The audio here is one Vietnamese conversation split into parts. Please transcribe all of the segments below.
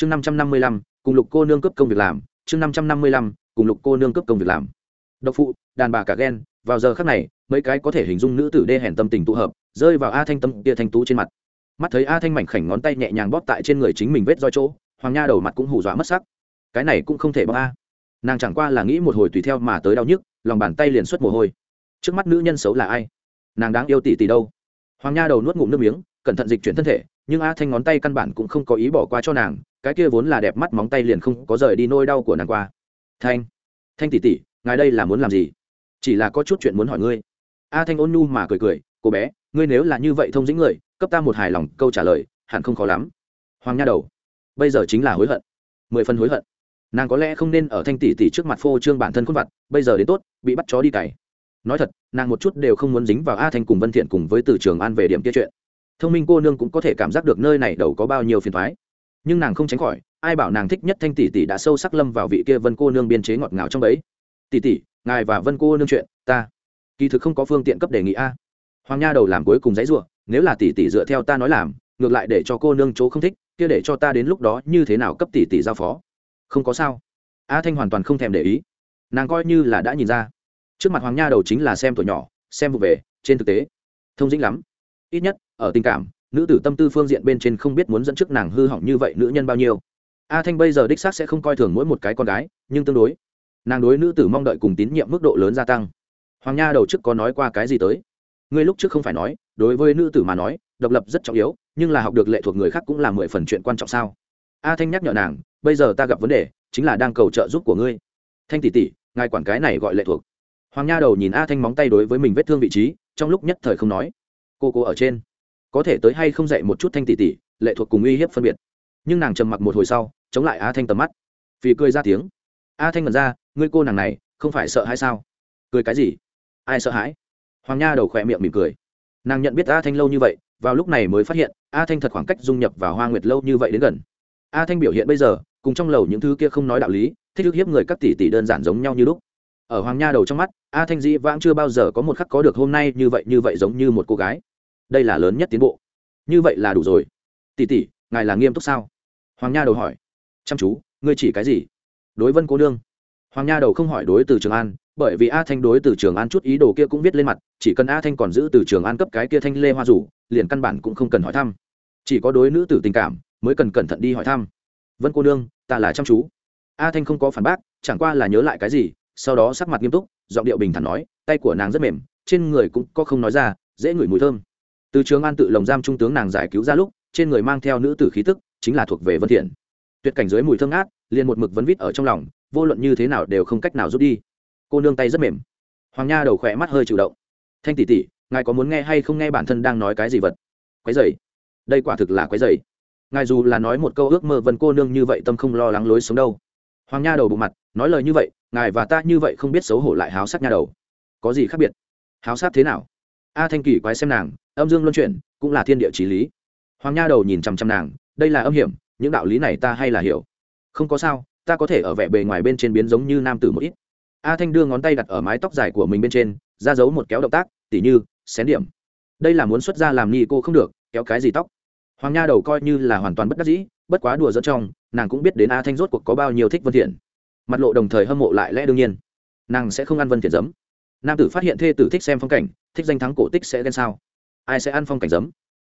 chương năm trăm năm mươi lăm, cùng lục cô nương cấp công việc làm. Chương năm trăm năm mươi lăm, cùng lục cô nương cấp công việc làm. Độc phụ, đàn bà cả ghen, vào giờ khắc này, mấy cái có thể hình dung nữ tử đê hèn tâm tình tụ hợp, rơi vào a thanh tâm tia thanh tú trên mặt. Mắt thấy a thanh mảnh khảnh ngón tay nhẹ nhàng bóp tại trên người chính mình vết roi chỗ, hoàng nha đầu mặt cũng hù dọa mất sắc. Cái này cũng không thể bóp a. Nàng chẳng qua là nghĩ một hồi tùy theo mà tới đau nhức, lòng bàn tay liền xuất mồ hôi. Trước mắt nữ nhân xấu là ai? Nàng đáng yêu tỷ tỷ đâu? Hoàng nha đầu nuốt ngụm nước miếng, cẩn thận dịch chuyển thân thể, nhưng a thanh ngón tay căn bản cũng không có ý bỏ qua cho nàng cái kia vốn là đẹp mắt móng tay liền không có rời đi nôi đau của nàng qua. Thanh thanh tỷ tỷ, ngài đây là muốn làm gì? Chỉ là có chút chuyện muốn hỏi ngươi. A thanh ôn nhu mà cười cười, cô bé, ngươi nếu là như vậy thông dĩnh người, cấp ta một hài lòng, câu trả lời, hẳn không khó lắm. Hoàng nha đầu, bây giờ chính là hối hận, mười phần hối hận. Nàng có lẽ không nên ở thanh tỷ tỷ trước mặt phô trương bản thân khuôn vặt bây giờ đến tốt, bị bắt chó đi cày. Nói thật, nàng một chút đều không muốn dính vào a thanh cùng vân thiện cùng với từ trường an về điểm kia chuyện. Thông minh cô nương cũng có thể cảm giác được nơi này đầu có bao nhiêu phiền thoái nhưng nàng không tránh khỏi, ai bảo nàng thích nhất thanh tỷ tỷ đã sâu sắc lâm vào vị kia vân cô nương biên chế ngọt ngào trong đấy tỷ tỷ, ngài và vân cô nương chuyện, ta kỳ thực không có phương tiện cấp đề nghị a. Hoàng nha đầu làm cuối cùng giấy ruộng nếu là tỷ tỷ dựa theo ta nói làm, ngược lại để cho cô nương chỗ không thích, kia để cho ta đến lúc đó như thế nào cấp tỷ tỷ giao phó? Không có sao. A thanh hoàn toàn không thèm để ý. Nàng coi như là đã nhìn ra. Trước mặt hoàng nha đầu chính là xem tuổi nhỏ, xem vụ về, trên thực tế, thông dĩnh lắm. Ít nhất, ở tình cảm nữ tử tâm tư phương diện bên trên không biết muốn dẫn trước nàng hư hỏng như vậy nữ nhân bao nhiêu. A thanh bây giờ đích xác sẽ không coi thường mỗi một cái con gái, nhưng tương đối, nàng đối nữ tử mong đợi cùng tín nhiệm mức độ lớn gia tăng. Hoàng nha đầu trước có nói qua cái gì tới? Ngươi lúc trước không phải nói, đối với nữ tử mà nói, độc lập rất trọng yếu, nhưng là học được lệ thuộc người khác cũng là mười phần chuyện quan trọng sao? A thanh nhắc nhở nàng, bây giờ ta gặp vấn đề, chính là đang cầu trợ giúp của ngươi. Thanh tỷ tỷ, ngài quản cái này gọi lệ thuộc. Hoàng nha đầu nhìn a thanh móng tay đối với mình vết thương vị trí, trong lúc nhất thời không nói. Cô cô ở trên có thể tới hay không dạy một chút thanh tỷ tỷ, lệ thuộc cùng uy hiếp phân biệt. Nhưng nàng trầm mặc một hồi sau, chống lại a thanh tầm mắt. Vì cười ra tiếng. A thanh ngẩn ra, ngươi cô nàng này, không phải sợ hay sao? Cười cái gì? Ai sợ hãi? Hoàng nha đầu khỏe miệng mỉm cười. Nàng nhận biết a thanh lâu như vậy, vào lúc này mới phát hiện, a thanh thật khoảng cách dung nhập vào hoa nguyệt lâu như vậy đến gần. A thanh biểu hiện bây giờ, cùng trong lầu những thứ kia không nói đạo lý, thích ức hiếp người các tỷ tỷ đơn giản giống nhau như lúc. Ở hoàng nha đầu trong mắt, a thanh dĩ vãng chưa bao giờ có một khắc có được hôm nay như vậy như vậy giống như một cô gái đây là lớn nhất tiến bộ. Như vậy là đủ rồi. Tỷ tỷ, ngài là nghiêm túc sao? Hoàng nha đầu hỏi. Chăm chú, ngươi chỉ cái gì? Đối vân cô nương. Hoàng nha đầu không hỏi đối từ trường an, bởi vì a thanh đối từ trường an chút ý đồ kia cũng viết lên mặt, chỉ cần a thanh còn giữ từ trường an cấp cái kia thanh lê hoa rủ liền căn bản cũng không cần hỏi thăm. Chỉ có đối nữ tử tình cảm, mới cần cẩn thận đi hỏi thăm. Vân cô nương, ta là chăm chú. A thanh không có phản bác, chẳng qua là nhớ lại cái gì, sau đó sắc mặt nghiêm túc, giọng điệu bình thản nói, tay của nàng rất mềm, trên người cũng có không nói ra, dễ ngửi mùi thơm từ trường an tự lồng giam trung tướng nàng giải cứu ra lúc, trên người mang theo nữ tử khí tức, chính là thuộc về vân thiện. Tuyệt cảnh dưới mùi thơm ngát, liền một mực vấn vít ở trong lòng, vô luận như thế nào đều không cách nào rút đi. Cô nương tay rất mềm. Hoàng nha đầu khỏe mắt hơi chủ động. Thanh tỷ tỷ, ngài có muốn nghe hay không nghe bản thân đang nói cái gì vật? Quái dày đây quả thực là quái dày ngài dù là nói một câu ước mơ vân cô nương như vậy tâm không lo lắng lối sống đâu. Hoàng nha đầu bộ mặt, nói lời như vậy, ngài và ta như vậy không biết xấu hổ lại háo sắc nha đầu. Có gì khác biệt? Háo sắc thế nào? A thanh kỳ quái xem nàng, âm dương luân chuyển, cũng là thiên địa trí lý. Hoàng nha đầu nhìn chằm chằm nàng, đây là âm hiểm, những đạo lý này ta hay là hiểu. Không có sao, ta có thể ở vẻ bề ngoài bên trên biến giống như nam tử một ít. A thanh đưa ngón tay đặt ở mái tóc dài của mình bên trên, ra giấu một kéo động tác, tỉ như, xén điểm. Đây là muốn xuất ra làm nghi cô không được, kéo cái gì tóc? Hoàng nha đầu coi như là hoàn toàn bất đắc dĩ, bất quá đùa dẫn trong, nàng cũng biết đến a thanh rốt cuộc có bao nhiêu thích vân thiện. Mặt lộ đồng thời hâm mộ lại lẽ đương nhiên. Nàng sẽ không ăn vân thiện giấm. Nam tử phát hiện thê tử thích xem phong cảnh thích danh thắng cổ tích sẽ ghen sao? Ai sẽ ăn phong cảnh giấm?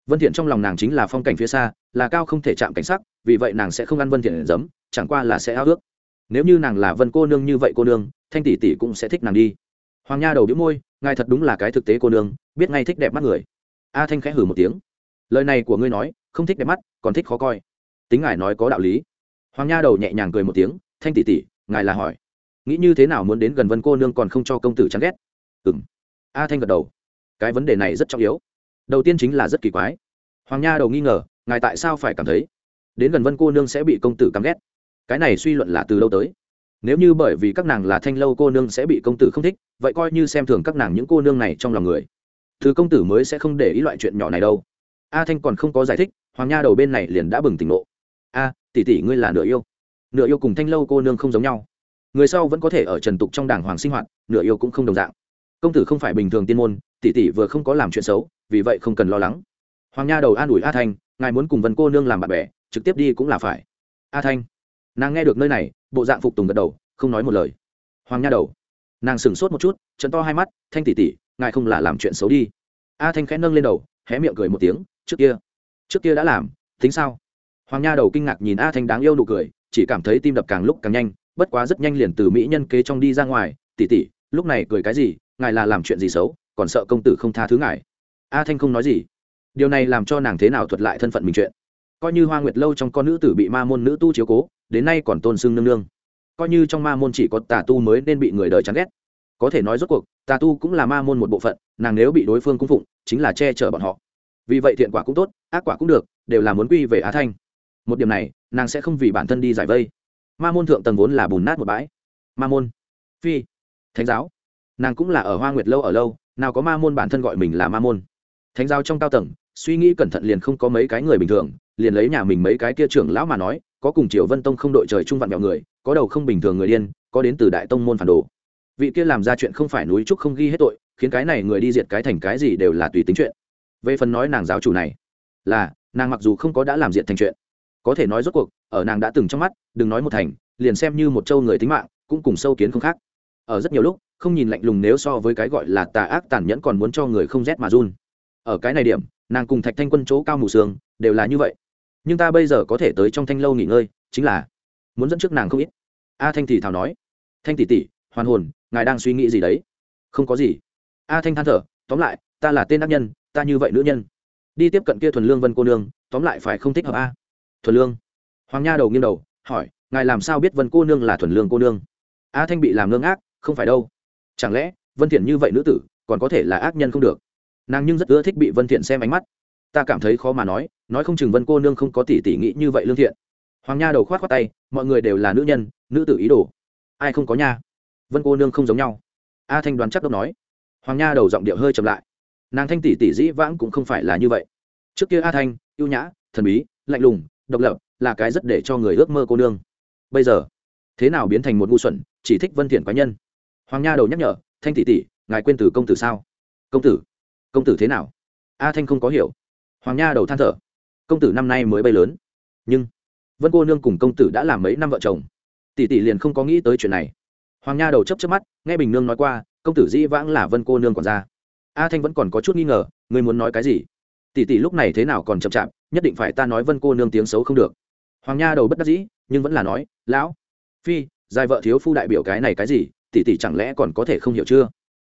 Vân thiện trong lòng nàng chính là phong cảnh phía xa, là cao không thể chạm cảnh sắc, vì vậy nàng sẽ không ăn vân thiện giấm, chẳng qua là sẽ ao ước. Nếu như nàng là vân cô nương như vậy cô nương, thanh tỷ tỷ cũng sẽ thích nàng đi. Hoàng nha đầu đĩu môi, ngài thật đúng là cái thực tế cô nương, biết ngay thích đẹp mắt người. A thanh khẽ hừ một tiếng. Lời này của ngươi nói, không thích đẹp mắt, còn thích khó coi. Tính ngài nói có đạo lý. Hoàng nha đầu nhẹ nhàng cười một tiếng, thanh tỷ tỷ, ngài là hỏi. Nghĩ như thế nào muốn đến gần vân cô nương còn không cho công tử chán ghét? Ừm. a thanh gật đầu cái vấn đề này rất trọng yếu. Đầu tiên chính là rất kỳ quái. Hoàng nha đầu nghi ngờ, ngài tại sao phải cảm thấy đến gần vân cô nương sẽ bị công tử căm ghét? Cái này suy luận là từ lâu tới? Nếu như bởi vì các nàng là thanh lâu cô nương sẽ bị công tử không thích, vậy coi như xem thường các nàng những cô nương này trong lòng người. Thứ công tử mới sẽ không để ý loại chuyện nhỏ này đâu. A thanh còn không có giải thích, hoàng nha đầu bên này liền đã bừng tỉnh lộ a, tỷ tỷ ngươi là nửa yêu. Nửa yêu cùng thanh lâu cô nương không giống nhau. Người sau vẫn có thể ở trần tục trong đảng hoàng sinh hoạt, nửa yêu cũng không đồng dạng. Công tử không phải bình thường tiên môn tỷ tỷ vừa không có làm chuyện xấu vì vậy không cần lo lắng. Hoàng nha đầu an ủi a thanh ngài muốn cùng vân cô nương làm bạn bè trực tiếp đi cũng là phải. A thanh nàng nghe được nơi này bộ dạng phục tùng gật đầu không nói một lời. Hoàng nha đầu nàng sửng sốt một chút trận to hai mắt thanh tỷ tỷ, ngài không là làm chuyện xấu đi. A thanh khẽ nâng lên đầu hé miệng cười một tiếng trước kia trước kia đã làm tính sao? Hoàng nha đầu kinh ngạc nhìn a thanh đáng yêu nụ cười chỉ cảm thấy tim đập càng lúc càng nhanh bất quá rất nhanh liền từ mỹ nhân kế trong đi ra ngoài. Tỷ tỷ, lúc này cười cái gì? Ngài là làm chuyện gì xấu? Còn sợ công tử không tha thứ ngài. A thanh không nói gì. Điều này làm cho nàng thế nào thuật lại thân phận mình chuyện? Coi như hoa nguyệt lâu trong con nữ tử bị ma môn nữ tu chiếu cố, đến nay còn tôn xưng nương nương. Coi như trong ma môn chỉ có tà tu mới nên bị người đời chán ghét. Có thể nói rốt cuộc, tà tu cũng là ma môn một bộ phận, nàng nếu bị đối phương cung phụng, chính là che chở bọn họ. Vì vậy thiện quả cũng tốt, ác quả cũng được, đều là muốn quy về á thanh. Một điểm này, nàng sẽ không vì bản thân đi giải vây. Ma môn thượng tầng vốn là bùn nát một bãi. Ma môn. Phi. Thánh giáo nàng cũng là ở hoa nguyệt lâu ở lâu, nào có ma môn bản thân gọi mình là ma môn. Thánh giáo trong cao tầng, suy nghĩ cẩn thận liền không có mấy cái người bình thường, liền lấy nhà mình mấy cái kia trưởng lão mà nói, có cùng triều vân tông không đội trời chung vạn mẹo người, có đầu không bình thường người điên, có đến từ đại tông môn phản đồ. Vị kia làm ra chuyện không phải núi trúc không ghi hết tội, khiến cái này người đi diệt cái thành cái gì đều là tùy tính chuyện. Về phần nói nàng giáo chủ này, là, nàng mặc dù không có đã làm diện thành chuyện, có thể nói rốt cuộc, ở nàng đã từng trong mắt, đừng nói một thành, liền xem như một châu người tính mạng, cũng cùng sâu kiến không khác. Ở rất nhiều lúc không nhìn lạnh lùng nếu so với cái gọi là tà ác tàn nhẫn còn muốn cho người không rét mà run. Ở cái này điểm, nàng cùng thạch thanh quân chỗ cao mù sương đều là như vậy. Nhưng ta bây giờ có thể tới trong thanh lâu nghỉ ngơi, chính là muốn dẫn trước nàng không ít. A thanh thì thào nói, thanh tỷ tỷ, hoàn hồn, ngài đang suy nghĩ gì đấy? Không có gì. A thanh than thở, tóm lại, ta là tên ác nhân, ta như vậy nữ nhân. Đi tiếp cận kia thuần lương vân cô nương, tóm lại phải không thích hợp a? Thuần lương? Hoàng nha đầu nghiêng đầu, hỏi, ngài làm sao biết vân cô nương là thuần lương cô nương? A thanh bị làm lương ác không phải đâu chẳng lẽ, vân thiện như vậy nữ tử, còn có thể là ác nhân không được? Nàng nhưng rất ưa thích bị vân thiện xem ánh mắt. Ta cảm thấy khó mà nói nói không chừng vân cô nương không có tỷ tỷ nghĩ như vậy lương thiện. Hoàng nha đầu khoát khoát tay, mọi người đều là nữ nhân, nữ tử ý đồ. Ai không có nha? Vân cô nương không giống nhau. A thanh đoán chắc đâu nói. Hoàng nha đầu giọng điệu hơi chậm lại. Nàng thanh tỷ tỷ dĩ vãng cũng không phải là như vậy. Trước kia a thanh yêu nhã, thần bí, lạnh lùng, độc lập, là cái rất để cho người ước mơ cô nương. Bây giờ, thế nào biến thành một ngu xuẩn, chỉ thích vân thiện cá nhân? Hoàng nha đầu nhắc nhở, thanh tỷ tỷ, ngài quên từ công tử sao? Công tử? Công tử thế nào? A thanh không có hiểu. Hoàng nha đầu than thở, công tử năm nay mới bay lớn. Nhưng vân cô nương cùng công tử đã làm mấy năm vợ chồng. Tỷ tỷ liền không có nghĩ tới chuyện này. Hoàng nha đầu chấp chấp mắt, nghe bình nương nói qua, công tử dĩ vãng là vân cô nương còn ra. A thanh vẫn còn có chút nghi ngờ, ngươi muốn nói cái gì? Tỷ tỷ lúc này thế nào còn chậm chạp, nhất định phải ta nói vân cô nương tiếng xấu không được. Hoàng nha đầu bất đắc dĩ, nhưng vẫn là nói, lão, phi dài vợ thiếu phu đại biểu cái này cái gì? Tỷ tỷ chẳng lẽ còn có thể không hiểu chưa?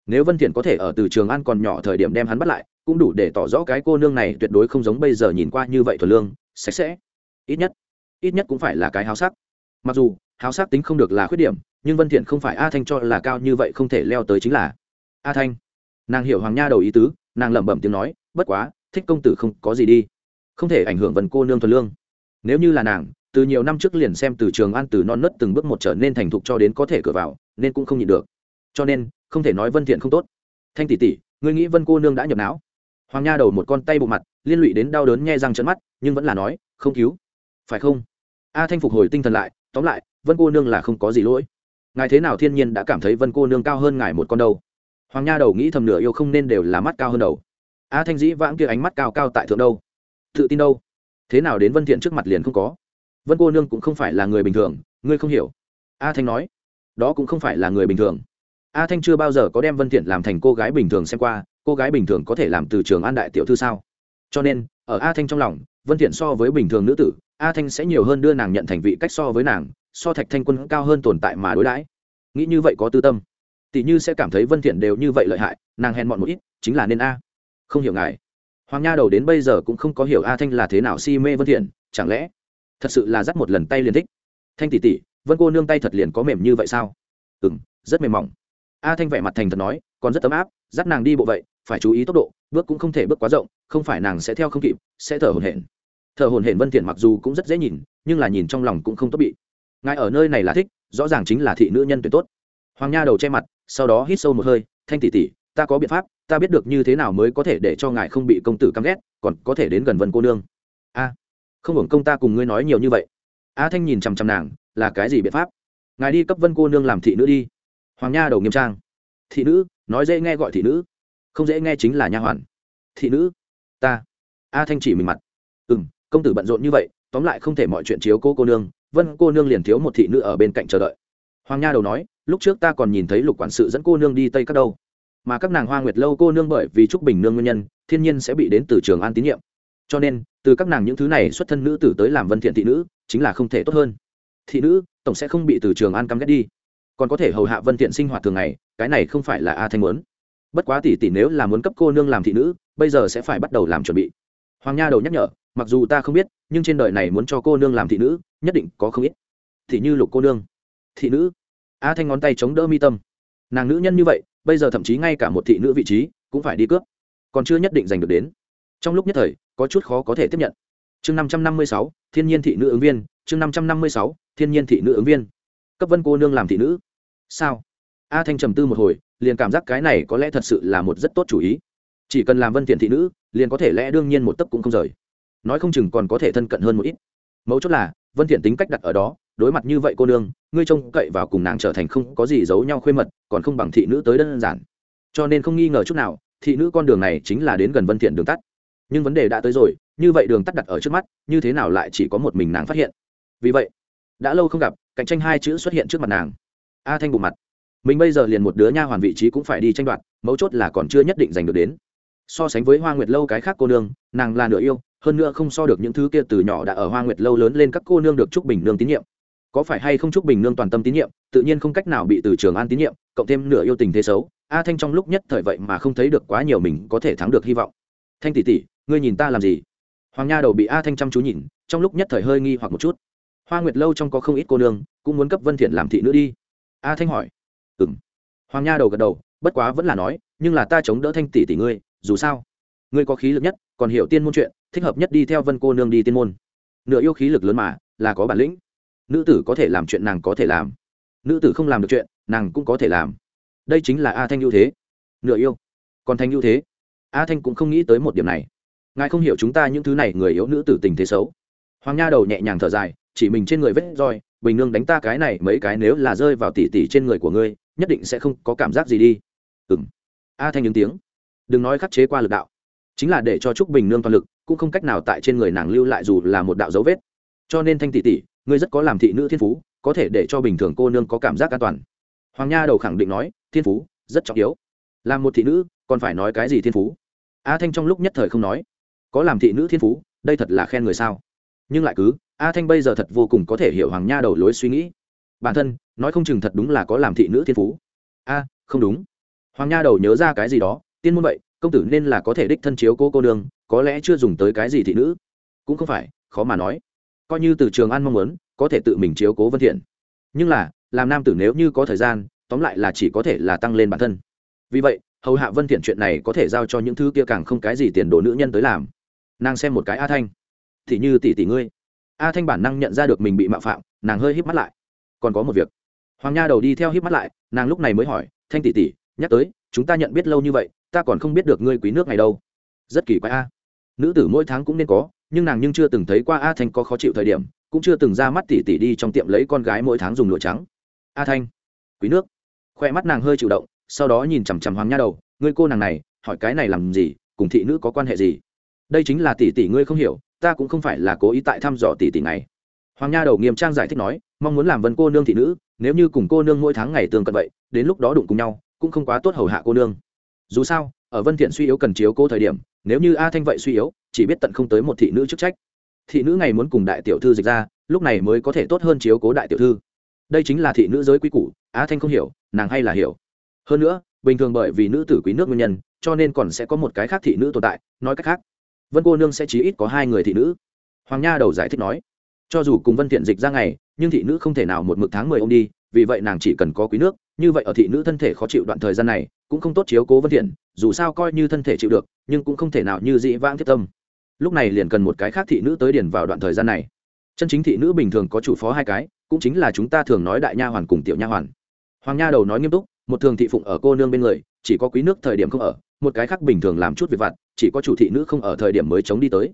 Nếu vân thiện có thể ở từ trường an còn nhỏ thời điểm đem hắn bắt lại, cũng đủ để tỏ rõ cái cô nương này tuyệt đối không giống bây giờ nhìn qua như vậy thuần lương, sạch sẽ. Ít nhất ít nhất cũng phải là cái háo sắc. Mặc dù, háo sắc tính không được là khuyết điểm, nhưng vân thiện không phải a thanh cho là cao như vậy không thể leo tới chính là a thanh. Nàng hiểu hoàng nha đầu ý tứ, nàng lẩm bẩm tiếng nói, bất quá, thích công tử không có gì đi, không thể ảnh hưởng vân cô nương thuần lương. Nếu như là nàng từ nhiều năm trước liền xem từ trường an từ non nớt từng bước một trở nên thành thục cho đến có thể cửa vào, nên cũng không nhịn được. Cho nên, không thể nói vân thiện không tốt. Thanh tỷ tỷ, ngươi nghĩ vân cô nương đã nhập não? Hoàng nha đầu một con tay bộ mặt, liên lụy đến đau đớn nghe răng trợn mắt, nhưng vẫn là nói, không cứu. Phải không? A thanh phục hồi tinh thần lại, tóm lại, vân cô nương là không có gì lỗi. Ngài thế nào thiên nhiên đã cảm thấy vân cô nương cao hơn ngài một con đâu? Hoàng nha đầu nghĩ thầm nửa yêu không nên đều là mắt cao hơn đầu. A thanh dĩ vãng kia ánh mắt cao cao tại thượng đâu? Tự tin đâu? Thế nào đến vân thiện trước mặt liền không có? Vân cô nương cũng không phải là người bình thường, ngươi không hiểu. A thanh nói, đó cũng không phải là người bình thường. A thanh chưa bao giờ có đem vân thiện làm thành cô gái bình thường xem qua, cô gái bình thường có thể làm từ trường an đại tiểu thư sao? Cho nên, ở a thanh trong lòng, vân thiện so với bình thường nữ tử, a thanh sẽ nhiều hơn đưa nàng nhận thành vị cách so với nàng, so thạch thanh quân cao hơn tồn tại mà đối đãi. Nghĩ như vậy có tư tâm. Tỷ như sẽ cảm thấy vân thiện đều như vậy lợi hại, nàng hèn mọn một ít, chính là nên a. Không hiểu ngài. Hoàng nha đầu đến bây giờ cũng không có hiểu a thanh là thế nào si mê vân thiện, chẳng lẽ thật sự là dắt một lần tay liền thích. Thanh tỷ tỷ, vân cô nương tay thật liền có mềm như vậy sao? Ừm, rất mềm mỏng. A thanh vẻ mặt thành thật nói, còn rất ấm áp, dắt nàng đi bộ vậy, phải chú ý tốc độ, bước cũng không thể bước quá rộng, không phải nàng sẽ theo không kịp, sẽ thở hổn hển. Thở hổn hển vân thiện mặc dù cũng rất dễ nhìn, nhưng là nhìn trong lòng cũng không tốt bị. Ngài ở nơi này là thích, rõ ràng chính là thị nữ nhân tuyệt tốt. Hoàng nha đầu che mặt, sau đó hít sâu một hơi, thanh tỷ tỷ, ta có biện pháp, ta biết được như thế nào mới có thể để cho ngài không bị công tử căm ghét, còn có thể đến gần vân cô nương. A không hưởng công ta cùng ngươi nói nhiều như vậy. A thanh nhìn chằm chằm nàng, là cái gì biện pháp? Ngài đi cấp vân cô nương làm thị nữ đi. Hoàng nha đầu nghiêm trang. Thị nữ, nói dễ nghe gọi thị nữ. Không dễ nghe chính là nha hoàn. Thị nữ, ta. A thanh chỉ mình mặt. Ừ m công tử bận rộn như vậy, tóm lại không thể mọi chuyện chiếu cô cô nương, vân cô nương liền thiếu một thị nữ ở bên cạnh chờ đợi. Hoàng nha đầu nói, lúc trước ta còn nhìn thấy lục quản sự dẫn cô nương đi tây các đâu. Mà các nàng hoa nguyệt lâu cô nương bởi vì trúc bình nương nguyên nhân, thiên nhiên sẽ bị đến từ trường an tín nhiệm cho nên, từ các nàng những thứ này xuất thân nữ tử tới làm vân thiện thị nữ, chính là không thể tốt hơn. Thị nữ, tổng sẽ không bị từ trường an căm ghét đi. Còn có thể hầu hạ vân thiện sinh hoạt thường ngày, cái này không phải là a thanh muốn. Bất quá tỷ tỷ nếu là muốn cấp cô nương làm thị nữ, bây giờ sẽ phải bắt đầu làm chuẩn bị. Hoàng nha đầu nhắc nhở, mặc dù ta không biết, nhưng trên đời này muốn cho cô nương làm thị nữ, nhất định có không ít. Thì như lục cô nương. Thị nữ. A thanh ngón tay chống đỡ mi tâm. Nàng nữ nhân như vậy, bây giờ thậm chí ngay cả một thị nữ vị trí, cũng phải đi cướp. Còn chưa nhất định giành được đến. Trong lúc nhất thời có chút khó có thể tiếp nhận. Chương năm trăm năm mươi sáu, thiên nhiên thị nữ ứng viên, chương năm trăm năm mươi sáu, thiên nhiên thị nữ ứng viên. Cấp vân cô nương làm thị nữ. Sao? A thanh trầm tư một hồi, liền cảm giác cái này có lẽ thật sự là một rất tốt chủ ý. Chỉ cần làm vân thiện thị nữ, liền có thể lẽ đương nhiên một tấc cũng không rời. Nói không chừng còn có thể thân cận hơn một ít. Mấu chốt là, vân thiện tính cách đặt ở đó, đối mặt như vậy cô nương, ngươi trông cậy vào cùng nàng trở thành không có gì giấu nhau khuê mật, còn không bằng thị nữ tới đơn giản. Cho nên không nghi ngờ chút nào, thị nữ con đường này chính là đến gần vân thiện đường tắt nhưng vấn đề đã tới rồi, như vậy đường tắt đặt ở trước mắt, như thế nào lại chỉ có một mình nàng phát hiện? Vì vậy, đã lâu không gặp, cạnh tranh hai chữ xuất hiện trước mặt nàng. A thanh bù mặt. Mình bây giờ liền một đứa nha hoàn vị trí cũng phải đi tranh đoạt, mấu chốt là còn chưa nhất định giành được đến. So sánh với hoa nguyệt lâu cái khác cô nương, nàng là nửa yêu, hơn nữa không so được những thứ kia từ nhỏ đã ở hoa nguyệt lâu lớn lên các cô nương được trúc bình nương tín nhiệm. Có phải hay không trúc bình nương toàn tâm tín nhiệm, tự nhiên không cách nào bị từ trường an tín nhiệm, cộng thêm nửa yêu tình thế xấu, a thanh trong lúc nhất thời vậy mà không thấy được quá nhiều mình có thể thắng được hy vọng. Thanh tỷ tỷ ngươi nhìn ta làm gì? Hoàng nha đầu bị a thanh chăm chú nhìn, trong lúc nhất thời hơi nghi hoặc một chút. Hoa nguyệt lâu trong có không ít cô nương, cũng muốn cấp vân thiện làm thị nữ đi. A thanh hỏi. Ừm. Hoàng nha đầu gật đầu, bất quá vẫn là nói, nhưng là ta chống đỡ thanh tỷ tỷ ngươi, dù sao, ngươi có khí lực nhất, còn hiểu tiên môn chuyện, thích hợp nhất đi theo vân cô nương đi tiên môn. Nửa yêu khí lực lớn mà, là có bản lĩnh. Nữ tử có thể làm chuyện nàng có thể làm. Nữ tử không làm được chuyện, nàng cũng có thể làm. Đây chính là a thanh ưu thế. Nửa yêu. Còn thanh ưu thế. A thanh cũng không nghĩ tới một điểm này ngài không hiểu chúng ta những thứ này người yếu nữ tử tình thế xấu. Hoàng nha đầu nhẹ nhàng thở dài, chỉ mình trên người vết roi, bình nương đánh ta cái này mấy cái nếu là rơi vào tỉ tỉ trên người của ngươi, nhất định sẽ không có cảm giác gì đi. Ừng a thanh những tiếng. Đừng nói khắc chế qua lực đạo. Chính là để cho trúc bình nương toàn lực, cũng không cách nào tại trên người nàng lưu lại dù là một đạo dấu vết. Cho nên thanh tỷ tỷ ngươi rất có làm thị nữ thiên phú, có thể để cho bình thường cô nương có cảm giác an toàn. Hoàng nha đầu khẳng định nói, thiên phú rất trọng yếu. Làm một thị nữ, còn phải nói cái gì thiên phú? A thanh trong lúc nhất thời không nói có làm thị nữ thiên phú đây thật là khen người sao? Nhưng lại cứ a thanh bây giờ thật vô cùng có thể hiểu hoàng nha đầu lối suy nghĩ. Bản thân nói không chừng thật đúng là có làm thị nữ thiên phú. A không đúng. Hoàng nha đầu nhớ ra cái gì đó tiên môn vậy công tử nên là có thể đích thân chiếu cô cô đường, có lẽ chưa dùng tới cái gì thị nữ. Cũng không phải khó mà nói. Coi như từ trường an mong muốn có thể tự mình chiếu cố vân thiện. Nhưng là làm nam tử nếu như có thời gian tóm lại là chỉ có thể là tăng lên bản thân. Vì vậy hầu hạ vân thiện chuyện này có thể giao cho những thứ kia càng không cái gì tiền đồ nữ nhân tới làm nàng xem một cái a thanh. Thì như tỷ tỷ ngươi. A thanh bản năng nhận ra được mình bị mạo phạm, nàng hơi híp mắt lại. Còn có một việc. Hoàng nha đầu đi theo híp mắt lại, nàng lúc này mới hỏi, thanh tỷ tỷ, nhắc tới, chúng ta nhận biết lâu như vậy, ta còn không biết được ngươi quý nước ngày đâu. Rất kỳ quái a. Nữ tử mỗi tháng cũng nên có, nhưng nàng nhưng chưa từng thấy qua a thanh có khó chịu thời điểm, cũng chưa từng ra mắt tỷ tỷ đi trong tiệm lấy con gái mỗi tháng dùng lụa trắng. A thanh, quý nước. Khoe mắt nàng hơi chịu động, sau đó nhìn chằm chằm hoàng nha đầu, ngươi cô nàng này, hỏi cái này làm gì, cùng thị nữ có quan hệ gì? Đây chính là tỷ tỷ ngươi không hiểu, ta cũng không phải là cố ý tại thăm dò tỷ tỷ này. Hoàng nha đầu nghiêm trang giải thích nói, mong muốn làm vân cô nương thị nữ, nếu như cùng cô nương mỗi tháng ngày tương cận vậy, đến lúc đó đụng cùng nhau, cũng không quá tốt hầu hạ cô nương. Dù sao, ở vân thiện suy yếu cần chiếu cô thời điểm, nếu như a thanh vậy suy yếu, chỉ biết tận không tới một thị nữ chức trách. Thị nữ ngày muốn cùng đại tiểu thư dịch ra, lúc này mới có thể tốt hơn chiếu cố đại tiểu thư. Đây chính là thị nữ giới quý củ, a thanh không hiểu, nàng hay là hiểu. Hơn nữa, bình thường bởi vì nữ tử quý nước nguyên nhân, cho nên còn sẽ có một cái khác thị nữ tồn tại, nói cách khác vân cô nương sẽ chí ít có hai người thị nữ hoàng nha đầu giải thích nói cho dù cùng vân thiện dịch ra ngày nhưng thị nữ không thể nào một mực tháng mười ông đi vì vậy nàng chỉ cần có quý nước như vậy ở thị nữ thân thể khó chịu đoạn thời gian này cũng không tốt chiếu cố vân thiện dù sao coi như thân thể chịu được nhưng cũng không thể nào như dĩ vãng thiết tâm lúc này liền cần một cái khác thị nữ tới điển vào đoạn thời gian này chân chính thị nữ bình thường có chủ phó hai cái cũng chính là chúng ta thường nói đại nha hoàn cùng tiểu nha hoàn hoàng nha đầu nói nghiêm túc một thường thị phụng ở cô nương bên người chỉ có quý nước thời điểm không ở, một cái khác bình thường làm chút việc vặt, chỉ có chủ thị nữ không ở thời điểm mới chống đi tới.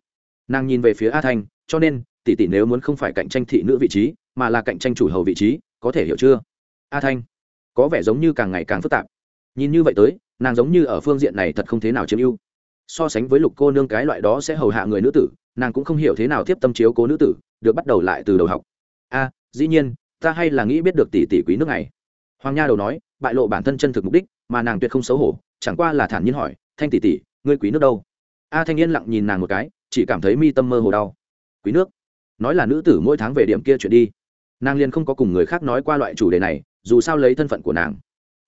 Nàng nhìn về phía a thanh, cho nên, tỷ tỷ nếu muốn không phải cạnh tranh thị nữ vị trí, mà là cạnh tranh chủ hầu vị trí, có thể hiểu chưa? A thanh, có vẻ giống như càng ngày càng phức tạp. Nhìn như vậy tới, nàng giống như ở phương diện này thật không thế nào chiếm ưu. So sánh với lục cô nương cái loại đó sẽ hầu hạ người nữ tử, nàng cũng không hiểu thế nào tiếp tâm chiếu cố nữ tử, được bắt đầu lại từ đầu học. A, dĩ nhiên, ta hay là nghĩ biết được tỷ tỷ quý nước này hoàng nha đầu nói, bại lộ bản thân chân thực mục đích, mà nàng tuyệt không xấu hổ, chẳng qua là thản nhiên hỏi, thanh tỷ tỷ, ngươi quý nước đâu? A thanh yên lặng nhìn nàng một cái, chỉ cảm thấy mi tâm mơ hồ đau. Quý nước? Nói là nữ tử mỗi tháng về điểm kia chuyển đi. Nàng liền không có cùng người khác nói qua loại chủ đề này, dù sao lấy thân phận của nàng.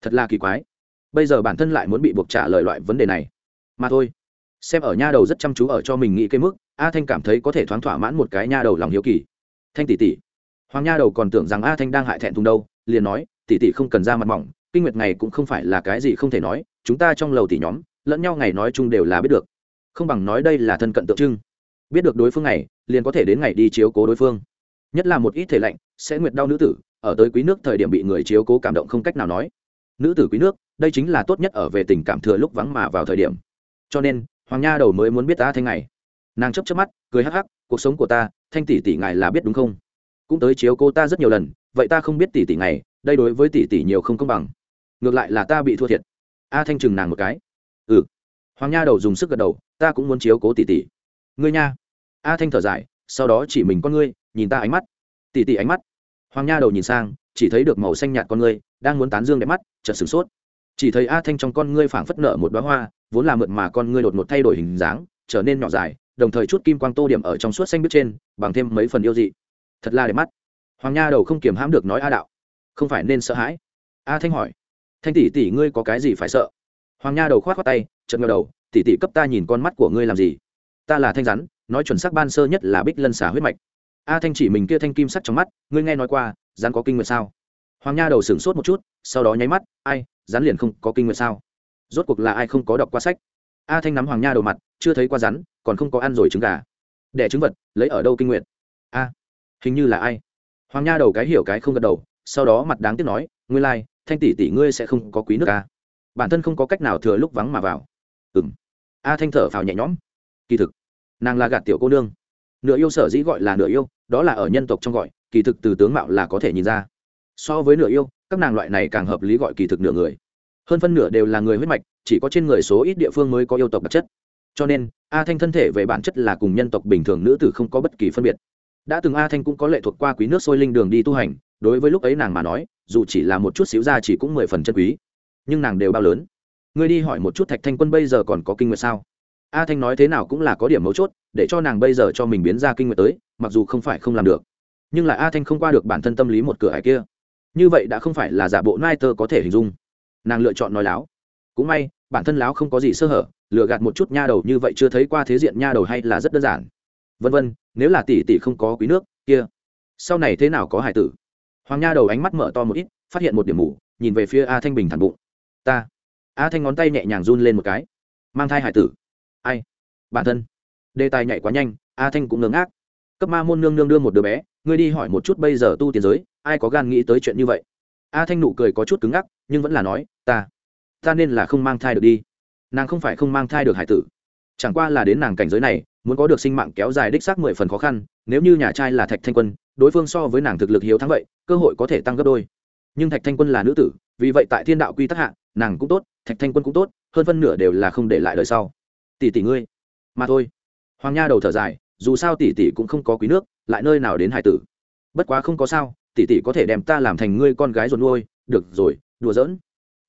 Thật là kỳ quái. Bây giờ bản thân lại muốn bị buộc trả lời loại vấn đề này. Mà thôi. Xem ở nha đầu rất chăm chú ở cho mình nghĩ cái mức, a thanh cảm thấy có thể thoáng thỏa mãn một cái nha đầu lòng hiếu kỳ. Thanh tỷ tỷ. Hoàng nha đầu còn tưởng rằng a thanh đang hại thẹn thùng đâu, liền nói tỷ tỷ không cần ra mặt mỏng, kinh nguyệt ngày cũng không phải là cái gì không thể nói, chúng ta trong lầu tỷ nhóm, lẫn nhau ngày nói chung đều là biết được. Không bằng nói đây là thân cận tượng trưng. Biết được đối phương này liền có thể đến ngày đi chiếu cố đối phương. Nhất là một ít thể lạnh, sẽ nguyệt đau nữ tử, ở tới quý nước thời điểm bị người chiếu cố cảm động không cách nào nói. Nữ tử quý nước, đây chính là tốt nhất ở về tình cảm thừa lúc vắng mà vào thời điểm. Cho nên, hoàng nha đầu mới muốn biết ta thanh ngày. Nàng chấp chấp mắt, cười hắc hắc, cuộc sống của ta, thanh tỷ tỷ ngài là biết đúng không? Cũng tới chiếu cô ta rất nhiều lần, vậy ta không biết tỷ tỷ ngày đây đối với tỷ tỷ nhiều không công bằng. Ngược lại là ta bị thua thiệt. A thanh chừng nàng một cái. Ừ. Hoàng nha đầu dùng sức gật đầu, ta cũng muốn chiếu cố tỷ tỷ. Ngươi nha. A thanh thở dài, sau đó chỉ mình con ngươi, nhìn ta ánh mắt. Tỷ tỷ ánh mắt. Hoàng nha đầu nhìn sang, chỉ thấy được màu xanh nhạt con ngươi, đang muốn tán dương đẹp mắt, chợt sửng sốt. Chỉ thấy a thanh trong con ngươi phảng phất nở một đoá hoa, vốn là mượt mà con ngươi đột ngột thay đổi hình dáng, trở nên nhỏ dài, đồng thời chút kim quang tô điểm ở trong suốt xanh biết trên, bằng thêm mấy phần yêu dị. Thật là đẹp mắt. Hoàng nha đầu không kiềm hãm được nói a đạo không phải nên sợ hãi? A thanh hỏi. Thanh tỷ tỷ ngươi có cái gì phải sợ? Hoàng nha đầu khoát khoát tay, chợt ngờ đầu, tỷ tỷ cấp ta nhìn con mắt của ngươi làm gì? Ta là thanh rắn, nói chuẩn xác ban sơ nhất là bích lân xả huyết mạch. A thanh chỉ mình kia thanh kim sắc trong mắt, ngươi nghe nói qua, rắn có kinh nguyệt sao? Hoàng nha đầu sửng sốt một chút, sau đó nháy mắt, ai, rắn liền không có kinh nguyệt sao? Rốt cuộc là ai không có đọc qua sách? A thanh nắm hoàng nha đầu mặt, chưa thấy qua rắn, còn không có ăn rồi trứng gà. Đẻ trứng vật, lấy ở đâu kinh nguyệt? A, hình như là ai? Hoàng nha đầu cái hiểu cái không gật đầu sau đó mặt đáng tiếc nói ngươi lai、like, thanh tỷ tỷ ngươi sẽ không có quý nước a bản thân không có cách nào thừa lúc vắng mà vào. Ừng a thanh thở phào nhẹ nhõm. Kỳ thực nàng là gạt tiểu cô nương. Nửa yêu sở dĩ gọi là nửa yêu đó là ở nhân tộc trong gọi kỳ thực từ tướng mạo là có thể nhìn ra. So với nửa yêu các nàng loại này càng hợp lý gọi kỳ thực nửa người. Hơn phân nửa đều là người huyết mạch chỉ có trên người số ít địa phương mới có yêu tộc đặc chất. Cho nên a thanh thân thể về bản chất là cùng nhân tộc bình thường nữ tử không có bất kỳ phân biệt. Đã từng a thanh cũng có lệ thuộc qua quý nước sôi linh đường đi tu hành đối với lúc ấy nàng mà nói, dù chỉ là một chút xíu ra chỉ cũng mười phần chân quý. Nhưng nàng đều bao lớn. Ngươi đi hỏi một chút thạch thanh quân bây giờ còn có kinh nguyệt sao? A thanh nói thế nào cũng là có điểm mấu chốt, để cho nàng bây giờ cho mình biến ra kinh nguyệt tới, mặc dù không phải không làm được. Nhưng lại a thanh không qua được bản thân tâm lý một cửa hải kia. Như vậy đã không phải là giả bộ nai tơ có thể hình dung. Nàng lựa chọn nói láo. Cũng may, bản thân láo không có gì sơ hở lựa gạt một chút nha đầu như vậy chưa thấy qua thế diện nha đầu hay là rất đơn giản. Vân vân, nếu là tỷ tỷ không có quý nước, kia. Sau này thế nào có hải tử? Hoàng nha đầu ánh mắt mở to một ít, phát hiện một điểm mù, nhìn về phía a thanh bình thản bụng. Ta. A thanh ngón tay nhẹ nhàng run lên một cái. Mang thai hải tử. Ai? Bản thân. Đề tài nhảy quá nhanh, a thanh cũng ngớ ngác. Cấp ma môn nương nương đưa một đứa bé, ngươi đi hỏi một chút bây giờ tu tiến giới, ai có gan nghĩ tới chuyện như vậy? A thanh nụ cười có chút cứng ngắc, nhưng vẫn là nói, ta ta nên là không mang thai được đi. Nàng không phải không mang thai được hải tử. Chẳng qua là đến nàng cảnh giới này, muốn có được sinh mạng kéo dài đích xác mười phần khó khăn, nếu như nhà trai là thạch thanh quân đối phương so với nàng thực lực hiếu thắng vậy, cơ hội có thể tăng gấp đôi. Nhưng thạch thanh quân là nữ tử, vì vậy tại thiên đạo quy tắc hạ, nàng cũng tốt, thạch thanh quân cũng tốt, hơn phân nửa đều là không để lại đời sau. Tỷ tỷ ngươi. Mà thôi. Hoàng nha đầu thở dài, dù sao tỷ tỷ cũng không có quý nước, lại nơi nào đến hải tử. Bất quá không có sao, tỷ tỷ có thể đem ta làm thành ngươi con gái ruột nuôi, được rồi, đùa giỡn.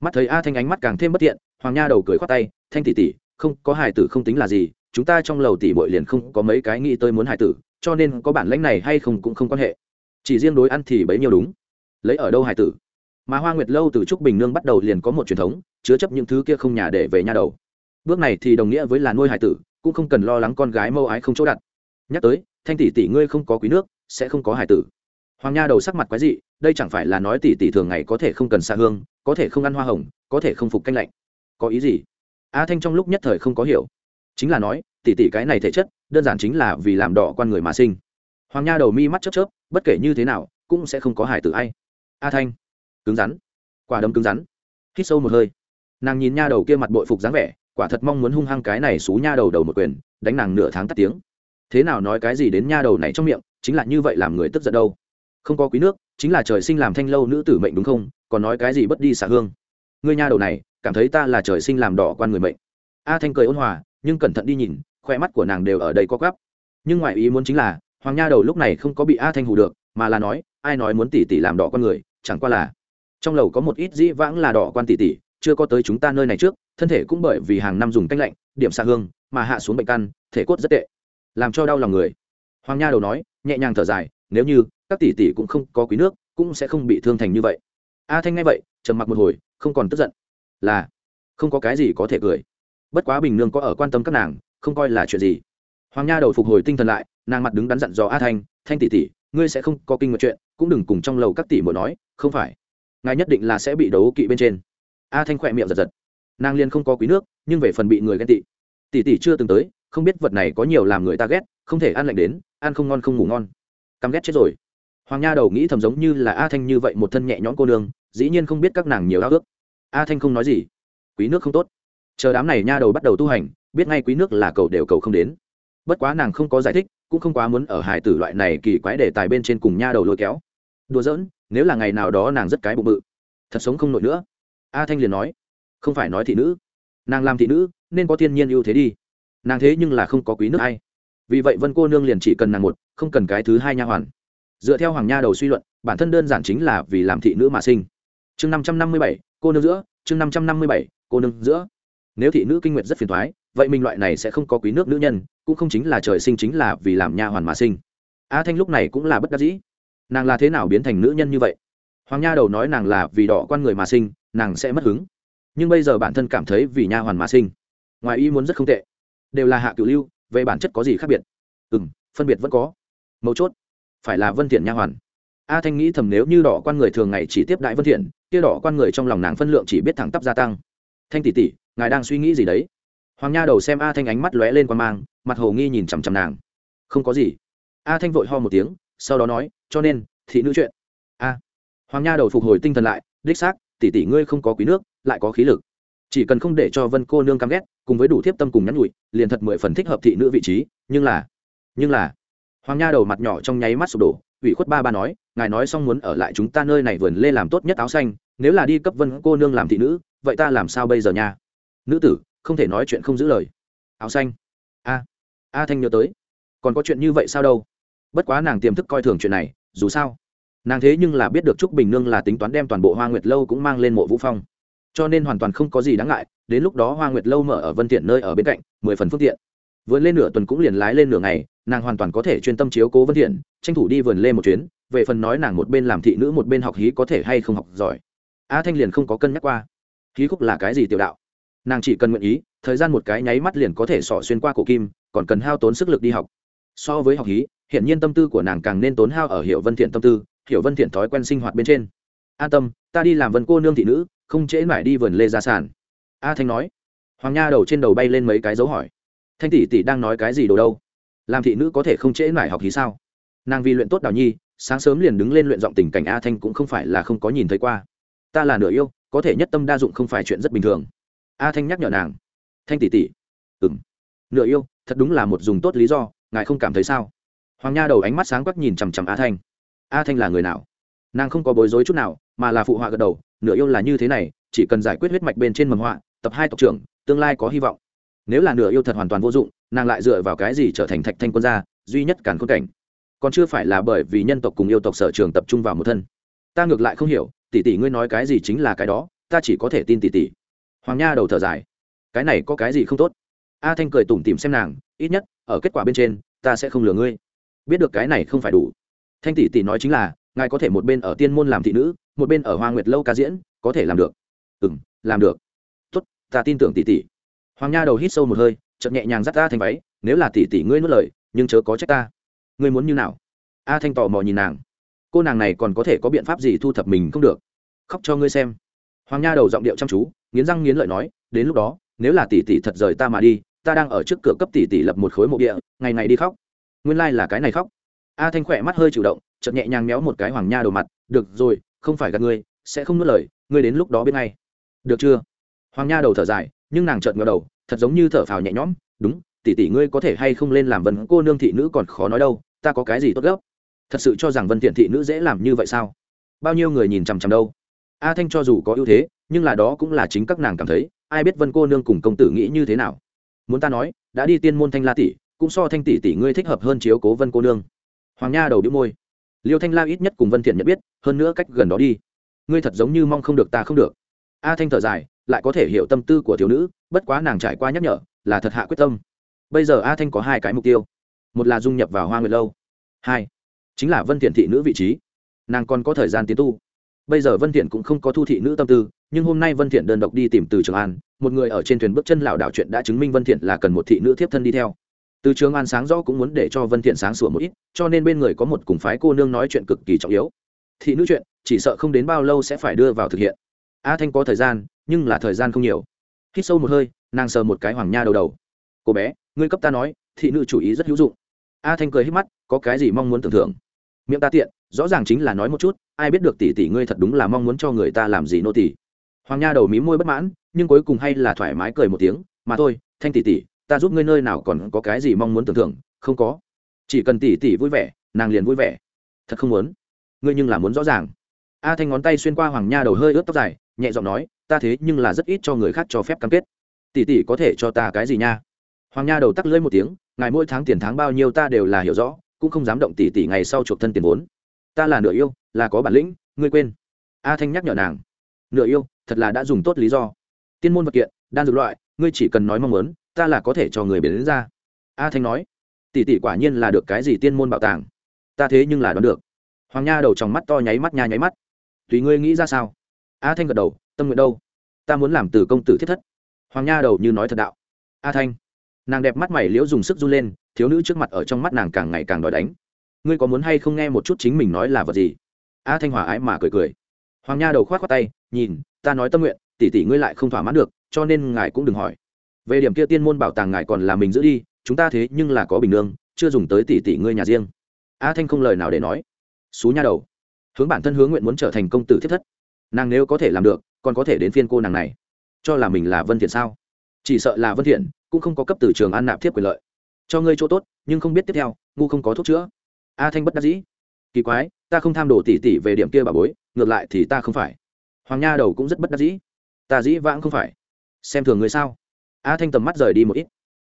Mắt thấy a thanh ánh mắt càng thêm bất tiện hoàng nha đầu cười khoát tay, thanh tỷ tỷ, không có hải tử không tính là gì, chúng ta trong lầu tỷ bội liền không có mấy cái nghĩ tới muốn hải tử cho nên có bản lãnh này hay không cũng không quan hệ. Chỉ riêng đối ăn thì bấy nhiêu đúng. Lấy ở đâu hải tử? Mà hoa nguyệt lâu từ trúc bình nương bắt đầu liền có một truyền thống, chứa chấp những thứ kia không nhà để về nhà đầu. Bước này thì đồng nghĩa với là nuôi hải tử, cũng không cần lo lắng con gái mâu ái không chỗ đặt. Nhắc tới, thanh tỷ tỷ ngươi không có quý nước, sẽ không có hải tử. Hoàng nha đầu sắc mặt quái dị, đây chẳng phải là nói tỷ tỷ thường ngày có thể không cần xa hương, có thể không ăn hoa hồng, có thể không phục canh lạnh. Có ý gì? A thanh trong lúc nhất thời không có hiểu chính là nói tỷ tỷ cái này thể chất, đơn giản chính là vì làm đỏ con người mà sinh. Hoàng nha đầu mi mắt chớp chớp, bất kể như thế nào, cũng sẽ không có hải tử ai. A thanh, cứng rắn, quả đấm cứng rắn, hít sâu một hơi. Nàng nhìn nha đầu kia mặt bội phục dáng vẻ, quả thật mong muốn hung hăng cái này xú nha đầu đầu một quyền, đánh nàng nửa tháng tắt tiếng. Thế nào nói cái gì đến nha đầu này trong miệng, chính là như vậy làm người tức giận đâu. Không có quý nước, chính là trời sinh làm thanh lâu nữ tử mệnh đúng không? Còn nói cái gì bất đi xả hương? Ngươi nha đầu này, cảm thấy ta là trời sinh làm đỏ quan người mệnh. A thanh cười ôn hòa nhưng cẩn thận đi nhìn, khoe mắt của nàng đều ở đây có gắp nhưng ngoài ý muốn chính là, hoàng nha đầu lúc này không có bị a thanh hù được, mà là nói, ai nói muốn tỷ tỷ làm đỏ con người, chẳng qua là trong lầu có một ít dĩ vãng là đỏ quan tỷ tỷ chưa có tới chúng ta nơi này trước, thân thể cũng bởi vì hàng năm dùng canh lạnh, điểm xa hương, mà hạ xuống bệnh căn, thể cốt rất tệ, làm cho đau lòng người. Hoàng nha đầu nói, nhẹ nhàng thở dài, nếu như các tỷ tỷ cũng không có quý nước, cũng sẽ không bị thương thành như vậy. A thanh nghe vậy, trầm mặc một hồi, không còn tức giận, là không có cái gì có thể cười bất quá bình nương có ở quan tâm các nàng, không coi là chuyện gì. Hoàng nha đầu phục hồi tinh thần lại, nàng mặt đứng đắn dặn dò a thanh thanh tỷ tỷ, ngươi sẽ không có kinh nguyện chuyện, cũng đừng cùng trong lầu các tỷ muội nói, không phải. Ngài nhất định là sẽ bị đấu kỵ bên trên. A thanh khỏe miệng giật giật. Nàng liên không có quý nước, nhưng về phần bị người ghen tị. Tỷ tỷ chưa từng tới, không biết vật này có nhiều làm người ta ghét, không thể ăn lạnh đến, ăn không ngon không ngủ ngon. Căm ghét chết rồi. Hoàng nha đầu nghĩ thầm giống như là a thanh như vậy một thân nhẹ nhõm cô nương, dĩ nhiên không biết các nàng nhiều ao ước. A thanh không nói gì. Quý nước không tốt chờ đám này nha đầu bắt đầu tu hành, biết ngay quý nước là cầu đều cầu không đến. Bất quá nàng không có giải thích, cũng không quá muốn ở hải tử loại này kỳ quái để tài bên trên cùng nha đầu lôi kéo. Đùa giỡn, nếu là ngày nào đó nàng rất cái bụng bự, thật sống không nổi nữa. A thanh liền nói, không phải nói thị nữ, nàng làm thị nữ, nên có thiên nhiên ưu thế đi. Nàng thế nhưng là không có quý nước hay vì vậy vân cô nương liền chỉ cần nàng một, không cần cái thứ hai nha hoàn. Dựa theo hoàng nha đầu suy luận, bản thân đơn giản chính là vì làm thị nữ mà sinh. Chương năm trăm năm mươi bảy, cô nương giữa, chương năm trăm năm mươi bảy, cô nương giữa nếu thị nữ kinh nguyệt rất phiền thoái, vậy mình loại này sẽ không có quý nước nữ nhân, cũng không chính là trời sinh chính là vì làm nha hoàn mà sinh. A thanh lúc này cũng là bất đắc dĩ. Nàng là thế nào biến thành nữ nhân như vậy? Hoàng nha đầu nói nàng là vì đỏ quan người mà sinh, nàng sẽ mất hứng. Nhưng bây giờ bản thân cảm thấy vì nha hoàn mà sinh, ngoài ý muốn rất không tệ. Đều là hạ cựu lưu, về bản chất có gì khác biệt? Ừ m phân biệt vẫn có. Mấu chốt, phải là vân thiện nha hoàn. A thanh nghĩ thầm nếu như đỏ quan người thường ngày chỉ tiếp đại vân thiện, kia đỏ quan người trong lòng nàng phân lượng chỉ biết thẳng tắp gia tăng. Thanh tỷ tỷ ngài đang suy nghĩ gì đấy? Hoàng nha đầu xem a thanh ánh mắt lóe lên quan mang, mặt hồ nghi nhìn chằm chằm nàng. Không có gì. A thanh vội ho một tiếng, sau đó nói, cho nên, thị nữ chuyện. A. Hoàng nha đầu phục hồi tinh thần lại, đích xác, tỷ tỷ ngươi không có quý nước, lại có khí lực. Chỉ cần không để cho vân cô nương căm ghét, cùng với đủ thiếp tâm cùng nhắn nhụi liền thật mười phần thích hợp thị nữ vị trí, nhưng là nhưng là, hoàng nha đầu mặt nhỏ trong nháy mắt sụp đổ, ủy khuất ba ba nói, ngài nói xong muốn ở lại chúng ta nơi này vườn lê làm tốt nhất áo xanh, nếu là đi cấp vân cô nương làm thị nữ, vậy ta làm sao bây giờ nha? Nữ tử, không thể nói chuyện không giữ lời. Áo xanh. A a thanh nhớ tới. Còn có chuyện như vậy sao đâu? Bất quá nàng tiềm thức coi thường chuyện này, dù sao, nàng thế nhưng là biết được trúc bình nương là tính toán đem toàn bộ hoa nguyệt lâu cũng mang lên mộ vũ phong. Cho nên hoàn toàn không có gì đáng ngại, đến lúc đó hoa nguyệt lâu mở ở vân tiện nơi ở bên cạnh, mười phần phương tiện. Vượn lên nửa tuần cũng liền lái lên nửa ngày, nàng hoàn toàn có thể chuyên tâm chiếu cố vân thiện tranh thủ đi vườn lên một chuyến, về phần nói nàng một bên làm thị nữ một bên học hí có thể hay không học giỏi. A thanh liền không có cân nhắc qua. Hí khúc là cái gì tiểu đạo? Nàng chỉ cần nguyện ý, thời gian một cái nháy mắt liền có thể sỏ xuyên qua cổ kim, còn cần hao tốn sức lực đi học. So với học hí hiện nhiên tâm tư của nàng càng nên tốn hao ở hiệu vân thiện tâm tư hiệu vân thiện thói quen sinh hoạt bên trên. An tâm, ta đi làm vân cô nương thị nữ, không trễ mãi đi vườn lê gia sản. A thanh nói. Hoàng nha đầu trên đầu bay lên mấy cái dấu hỏi. Thanh tỷ tỷ đang nói cái gì đồ đâu? Làm thị nữ có thể không trễ mãi học hí sao? Nàng vì luyện tốt đào nhi, sáng sớm liền đứng lên luyện giọng tình cảnh a thanh cũng không phải là không có nhìn thấy qua. Ta là nửa yêu, có thể nhất tâm đa dụng không phải chuyện rất bình thường a thanh nhắc nhở nàng. Thanh tỷ tỷ. Ừng nửa yêu, thật đúng là một dùng tốt lý do, ngài không cảm thấy sao? Hoàng nha đầu ánh mắt sáng quắc nhìn chằm chằm a thanh. A thanh là người nào? Nàng không có bối rối chút nào, mà là phụ họa gật đầu, nửa yêu là như thế này, chỉ cần giải quyết huyết mạch bên trên mầm họa, tập hai tộc trưởng, tương lai có hy vọng. Nếu là nửa yêu thật hoàn toàn vô dụng, nàng lại dựa vào cái gì trở thành thạch thanh quân gia, duy nhất cản khôn cảnh? Còn chưa phải là bởi vì nhân tộc cùng yêu tộc sở trường tập trung vào một thân. Ta ngược lại không hiểu, tỷ tỷ ngươi nói cái gì chính là cái đó, ta chỉ có thể tin tỷ tỷ hoàng nha đầu thở dài. Cái này có cái gì không tốt? A thanh cười tủm tìm xem nàng, ít nhất, ở kết quả bên trên, ta sẽ không lừa ngươi. Biết được cái này không phải đủ. Thanh tỷ tỷ nói chính là, ngài có thể một bên ở tiên môn làm thị nữ, một bên ở hoa nguyệt lâu ca diễn, có thể làm được. Ừ m làm được. Tốt, ta tin tưởng tỷ tỷ. Hoàng nha đầu hít sâu một hơi chậm nhẹ nhàng dắt ta thành váy, nếu là tỷ tỷ ngươi nuốt lời, nhưng chớ có trách ta. Ngươi muốn như nào? A thanh tò mò nhìn nàng. Cô nàng này còn có thể có biện pháp gì thu thập mình không được? Khóc cho ngươi xem. Hoàng nha đầu giọng điệu chăm chú nghiến răng nghiến lợi nói, đến lúc đó, nếu là tỷ tỷ thật rời ta mà đi, ta đang ở trước cửa cấp tỷ tỷ lập một khối mộ địa, ngày ngày đi khóc. Nguyên lai là cái này khóc. A thanh khỏe mắt hơi chủ động, chợt nhẹ nhàng méo một cái hoàng nha đầu mặt, được rồi, không phải gạt ngươi, sẽ không nuốt lời, ngươi đến lúc đó biết ngay. Được chưa? Hoàng nha đầu thở dài, nhưng nàng chợt ngờ đầu, thật giống như thở phào nhẹ nhõm, đúng, tỷ tỷ ngươi có thể hay không lên làm vân cô nương thị nữ còn khó nói đâu, ta có cái gì tốt gấp? Thật sự cho rằng vân tiện thị nữ dễ làm như vậy sao? Bao nhiêu người nhìn chằm chằm đâu? A thanh cho dù có ưu thế, nhưng là đó cũng là chính các nàng cảm thấy, ai biết vân cô nương cùng công tử nghĩ như thế nào. Muốn ta nói, đã đi tiên môn thanh la tỷ, cũng so thanh tỷ tỷ ngươi thích hợp hơn chiếu cố vân cô nương. Hoàng nha đầu đĩu môi. Liêu thanh la ít nhất cùng vân thiện nhận biết, hơn nữa cách gần đó đi. Ngươi thật giống như mong không được ta không được. A thanh thở dài, lại có thể hiểu tâm tư của thiếu nữ, bất quá nàng trải qua nhắc nhở, là thật hạ quyết tâm. Bây giờ a thanh có hai cái mục tiêu. Một là dung nhập vào hoa nguyệt lâu. Hai, chính là vân thiện thị nữ vị trí. Nàng còn có thời gian tiến tu bây giờ vân thiện cũng không có thu thị nữ tâm tư, nhưng hôm nay vân thiện đơn độc đi tìm từ trường an, một người ở trên thuyền bước chân lảo đảo chuyện đã chứng minh vân thiện là cần một thị nữ tiếp thân đi theo. Từ trường an sáng rõ cũng muốn để cho vân thiện sáng sủa một ít, cho nên bên người có một cùng phái cô nương nói chuyện cực kỳ trọng yếu. Thị nữ chuyện, chỉ sợ không đến bao lâu sẽ phải đưa vào thực hiện. A thanh có thời gian, nhưng là thời gian không nhiều. Hít sâu một hơi, nàng sờ một cái hoàng nha đầu đầu. Cô bé, ngươi cấp ta nói, thị nữ chủ ý rất hữu dụng. A thanh cười hít mắt, có cái gì mong muốn tưởng thưởng? Miệng ta tiện, rõ ràng chính là nói một chút, ai biết được tỷ tỷ ngươi thật đúng là mong muốn cho người ta làm gì nô tỷ hoàng nha đầu mí môi bất mãn, nhưng cuối cùng hay là thoải mái cười một tiếng, mà thôi, thanh tỷ tỷ, ta giúp ngươi nơi nào còn có cái gì mong muốn tưởng thưởng, không có. Chỉ cần tỷ tỷ vui vẻ, nàng liền vui vẻ. Thật không muốn. Ngươi nhưng là muốn rõ ràng. A thanh ngón tay xuyên qua hoàng nha đầu hơi ướt tóc dài, nhẹ giọng nói, ta thế nhưng là rất ít cho người khác cho phép cam kết. Tỷ tỷ có thể cho ta cái gì nha? Hoàng nha đầu tắc lưỡi một tiếng, ngài mỗi tháng tiền tháng bao nhiêu ta đều là hiểu rõ cũng không dám động tỷ tỷ ngày sau chuộc thân tiền vốn. Ta là nửa yêu, là có bản lĩnh, ngươi quên. A thanh nhắc nhở nàng. Nửa yêu, thật là đã dùng tốt lý do. Tiên môn vật kiện, đan dược loại, ngươi chỉ cần nói mong muốn, ta là có thể cho người biến đến ra. A thanh nói. Tỷ tỷ quả nhiên là được cái gì tiên môn bảo tàng. Ta thế nhưng là đoán được. Hoàng nha đầu trong mắt to nháy mắt nha nháy mắt. Tùy ngươi nghĩ ra sao? A thanh gật đầu, tâm nguyện đâu? Ta muốn làm từ công tử thiết thất. Hoàng nha đầu như nói thật đạo. A thanh nàng đẹp mắt mày liễu dùng sức run lên, thiếu nữ trước mặt ở trong mắt nàng càng ngày càng đòi đánh. Ngươi có muốn hay không nghe một chút chính mình nói là vật gì? A thanh hòa ái mà cười cười. Hoàng nha đầu k h o á t khoác tay, nhìn, ta nói tâm nguyện, tỷ tỷ ngươi lại không thỏa mãn được, cho nên ngài cũng đừng hỏi. Về điểm kia tiên môn bảo tàng ngài còn là mình giữ đi, chúng ta thế nhưng là có bình nương, chưa dùng tới tỷ tỷ ngươi nhà riêng. A thanh không lời nào để nói. Xú nha đầu, hướng bản thân hướng nguyện muốn trở thành công tử thiết thất. Nàng nếu có thể làm được, còn có thể đến phiên cô nàng này. Cho là mình là vân thiện sao? Chỉ sợ là vân thiện cũng không có cấp từ trường an nạp thiếp quyền lợi. Cho ngươi chỗ tốt, nhưng không biết tiếp theo, ngu không có thuốc chữa. A thanh bất đắc dĩ. Kỳ quái, ta không tham đồ tỉ tỉ về điểm kia bà bối, ngược lại thì ta không phải. Hoàng nha đầu cũng rất bất đắc dĩ. Ta dĩ vãng không phải. Xem thường người sao? A thanh tầm mắt rời đi một ít.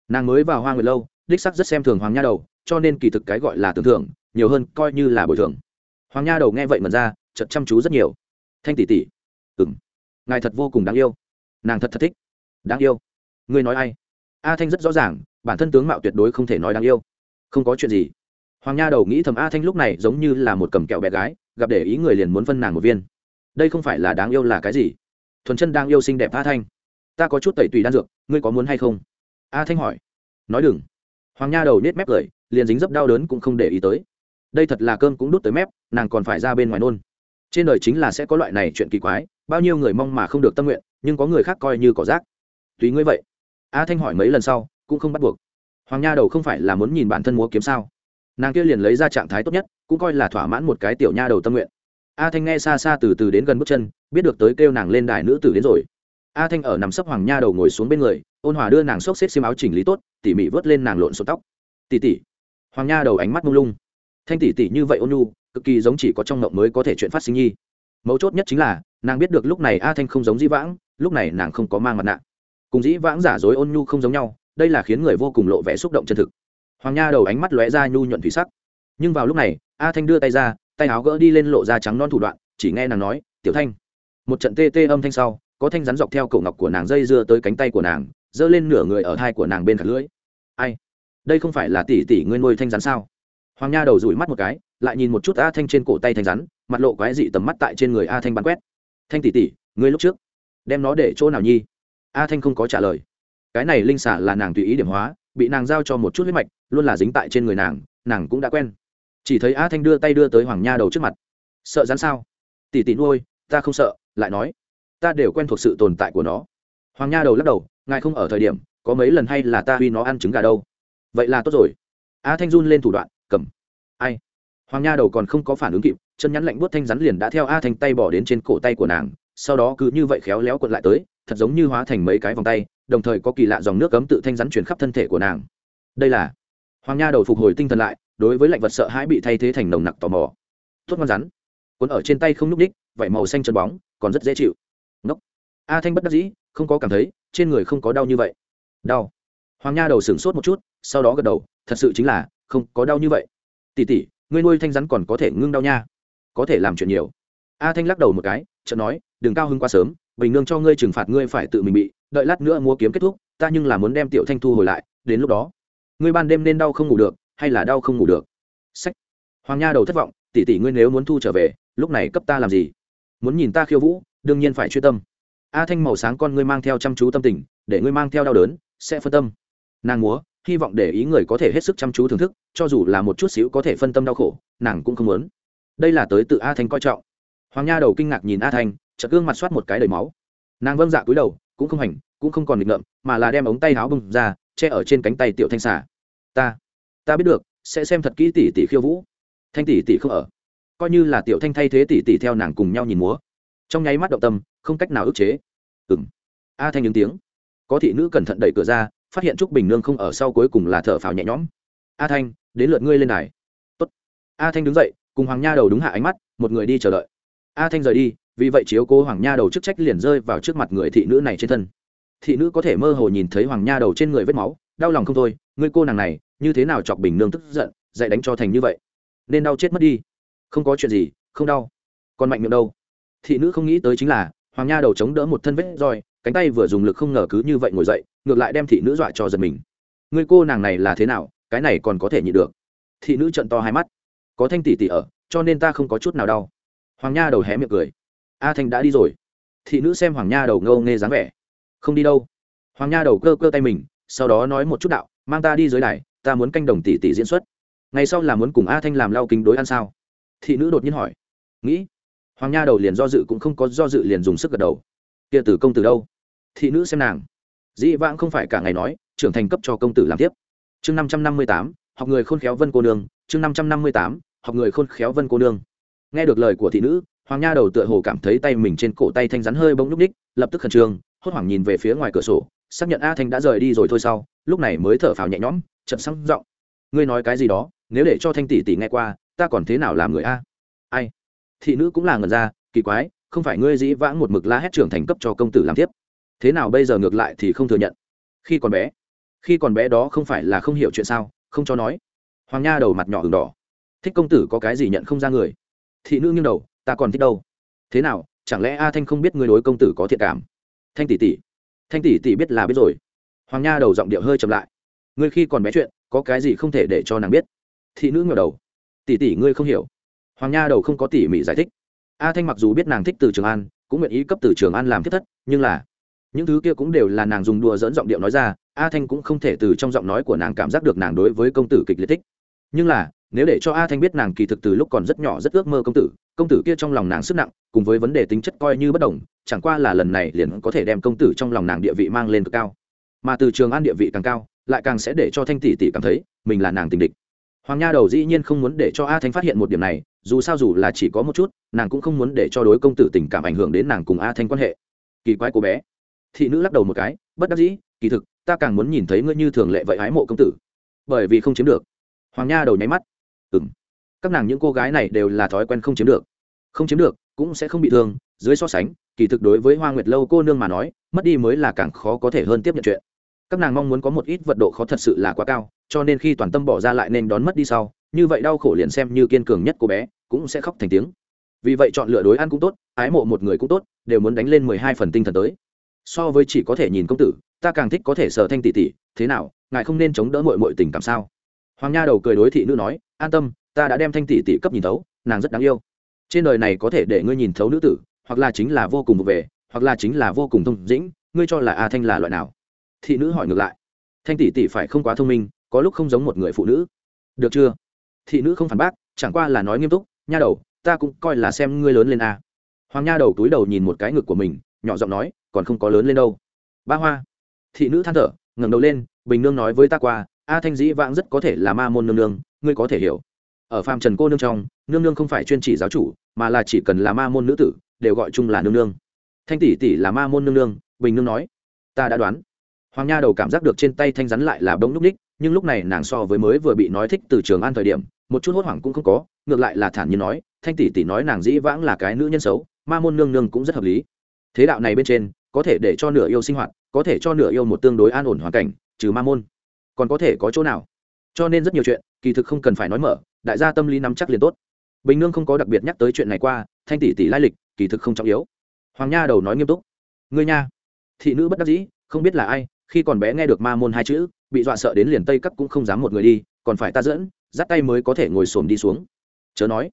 Nàng mới vào hoa người lâu, đích sắc rất xem thường hoàng nha đầu, cho nên kỳ thực cái gọi là tưởng thưởng, nhiều hơn coi như là bồi thường. Hoàng nha đầu nghe vậy mật ra chật chăm chú rất nhiều. Thanh tỷ tỷ. Ừng ngài thật vô cùng đáng yêu. Nàng thật thật thích. Đáng yêu. Ngươi nói ai? A thanh rất rõ ràng, bản thân tướng mạo tuyệt đối không thể nói đáng yêu. Không có chuyện gì. Hoàng nha đầu nghĩ thầm a thanh lúc này giống như là một cầm kẹo bé gái, gặp để ý người liền muốn phân nàng một viên. Đây không phải là đáng yêu là cái gì? Thuần chân đang yêu xinh đẹp a thanh. Ta có chút tẩy tùy đan dược, ngươi có muốn hay không? A thanh hỏi. Nói đừng. Hoàng nha đầu nết mép cười, liền dính dấp đau đớn cũng không để ý tới. Đây thật là cơm cũng đút tới mép, nàng còn phải ra bên ngoài nôn. Trên đời chính là sẽ có loại này chuyện kỳ quái, bao nhiêu người mong mà không được tâm nguyện, nhưng có người khác coi như cỏ rác. Tùy ngươi vậy a thanh hỏi mấy lần sau, cũng không bắt buộc. Hoàng nha đầu không phải là muốn nhìn bản thân múa kiếm sao? Nàng kia liền lấy ra trạng thái tốt nhất, cũng coi là thỏa mãn một cái tiểu nha đầu tâm nguyện. A thanh nghe xa xa từ từ đến gần bước chân, biết được tới kêu nàng lên đài nữ tử đến rồi. A thanh ở nằm sấp hoàng nha đầu ngồi xuống bên người, ôn hòa đưa nàng xốc xếp xiêm áo chỉnh lý tốt, tỉ mỉ vớt lên nàng lộn xộn tóc. Tỉ tỉ hoàng nha đầu ánh mắt mông lung. Thanh tỉ tỉ như vậy ôn nhu, cực kỳ giống chỉ có trong ngộng mới có thể chuyện phát sinh nhi. Mấu chốt nhất chính là, nàng biết được lúc này a thanh không giống di vãng, lúc này nàng không có mang mặt nạ cùng dĩ vãng giả dối ôn nhu không giống nhau, đây là khiến người vô cùng lộ vẻ xúc động chân thực. Hoàng nha đầu ánh mắt lóe ra nhu nhuận thủy sắc. Nhưng vào lúc này, a thanh đưa tay ra, tay áo gỡ đi lên lộ ra trắng non thủ đoạn, chỉ nghe nàng nói, tiểu thanh. Một trận tê tê âm thanh sau, có thanh rắn dọc theo cổ ngọc của nàng dây dưa tới cánh tay của nàng, giơ lên nửa người ở thai của nàng bên khả lưỡi. Ai? Đây không phải là tỷ tỷ ngươi nuôi thanh rắn sao? Hoàng nha đầu rủi mắt một cái, lại nhìn một chút a thanh trên cổ tay thanh rắn, mặt lộ quái dị tầm mắt tại trên người a thanh bắn quét. Thanh tỷ tỷ, ngươi lúc trước đem nó để chỗ nào nhi? A thanh không có trả lời. Cái này linh xả là nàng tùy ý điểm hóa, bị nàng giao cho một chút huyết mạch, luôn là dính tại trên người nàng nàng cũng đã quen. Chỉ thấy a thanh đưa tay đưa tới hoàng nha đầu trước mặt. Sợ rắn sao? Tỷ tỷ nuôi, ta không sợ, lại nói. Ta đều quen thuộc sự tồn tại của nó. Hoàng nha đầu lắc đầu, ngài không ở thời điểm, có mấy lần hay là ta huy nó ăn trứng gà đâu? Vậy là tốt rồi. A thanh run lên thủ đoạn, cầm. Ai? Hoàng nha đầu còn không có phản ứng kịp, chân nhắn lạnh buốt thanh rắn liền đã theo a thanh tay bỏ đến trên cổ tay của nàng, sau đó cứ như vậy khéo léo quật lại tới thật giống như hóa thành mấy cái vòng tay, đồng thời có kỳ lạ dòng nước cấm tự thanh rắn chuyển khắp thân thể của nàng. Đây là hoàng nha đầu phục hồi tinh thần lại, đối với lạnh vật sợ hãi bị thay thế thành nồng nặc tò mò. Tốt ngon rắn. Cuốn ở trên tay không n ú c ních vảy màu xanh chân bóng, còn rất dễ chịu. Nốc a thanh bất đắc dĩ, không có cảm thấy, trên người không có đau như vậy. Đau. Hoàng nha đầu sửng sốt một chút, sau đó gật đầu, thật sự chính là, không có đau như vậy. Tỉ tỉ, ngươi nuôi thanh rắn còn có thể ngưng đau nha. Có thể làm chuyện nhiều. A thanh lắc đầu một cái, chợt nói, đừng cao hứng quá sớm bình nương cho ngươi trừng phạt ngươi phải tự mình bị, đợi lát nữa mua kiếm kết thúc, ta nhưng là muốn đem tiểu thanh thu hồi lại, đến lúc đó, ngươi ban đêm nên đau không ngủ được, hay là đau không ngủ được? Sách. Hoàng nha đầu thất vọng, tỷ tỷ ngươi nếu muốn thu trở về, lúc này cấp ta làm gì? Muốn nhìn ta khiêu vũ, đương nhiên phải chuyên tâm. A thanh màu sáng con ngươi mang theo chăm chú tâm tình, để ngươi mang theo đau đớn, sẽ phân tâm. Nàng múa, hy vọng để ý người có thể hết sức chăm chú thưởng thức, cho dù là một chút xíu có thể phân tâm đau khổ, nàng cũng không muốn. Đây là tới tự a thanh coi trọng. Hoàng nha đầu kinh ngạc nhìn a thanh chợt gương mặt soát một cái đầy máu. Nàng vâng dạ cúi đầu, cũng không hành, cũng không còn nghịch ngợm, mà là đem ống tay áo bung ra, che ở trên cánh tay tiểu thanh xà. Ta ta biết được, sẽ xem thật kỹ tỷ tỷ khiêu vũ. Thanh tỷ tỷ không ở. Coi như là tiểu thanh thay thế tỷ tỷ theo nàng cùng nhau nhìn múa. Trong nháy mắt động tâm, không cách nào ức chế. Ừng a thanh những tiếng. Có thị nữ cẩn thận đẩy cửa ra, phát hiện trúc bình nương không ở sau cuối cùng là thở phào nhẹ nhõm. A thanh, đến lượt ngươi lên này. Tốt. a thanh đứng dậy, cùng hoàng nha đầu đúng hạ ánh mắt, một người đi chờ đợi. A thanh rời đi vì vậy chiếu cố hoàng nha đầu chức trách liền rơi vào trước mặt người thị nữ này trên thân. Thị nữ có thể mơ hồ nhìn thấy hoàng nha đầu trên người vết máu, đau lòng không thôi người cô nàng này, như thế nào chọc bình nương tức giận, dạy đánh cho thành như vậy? Nên đau chết mất đi. Không có chuyện gì, không đau. Còn mạnh miệng đâu? Thị nữ không nghĩ tới chính là, hoàng nha đầu chống đỡ một thân vết roi, cánh tay vừa dùng lực không ngờ cứ như vậy ngồi dậy, ngược lại đem thị nữ dọa cho giật mình. Người cô nàng này là thế nào, cái này còn có thể nhịn được? Thị nữ trận to hai mắt. Có thanh tỷ tỷ ở, cho nên ta không có chút nào đau. Hoàng nha đầu hé miệng cười a thanh đã đi rồi. Thị nữ xem hoàng nha đầu ngâu nghe dáng vẻ. Không đi đâu. Hoàng nha đầu cơ cơ tay mình, sau đó nói một chút đạo, mang ta đi dưới đài, ta muốn canh đồng tỷ tỷ diễn xuất. Ngày sau là muốn cùng a thanh làm lau kính đối ăn sao? Thị nữ đột nhiên hỏi. Nghĩ. Hoàng nha đầu liền do dự cũng không có do dự liền dùng sức gật đầu. Kia tử công tử đâu? Thị nữ xem nàng. Dĩ vãng không phải cả ngày nói, trưởng thành cấp cho công tử làm tiếp. Chương năm trăm năm mươi tám, học người khôn khéo vân cô nương. Chương năm trăm năm mươi tám, học người khôn khéo vân cô nương. Nghe được lời của thị nữ hoàng nha đầu tựa hồ cảm thấy tay mình trên cổ tay thanh rắn hơi bỗng nhúc ních lập tức khẩn trương, hốt hoảng nhìn về phía ngoài cửa sổ, xác nhận a thanh đã rời đi rồi thôi sau, lúc này mới thở phào nhẹ nhõm chậm sang giọng. Ngươi nói cái gì đó, nếu để cho thanh tỷ tỷ nghe qua, ta còn thế nào làm người a? Ai? Thị nữ cũng là ngần ra, kỳ quái, không phải ngươi dĩ vãng một mực la hét trưởng thành cấp cho công tử làm tiếp. Thế nào bây giờ ngược lại thì không thừa nhận. Khi còn bé, khi còn bé đó không phải là không hiểu chuyện sao, không cho nói. Hoàng nha đầu mặt nhỏ ửng đỏ. Thích công tử có cái gì nhận không ra người? Thị nữ nghiêng đầu ta còn thích đâu. Thế nào, chẳng lẽ a thanh không biết ngươi đối công tử có thiện cảm? Thanh tỷ tỷ. Thanh tỷ tỷ biết là biết rồi. Hoàng nha đầu giọng điệu hơi chậm lại. Ngươi khi còn bé chuyện, có cái gì không thể để cho nàng biết? Thị nữ ngờ đầu. Tỷ tỷ ngươi không hiểu. Hoàng nha đầu không có tỉ mỉ giải thích. A thanh mặc dù biết nàng thích từ trường an, cũng nguyện ý cấp từ trường an làm thiết thất, nhưng là những thứ kia cũng đều là nàng dùng đùa dẫn giọng điệu nói ra, a thanh cũng không thể từ trong giọng nói của nàng cảm giác được nàng đối với công tử kịch liệt thích. Nhưng là nếu để cho a thanh biết nàng kỳ thực từ lúc còn rất nhỏ rất ước mơ công tử công tử kia trong lòng nàng sức nặng, cùng với vấn đề tính chất coi như bất đồng, chẳng qua là lần này liền có thể đem công tử trong lòng nàng địa vị mang lên cực cao. Mà từ trường an địa vị càng cao, lại càng sẽ để cho thanh tỷ tỷ cảm thấy mình là nàng tình địch. Hoàng nha đầu dĩ nhiên không muốn để cho a thanh phát hiện một điểm này, dù sao dù là chỉ có một chút, nàng cũng không muốn để cho đối công tử tình cảm ảnh hưởng đến nàng cùng a thanh quan hệ. Kỳ quái cô bé. Thị nữ lắc đầu một cái, bất đắc dĩ, kỳ thực, ta càng muốn nhìn thấy ngươi như thường lệ vậy ái mộ công tử. Bởi vì không chiếm được. Hoàng nha đầu nháy mắt ừng các nàng những cô gái này đều là thói quen không chiếm được. Không chiếm được, cũng sẽ không bị thương, dưới so sánh, kỳ thực đối với hoa nguyệt lâu cô nương mà nói, mất đi mới là càng khó có thể hơn tiếp nhận chuyện. Các nàng mong muốn có một ít vật độ khó thật sự là quá cao, cho nên khi toàn tâm bỏ ra lại nên đón mất đi sau, như vậy đau khổ liền xem như kiên cường nhất cô bé, cũng sẽ khóc thành tiếng. Vì vậy chọn lựa đối ăn cũng tốt, ái mộ một người cũng tốt, đều muốn đánh lên mười hai phần tinh thần tới. So với chỉ có thể nhìn công tử, ta càng thích có thể sờ thanh tỷ tỷ thế nào, ngài không nên chống đỡ mội mội tình cảm sao? Hoàng nha đầu cười đối thị nữ nói, an tâm, ta đã đem thanh tỷ tỷ cấp nhìn thấu, nàng rất đáng yêu. Trên đời này có thể để ngươi nhìn thấu nữ tử, hoặc là chính là vô cùng vụ về, hoặc là chính là vô cùng thông dĩnh, ngươi cho là a thanh là loại nào? Thị nữ hỏi ngược lại, thanh tỷ tỷ phải không quá thông minh, có lúc không giống một người phụ nữ. Được chưa? Thị nữ không phản bác, chẳng qua là nói nghiêm túc, nha đầu, ta cũng coi là xem ngươi lớn lên a. Hoàng nha đầu túi đầu nhìn một cái ngực của mình, nhỏ giọng nói, còn không có lớn lên đâu. Ba hoa. Thị nữ than thở, ngẩng đầu lên, bình nương nói với ta qua a thanh dĩ vãng rất có thể là ma môn nương nương, ngươi có thể hiểu. Ở phàm trần cô nương trong, nương nương không phải chuyên chỉ giáo chủ, mà là chỉ cần là ma môn nữ tử, đều gọi chung là nương nương. Thanh tỷ tỷ là ma môn nương nương, bình nương nói. Ta đã đoán. Hoàng nha đầu cảm giác được trên tay thanh rắn lại là bông núc ních, nhưng lúc này nàng so với mới vừa bị nói thích từ trường an thời điểm, một chút hốt hoảng cũng không có, ngược lại là thản nhiên nói, thanh tỷ tỷ nói nàng dĩ vãng là cái nữ nhân xấu, ma môn nương nương cũng rất hợp lý. Thế đạo này bên trên, có thể để cho nửa yêu sinh hoạt, có thể cho nửa yêu một tương đối an ổn hoàn cảnh, trừ ma môn còn có thể có chỗ nào? Cho nên rất nhiều chuyện, kỳ thực không cần phải nói mở, đại gia tâm lý nắm chắc liền tốt. Bình nương không có đặc biệt nhắc tới chuyện này qua, thanh tỷ tỷ lai lịch, kỳ thực không trọng yếu. Hoàng nha đầu nói nghiêm túc. Ngươi nha. Thị nữ bất đắc dĩ, không biết là ai, khi còn bé nghe được ma môn hai chữ, bị dọa sợ đến liền tây cấp cũng không dám một người đi, còn phải ta dẫn, dắt tay mới có thể ngồi xổm đi xuống. Chớ nói.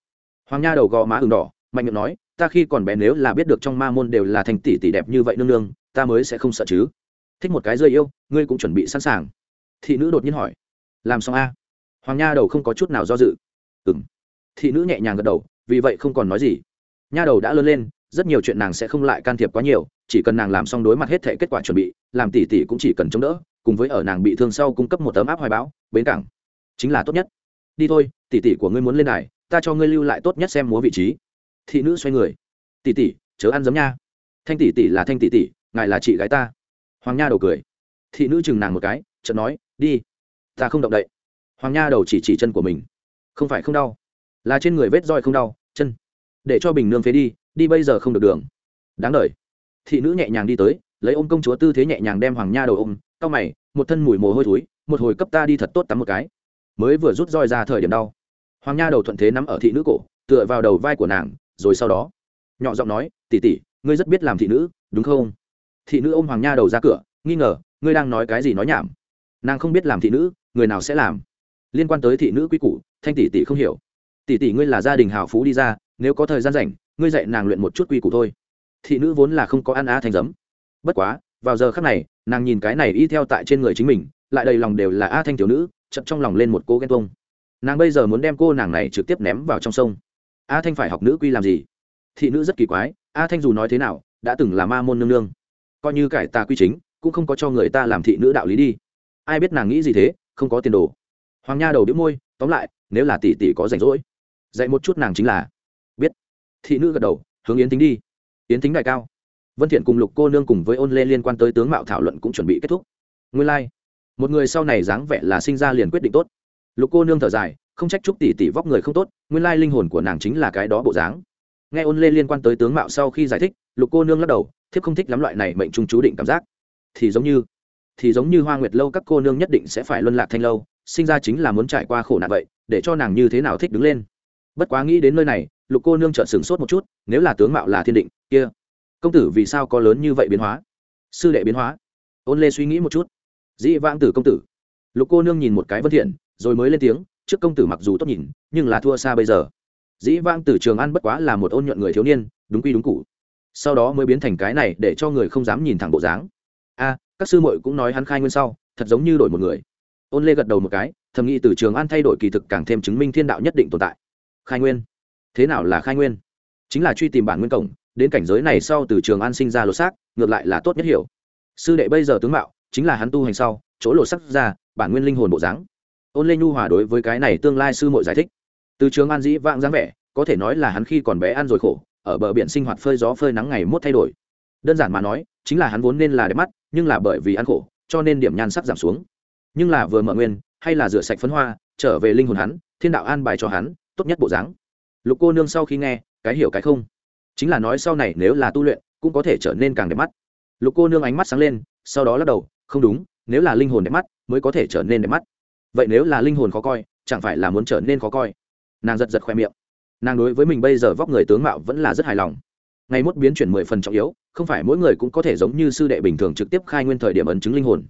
Hoàng nha đầu gò má ừng đỏ, mạnh miệng nói, ta khi còn bé nếu là biết được trong ma môn đều là thành tỷ tỷ đẹp như vậy nương nương, ta mới sẽ không sợ chứ. Thích một cái rơi yêu, ngươi cũng chuẩn bị sẵn sàng thị nữ đột nhiên hỏi, làm xong a? Hoàng nha đầu không có chút nào do dự. Ừng thị nữ nhẹ nhàng gật đầu, vì vậy không còn nói gì. Nha đầu đã lớn lên, rất nhiều chuyện nàng sẽ không lại can thiệp quá nhiều, chỉ cần nàng làm xong đối mặt hết thể kết quả chuẩn bị, làm tỷ tỷ cũng chỉ cần chống đỡ, cùng với ở nàng bị thương sau cung cấp một tấm áp hoài bão, bến cảng, chính là tốt nhất. Đi thôi tỷ tỷ của ngươi muốn lên đài, ta cho ngươi lưu lại tốt nhất xem múa vị trí. Thị nữ xoay người tỷ tỷ chớ ăn giấm nha. Thanh tỷ tỷ là thanh tỷ tỷ ngài là chị gái ta. Hoàng nha đầu cười, thị nữ chừng nàng một cái, chợt nói đi. Ta không động đậy. Hoàng nha đầu chỉ chỉ chân của mình. Không phải không đau, là trên người vết roi không đau, chân. Để cho bình nương phế đi đi bây giờ không được đường. Đáng đ thị nữ nhẹ nhàng đi tới, lấy ôm công chúa tư thế nhẹ nhàng đem hoàng nha đầu ôm, cau mày, một thân mùi mồ hôi thối, một hồi cấp ta đi thật tốt tắm một cái. Mới vừa rút roi ra thời điểm đau. Hoàng nha đầu thuận thế nắm ở thị nữ cổ, tựa vào đầu vai của nàng, rồi sau đó, nhỏ giọng nói tỉ tỉ ngươi rất biết làm thị nữ, đúng không? Thị nữ ôm hoàng nha đầu ra cửa, nghi ngờ, ngươi đang nói cái gì nói nhảm? Nàng không biết làm thị nữ, người nào sẽ làm. Liên quan tới thị nữ quy củ, thanh tỷ tỷ không hiểu. Tỷ tỷ ngươi là gia đình hào phú đi ra, nếu có thời gian rảnh, ngươi dạy nàng luyện một chút quy củ thôi. Thị nữ vốn là không có ăn á thành giấm. Bất quá, vào giờ khắc này, nàng nhìn cái này y theo tại trên người chính mình, lại đầy lòng đều là a thanh thiếu nữ chậm trong lòng lên một cô ghen tuông. Nàng bây giờ muốn đem cô nàng này trực tiếp ném vào trong sông. A thanh phải học nữ quy làm gì? Thị nữ rất kỳ quái a thanh dù nói thế nào, đã từng là ma môn nương nương. Coi như cải tà quy chính, cũng không có cho người ta làm thị nữ đạo lý đi ai biết nàng nghĩ gì thế, không có tiền đồ. Hoàng nha đầu đĩu môi, tóm lại, nếu là tỷ tỷ có rảnh rỗi, dạy một chút nàng chính là. Biết. Thị nữ gật đầu, hướng yến tính đi. Yến tính đại cao. Vân thiện cùng lục cô nương cùng với ôn lê liên quan tới tướng mạo thảo luận cũng chuẩn bị kết thúc. Nguyên lai like. một người sau này dáng vẻ là sinh ra liền quyết định tốt. Lục cô nương thở dài, không trách chúc tỷ tỷ vóc người không tốt, nguyên lai linh hồn của nàng chính là cái đó bộ dáng. Nghe ôn lê liên quan tới tướng mạo sau khi giải thích, lục cô nương lắc đầu, thiếp không thích lắm loại này mệnh trung chú định cảm giác. Thì giống như thì giống như hoa nguyệt lâu các cô nương nhất định sẽ phải luân lạc thanh lâu, sinh ra chính là muốn trải qua khổ nạn vậy, để cho nàng như thế nào thích đứng lên. Bất quá nghĩ đến nơi này, lục cô nương chợt sửng sốt một chút, nếu là tướng mạo là thiên định, kia, công tử vì sao có lớn như vậy biến hóa? Sư đệ biến hóa. Ôn lê suy nghĩ một chút. Dĩ vãng tử công tử. Lục cô nương nhìn một cái vân thiện, rồi mới lên tiếng, trước công tử mặc dù tốt nhìn, nhưng là thua xa bây giờ. Dĩ vãng tử trường ăn bất quá là một ôn nhuận người thiếu niên, đúng quy đúng cụ sau đó mới biến thành cái này để cho người không dám nhìn thẳng bộ dáng a, các sư muội cũng nói hắn khai nguyên sau, thật giống như đổi một người. Ôn lê gật đầu một cái, thầm nghĩ từ trường an thay đổi kỳ thực càng thêm chứng minh thiên đạo nhất định tồn tại. Khai nguyên? Thế nào là khai nguyên? Chính là truy tìm bản nguyên cổng, đến cảnh giới này sau từ trường an sinh ra lột xác, ngược lại là tốt nhất hiểu. Sư đệ bây giờ tướng mạo, chính là hắn tu hành sau, chỗ lột sắc ra, bản nguyên linh hồn bộ dáng. Ôn lê nhu hòa đối với cái này tương lai sư mội giải thích. Từ trường an dĩ vãng dáng vẻ, có thể nói là hắn khi còn bé ăn rồi khổ, ở bờ biển sinh hoạt phơi gió phơi nắng ngày mốt thay đổi. Đơn giản mà nói chính là hắn vốn nên là đẹp mắt, nhưng là bởi vì ăn khổ, cho nên điểm nhan sắc giảm xuống. Nhưng là vừa mở nguyên, hay là rửa sạch phấn hoa, trở về linh hồn hắn, thiên đạo an bài cho hắn, tốt nhất bộ dáng. Lục cô nương sau khi nghe, cái hiểu cái không. Chính là nói sau này nếu là tu luyện, cũng có thể trở nên càng đẹp mắt. Lục cô nương ánh mắt sáng lên, sau đó lắc đầu, không đúng, nếu là linh hồn đẹp mắt, mới có thể trở nên đẹp mắt. Vậy nếu là linh hồn khó coi, chẳng phải là muốn trở nên khó coi? Nàng giật giật khoe miệng. Nàng đối với mình bây giờ vóc người tướng mạo vẫn là rất hài lòng. Ngày mốt biến chuyển mười phần trọng yếu không phải mỗi người cũng có thể giống như sư đệ bình thường trực tiếp khai nguyên thời điểm ấn chứng linh hồn.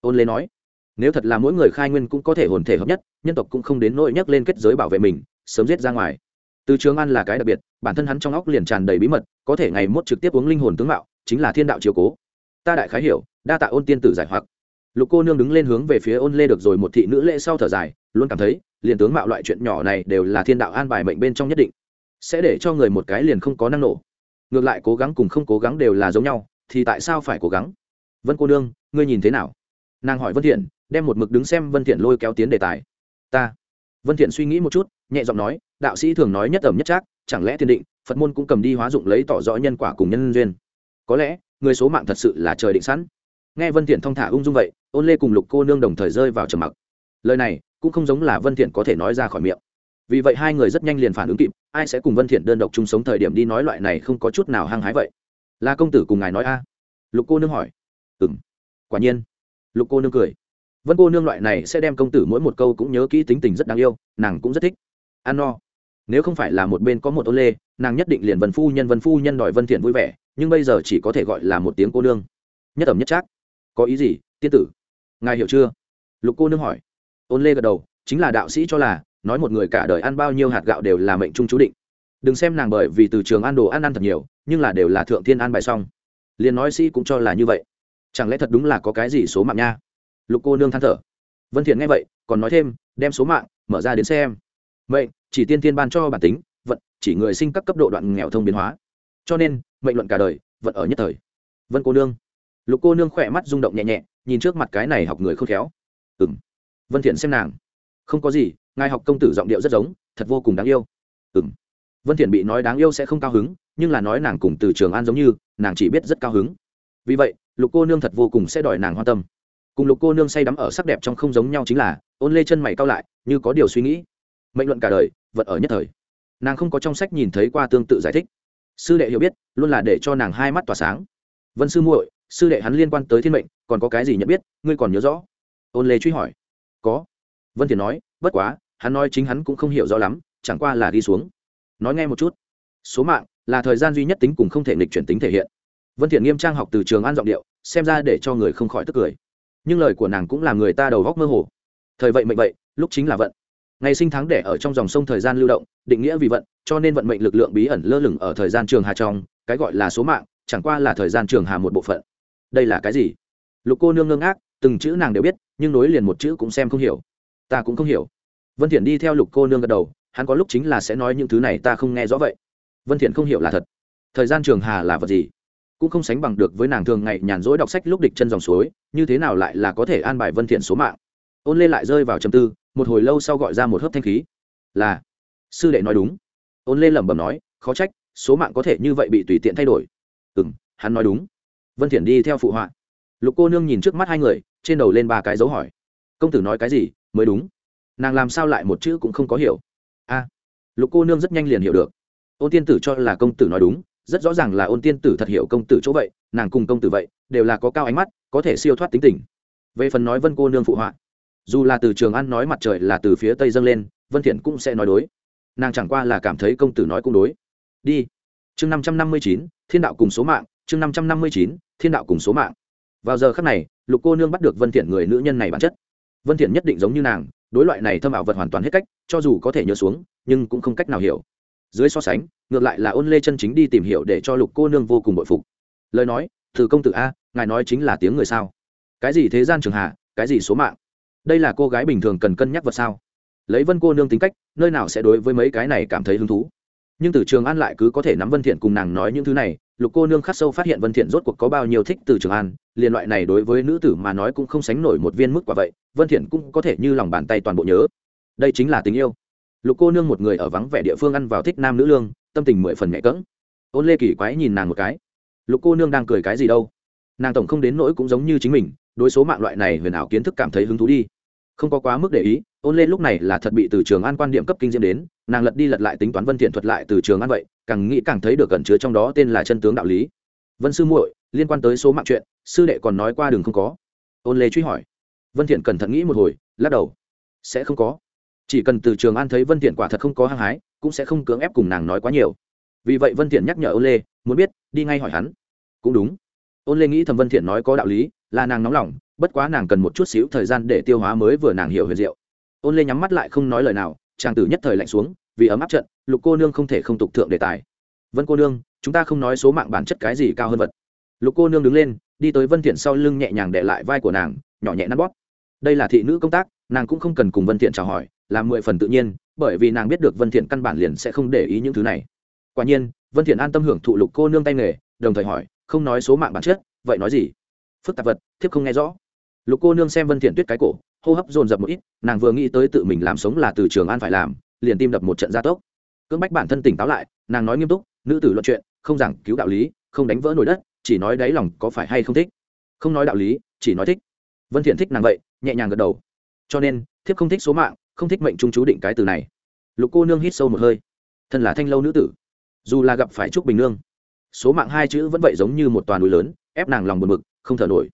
Ôn lê nói, nếu thật là mỗi người khai nguyên cũng có thể hồn thể hợp nhất, nhân tộc cũng không đến nỗi nhắc lên kết giới bảo vệ mình, sớm giết ra ngoài. Từ trường an là cái đặc biệt, bản thân hắn trong óc liền tràn đầy bí mật, có thể ngày mốt trực tiếp uống linh hồn tướng mạo, chính là thiên đạo chiều cố. Ta đại khái hiểu, đa tạ ôn tiên tử giải hoặc. Lục cô nương đứng lên hướng về phía ôn lê được rồi một thị nữ lễ sau thở dài, luôn cảm thấy, liền tướng mạo loại chuyện nhỏ này đều là thiên đạo an bài mệnh bên trong nhất định, sẽ để cho người một cái liền không có năng nổ ngược lại cố gắng cùng không cố gắng đều là giống nhau, thì tại sao phải cố gắng? Vân cô nương, ngươi nhìn thế nào? Nàng hỏi vân thiện, đem một mực đứng xem vân thiện lôi kéo tiến đề tài. Ta. Vân thiện suy nghĩ một chút, nhẹ giọng nói, đạo sĩ thường nói nhất ẩm nhất chắc chẳng lẽ thiên định, phật môn cũng cầm đi hóa dụng lấy tỏ rõ nhân quả cùng nhân duyên. Có lẽ, người số mạng thật sự là trời định sẵn. Nghe vân thiện thong thả ung dung vậy, ôn lê cùng lục cô nương đồng thời rơi vào trầm mặc. Lời này, cũng không giống là vân thiện có thể nói ra khỏi miệng vì vậy hai người rất nhanh liền phản ứng kịp, ai sẽ cùng vân thiện đơn độc chung sống thời điểm đi nói loại này không có chút nào hăng hái vậy? Là công tử cùng ngài nói a? Lục cô nương hỏi. Ừm, quả nhiên. Lục cô nương cười. Vân cô nương loại này sẽ đem công tử mỗi một câu cũng nhớ kỹ tính tình rất đáng yêu, nàng cũng rất thích. Ăn no. Nếu không phải là một bên có một ôn lê, nàng nhất định liền vân phu nhân, vân phu nhân đòi vân thiện vui vẻ, nhưng bây giờ chỉ có thể gọi là một tiếng cô nương. Nhất ẩm nhất chắc có ý gì, tiên tử? Ngài hiểu chưa? Lục cô nương hỏi. Ôn lê gật đầu, chính là đạo sĩ cho là nói một người cả đời ăn bao nhiêu hạt gạo đều là mệnh trung chú định. Đừng xem nàng bởi vì từ trường ăn đồ ăn ăn thật nhiều, nhưng là đều là thượng thiên ăn bài xong. Liền nói sĩ cũng cho là như vậy. Chẳng lẽ thật đúng là có cái gì số mạng nha? Lục cô nương than thở. Vân thiện nghe vậy, còn nói thêm, đem số mạng mở ra đến xem. Mệnh, chỉ tiên tiên ban cho bản tính, vận, chỉ người sinh các cấp độ đoạn nghèo thông biến hóa. Cho nên, mệnh luận cả đời, vận ở nhất thời. Vân cô nương. Lục cô nương khỏe mắt rung động nhẹ nhẹ, nhìn trước mặt cái này học người không khéo. Ừm. Vân thiện xem nàng không có gì, ngài học công tử giọng điệu rất giống, thật vô cùng đáng yêu. Ừm. Vân thiện bị nói đáng yêu sẽ không cao hứng, nhưng là nói nàng cùng từ trường an giống như, nàng chỉ biết rất cao hứng. Vì vậy, lục cô nương thật vô cùng sẽ đòi nàng hoan tâm. Cùng lục cô nương say đắm ở sắc đẹp trong không giống nhau chính là, ôn lê chân mày cao lại, như có điều suy nghĩ. Mệnh luận cả đời, vật ở nhất thời. Nàng không có trong sách nhìn thấy qua tương tự giải thích. Sư đệ hiểu biết, luôn là để cho nàng hai mắt tỏa sáng. Vân sư muội, sư đệ hắn liên quan tới thiên mệnh, còn có cái gì nhận biết, ngươi còn nhớ rõ? Ôn lê truy hỏi. Có vân thiền nói, bất quá, hắn nói chính hắn cũng không hiểu rõ lắm, chẳng qua là đi xuống. Nói nghe một chút. Số mạng là thời gian duy nhất tính cùng không thể nghịch chuyển tính thể hiện. Vân thiện nghiêm trang học từ trường an giọng điệu, xem ra để cho người không khỏi tức cười. Nhưng lời của nàng cũng làm người ta đầu góc mơ hồ. Thời vậy mệnh vậy, lúc chính là vận. Ngày sinh tháng đẻ ở trong dòng sông thời gian lưu động, định nghĩa vì vận, cho nên vận mệnh lực lượng bí ẩn lơ lửng ở thời gian trường hà trong, cái gọi là số mạng, chẳng qua là thời gian trường hà một bộ phận. Đây là cái gì? Lục cô nương ngơ ngác, từng chữ nàng đều biết, nhưng nối liền một chữ cũng xem không hiểu ta cũng không hiểu. Vân thiện đi theo lục cô nương gật đầu, hắn có lúc chính là sẽ nói những thứ này ta không nghe rõ vậy. Vân thiện không hiểu là thật. Thời gian trường hà là vật gì? Cũng không sánh bằng được với nàng thường ngày nhàn rỗi đọc sách lúc địch chân dòng suối, như thế nào lại là có thể an bài vân thiện số mạng? Ôn lê lại rơi vào trầm tư, một hồi lâu sau gọi ra một hớp thanh khí. Là, sư đệ nói đúng. Ôn lê lẩm bẩm nói, khó trách, số mạng có thể như vậy bị tùy tiện thay đổi. Ừm, hắn nói đúng. Vân thiện đi theo phụ họa. Lục cô nương nhìn trước mắt hai người, trên đầu lên ba cái dấu hỏi. Công tử nói cái gì? Mới đúng. Nàng làm sao lại một chữ cũng không có hiểu. A, lục cô nương rất nhanh liền hiểu được. Ôn tiên tử cho là công tử nói đúng, rất rõ ràng là ôn tiên tử thật hiểu công tử chỗ vậy, nàng cùng công tử vậy, đều là có cao ánh mắt, có thể siêu thoát tính tình. Về phần nói vân cô nương phụ họa, dù là từ trường ăn nói mặt trời là từ phía tây dâng lên, vân thiện cũng sẽ nói đối. Nàng chẳng qua là cảm thấy công tử nói cũng đối. Đi. Chương năm trăm năm mươi chín, thiên đạo cùng số mạng, chương năm trăm năm mươi chín, thiên đạo cùng số mạng. Vào giờ khắc này, lục cô nương bắt được vân thiện người nữ nhân này bản chất vân thiện nhất định giống như nàng, đối loại này thâm ảo vật hoàn toàn hết cách, cho dù có thể nhớ xuống, nhưng cũng không cách nào hiểu. Dưới so sánh, ngược lại là ôn lê chân chính đi tìm hiểu để cho lục cô nương vô cùng bội phục. Lời nói, từ công tử a, ngài nói chính là tiếng người sao? Cái gì thế gian trường hạ, cái gì số mạng? Đây là cô gái bình thường cần cân nhắc vật sao? Lấy vân cô nương tính cách, nơi nào sẽ đối với mấy cái này cảm thấy hứng thú? Nhưng từ trường an lại cứ có thể nắm vân thiện cùng nàng nói những thứ này lục cô nương khắc sâu phát hiện vân thiện rốt cuộc có bao nhiêu thích từ trường an liên loại này đối với nữ tử mà nói cũng không sánh nổi một viên mức quả vậy vân thiện cũng có thể như lòng bàn tay toàn bộ nhớ đây chính là tình yêu lục cô nương một người ở vắng vẻ địa phương ăn vào thích nam nữ lương tâm tình mười phần nhẹ cỡng ôn lê kỳ quái nhìn nàng một cái lục cô nương đang cười cái gì đâu nàng tổng không đến nỗi cũng giống như chính mình đối số mạng loại này huyền ảo kiến thức cảm thấy hứng thú đi không có quá mức để ý ôn lê lúc này là thật bị từ trường an quan điểm cấp kinh diễm đến nàng lật đi lật lại tính toán vân thiện thuật lại từ trường an vậy, càng nghĩ càng thấy được cẩn chứa trong đó tên là chân tướng đạo lý. Vân sư muội, liên quan tới số mạng chuyện, sư đệ còn nói qua đường không có. Ôn lê truy hỏi. Vân thiện cẩn thận nghĩ một hồi, lắc đầu. Sẽ không có. Chỉ cần từ trường an thấy vân thiện quả thật không có hăng hái, cũng sẽ không cưỡng ép cùng nàng nói quá nhiều. Vì vậy vân thiện nhắc nhở ôn lê, muốn biết, đi ngay hỏi hắn. Cũng đúng. Ôn lê nghĩ thầm vân thiện nói có đạo lý, là nàng nóng lòng, bất quá nàng cần một chút xíu thời gian để tiêu hóa mới vừa nàng hiểu huyền diệu. Ôn lê nhắm mắt lại không nói lời nào chàng tử nhất thời lạnh xuống, vì ấm áp trận, lục cô nương không thể không tục thượng đề tài. Vân cô nương, chúng ta không nói số mạng bản chất cái gì cao hơn vật. Lục cô nương đứng lên, đi tới vân thiện sau lưng nhẹ nhàng để lại vai của nàng, nhỏ nhẹ nắn bóp. Đây là thị nữ công tác, nàng cũng không cần cùng vân thiện chào hỏi là mười phần tự nhiên, bởi vì nàng biết được vân thiện căn bản liền sẽ không để ý những thứ này. Quả nhiên, vân thiện an tâm hưởng thụ lục cô nương tay nghề, đồng thời hỏi, không nói số mạng bản chất, vậy nói gì? Phức tạp vật, thiếp không nghe rõ. Lục cô nương xem vân thiện tuyết cái cổ hô hấp dồn dập một ít, nàng vừa nghĩ tới tự mình làm sống là từ trường an phải làm, liền tim đập một trận gia tốc. Cưỡng bách bản thân tỉnh táo lại, nàng nói nghiêm túc, nữ tử luận chuyện, không giảng cứu đạo lý, không đánh vỡ nổi đất, chỉ nói đáy lòng có phải hay không thích? Không nói đạo lý, chỉ nói thích. Vân thiện thích nàng vậy, nhẹ nhàng gật đầu. Cho nên, thiếp không thích số mạng, không thích mệnh trung chú định cái từ này. Lục cô nương hít sâu một hơi. Thân là thanh lâu nữ tử, dù là gặp phải trúc bình nương, số mạng hai chữ vẫn vậy giống như một toàn núi lớn, ép nàng lòng buồn bực, không thở nổi.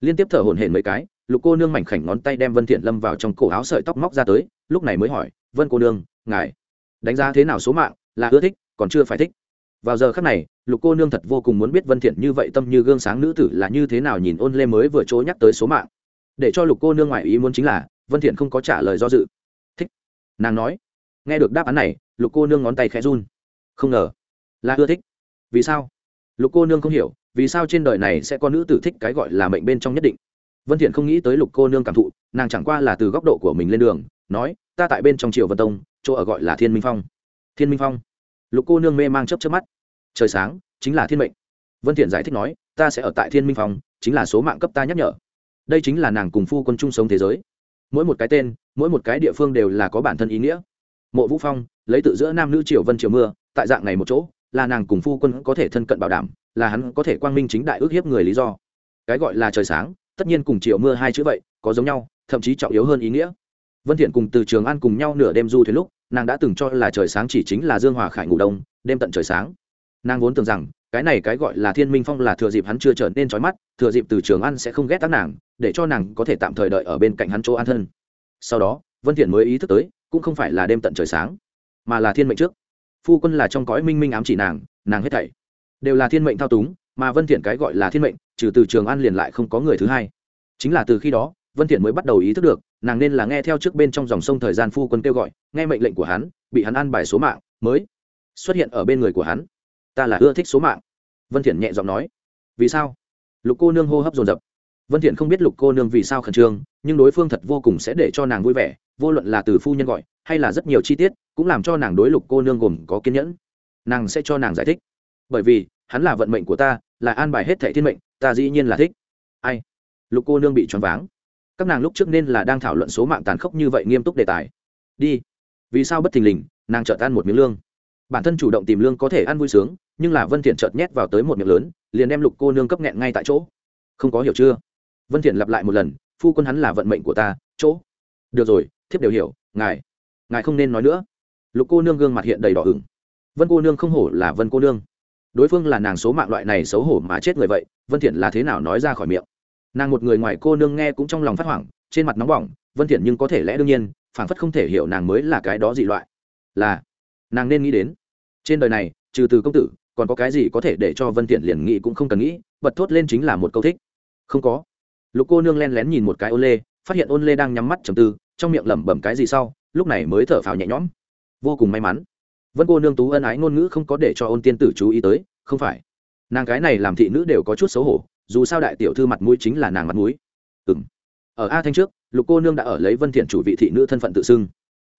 Liên tiếp thở hổn hển mấy cái lục cô nương mảnh khảnh ngón tay đem vân thiện lâm vào trong cổ áo sợi tóc móc ra tới, lúc này mới hỏi, vân cô nương, ngài đánh giá thế nào số mạng? Là ưa thích, còn chưa phải thích. Vào giờ khắc này, lục cô nương thật vô cùng muốn biết vân thiện như vậy tâm như gương sáng nữ tử là như thế nào nhìn ôn lê mới vừa chối nhắc tới số mạng. Để cho lục cô nương ngoại ý muốn chính là, vân thiện không có trả lời do dự. Thích. Nàng nói. Nghe được đáp án này, lục cô nương ngón tay khẽ run. Không ngờ, là ưa thích. Vì sao? Lục cô nương không hiểu, vì sao trên đời này sẽ có nữ tử thích cái gọi là mệnh bên trong nhất định? Vân thiện không nghĩ tới lục cô nương cảm thụ, nàng chẳng qua là từ góc độ của mình lên đường, nói, ta tại bên trong triều vân tông, chỗ ở gọi là thiên minh phong. Thiên minh phong? Lục cô nương mê mang chớp chớp mắt. Trời sáng, chính là thiên mệnh. Vân thiện giải thích nói, ta sẽ ở tại thiên minh phong, chính là số mạng cấp ta nhắc nhở. Đây chính là nàng cùng phu quân chung sống thế giới. Mỗi một cái tên, mỗi một cái địa phương đều là có bản thân ý nghĩa. Mộ vũ phong, lấy tự giữa nam nữ triều vân triều mưa, tại dạng này một chỗ, là nàng cùng phu quân có thể thân cận bảo đảm, là hắn có thể quang minh chính đại ước hiếp người lý do. Cái gọi là trời sáng tất nhiên cùng chiều mưa hai chữ vậy, có giống nhau, thậm chí trọng yếu hơn ý nghĩa. Vân thiện cùng từ trường an cùng nhau nửa đêm du thuyền lúc, nàng đã từng cho là trời sáng chỉ chính là dương hòa khải ngủ đông, đêm tận trời sáng. Nàng vốn tưởng rằng, cái này cái gọi là thiên minh phong là thừa dịp hắn chưa trở nên trói mắt, thừa dịp từ trường an sẽ không ghét tác nàng, để cho nàng có thể tạm thời đợi ở bên cạnh hắn chỗ an thân. Sau đó, vân thiện mới ý thức tới, cũng không phải là đêm tận trời sáng, mà là thiên mệnh trước. Phu quân là trong cõi minh minh ám chỉ nàng nàng hết thảy đều là thiên mệnh thao túng mà vân thiện cái gọi là thiên mệnh trừ từ trường an liền lại không có người thứ hai chính là từ khi đó vân thiện mới bắt đầu ý thức được nàng nên là nghe theo trước bên trong dòng sông thời gian phu quân kêu gọi nghe mệnh lệnh của hắn bị hắn ăn bài số mạng mới xuất hiện ở bên người của hắn ta là ưa thích số mạng vân thiện nhẹ giọng nói vì sao lục cô nương hô hấp dồn dập vân thiện không biết lục cô nương vì sao khẩn trương nhưng đối phương thật vô cùng sẽ để cho nàng vui vẻ vô luận là từ phu nhân gọi hay là rất nhiều chi tiết cũng làm cho nàng đối lục cô nương gồm có kiên nhẫn nàng sẽ cho nàng giải thích bởi vì hắn là vận mệnh của ta, là an bài hết thảy thiên mệnh, ta dĩ nhiên là thích. Ai? Lục cô nương bị choáng váng. Các nàng lúc trước nên là đang thảo luận số mạng tàn khốc như vậy nghiêm túc đề tài. Đi. Vì sao bất thình lình, nàng chợt ăn một miếng lương. Bản thân chủ động tìm lương có thể ăn vui sướng, nhưng là vân thiện chợt nhét vào tới một miệng lớn, liền đem lục cô nương cấp nghẹn ngay tại chỗ. Không có hiểu chưa? Vân thiện lặp lại một lần, phu quân hắn là vận mệnh của ta, chỗ. Được rồi, thiếp đều hiểu, ngài. Ngài không nên nói nữa. Lục cô nương gương mặt hiện đầy đỏ ửng. Vân cô nương không hổ là vân cô nương đối phương là nàng số mạng loại này xấu hổ mà chết người vậy, vân thiện là thế nào nói ra khỏi miệng? Nàng một người ngoài cô nương nghe cũng trong lòng phát hoảng, trên mặt nóng bỏng, vân thiện nhưng có thể lẽ đương nhiên, phảng phất không thể hiểu nàng mới là cái đó dị loại. Là, nàng nên nghĩ đến. Trên đời này, trừ từ công tử, còn có cái gì có thể để cho vân thiện liền nghĩ cũng không cần nghĩ bật thốt lên chính là một câu thích. Không có. Lục cô nương len lén nhìn một cái ôn lê, phát hiện ôn lê đang nhắm mắt trầm tư, trong miệng lẩm bẩm cái gì sau, lúc này mới thở phào nhẹ nhõm. Vô cùng may mắn vân cô nương tú ân ái ngôn ngữ không có để cho ôn tiên tử chú ý tới, không phải. Nàng cái này làm thị nữ đều có chút xấu hổ, dù sao đại tiểu thư mặt mũi chính là nàng mặt mũi. Ừng ở a thanh trước, lục cô nương đã ở lấy vân thiện chủ vị thị nữ thân phận tự xưng.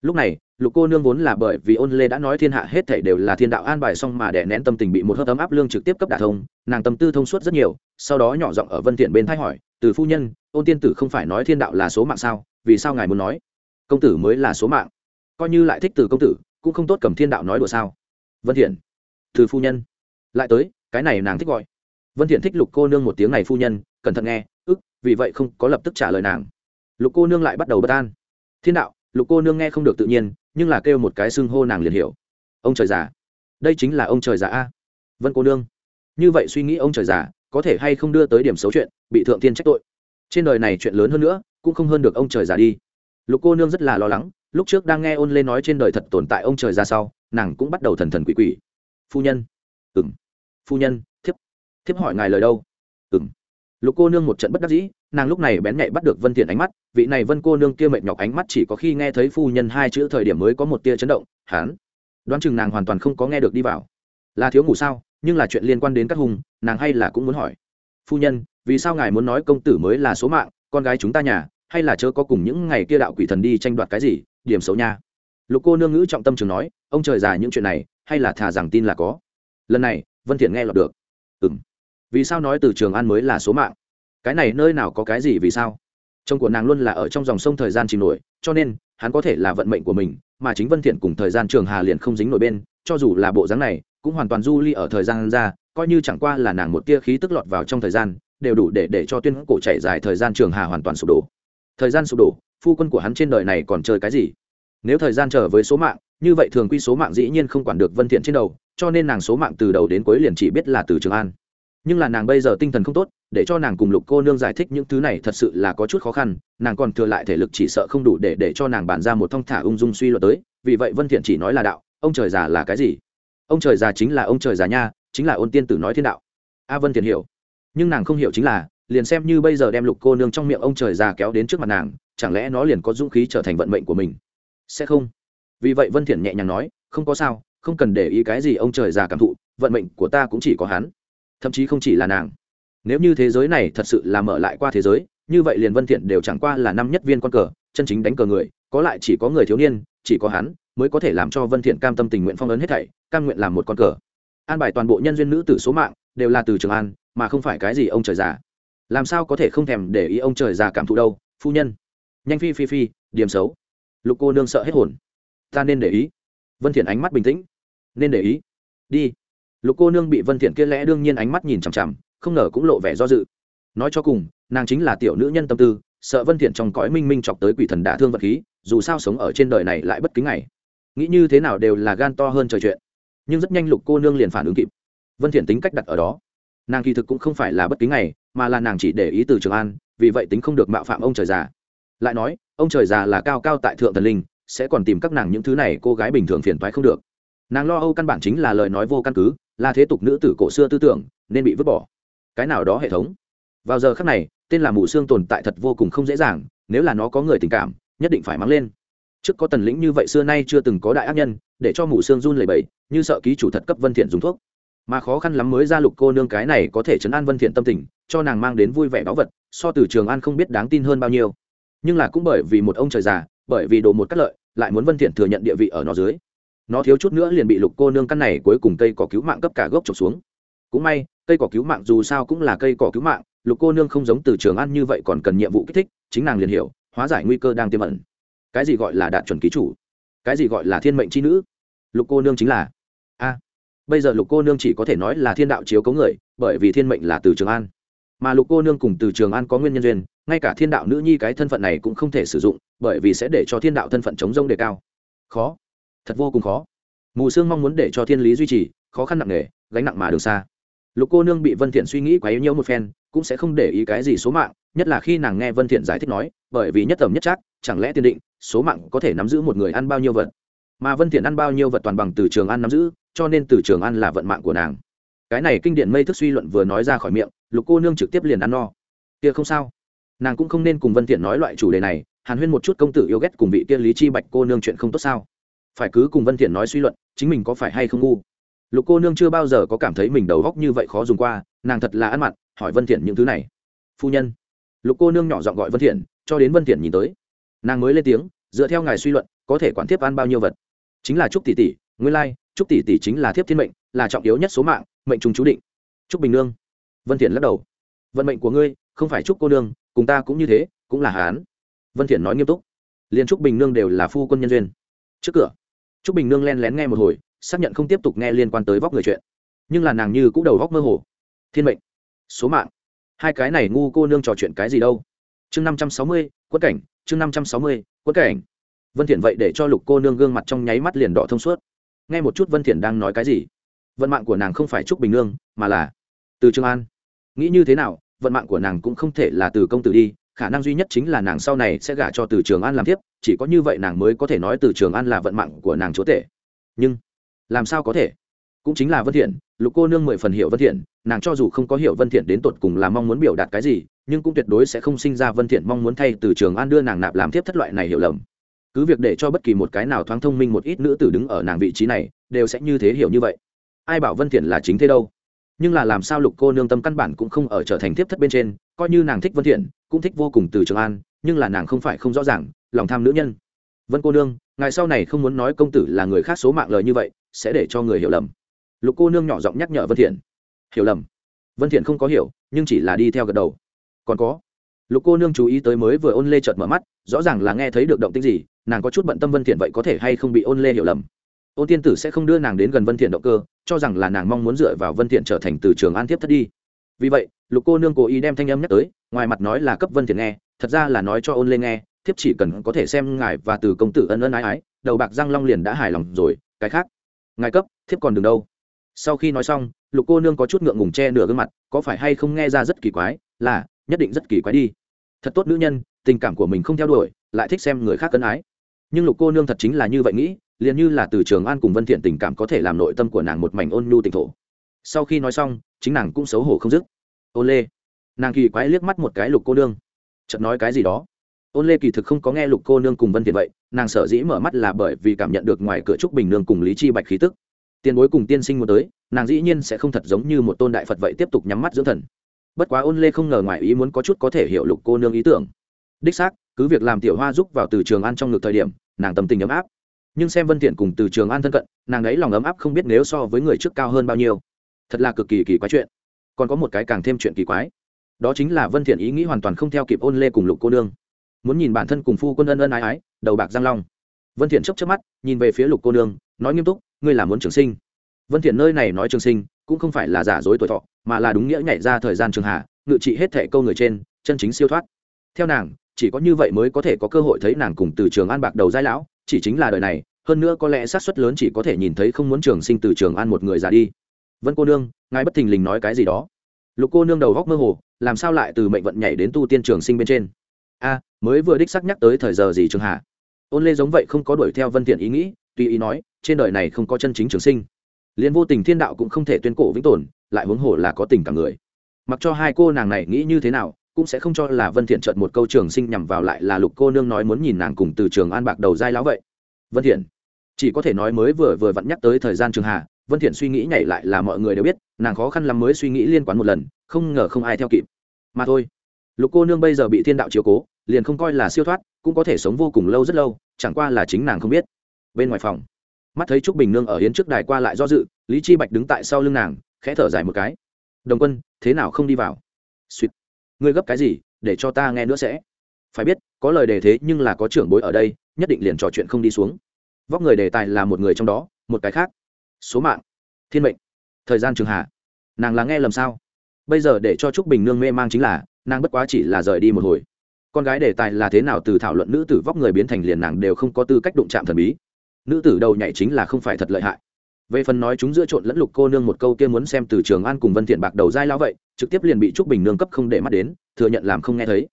Lúc này, lục cô nương vốn là bởi vì ôn lê đã nói thiên hạ hết thảy đều là thiên đạo an bài xong mà đè nén tâm tình bị một hớp ấm áp lương trực tiếp cấp đả thông, nàng tâm tư thông suốt rất nhiều, sau đó nhỏ giọng ở vân thiện bên thay hỏi, từ phu nhân, ôn tiên tử không phải nói thiên đạo là số mạng sao? Vì sao ngài muốn nói? Công tử mới là số mạng. Coi như lại thích từ công tử cũng không tốt cầm thiên đạo nói đùa sao? Vân thiện, từ phu nhân. Lại tới, cái này nàng thích gọi. Vân thiện thích lục cô nương một tiếng này phu nhân, cẩn thận nghe, ức, vì vậy không có lập tức trả lời nàng. Lục cô nương lại bắt đầu bất an. Thiên đạo, lục cô nương nghe không được tự nhiên, nhưng là kêu một cái xưng hô nàng liền hiểu. Ông trời già. Đây chính là ông trời già a. Vân cô nương. Như vậy suy nghĩ ông trời già, có thể hay không đưa tới điểm xấu chuyện, bị thượng thiên trách tội. Trên đời này chuyện lớn hơn nữa, cũng không hơn được ông trời già đi lục cô nương rất là lo lắng, lúc trước đang nghe ôn lên nói trên đời thật tồn tại ông trời ra sau nàng cũng bắt đầu thần thần quỷ quỷ. Phu nhân. Ừng phu nhân, thiếp. Thiếp hỏi ngài lời đâu? Ừng lục cô nương một trận bất đắc dĩ, nàng lúc này bén nhạy bắt được vân thiện ánh mắt, vị này vân cô nương kia mệt nhọc ánh mắt chỉ có khi nghe thấy phu nhân hai chữ thời điểm mới có một tia chấn động, hán. Đoán chừng nàng hoàn toàn không có nghe được đi vào. Là thiếu ngủ sao? Nhưng là chuyện liên quan đến các hùng, nàng hay là cũng muốn hỏi. Phu nhân, vì sao ngài muốn nói công tử mới là số mạng, con gái chúng ta nhà hay là chớ có cùng những ngày kia đạo quỷ thần đi tranh đoạt cái gì, điểm xấu nha. Lục cô nương ngữ trọng tâm trường nói, ông trời già những chuyện này, hay là thà rằng tin là có. Lần này, vân thiện nghe lọt được. Ừ m vì sao nói từ trường an mới là số mạng? Cái này nơi nào có cái gì vì sao? Chồng của nàng luôn là ở trong dòng sông thời gian chìm nổi, cho nên, hắn có thể là vận mệnh của mình, mà chính vân thiện cùng thời gian trường hà liền không dính nổi bên, cho dù là bộ dáng này, cũng hoàn toàn du ly ở thời gian ra, coi như chẳng qua là nàng một tia khí tức lọt vào trong thời gian, đều đủ để để cho tuyên cổ chạy dài thời gian trường hà hoàn toàn sụp đổ thời gian sụp đổ, phu quân của hắn trên đời này còn chơi cái gì? Nếu thời gian trở với số mạng, như vậy thường quy số mạng dĩ nhiên không quản được vân thiện trên đầu, cho nên nàng số mạng từ đầu đến cuối liền chỉ biết là từ trường an. Nhưng là nàng bây giờ tinh thần không tốt, để cho nàng cùng lục cô nương giải thích những thứ này thật sự là có chút khó khăn, nàng còn thừa lại thể lực chỉ sợ không đủ để để cho nàng bàn ra một thông thả ung dung suy luận tới, vì vậy vân thiện chỉ nói là đạo, ông trời già là cái gì? Ông trời già chính là ông trời già nha, chính là ôn tiên tử nói thiên đạo. A vân thiện hiểu, nhưng nàng không hiểu chính là liền xem như bây giờ đem lục cô nương trong miệng ông trời già kéo đến trước mặt nàng, chẳng lẽ nó liền có dũng khí trở thành vận mệnh của mình? Sẽ không. Vì vậy vân thiện nhẹ nhàng nói, không có sao, không cần để ý cái gì ông trời già cảm thụ, vận mệnh của ta cũng chỉ có hắn. Thậm chí không chỉ là nàng. Nếu như thế giới này thật sự là mở lại qua thế giới, như vậy liền vân thiện đều chẳng qua là năm nhất viên con cờ, chân chính đánh cờ người, có lại chỉ có người thiếu niên, chỉ có hắn, mới có thể làm cho vân thiện cam tâm tình nguyện phong ấn hết thảy, cam nguyện làm một con cờ. An bài toàn bộ nhân duyên nữ tử số mạng, đều là từ trường an, mà không phải cái gì ông trời già làm sao có thể không thèm để ý ông trời già cảm thụ đâu, phu nhân. Nhanh phi phi phi, điểm xấu. Lục cô nương sợ hết hồn. Ta nên để ý. Vân thiện ánh mắt bình tĩnh. Nên để ý. Đi. Lục cô nương bị vân thiện kia lẽ đương nhiên ánh mắt nhìn chằm chằm, không ngờ cũng lộ vẻ do dự. Nói cho cùng, nàng chính là tiểu nữ nhân tâm tư, sợ vân thiện trong cõi minh minh chọc tới quỷ thần đả thương vật khí, dù sao sống ở trên đời này lại bất kính ngày. Nghĩ như thế nào đều là gan to hơn trời chuyện. Nhưng rất nhanh lục cô nương liền phản ứng kịp. Vân thiện tính cách đặt ở đó. Nàng kỳ thực cũng không phải là bất kính ngày mà là nàng chỉ để ý từ trường an, vì vậy tính không được mạo phạm ông trời già. Lại nói, ông trời già là cao cao tại thượng thần linh, sẽ còn tìm các nàng những thứ này cô gái bình thường phiền toái không được. Nàng lo âu căn bản chính là lời nói vô căn cứ, là thế tục nữ tử cổ xưa tư tưởng, nên bị vứt bỏ. Cái nào đó hệ thống. Vào giờ khắc này, tên là mù xương tồn tại thật vô cùng không dễ dàng, nếu là nó có người tình cảm, nhất định phải mắng lên. Trước có tần lĩnh như vậy xưa nay chưa từng có đại ác nhân, để cho mù xương run lẩy bẩy, như sợ ký chủ thật cấp vân thiện dùng thuốc mà khó khăn lắm mới ra lục cô nương cái này có thể chấn an vân thiện tâm tình, cho nàng mang đến vui vẻ báu vật, so từ trường an không biết đáng tin hơn bao nhiêu. Nhưng là cũng bởi vì một ông trời già, bởi vì đồ một cắt lợi, lại muốn vân thiện thừa nhận địa vị ở nó dưới. Nó thiếu chút nữa liền bị lục cô nương căn này cuối cùng cây cỏ cứu mạng cấp cả gốc trục xuống. Cũng may, cây cỏ cứu mạng dù sao cũng là cây cỏ cứu mạng, lục cô nương không giống từ trường ăn như vậy còn cần nhiệm vụ kích thích, chính nàng liền hiểu, hóa giải nguy cơ đang tiềm ẩn. Cái gì gọi là đạt chuẩn ký chủ? Cái gì gọi là thiên mệnh chi nữ? Lục cô nương chính là, a bây giờ lục cô nương chỉ có thể nói là thiên đạo chiếu cấu người, bởi vì thiên mệnh là từ trường an. Mà lục cô nương cùng từ trường an có nguyên nhân duyên, ngay cả thiên đạo nữ nhi cái thân phận này cũng không thể sử dụng, bởi vì sẽ để cho thiên đạo thân phận chống rông đề cao. Khó. Thật vô cùng khó. Mù sương mong muốn để cho thiên lý duy trì, khó khăn nặng nề, gánh nặng mà đường xa. Lục cô nương bị vân thiện suy nghĩ quá yếu nhiễu một phen, cũng sẽ không để ý cái gì số mạng, nhất là khi nàng nghe vân thiện giải thích nói, bởi vì nhất tầm nhất chắc chẳng lẽ tiên định, số mạng có thể nắm giữ một người ăn bao nhiêu vật? Mà vân thiện ăn bao nhiêu vật toàn bằng từ trường ăn nắm giữ cho nên từ trường ăn là vận mạng của nàng. Cái này kinh điển mây thức suy luận vừa nói ra khỏi miệng, lục cô nương trực tiếp liền ăn no. Kia không sao. Nàng cũng không nên cùng vân thiện nói loại chủ đề này, hàn huyên một chút công tử yêu ghét cùng vị kia lý chi bạch cô nương chuyện không tốt sao? Phải cứ cùng vân thiện nói suy luận, chính mình có phải hay không ngu? Lục cô nương chưa bao giờ có cảm thấy mình đầu góc như vậy khó dùng qua, nàng thật là ăn mặn, hỏi vân thiện những thứ này. Phu nhân. Lục cô nương nhỏ giọng gọi vân thiện, cho đến vân thiện nhìn tới. Nàng mới lên tiếng, dựa theo ngài suy luận, có thể quản tiếp ăn bao nhiêu vật? Chính là trúc tỷ tỷ nguyên lai Chúc tỷ tỷ chính là thiếp thiên mệnh, là trọng yếu nhất số mạng, mệnh trùng chú định. Chúc bình nương. Vân thiện lắc đầu. Vận mệnh của ngươi, không phải chúc cô nương, cùng ta cũng như thế, cũng là hán. Vân thiện nói nghiêm túc. Liên trúc bình nương đều là phu quân nhân duyên. Trước cửa, trúc bình nương len lén nghe một hồi, xác nhận không tiếp tục nghe liên quan tới vóc người chuyện. Nhưng là nàng như cũng đầu vóc mơ hồ. Thiên mệnh. Số mạng. Hai cái này ngu cô nương trò chuyện cái gì đâu? Chương năm trăm sáu mươi, quất cảnh. Chương năm trăm sáu mươi, quất cảnh. Vân thiện vậy để cho lục cô nương gương mặt trong nháy mắt liền đỏ thông suốt nghe một chút vân thiện đang nói cái gì. Vận mạng của nàng không phải trúc bình nương, mà là từ trường an. Nghĩ như thế nào, vận mạng của nàng cũng không thể là từ công tử đi, khả năng duy nhất chính là nàng sau này sẽ gả cho từ trường an làm tiếp chỉ có như vậy nàng mới có thể nói từ trường an là vận mạng của nàng chúa tể. Nhưng, làm sao có thể? Cũng chính là vân thiện lục cô nương mười phần hiểu vân thiện nàng cho dù không có hiểu vân thiện đến tột cùng là mong muốn biểu đạt cái gì, nhưng cũng tuyệt đối sẽ không sinh ra vân thiện mong muốn thay từ trường an đưa nàng nạp làm tiếp thất loại này hiểu lầm cứ việc để cho bất kỳ một cái nào thoáng thông minh một ít nữ tử đứng ở nàng vị trí này, đều sẽ như thế hiểu như vậy. Ai bảo vân thiện là chính thế đâu? Nhưng là làm sao lục cô nương tâm căn bản cũng không ở trở thành tiếp thất bên trên, coi như nàng thích vân thiện, cũng thích vô cùng từ trường an, nhưng là nàng không phải không rõ ràng, lòng tham nữ nhân. Vân cô nương, ngài sau này không muốn nói công tử là người khác số mạng lời như vậy, sẽ để cho người hiểu lầm. Lục cô nương nhỏ giọng nhắc nhở vân thiện. Hiểu lầm. Vân thiện không có hiểu, nhưng chỉ là đi theo gật đầu. Còn có. Lục cô nương chú ý tới mới vừa ôn lê chợt mở mắt, rõ ràng là nghe thấy được động tĩnh gì nàng có chút bận tâm vân thiện vậy có thể hay không bị ôn lê hiểu lầm. Ôn tiên tử sẽ không đưa nàng đến gần vân thiện động cơ, cho rằng là nàng mong muốn dựa vào vân thiện trở thành từ trường an tiếp thất đi. Vì vậy, lục cô nương cố ý đem thanh âm nhắc tới, ngoài mặt nói là cấp vân thiện nghe, thật ra là nói cho ôn lê nghe, thiếp chỉ cần có thể xem ngài và từ công tử ân ân ái ái, đầu bạc răng long liền đã hài lòng rồi, cái khác. Ngài cấp, thiếp còn đường đâu. Sau khi nói xong, lục cô nương có chút ngượng ngùng che nửa gương mặt, có phải hay không nghe ra rất kỳ quái, là, nhất định rất kỳ quái đi. Thật tốt nữ nhân, tình cảm của mình không theo đuổi, lại thích xem người khác cân ái nhưng lục cô nương thật chính là như vậy nghĩ, liền như là từ trường an cùng vân thiện tình cảm có thể làm nội tâm của nàng một mảnh ôn nhu tình thổ. Sau khi nói xong, chính nàng cũng xấu hổ không dứt. Ôn lê, nàng kỳ quái liếc mắt một cái lục cô nương. Chợt nói cái gì đó. Ôn lê kỳ thực không có nghe lục cô nương cùng vân thiện vậy, nàng sợ dĩ mở mắt là bởi vì cảm nhận được ngoài cửa trúc bình nương cùng lý chi bạch khí tức. Tiền bối cùng tiên sinh muốn tới, nàng dĩ nhiên sẽ không thật giống như một tôn đại phật vậy tiếp tục nhắm mắt dưỡng thần. Bất quá ôn lê không ngờ ngoài ý muốn có chút có thể hiểu lục cô nương ý tưởng. Đích xác cứ việc làm tiểu hoa giúp vào từ trường an trong ngược thời điểm, nàng tâm tình ấm áp. Nhưng xem vân thiện cùng từ trường an thân cận, nàng ấy lòng ấm áp không biết nếu so với người trước cao hơn bao nhiêu. Thật là cực kỳ kỳ quái chuyện. Còn có một cái càng thêm chuyện kỳ quái. Đó chính là vân thiện ý nghĩ hoàn toàn không theo kịp ôn lê cùng lục cô nương. Muốn nhìn bản thân cùng phu quân ân ân ái ái, đầu bạc giang long. Vân thiện chớp chớp mắt, nhìn về phía lục cô nương, nói nghiêm túc, ngươi là muốn trường sinh. Vân thiện nơi này nói trường sinh, cũng không phải là giả dối tuổi thọ, mà là đúng nghĩa nhảy ra thời gian trường hạ, ngự trị hết thể câu người trên, chân chính siêu thoát. Theo nàng chỉ có như vậy mới có thể có cơ hội thấy nàng cùng từ trường an bạc đầu giai lão, chỉ chính là đời này, hơn nữa có lẽ xác suất lớn chỉ có thể nhìn thấy không muốn trường sinh từ trường an một người già đi. Vân cô nương, ngài bất thình lình nói cái gì đó? Lục cô nương đầu góc mơ hồ, làm sao lại từ mệnh vận nhảy đến tu tiên trường sinh bên trên? A, mới vừa đích xác nhắc tới thời giờ gì trường hạ? Ôn lê giống vậy không có đuổi theo vân thiện ý nghĩ, tùy ý nói, trên đời này không có chân chính trường sinh. Liền vô tình thiên đạo cũng không thể tuyên cổ vĩnh tồn, lại huống hồ là có tình cả người. Mặc cho hai cô nàng này nghĩ như thế nào cũng sẽ không cho là vân thiện chợt một câu trường sinh nhằm vào lại là lục cô nương nói muốn nhìn nàng cùng từ trường an bạc đầu dai lão vậy. Vân thiện, chỉ có thể nói mới vừa vừa vặn nhắc tới thời gian trường hạ, vân thiện suy nghĩ nhảy lại là mọi người đều biết, nàng khó khăn lắm mới suy nghĩ liên quan một lần, không ngờ không ai theo kịp. Mà thôi, lục cô nương bây giờ bị thiên đạo chiếu cố, liền không coi là siêu thoát, cũng có thể sống vô cùng lâu rất lâu, chẳng qua là chính nàng không biết. Bên ngoài phòng, mắt thấy trúc bình nương ở hiến trước đài qua lại do dự, lý chi bạch đứng tại sau lưng nàng, khẽ thở dài một cái. Đồng quân, thế nào không đi vào? Sweet ngươi gấp cái gì, để cho ta nghe nữa sẽ. Phải biết, có lời đề thế nhưng là có trưởng bối ở đây, nhất định liền trò chuyện không đi xuống. Vóc người đề tài là một người trong đó, một cái khác. Số mạng. Thiên mệnh. Thời gian trường hạ. Nàng là nghe lầm sao? Bây giờ để cho trúc bình nương mê mang chính là, nàng bất quá chỉ là rời đi một hồi. Con gái đề tài là thế nào từ thảo luận nữ tử vóc người biến thành liền nàng đều không có tư cách đụng chạm thần bí. Nữ tử đầu nhảy chính là không phải thật lợi hại về phần nói chúng giữa trộn lẫn lục cô nương một câu kia muốn xem từ trường an cùng vân thiện bạc đầu dai lao vậy, trực tiếp liền bị trúc bình nương cấp không để mắt đến, thừa nhận làm không nghe thấy.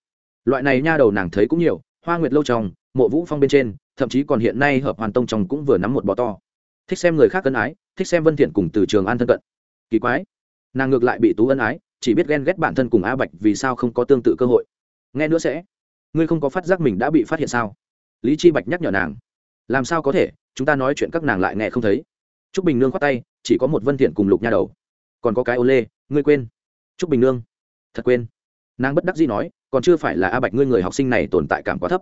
Loại này nha đầu nàng thấy cũng nhiều, hoa nguyệt lâu trong, mộ vũ phong bên trên, thậm chí còn hiện nay hợp hoàn tông trong cũng vừa nắm một bò to. Thích xem người khác ân ái, thích xem vân thiện cùng từ trường an thân cận. Kỳ quái, nàng ngược lại bị tú ân ái, chỉ biết ghen ghét bản thân cùng a bạch vì sao không có tương tự cơ hội. Nghe nữa sẽ, ngươi không có phát giác mình đã bị phát hiện sao? Lý chi bạch nhắc nhở nàng, làm sao có thể, chúng ta nói chuyện các nàng lại nghe không thấy trúc bình nương khoát tay, chỉ có một vân thiện cùng lục nha đầu. Còn có cái ô lê, ngươi quên. Trúc bình nương, thật quên. Nàng bất đắc dĩ nói, còn chưa phải là a bạch ngươi người học sinh này tồn tại cảm quá thấp.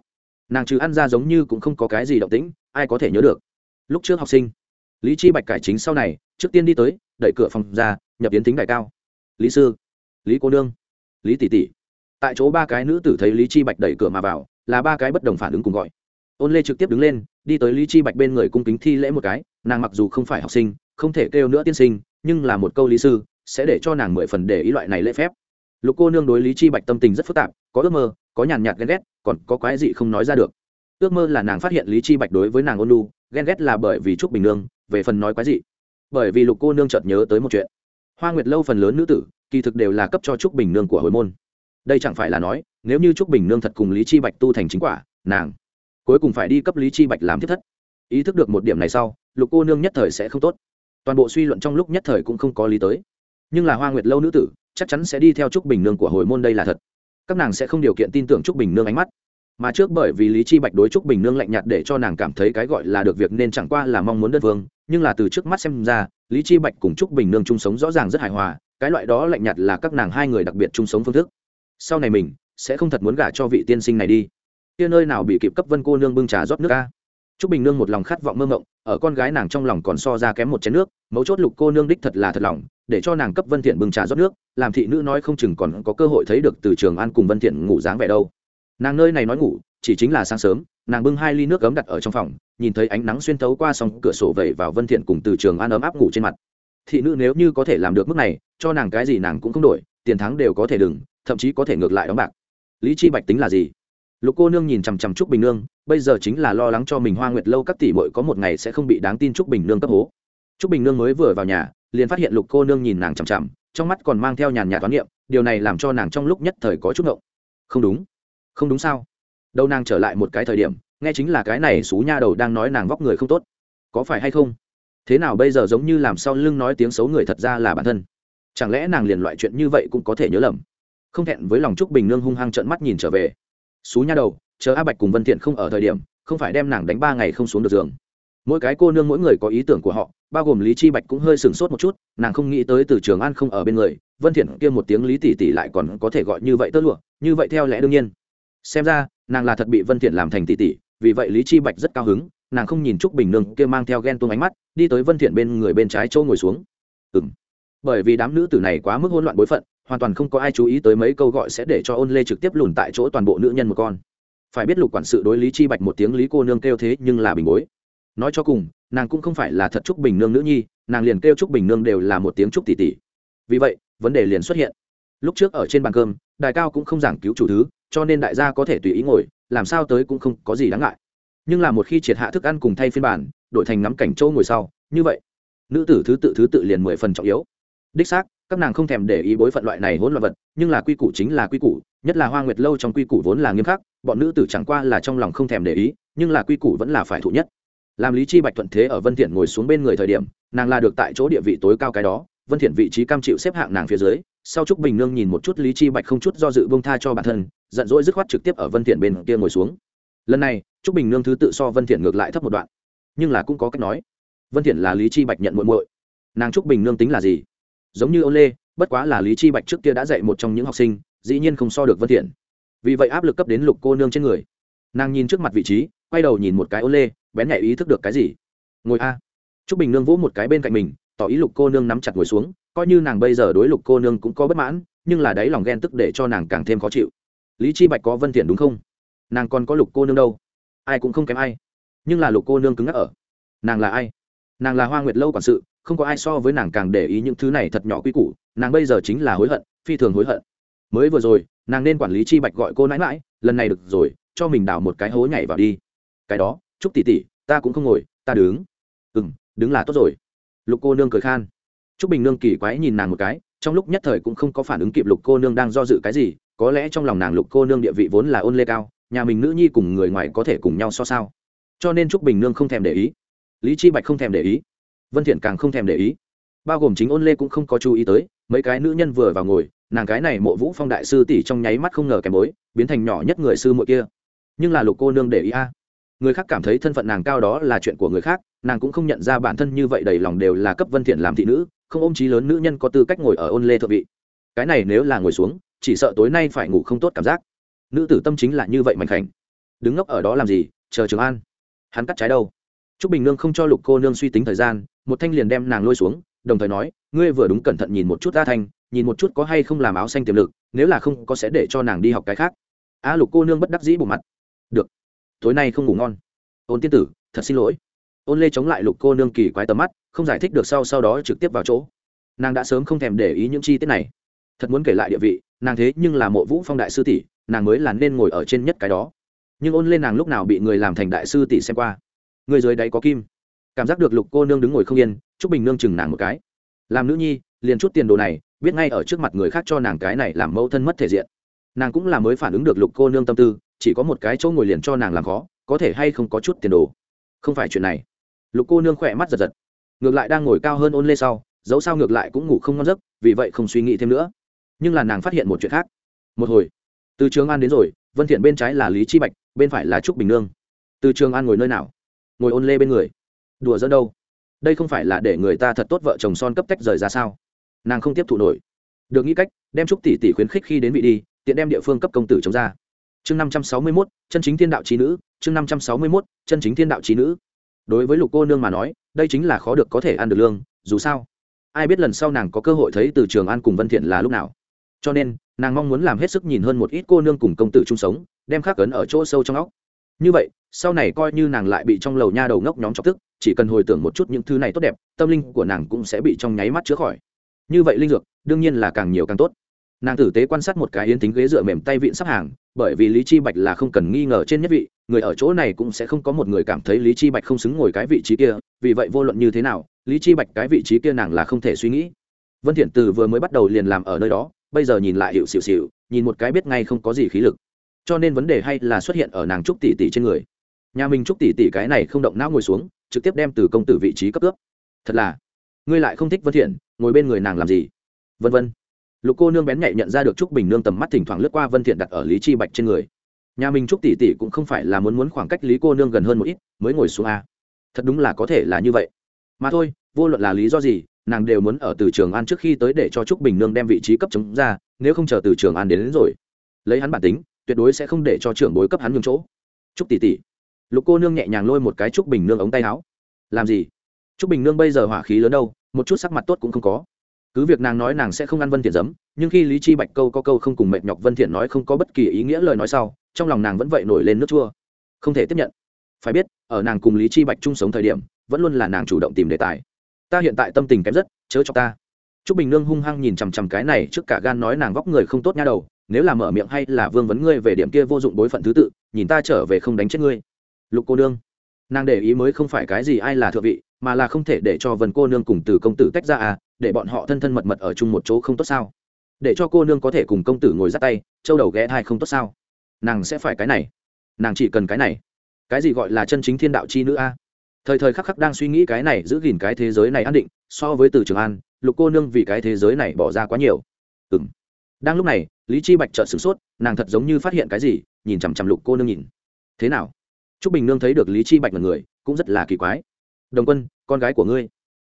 Nàng trừ ăn ra giống như cũng không có cái gì động tĩnh, ai có thể nhớ được. Lúc trước học sinh, lý chi bạch cải chính sau này, trước tiên đi tới, đẩy cửa phòng ra, nhập yến tính đại cao. Lý sư, lý cô nương, lý tỷ tỷ. Tại chỗ ba cái nữ tử thấy lý chi bạch đẩy cửa mà vào, là ba cái bất đồng phản ứng cùng gọi. Ôn lê trực tiếp đứng lên, đi tới lý chi bạch bên người cung kính thi lễ một cái nàng mặc dù không phải học sinh, không thể kêu nữa tiên sinh, nhưng là một câu lý sư, sẽ để cho nàng mười phần để ý loại này lễ phép. Lục cô nương đối lý chi bạch tâm tình rất phức tạp, có ước mơ, có nhàn nhạt ghen ghét, còn có quái gì không nói ra được. Ước mơ là nàng phát hiện lý chi bạch đối với nàng ôn lu ghen ghét là bởi vì trúc bình nương, về phần nói quái gì bởi vì lục cô nương chợt nhớ tới một chuyện. Hoa nguyệt lâu phần lớn nữ tử, kỳ thực đều là cấp cho trúc bình nương của hồi môn. Đây chẳng phải là nói, nếu như trúc bình nương thật cùng lý chi bạch tu thành chính quả, nàng cuối cùng phải đi cấp lý chi bạch làm thiết thất ý thức được một điểm này sau, lục cô nương nhất thời sẽ không tốt. Toàn bộ suy luận trong lúc nhất thời cũng không có lý tới. Nhưng là hoa nguyệt lâu nữ tử, chắc chắn sẽ đi theo trúc bình nương của hồi môn đây là thật. Các nàng sẽ không điều kiện tin tưởng trúc bình nương ánh mắt. Mà trước bởi vì lý chi bạch đối trúc bình nương lạnh nhạt để cho nàng cảm thấy cái gọi là được việc nên chẳng qua là mong muốn đất vương nhưng là từ trước mắt xem ra, lý chi bạch cùng trúc bình nương chung sống rõ ràng rất hài hòa, cái loại đó lạnh nhạt là các nàng hai người đặc biệt chung sống phương thức. Sau này mình sẽ không thật muốn gả cho vị tiên sinh này đi. Kia nơi nào bị kịp cấp vân cô nương bưng trà rót nước ca Trúc Bình Nương một lòng khát vọng mơ mộng, ở con gái nàng trong lòng còn so ra kém một chén nước, mấu chốt Lục cô nương đích thật là thật lòng, để cho nàng cấp Vân Thiện bưng trà rót nước, làm thị nữ nói không chừng còn có cơ hội thấy được từ Trường An cùng Vân Thiện ngủ dáng vẻ đâu. Nàng nơi này nói ngủ, chỉ chính là sáng sớm, nàng bưng hai ly nước gấm đặt ở trong phòng, nhìn thấy ánh nắng xuyên thấu qua song cửa sổ vẩy vào Vân Thiện cùng từ Trường An ấm áp ngủ trên mặt. Thị nữ nếu như có thể làm được mức này, cho nàng cái gì nàng cũng không đổi, tiền thắng đều có thể đừng, thậm chí có thể ngược lại đóng bạc. Lý Chi Bạch tính là gì? Lục cô nương nhìn chằm chằm trúc bình nương, bây giờ chính là lo lắng cho mình hoa nguyệt lâu các tỷ bội có một ngày sẽ không bị đáng tin trúc bình nương cấp hố. Trúc bình nương mới vừa vào nhà, liền phát hiện lục cô nương nhìn nàng chằm chằm, trong mắt còn mang theo nhàn nhạt toán niệm, điều này làm cho nàng trong lúc nhất thời có chút ngộng. Không đúng. Không đúng sao? Đâu nàng trở lại một cái thời điểm, nghe chính là cái này xú nha đầu đang nói nàng vóc người không tốt. Có phải hay không? Thế nào bây giờ giống như làm sao lưng nói tiếng xấu người thật ra là bản thân? Chẳng lẽ nàng liền loại chuyện như vậy cũng có thể nhớ lầm? Không thẹn với lòng trúc bình nương hung hăng trợn mắt nhìn trở về xú nha đầu, chờ a bạch cùng vân thiện không ở thời điểm, không phải đem nàng đánh ba ngày không xuống được giường. Mỗi cái cô nương mỗi người có ý tưởng của họ, bao gồm lý chi bạch cũng hơi sừng sốt một chút, nàng không nghĩ tới từ trường an không ở bên người, vân thiện kia một tiếng lý tỷ tỷ lại còn có thể gọi như vậy tơ lụa, như vậy theo lẽ đương nhiên. Xem ra, nàng là thật bị vân thiện làm thành tỷ tỷ, vì vậy lý chi bạch rất cao hứng, nàng không nhìn trúc bình nương kia mang theo ghen tuông ánh mắt, đi tới vân thiện bên người bên trái châu ngồi xuống. Ừm. Bởi vì đám nữ tử này quá mức hỗn loạn bối phận hoàn toàn không có ai chú ý tới mấy câu gọi sẽ để cho ôn lê trực tiếp lùn tại chỗ toàn bộ nữ nhân một con. Phải biết lục quản sự đối lý chi bạch một tiếng lý cô nương kêu thế nhưng là bình bối. Nói cho cùng, nàng cũng không phải là thật trúc bình nương nữ nhi, nàng liền kêu trúc bình nương đều là một tiếng trúc tỷ tỷ vì vậy, vấn đề liền xuất hiện. Lúc trước ở trên bàn cơm, đại cao cũng không giảng cứu chủ thứ, cho nên đại gia có thể tùy ý ngồi, làm sao tới cũng không có gì đáng ngại. Nhưng là một khi triệt hạ thức ăn cùng thay phiên bản, đổi thành ngắm cảnh châu ngồi sau, như vậy, nữ tử thứ tự thứ tự liền mười phần trọng yếu. Đích xác các nàng không thèm để ý bối phận loại này hỗn loạn vật, nhưng là quy củ chính là quy củ, nhất là hoa nguyệt lâu trong quy củ vốn là nghiêm khắc, bọn nữ tử chẳng qua là trong lòng không thèm để ý, nhưng là quy củ vẫn là phải thụ nhất. Làm lý chi bạch thuận thế ở vân thiện ngồi xuống bên người thời điểm, nàng là được tại chỗ địa vị tối cao cái đó, vân thiện vị trí cam chịu xếp hạng nàng phía dưới, sau trúc bình nương nhìn một chút lý chi bạch không chút do dự buông tha cho bản thân, giận dỗi dứt khoát trực tiếp ở vân thiện bên kia ngồi xuống. Lần này, trúc bình nương thứ tự so vân thiện ngược lại thấp một đoạn. Nhưng là cũng có cách nói, vân thiện là lý chi bạch nhận muội muội. Nàng trúc bình nương tính là gì? Giống như ôn lê, bất quá là lý chi bạch trước kia đã dạy một trong những học sinh, dĩ nhiên không so được vân thiện. Vì vậy áp lực cấp đến lục cô nương trên người. Nàng nhìn trước mặt vị trí, quay đầu nhìn một cái ôn lê, bén nhạy ý thức được cái gì. Ngồi a. Trúc bình nương vỗ một cái bên cạnh mình, tỏ ý lục cô nương nắm chặt ngồi xuống, coi như nàng bây giờ đối lục cô nương cũng có bất mãn, nhưng là đấy lòng ghen tức để cho nàng càng thêm khó chịu. Lý chi bạch có vân thiện đúng không? Nàng còn có lục cô nương đâu? Ai cũng không kém ai. Nhưng là lục cô nương cứng ngắc ở. Nàng là ai? Nàng là hoa nguyệt lâu quản sự không có ai so với nàng càng để ý những thứ này thật nhỏ quy củ, nàng bây giờ chính là hối hận, phi thường hối hận. Mới vừa rồi, nàng nên quản lý chi bạch gọi cô nãi mãi lần này được rồi, cho mình đào một cái hố nhảy vào đi. Cái đó, chúc tỷ tỷ, ta cũng không ngồi, ta đứng. Ừ m đứng là tốt rồi. Lục cô nương cười khan. T r ú c bình nương kỳ quái nhìn nàng một cái, trong lúc nhất thời cũng không có phản ứng kịp lục cô nương đang do dự cái gì, có lẽ trong lòng nàng lục cô nương địa vị vốn là ôn lê cao, nhà mình nữ nhi cùng người ngoài có thể cùng nhau so sao. Cho nên t r ú c bình nương không thèm để ý. Lý chi bạch không thèm để ý vân thiện càng không thèm để ý. Bao gồm chính ôn lê cũng không có chú ý tới, mấy cái nữ nhân vừa vào ngồi, nàng cái này mộ vũ phong đại sư tỷ trong nháy mắt không ngờ kèm bối, biến thành nhỏ nhất người sư muội kia. Nhưng là lục cô nương để ý a. Người khác cảm thấy thân phận nàng cao đó là chuyện của người khác, nàng cũng không nhận ra bản thân như vậy đầy lòng đều là cấp vân thiện làm thị nữ, không ôm trí lớn nữ nhân có tư cách ngồi ở ôn lê thượng vị. Cái này nếu là ngồi xuống, chỉ sợ tối nay phải ngủ không tốt cảm giác. Nữ tử tâm chính là như vậy mạnh khảnh. Đứng ngốc ở đó làm gì, chờ trường an. Hắn cắt trái đâu? Trúc bình nương không cho lục cô nương suy tính thời gian, một thanh liền đem nàng lôi xuống, đồng thời nói, ngươi vừa đúng cẩn thận nhìn một chút a thanh, nhìn một chút có hay không làm áo xanh tiềm lực, nếu là không có sẽ để cho nàng đi học cái khác. A lục cô nương bất đắc dĩ bộ mặt. Được, tối nay không ngủ ngon. Ôn tiên tử, thật xin lỗi. Ôn lê chống lại lục cô nương kỳ quái tầm mắt, không giải thích được sau sau đó trực tiếp vào chỗ. Nàng đã sớm không thèm để ý những chi tiết này. Thật muốn kể lại địa vị, nàng thế nhưng là mộ vũ phong đại sư tỷ, nàng mới là nên ngồi ở trên nhất cái đó. Nhưng ôn lên nàng lúc nào bị người làm thành đại sư tỷ xem qua? Người dưới đáy có kim. Cảm giác được lục cô nương đứng ngồi không yên chúc bình nương chừng nàng một cái. Làm nữ nhi, liền chút tiền đồ này, biết ngay ở trước mặt người khác cho nàng cái này làm mẫu thân mất thể diện. Nàng cũng là mới phản ứng được lục cô nương tâm tư, chỉ có một cái chỗ ngồi liền cho nàng làm khó, có thể hay không có chút tiền đồ. Không phải chuyện này. Lục cô nương khỏe mắt giật giật. Ngược lại đang ngồi cao hơn ôn lê sau, dẫu sao ngược lại cũng ngủ không ngon giấc, vì vậy không suy nghĩ thêm nữa. Nhưng là nàng phát hiện một chuyện khác. Một hồi, từ trường an đến rồi, vân thiện bên trái là lý chi bạch, bên phải là trúc bình nương. Từ trường an ngồi nơi nào? Ngồi ôn lê bên người. Đùa dẫn đâu? Đây không phải là để người ta thật tốt vợ chồng son cấp tách rời ra sao? Nàng không tiếp thụ nổi. Được nghĩ cách, đem trúc tỷ tỷ khuyến khích khi đến vị đi, tiện đem địa phương cấp công tử chống ra. Chương năm trăm sáu mươi mốt, chân chính thiên đạo trí nữ, chương năm trăm sáu mươi mốt, chân chính thiên đạo trí nữ. Đối với lục cô nương mà nói, đây chính là khó được có thể ăn được lương, dù sao, ai biết lần sau nàng có cơ hội thấy từ trường an cùng vân thiện là lúc nào. Cho nên, nàng mong muốn làm hết sức nhìn hơn một ít cô nương cùng công tử chung sống, đem khắc cấn ở chỗ sâu trong óc như vậy, sau này coi như nàng lại bị trong lầu nha đầu ngốc nhóm chọc tức, chỉ cần hồi tưởng một chút những thứ này tốt đẹp, tâm linh của nàng cũng sẽ bị trong nháy mắt chữa khỏi. Như vậy linh dược, đương nhiên là càng nhiều càng tốt. Nàng tử tế quan sát một cái yến tính ghế dựa mềm tay vịn sắp hàng, bởi vì lý chi bạch là không cần nghi ngờ trên nhất vị, người ở chỗ này cũng sẽ không có một người cảm thấy lý chi bạch không xứng ngồi cái vị trí kia, vì vậy vô luận như thế nào, lý chi bạch cái vị trí kia nàng là không thể suy nghĩ. Vân thiện từ vừa mới bắt đầu liền làm ở nơi đó, bây giờ nhìn lại hiệu xỉu xỉu nhìn một cái biết ngay không có gì khí lực cho nên vấn đề hay là xuất hiện ở nàng trúc tỷ tỷ trên người. Nhà mình trúc tỷ tỷ cái này không động não ngồi xuống trực tiếp đem từ công tử vị trí cấp cướp. Thật là ngươi lại không thích vân thiện ngồi bên người nàng làm gì? Vân vân. Lục cô nương bén nhạy nhận ra được trúc bình nương tầm mắt thỉnh thoảng lướt qua vân thiện đặt ở lý chi bạch trên người. Nhà mình trúc tỷ tỷ cũng không phải là muốn muốn khoảng cách lý cô nương gần hơn một ít mới ngồi xuống a thật đúng là có thể là như vậy. Mà thôi vô luận là lý do gì nàng đều muốn ở từ trường an trước khi tới để cho trúc bình nương đem vị trí cấp chống ra nếu không chờ từ trường an đến, đến rồi lấy hắn bản tính tuyệt đối sẽ không để cho trưởng bối cấp hắn nhường chỗ. Trúc tỷ tỷ. Lục cô nương nhẹ nhàng lôi một cái trúc bình nương ống tay áo. Làm gì? Trúc bình nương bây giờ hỏa khí lớn đâu một chút sắc mặt tốt cũng không có. Cứ việc nàng nói nàng sẽ không ăn vân thiện giấm nhưng khi lý chi bạch câu có câu không cùng mệt nhọc vân thiện nói không có bất kỳ ý nghĩa lời nói sau trong lòng nàng vẫn vậy nổi lên nước chua. Không thể tiếp nhận. Phải biết ở nàng cùng lý chi bạch chung sống thời điểm vẫn luôn là nàng chủ động tìm đề tài. Ta hiện tại tâm tình kém rất chớ cho ta. Trúc Bình Nương hung hăng nhìn chằm chằm cái này trước cả gan nói nàng vóc người không tốt nha đầu, nếu là mở miệng hay là vương vấn ngươi về điểm kia vô dụng bối phận thứ tự, nhìn ta trở về không đánh chết ngươi. Lục cô nương, nàng để ý mới không phải cái gì ai là thượng vị, mà là không thể để cho Vân cô nương cùng từ công tử tách ra à, để bọn họ thân thân mật mật ở chung một chỗ không tốt sao? Để cho cô nương có thể cùng công tử ngồi dắt tay, châu đầu ghé thai không tốt sao? Nàng sẽ phải cái này, nàng chỉ cần cái này. Cái gì gọi là chân chính thiên đạo chi nữ a? thời thời khắc khắc đang suy nghĩ cái này giữ gìn cái thế giới này an định so với từ trường an lục cô nương vì cái thế giới này bỏ ra quá nhiều ừ m đang lúc này lý chi bạch trợn sửng sốt, nàng thật giống như phát hiện cái gì, nhìn chằm chằm lục cô nương nhìn. Thế nào? Trúc bình nương thấy được lý chi bạch là người, cũng rất là kỳ quái. Đồng quân, con gái của ngươi.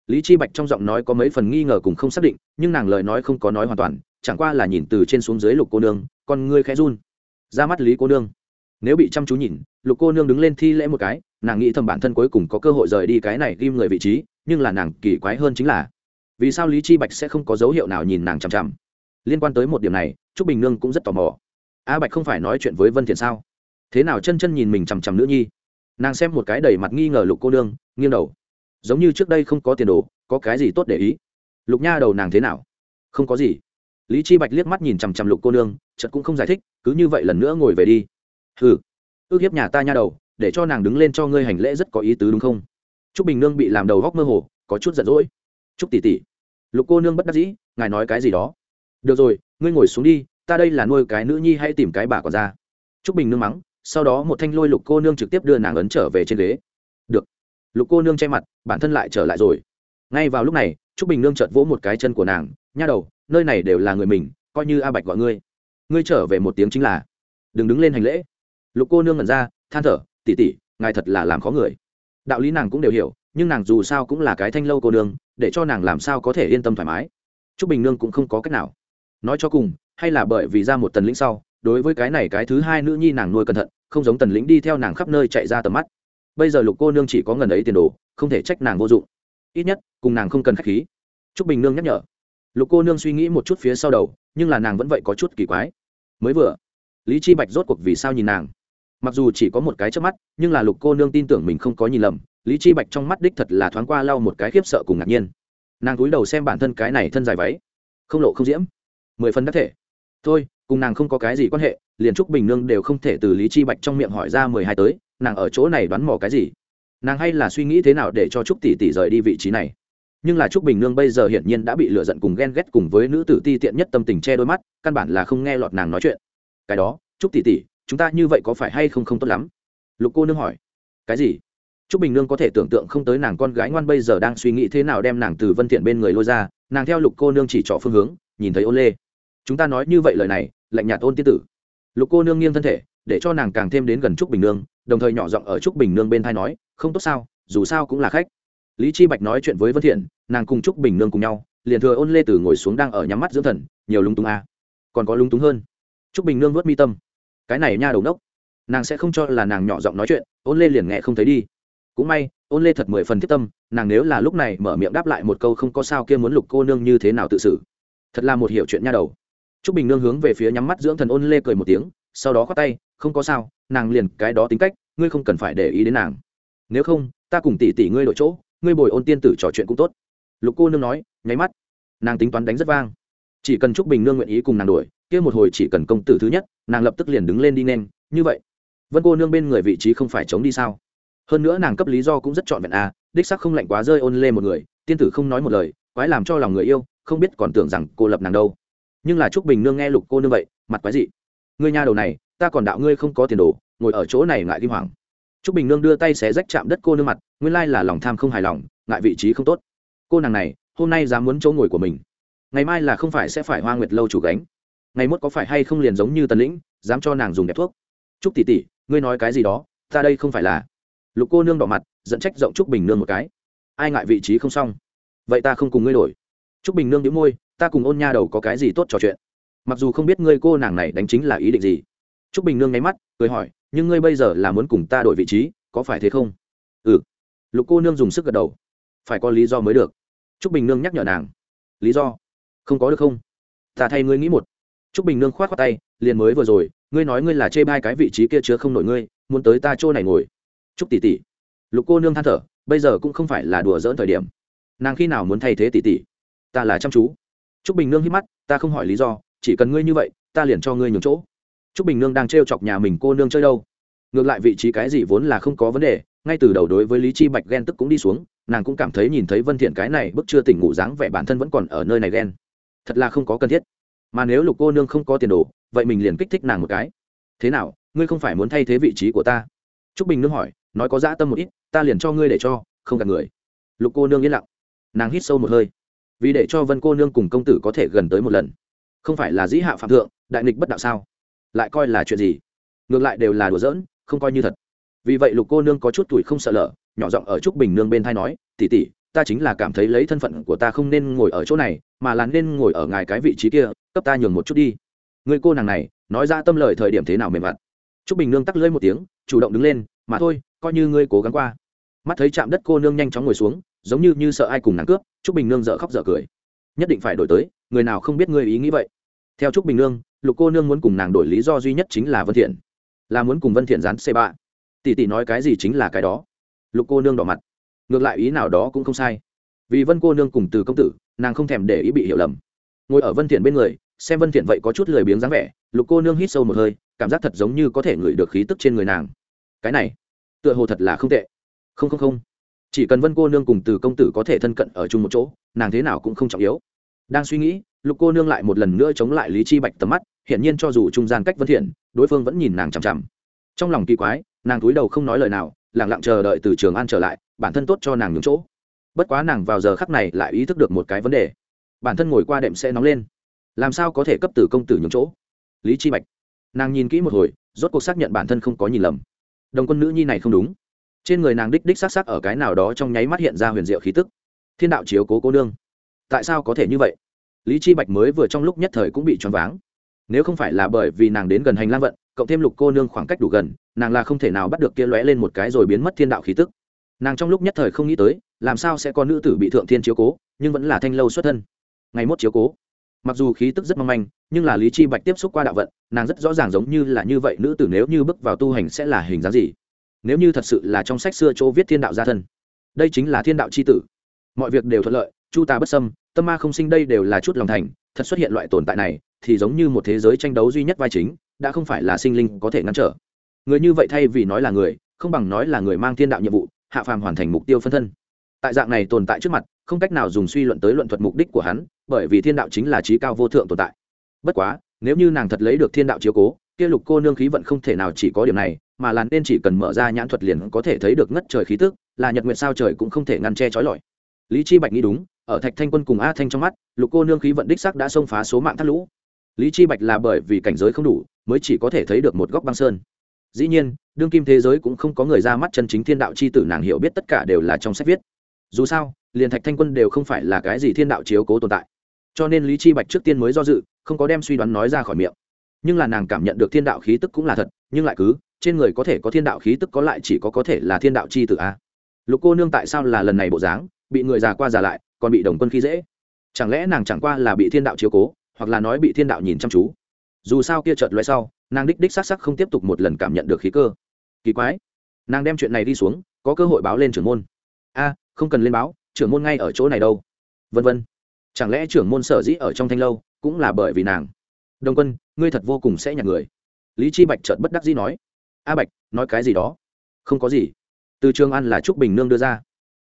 Lý chi bạch trong giọng nói có mấy phần nghi ngờ cùng không xác định, nhưng nàng lời nói không có nói hoàn toàn, chẳng qua là nhìn từ trên xuống dưới lục cô nương, con ngươi khẽ run. Ra mắt lý cô nương. Nếu bị chăm chú nhìn, lục cô nương đứng lên thi lễ một cái, nàng nghĩ thầm bản thân cuối cùng có cơ hội rời đi cái này ghim người vị trí, nhưng là nàng kỳ quái hơn chính là, vì sao lý chi bạch sẽ không có dấu hiệu nào nhìn nàng chằm chằm? Liên quan tới một điểm này, trúc bình nương cũng rất tò mò. A bạch không phải nói chuyện với vân thiện sao? Thế nào chân chân nhìn mình chằm chằm nữ nhi? Nàng xem một cái đầy mặt nghi ngờ lục cô nương, nghiêng đầu. Giống như trước đây không có tiền đồ, có cái gì tốt để ý? Lục nha đầu nàng thế nào? Không có gì. Lý chi bạch liếc mắt nhìn chằm chằm lục cô nương, chợt cũng không giải thích, cứ như vậy lần nữa ngồi về đi. Hừ. Ước hiếp nhà ta nha đầu, để cho nàng đứng lên cho ngươi hành lễ rất có ý tứ đúng không? Trúc bình nương bị làm đầu góc mơ hồ, có chút giận dỗi. Trúc tỷ tỷ. Lục cô nương bất đắc dĩ, ngài nói cái gì đó? Được rồi, ngươi ngồi xuống đi, ta đây là nuôi cái nữ nhi hay tìm cái bà còn ra t r ú c bình nương mắng, sau đó một thanh lôi lục cô nương trực tiếp đưa nàng ấn trở về trên ghế. Được. Lục cô nương che mặt, bản thân lại trở lại rồi. Ngay vào lúc này t r ú c bình nương chợt vỗ một cái chân của nàng, nha đầu, nơi này đều là người mình, coi như a bạch gọi ngươi ngươi trở về một tiếng chính là. Đừng đứng lên hành lễ. Lục cô nương ngẩn ra, than thở tỉ tỉ ngài thật là làm khó người. Đạo lý nàng cũng đều hiểu, nhưng nàng dù sao cũng là cái thanh lâu cô nương, để cho nàng làm sao có thể yên tâm thoải mái. T r ú c bình nương cũng không có cách nào nói cho cùng, hay là bởi vì ra một tần lĩnh sau, đối với cái này cái thứ hai nữ nhi nàng nuôi cẩn thận, không giống tần lĩnh đi theo nàng khắp nơi chạy ra tầm mắt. Bây giờ lục cô nương chỉ có ngần ấy tiền đồ, không thể trách nàng vô dụng. Ít nhất, cùng nàng không cần k h á c h khí. T r ú c bình nương nhắc nhở. Lục cô nương suy nghĩ một chút phía sau đầu, nhưng là nàng vẫn vậy có chút kỳ quái. Mới vừa, lý chi bạch rốt cuộc vì sao nhìn nàng? Mặc dù chỉ có một cái trước mắt, nhưng là lục cô nương tin tưởng mình không có nhìn lầm, lý chi bạch trong mắt đích thật là thoáng qua lau một cái khiếp sợ cùng ngạc nhiên. Nàng cúi đầu xem bản thân cái này thân dài váy. Không lộ không diễm mười phần đắc thể. Thôi, cùng nàng không có cái gì quan hệ, liền trúc bình nương đều không thể từ lý chi bạch trong miệng hỏi ra mười hai tới, nàng ở chỗ này đoán mò cái gì? Nàng hay là suy nghĩ thế nào để cho trúc tỷ tỷ rời đi vị trí này? Nhưng là trúc bình nương bây giờ hiển nhiên đã bị lựa giận cùng ghen ghét cùng với nữ tử ti tiện nhất tâm tình che đôi mắt, căn bản là không nghe lọt nàng nói chuyện. Cái đó, trúc tỷ tỷ, chúng ta như vậy có phải hay không không tốt lắm? Lục cô nương hỏi. Cái gì? Trúc bình nương có thể tưởng tượng không tới nàng con gái ngoan bây giờ đang suy nghĩ thế nào đem nàng từ vân thiện bên người lôi ra, nàng theo lục cô nương chỉ trỏ phương hướng, nhìn thấy ôn lê chúng ta nói như vậy lời này, lạnh nhạt ôn tiên tử. Lục cô nương nghiêng thân thể, để cho nàng càng thêm đến gần trúc bình nương, đồng thời nhỏ giọng ở trúc bình nương bên thai nói, không tốt sao, dù sao cũng là khách. Lý chi bạch nói chuyện với vân thiện, nàng cùng trúc bình nương cùng nhau, liền thừa ôn lê tử ngồi xuống đang ở nhắm mắt dưỡng thần, nhiều lung tung a. À. còn có lung túng hơn. Trúc bình nương vớt mi tâm. Cái này nha đầu nốc nàng sẽ không cho là nàng nhỏ giọng nói chuyện, ôn lê liền nghe không thấy đi. Cũng may, ôn lê thật mười phần thiết tâm, nàng nếu là lúc này mở miệng đáp lại một câu không có sao kia muốn lục cô nương như thế nào tự xử. Thật là một hiểu chuyện nha đầu. Trúc bình nương hướng về phía nhắm mắt dưỡng thần ôn lê cười một tiếng, sau đó khoát tay, không có sao, nàng liền cái đó tính cách, ngươi không cần phải để ý đến nàng. Nếu không, ta cùng tỷ tỷ ngươi đổi chỗ, ngươi bồi ôn tiên tử trò chuyện cũng tốt. Lục cô nương nói, nháy mắt. Nàng tính toán đánh rất vang. Chỉ cần Trúc bình nương nguyện ý cùng nàng đổi kia một hồi chỉ cần công tử thứ nhất, nàng lập tức liền đứng lên đi nên, như vậy. Vân cô nương bên người vị trí không phải chống đi sao? Hơn nữa nàng cấp lý do cũng rất trọn vẹn à đích xác không lạnh quá rơi ôn lê một người, tiên tử không nói một lời, quái làm cho lòng người yêu, không biết còn tưởng rằng cô lập nàng đâu nhưng là trúc bình nương nghe lục cô nương vậy mặt quái dị ngươi nha đầu này ta còn đạo ngươi không có tiền đồ ngồi ở chỗ này ngại kim hoàng Trúc Bình Nương đưa tay xé rách chạm đất cô nương mặt, nguyên lai là lòng tham không hài lòng, ngại vị trí không tốt. Cô nàng này, hôm nay dám muốn chỗ ngồi của mình, ngày mai là không phải sẽ phải Hoa Nguyệt lâu chủ gánh. Ngày mốt có phải hay không liền giống như Tần Lĩnh, dám cho nàng dùng đẹp thuốc. Trúc tỷ tỷ, ngươi nói cái gì đó, ta đây không phải là. Lục cô nương đỏ mặt, dẫn trách rộng Trúc Bình Nương một cái. Ai ngại vị trí không xong, vậy ta không cùng ngươi đổi. Trúc Bình Nương nhíu môi, ta cùng ôn nha đầu có cái gì tốt trò chuyện. Mặc dù không biết ngươi cô nàng này đánh chính là ý định gì. Trúc Bình Nương nháy mắt, cười hỏi, nhưng ngươi bây giờ là muốn cùng ta đổi vị trí có phải thế không? Ừ. Lục cô nương dùng sức gật đầu. Phải có lý do mới được. T r ú c bình nương nhắc nhở nàng. Lý do? Không có được không? Ta thay ngươi nghĩ một. T r ú c bình nương k h o á t khoác tay liền mới vừa rồi ngươi nói ngươi là chê bai cái vị trí kia chứa không nổi ngươi muốn tới ta chỗ này ngồi. T r ú c tỷ tỷ. Lục cô nương than thở bây giờ cũng không phải là đùa dỡn thời điểm. Nàng khi nào muốn thay thế tỷ tỷ? Ta là chăm chú. Trúc bình nương hít mắt ta không hỏi lý do chỉ cần ngươi như vậy ta liền cho ngươi nhường chỗ Trúc Bình Nương đang trêu chọc nhà mình cô nương chơi đâu. Ngược lại vị trí cái gì vốn là không có vấn đề, ngay từ đầu đối với Lý Chi Bạch ghen tức cũng đi xuống, nàng cũng cảm thấy nhìn thấy Vân Thiện cái này bức chưa tỉnh ngủ dáng vẻ bản thân vẫn còn ở nơi này ghen. Thật là không có cần thiết. Mà nếu Lục cô nương không có tiền đồ, vậy mình liền kích thích nàng một cái. Thế nào, ngươi không phải muốn thay thế vị trí của ta? Trúc Bình Nương hỏi, nói có dã tâm một ít, ta liền cho ngươi để cho, không gạt người. Lục cô nương yên lặng, nàng hít sâu một hơi, vì để cho Vân cô nương cùng công tử có thể gần tới một lần, không phải là dĩ hạ phạm thượng, đại nghịch bất đạo sao? lại coi là chuyện gì? Ngược lại đều là đùa giỡn không coi như thật. Vì vậy lục cô nương có chút tuổi không sợ lở nhỏ giọng ở trúc bình nương bên thai nói tỉ tỉ ta chính là cảm thấy lấy thân phận của ta không nên ngồi ở chỗ này mà là nên ngồi ở ngài cái vị trí kia cấp ta nhường một chút đi. Người cô nàng này nói ra tâm lời thời điểm thế nào mềm mặt trúc bình nương tắc lưỡi một tiếng chủ động đứng lên mà thôi coi như ngươi cố gắng qua. Mắt thấy chạm đất cô nương nhanh chóng ngồi xuống giống như như sợ ai cùng nàng cướp trúc bình nương dở khóc dở cười. Nhất định phải đổi tới, người nào không biết ngươi ý nghĩ vậy? Theo trúc bình nương, lục cô nương muốn cùng nàng đổi lý do duy nhất chính là vân thiện. Là muốn cùng vân thiện dán xe bạ. Tỷ tỷ nói cái gì chính là cái đó. Lục cô nương đỏ mặt. Ngược lại ý nào đó cũng không sai. Vì vân cô nương cùng từ công tử, nàng không thèm để ý bị hiểu lầm. Ngồi ở vân thiện bên người, xem vân thiện vậy có chút lười biếng dáng vẻ, lục cô nương hít sâu một hơi, cảm giác thật giống như có thể ngửi được khí tức trên người nàng. Cái này, tựa hồ thật là không tệ. Không không không chỉ cần vân cô nương cùng từ công tử có thể thân cận ở chung một chỗ, nàng thế nào cũng không trọng yếu. Đang suy nghĩ, lục cô nương lại một lần nữa chống lại lý chi bạch tầm mắt, hiển nhiên cho dù trung gian cách vân thiện, đối phương vẫn nhìn nàng chằm chằm. Trong lòng kỳ quái, nàng cúi đầu không nói lời nào, lặng lặng chờ đợi từ trường an trở lại, bản thân tốt cho nàng nhường chỗ. Bất quá nàng vào giờ khắc này lại ý thức được một cái vấn đề. Bản thân ngồi qua đệm sẽ nóng lên. Làm sao có thể cấp tử công tử nhường chỗ? Lý chi bạch. Nàng nhìn kỹ một hồi, rốt cuộc xác nhận bản thân không có nhìn lầm. Đồng quân nữ nhi này không đúng trên người nàng đích đích xác xác ở cái nào đó trong nháy mắt hiện ra huyền diệu khí tức. Thiên đạo chiếu cố cô nương. Tại sao có thể như vậy? Lý chi bạch mới vừa trong lúc nhất thời cũng bị choáng váng. Nếu không phải là bởi vì nàng đến gần hành lang vận, cộng thêm lục cô nương khoảng cách đủ gần, nàng là không thể nào bắt được kia lóe lên một cái rồi biến mất thiên đạo khí tức. Nàng trong lúc nhất thời không nghĩ tới, làm sao sẽ có nữ tử bị thượng thiên chiếu cố, nhưng vẫn là thanh lâu xuất thân. Ngày mốt chiếu cố. Mặc dù khí tức rất mong manh, nhưng là lý chi bạch tiếp xúc qua đạo vận, nàng rất rõ ràng giống như là như vậy nữ tử nếu như bước vào tu hành sẽ là hình dáng gì nếu như thật sự là trong sách xưa chỗ viết thiên đạo gia thân, đây chính là thiên đạo c h i tử. Mọi việc đều thuận lợi, chu ta bất sâm tâm ma không sinh đây đều là chút lòng thành, thật xuất hiện loại tồn tại này thì giống như một thế giới tranh đấu duy nhất vai chính, đã không phải là sinh linh có thể ngăn trở. Người như vậy thay vì nói là người, không bằng nói là người mang thiên đạo nhiệm vụ, hạ phàm hoàn thành mục tiêu phân thân. Tại dạng này tồn tại trước mặt, không cách nào dùng suy luận tới luận thuật mục đích của hắn, bởi vì thiên đạo chính là trí cao vô thượng tồn tại. Bất quá, nếu như nàng thật lấy được thiên đạo chiếu cố, kia lục cô nương khí vận không thể nào chỉ có điểm này mà là nên chỉ cần mở ra nhãn thuật liền có thể thấy được ngất trời khí tức, là nhật nguyệt sao trời cũng không thể ngăn che trói lọi. Lý chi bạch nghĩ đúng, ở thạch thanh quân cùng a thanh trong mắt, lục cô nương khí vận đích sắc đã xông phá số mạng thắt lũ. Lý chi bạch là bởi vì cảnh giới không đủ, mới chỉ có thể thấy được một góc băng sơn. Dĩ nhiên, đương kim thế giới cũng không có người ra mắt chân chính thiên đạo chi tử nàng hiểu biết tất cả đều là trong sách viết. Dù sao, liền thạch thanh quân đều không phải là cái gì thiên đạo chiếu cố tồn tại. Cho nên lý chi bạch trước tiên mới do dự, không có đem suy đoán nói ra khỏi miệng. Nhưng là nàng cảm nhận được thiên đạo khí tức cũng là thật, nhưng lại cứ trên người có thể có thiên đạo khí tức có lại chỉ có có thể là thiên đạo chi tử a. Lục cô nương tại sao là lần này bộ dáng, bị người già qua già lại, còn bị đồng quân khi dễ? Chẳng lẽ nàng chẳng qua là bị thiên đạo chiếu cố, hoặc là nói bị thiên đạo nhìn chăm chú? Dù sao kia chợt loại sau, nàng đích đích sắc sắc không tiếp tục một lần cảm nhận được khí cơ. Kỳ quái. Nàng đem chuyện này đi xuống, có cơ hội báo lên trưởng môn. A, không cần lên báo, trưởng môn ngay ở chỗ này đâu. Vân vân. Chẳng lẽ trưởng môn sở dĩ ở trong thanh lâu, cũng là bởi vì nàng? Đồng quân, ngươi thật vô cùng sẽ nhặt người. Lý chi bạch chợt bất đắc dĩ nói a bạch, nói cái gì đó? Không có gì. Từ trường an là trúc bình nương đưa ra.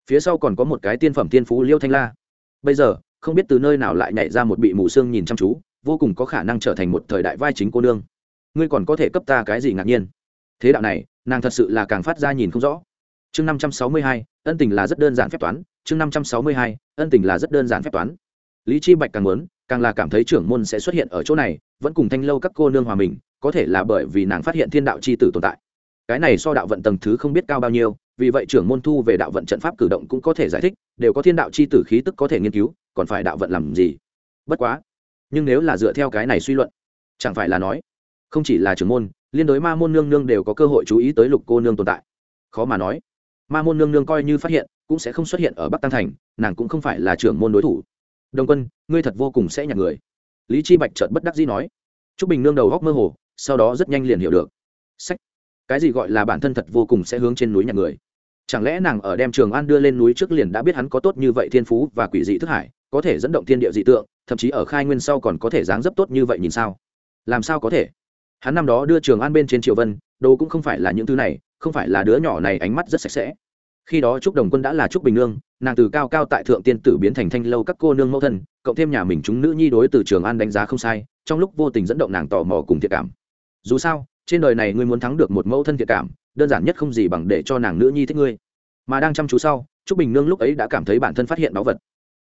Phía sau còn có một cái tiên phẩm tiên phú liêu thanh la. Bây giờ, không biết từ nơi nào lại nhảy ra một bị mù xương nhìn chăm chú, vô cùng có khả năng trở thành một thời đại vai chính cô nương. Ngươi còn có thể cấp ta cái gì ngạc nhiên? Thế đạo này, nàng thật sự là càng phát ra nhìn không rõ. Chương năm trăm sáu mươi hai, ân tình là rất đơn giản phép toán. Chương năm trăm sáu mươi hai, ân tình là rất đơn giản phép toán. Lý chi bạch càng muốn, càng là cảm thấy trưởng môn sẽ xuất hiện ở chỗ này, vẫn cùng thanh lâu các cô nương hòa mình có thể là bởi vì nàng phát hiện thiên đạo c h i tử tồn tại. Cái này so đạo vận tầng thứ không biết cao bao nhiêu, vì vậy trưởng môn thu về đạo vận trận pháp cử động cũng có thể giải thích, đều có thiên đạo c h i tử khí tức có thể nghiên cứu, còn phải đạo vận làm gì? Bất quá, nhưng nếu là dựa theo cái này suy luận, chẳng phải là nói, không chỉ là trưởng môn, liên đối ma môn nương nương đều có cơ hội chú ý tới lục cô nương tồn tại. Khó mà nói, ma môn nương nương coi như phát hiện, cũng sẽ không xuất hiện ở bắc tăng thành, nàng cũng không phải là trưởng môn đối thủ. Đồng quân, ngươi thật vô cùng sẽ nhặt người. Lý chi bạch trợt bất đắc dĩ nói. T r ú c bình nương đầu góc mơ hồ sau đó rất nhanh liền hiểu được. Sách. Cái gì gọi là bản thân thật vô cùng sẽ hướng trên núi nhặt người? Chẳng lẽ nàng ở đem trường an đưa lên núi trước liền đã biết hắn có tốt như vậy thiên phú và quỷ dị thức hải, có thể dẫn động thiên địa dị tượng, thậm chí ở khai nguyên sau còn có thể dáng dấp tốt như vậy nhìn sao? Làm sao có thể? Hắn năm đó đưa trường an bên trên triều vân, đồ cũng không phải là những thứ này, không phải là đứa nhỏ này ánh mắt rất sạch sẽ. Khi đó trúc đồng quân đã là trúc bình nương, nàng từ cao cao tại thượng tiên tử biến thành thanh lâu các cô nương mẫu thân, cộng thêm nhà mình chúng nữ nhi đối từ trường an đánh giá không sai, trong lúc vô tình dẫn động nàng tò mò cùng thiệt cảm dù sao, trên đời này ngươi muốn thắng được một mẫu thân thiện cảm, đơn giản nhất không gì bằng để cho nàng nữ nhi thích ngươi. Mà đang chăm chú sau, trúc bình nương lúc ấy đã cảm thấy bản thân phát hiện báu vật.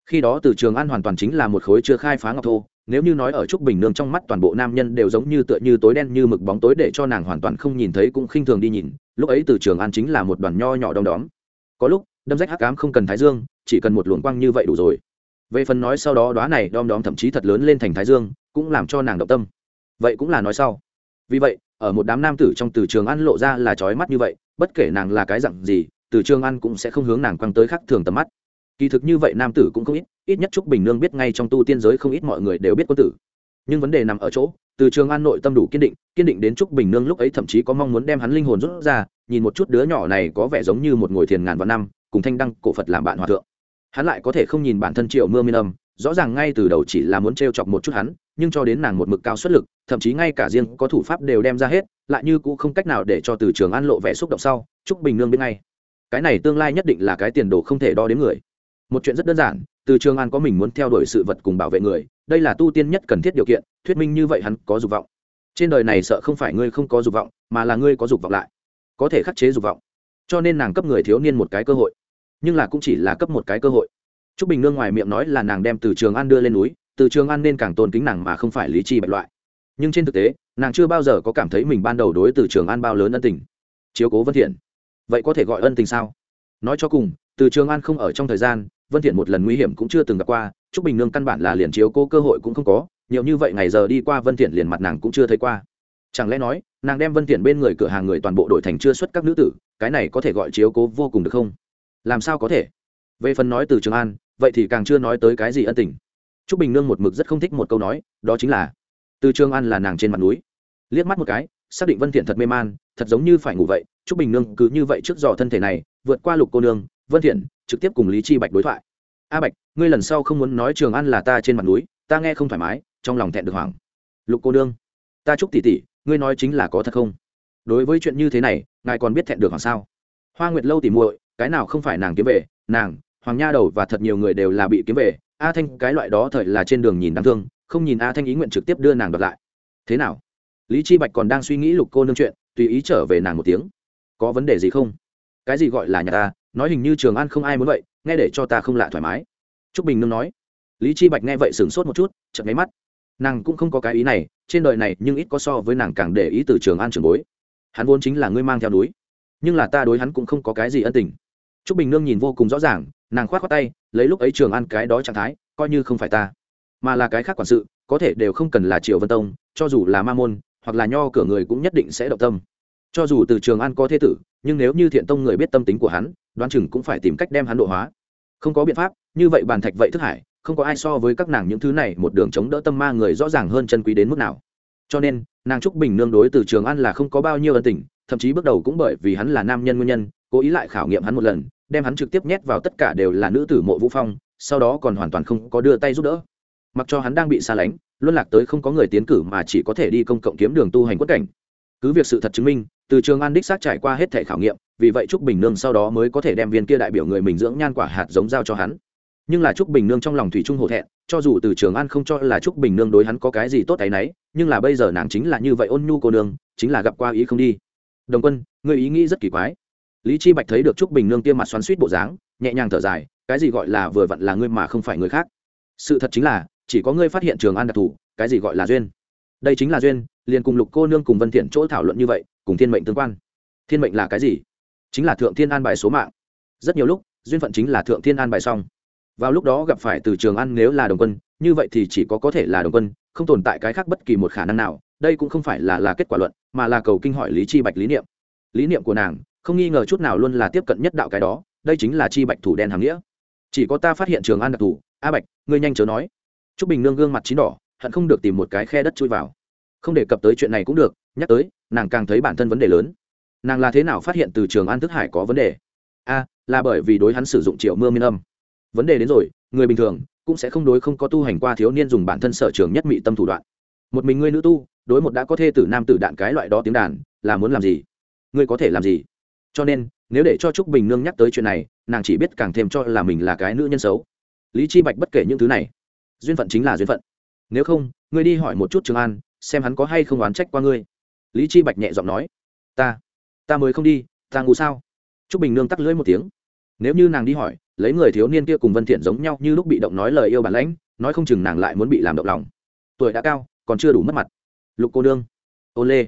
Khi đó từ trường an hoàn toàn chính là một khối chưa khai phá ngọc thô, nếu như nói ở trúc bình nương trong mắt toàn bộ nam nhân đều giống như tựa như tối đen như mực bóng tối để cho nàng hoàn toàn không nhìn thấy cũng khinh thường đi nhìn, lúc ấy từ trường an chính là một đoàn nho nhỏ đom đóm. Có lúc, đâm rách hắc ám không cần thái dương, chỉ cần một luồng quang như vậy đủ rồi. Về phần nói sau đó đoá này đom đóm thậm chí thật lớn lên thành thái dương, cũng làm cho nàng động tâm. Vậy cũng là nói sau vì vậy, ở một đám nam tử trong từ trường ăn lộ ra là trói mắt như vậy, bất kể nàng là cái dặn gì, từ trường ăn cũng sẽ không hướng nàng quăng tới khắc thường tầm mắt. Kỳ thực như vậy nam tử cũng không ít ít nhất trúc bình nương biết ngay trong tu tiên giới không ít mọi người đều biết quân tử. Nhưng vấn đề nằm ở chỗ, từ trường an nội tâm đủ kiên định kiên định đến trúc bình nương lúc ấy thậm chí có mong muốn đem hắn linh hồn rút ra, nhìn một chút đứa nhỏ này có vẻ giống như một ngồi thiền ngàn vạn năm, cùng thanh đăng cổ phật làm bạn hòa thượng. Hắn lại có thể không nhìn bản thân triệu mưa miên âm rõ ràng ngay từ đầu chỉ là muốn t r e o chọc một chút hắn, nhưng cho đến nàng một mực cao xuất lực, thậm chí ngay cả riêng có thủ pháp đều đem ra hết, lại như cũng không cách nào để cho từ trường an lộ vẻ xúc động sau chúc bình nương biết ngay. Cái này tương lai nhất định là cái tiền đồ không thể đo đến người. Một chuyện rất đơn giản, từ trường an có mình muốn theo đuổi sự vật cùng bảo vệ người, đây là tu tiên nhất cần thiết điều kiện, thuyết minh như vậy hắn có dục vọng. Trên đời này sợ không phải ngươi không có dục vọng, mà là ngươi có dục vọng lại. Có thể khắc chế dục vọng. Cho nên nàng cấp người thiếu niên một cái cơ hội, nhưng là cũng chỉ là cấp một cái cơ hội. Trúc bình nương ngoài miệng nói là nàng đem từ trường an đưa lên núi, từ trường an nên càng tôn kính nàng mà không phải lý chi bạch loại. Nhưng trên thực tế, nàng chưa bao giờ có cảm thấy mình ban đầu đối từ trường an bao lớn ân tình. Chiếu cố vân thiện. Vậy có thể gọi ân tình sao? Nói cho cùng, từ trường an không ở trong thời gian, vân thiện một lần nguy hiểm cũng chưa từng gặp qua, Trúc bình nương căn bản là liền chiếu cố cơ hội cũng không có, nhiều như vậy ngày giờ đi qua vân thiện liền mặt nàng cũng chưa thấy qua. Chẳng lẽ nói, nàng đem vân thiện bên người cửa hàng người toàn bộ đổi thành chưa xuất các nữ tử, cái này có thể gọi chiếu cố vô cùng được không? Làm sao có thể? Về phần nói từ trường an vậy thì càng chưa nói tới cái gì ân tình. T r ú c bình nương một mực rất không thích một câu nói, đó chính là, từ trường an là nàng trên mặt núi. Liếc mắt một cái, xác định vân thiện thật mê man, thật giống như phải ngủ vậy t r ú c bình nương cứ như vậy trước dò thân thể này, vượt qua lục cô nương, vân thiện, trực tiếp cùng lý chi bạch đối thoại. A bạch, ngươi lần sau không muốn nói trường an là ta trên mặt núi, ta nghe không thoải mái, trong lòng thẹn được hoảng. Lục cô nương, ta chúc tỷ tỷ, ngươi nói chính là có thật không? Đối với chuyện như thế này, ngài còn biết thẹn được hoảng sao? Hoa nguyệt lâu tỉ muội, cái nào không phải nàng kiếm về, nàng hoàng nha đầu và thật nhiều người đều là bị kiếm về. A thanh, cái loại đó thời là trên đường nhìn đáng thương, không nhìn a thanh ý nguyện trực tiếp đưa nàng đoạt lại. Thế nào? Lý chi bạch còn đang suy nghĩ lục cô nương chuyện, tùy ý trở về nàng một tiếng. Có vấn đề gì không? Cái gì gọi là nhà ta? Nói hình như trường an không ai muốn vậy, nghe để cho ta không lạ thoải mái. Trúc bình nương nói. Lý chi bạch nghe vậy sửng sốt một chút, chợt mấy mắt. Nàng cũng không có cái ý này, trên đời này nhưng ít có so với nàng càng để ý từ trường an trường bối. Hắn vốn chính là ngươi mang theo núi, nhưng là ta đối hắn cũng không có cái gì ân tình. Trúc bình nương nhìn vô cùng rõ ràng nàng khoát khoát tay, lấy lúc ấy trường An cái đó trạng thái, coi như không phải ta. Mà là cái khác quản sự, có thể đều không cần là triệu vân tông, cho dù là ma môn, hoặc là nho cửa người cũng nhất định sẽ động tâm. Cho dù từ trường an có thế tử, nhưng nếu như thiện tông người biết tâm tính của hắn, đoán chừng cũng phải tìm cách đem hắn độ hóa. Không có biện pháp, như vậy bàn thạch vậy thức hải, không có ai so với các nàng những thứ này một đường chống đỡ tâm ma người rõ ràng hơn chân quý đến mức nào. Cho nên, nàng trúc bình nương đối từ trường an là không có bao nhiêu ân tình, thậm chí bước đầu cũng bởi vì hắn là nam nhân nguyên nhân, cố ý lại khảo nghiệm hắn một lần đem hắn trực tiếp nhét vào tất cả đều là nữ tử mộ vũ phong, sau đó còn hoàn toàn không có đưa tay giúp đỡ. Mặc cho hắn đang bị xa lánh, luân lạc tới không có người tiến cử mà chỉ có thể đi công cộng kiếm đường tu hành quất cảnh. Cứ việc sự thật chứng minh, từ trường an đích xác trải qua hết thể khảo nghiệm, vì vậy trúc bình nương sau đó mới có thể đem viên kia đại biểu người mình dưỡng nhan quả hạt giống giao cho hắn. Nhưng là trúc bình nương trong lòng thủy trung hổ thẹn, cho dù từ trường an không cho là trúc bình nương đối hắn có cái gì tốt ấ y n ấ y nhưng là bây giờ nàng chính là như vậy ôn nhu cô nương, chính là gặp qua ý không đi. Đồng quân người ý nghĩ rất kỳ quái lý chi bạch thấy được trúc bình nương kia mặt xoắn suýt bộ dáng, nhẹ nhàng thở dài, cái gì gọi là vừa vặn là ngươi mà không phải người khác. Sự thật chính là, chỉ có ngươi phát hiện trường an đặc thù, cái gì gọi là duyên. Đây chính là duyên, liền cùng lục cô nương cùng vân thiện chỗ thảo luận như vậy, cùng thiên mệnh tương quan. Thiên mệnh là cái gì? Chính là thượng thiên an bài số mạng. Rất nhiều lúc, duyên phận chính là thượng thiên an bài xong. Vào lúc đó gặp phải từ trường an nếu là đồng quân, như vậy thì chỉ có có thể là đồng quân, không tồn tại cái khác bất kỳ một khả năng nào, đây cũng không phải là là kết quả luận, mà là cầu kinh hỏi lý chi bạch lý niệm. Lý niệm của nàng không nghi ngờ chút nào luôn là tiếp cận nhất đạo cái đó, đây chính là chi bạch thủ đen hàng nghĩa. Chỉ có ta phát hiện trường an đặc thủ, a bạch, ngươi nhanh chớ nói. T bình nương gương mặt chín đỏ, hận không được tìm một cái khe đất chui vào. Không đề cập tới chuyện này cũng được, nhắc tới, nàng càng thấy bản thân vấn đề lớn. Nàng là thế nào phát hiện từ trường an thức hải có vấn đề? A, là bởi vì đối hắn sử dụng triệu mưa miên âm. Vấn đề đến rồi, người bình thường cũng sẽ không đối không có tu hành qua thiếu niên dùng bản thân sở trường nhất mị tâm thủ đoạn. Một mình ngươi nữ tu, đối một đã có thê tử nam tử đạn cái loại đó tiếng đàn, là muốn làm gì? Ngươi có thể làm gì? Cho nên, nếu để cho trúc bình nương nhắc tới chuyện này, nàng chỉ biết càng thêm cho là mình là cái nữ nhân xấu. Lý chi bạch bất kể những thứ này, duyên phận chính là duyên phận. Nếu không, ngươi đi hỏi một chút trường an, xem hắn có hay không oán trách qua ngươi. Lý chi bạch nhẹ giọng nói, ta ta mới không đi, ta ngủ sao? Trúc bình nương tắt lưỡi một tiếng. Nếu như nàng đi hỏi, lấy người thiếu niên kia cùng vân thiện giống nhau như lúc bị động nói lời yêu bản lãnh, nói không chừng nàng lại muốn bị làm động lòng. Tuổi đã cao, còn chưa đủ mất mặt. Lục cô nương, ô lê.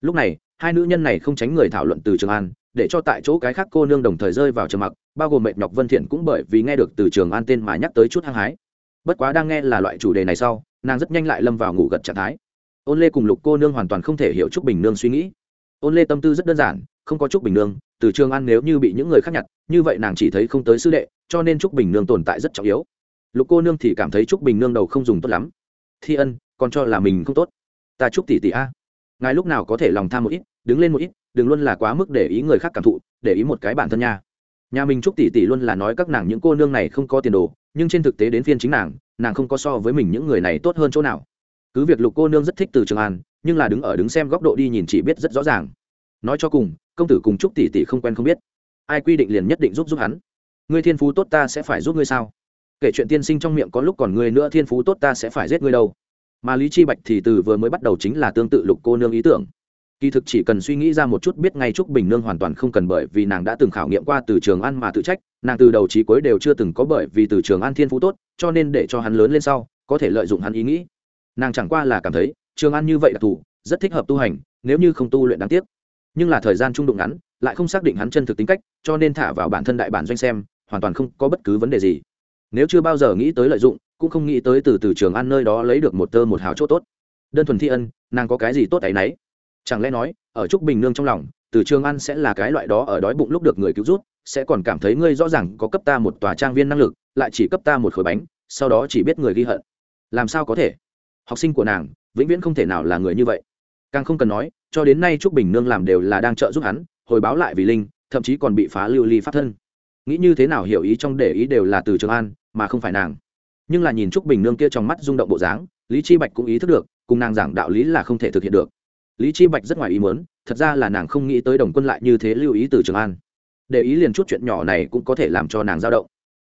Lúc này, hai nữ nhân này không tránh người thảo luận từ trường an để cho tại chỗ cái khác cô nương đồng thời rơi vào trầm mặc, bao gồm mệt nhọc vân thiện cũng bởi vì nghe được từ trường an tên mà nhắc tới chút hăng hái. Bất quá đang nghe là loại chủ đề này sau, nàng rất nhanh lại lâm vào ngủ gật trạng thái. Ôn lê cùng lục cô nương hoàn toàn không thể hiểu trúc bình nương suy nghĩ. Ôn lê tâm tư rất đơn giản, không có trúc bình nương, từ trường an nếu như bị những người khác nhặt, như vậy nàng chỉ thấy không tới sư đệ, cho nên trúc bình nương tồn tại rất trọng yếu. Lục cô nương thì cảm thấy trúc bình nương đầu không dùng tốt lắm. Thi ân, còn cho là mình không tốt. Ta Trúc tỷ tỷ a. Ngài lúc nào có thể lòng tham một ít? Đứng lên một ít, đừng luôn là quá mức để ý người khác cảm thụ, để ý một cái bản thân nha. Nhà mình chúc tỷ tỷ luôn là nói các nàng những cô nương này không có tiền đồ, nhưng trên thực tế đến phiên chính nàng nàng không có so với mình những người này tốt hơn chỗ nào. Cứ việc lục cô nương rất thích từ trường an nhưng là đứng ở đứng xem góc độ đi nhìn chỉ biết rất rõ ràng. Nói cho cùng, công tử cùng chúc tỷ tỷ không quen không biết. Ai quy định liền nhất định giúp giúp hắn. Ngươi thiên phú tốt ta sẽ phải giúp ngươi sao? Kể chuyện tiên sinh trong miệng có lúc còn ngươi nữa thiên phú tốt ta sẽ phải giết ngươi đâu. Mà lý chi bạch thì từ vừa mới bắt đầu chính là tương tự lục cô nương ý tưởng kỳ thực chỉ cần suy nghĩ ra một chút biết ngay trúc bình nương hoàn toàn không cần bởi vì nàng đã từng khảo nghiệm qua từ trường ăn mà tự trách, nàng từ đầu trí cuối đều chưa từng có bởi vì từ trường ăn thiên phú tốt, cho nên để cho hắn lớn lên sau, có thể lợi dụng hắn ý nghĩ. Nàng chẳng qua là cảm thấy, trường ăn như vậy là thủ, rất thích hợp tu hành, nếu như không tu luyện đáng tiếc. Nhưng là thời gian trung đụng ngắn, lại không xác định hắn chân thực tính cách, cho nên thả vào bản thân đại bản doanh xem, hoàn toàn không có bất cứ vấn đề gì. Nếu chưa bao giờ nghĩ tới lợi dụng, cũng không nghĩ tới từ từ trường ăn nơi đó lấy được một tơ một hào chỗ tốt. Đơn thuần thi ân, nàng có cái gì tốt ấy nấy chẳng lẽ nói, ở trúc bình nương trong lòng, từ trường ăn sẽ là cái loại đó ở đói bụng lúc được người cứu rút sẽ còn cảm thấy ngươi rõ ràng có cấp ta một tòa trang viên năng lực, lại chỉ cấp ta một khối bánh, sau đó chỉ biết người ghi hận. Làm sao có thể? Học sinh của nàng, vĩnh viễn không thể nào là người như vậy. Càng không cần nói, cho đến nay trúc bình nương làm đều là đang trợ giúp hắn, hồi báo lại vì linh, thậm chí còn bị phá lưu ly pháp thân. Nghĩ như thế nào hiểu ý trong để ý đều là từ trường an, mà không phải nàng. Nhưng là nhìn trúc bình nương kia trong mắt rung động bộ dáng, lý chi bạch cũng ý thức được, cùng nàng giảng đạo lý là không thể thực hiện được lý chi bạch rất ngoài ý muốn, thật ra là nàng không nghĩ tới đồng quân lại như thế lưu ý từ trường an. Để ý liền chút chuyện nhỏ này cũng có thể làm cho nàng dao động.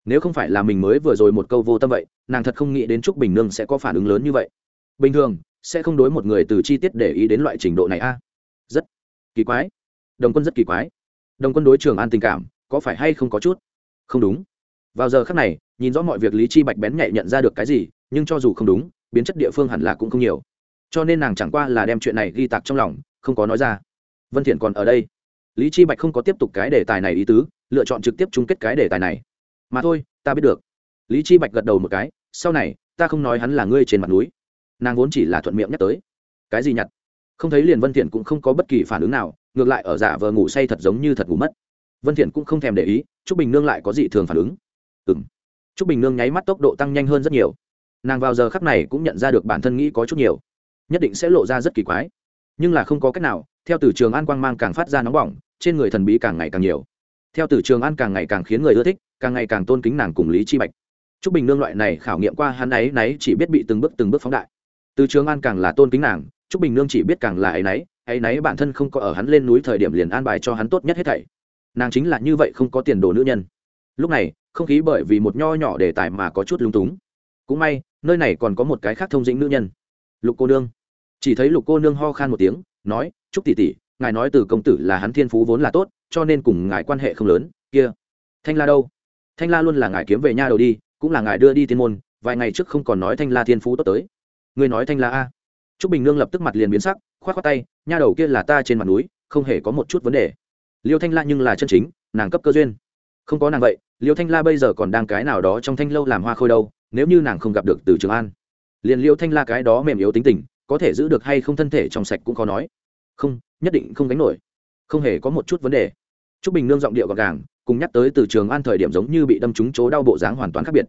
Nếu không phải là mình mới vừa rồi một câu vô tâm vậy, nàng thật không nghĩ đến trúc bình nương sẽ có phản ứng lớn như vậy. Bình thường, sẽ không đối một người từ chi tiết để ý đến loại trình độ này a. Rất kỳ quái. Đồng quân rất kỳ quái. Đồng quân đối trường an tình cảm, có phải hay không có chút? Không đúng. Vào giờ khắc này, nhìn rõ mọi việc lý chi bạch bén nhạy nhận ra được cái gì, nhưng cho dù không đúng, biến chất địa phương hẳn là cũng không nhiều cho nên nàng chẳng qua là đem chuyện này ghi tạc trong lòng, không có nói ra. Vân thiện còn ở đây. Lý chi bạch không có tiếp tục cái đề tài này ý tứ, lựa chọn trực tiếp chung kết cái đề tài này. Mà thôi, ta biết được. Lý chi bạch gật đầu một cái, sau này, ta không nói hắn là ngươi trên mặt núi. Nàng vốn chỉ là thuận miệng nhắc tới. Cái gì nhặt? Không thấy liền vân thiện cũng không có bất kỳ phản ứng nào, ngược lại ở giả vờ ngủ say thật giống như thật ngủ mất. Vân thiện cũng không thèm để ý, trúc bình nương lại có gì thường phản ứng. Ừm. Trúc bình nương nháy mắt tốc độ tăng nhanh hơn rất nhiều. Nàng vào giờ khắc này cũng nhận ra được bản thân nghĩ có chút nhiều nhất định sẽ lộ ra rất kỳ quái. Nhưng là không có cách nào, theo từ trường an quang mang càng phát ra nóng bỏng, trên người thần bí càng ngày càng nhiều. Theo từ trường an càng ngày càng khiến người ưa thích, càng ngày càng tôn kính nàng cùng lý chi bạch. Trúc bình nương loại này khảo nghiệm qua hắn ấy nấy chỉ biết bị từng bước từng bước phóng đại. Từ trường an càng là tôn kính nàng, trúc bình nương chỉ biết càng là ấy nấy ấy nấy bản thân không có ở hắn lên núi thời điểm liền an bài cho hắn tốt nhất hết thảy. Nàng chính là như vậy không có tiền đồ nữ nhân. Lúc này, không khí bởi vì một nho nhỏ đề tài mà có chút lung túng. Cũng may, nơi này còn có một cái khác thông dĩnh nữ nhân. Lục cô nương chỉ thấy lục cô nương ho khan một tiếng, nói, chúc tỷ tỷ, ngài nói từ công tử là hắn thiên phú vốn là tốt, cho nên cùng ngài quan hệ không lớn, kia, thanh la đâu? Thanh la luôn là ngài kiếm về nha đầu đi, cũng là ngài đưa đi tiên môn, vài ngày trước không còn nói thanh la thiên phú tốt tới. Ngươi nói thanh la a? Chúc bình nương lập tức mặt liền biến sắc k h o á t k h o á tay, nha đầu kia là ta trên mặt núi, không hề có một chút vấn đề. Liêu thanh la nhưng là chân chính, nàng cấp cơ duyên. Không có nàng vậy, liêu thanh la bây giờ còn đang cái nào đó trong thanh lâu làm hoa khôi đâu, nếu như nàng không gặp được từ trường an. Liền liêu thanh la cái đó mềm yếu tính tình có thể giữ được hay không thân thể trong sạch cũng khó nói. Không, nhất định không gánh nổi. Không hề có một chút vấn đề. T r ú c bình nương giọng điệu gọn gàng, cùng nhắc tới từ trường an thời điểm giống như bị đâm trúng chỗ đau bộ dáng hoàn toàn khác biệt.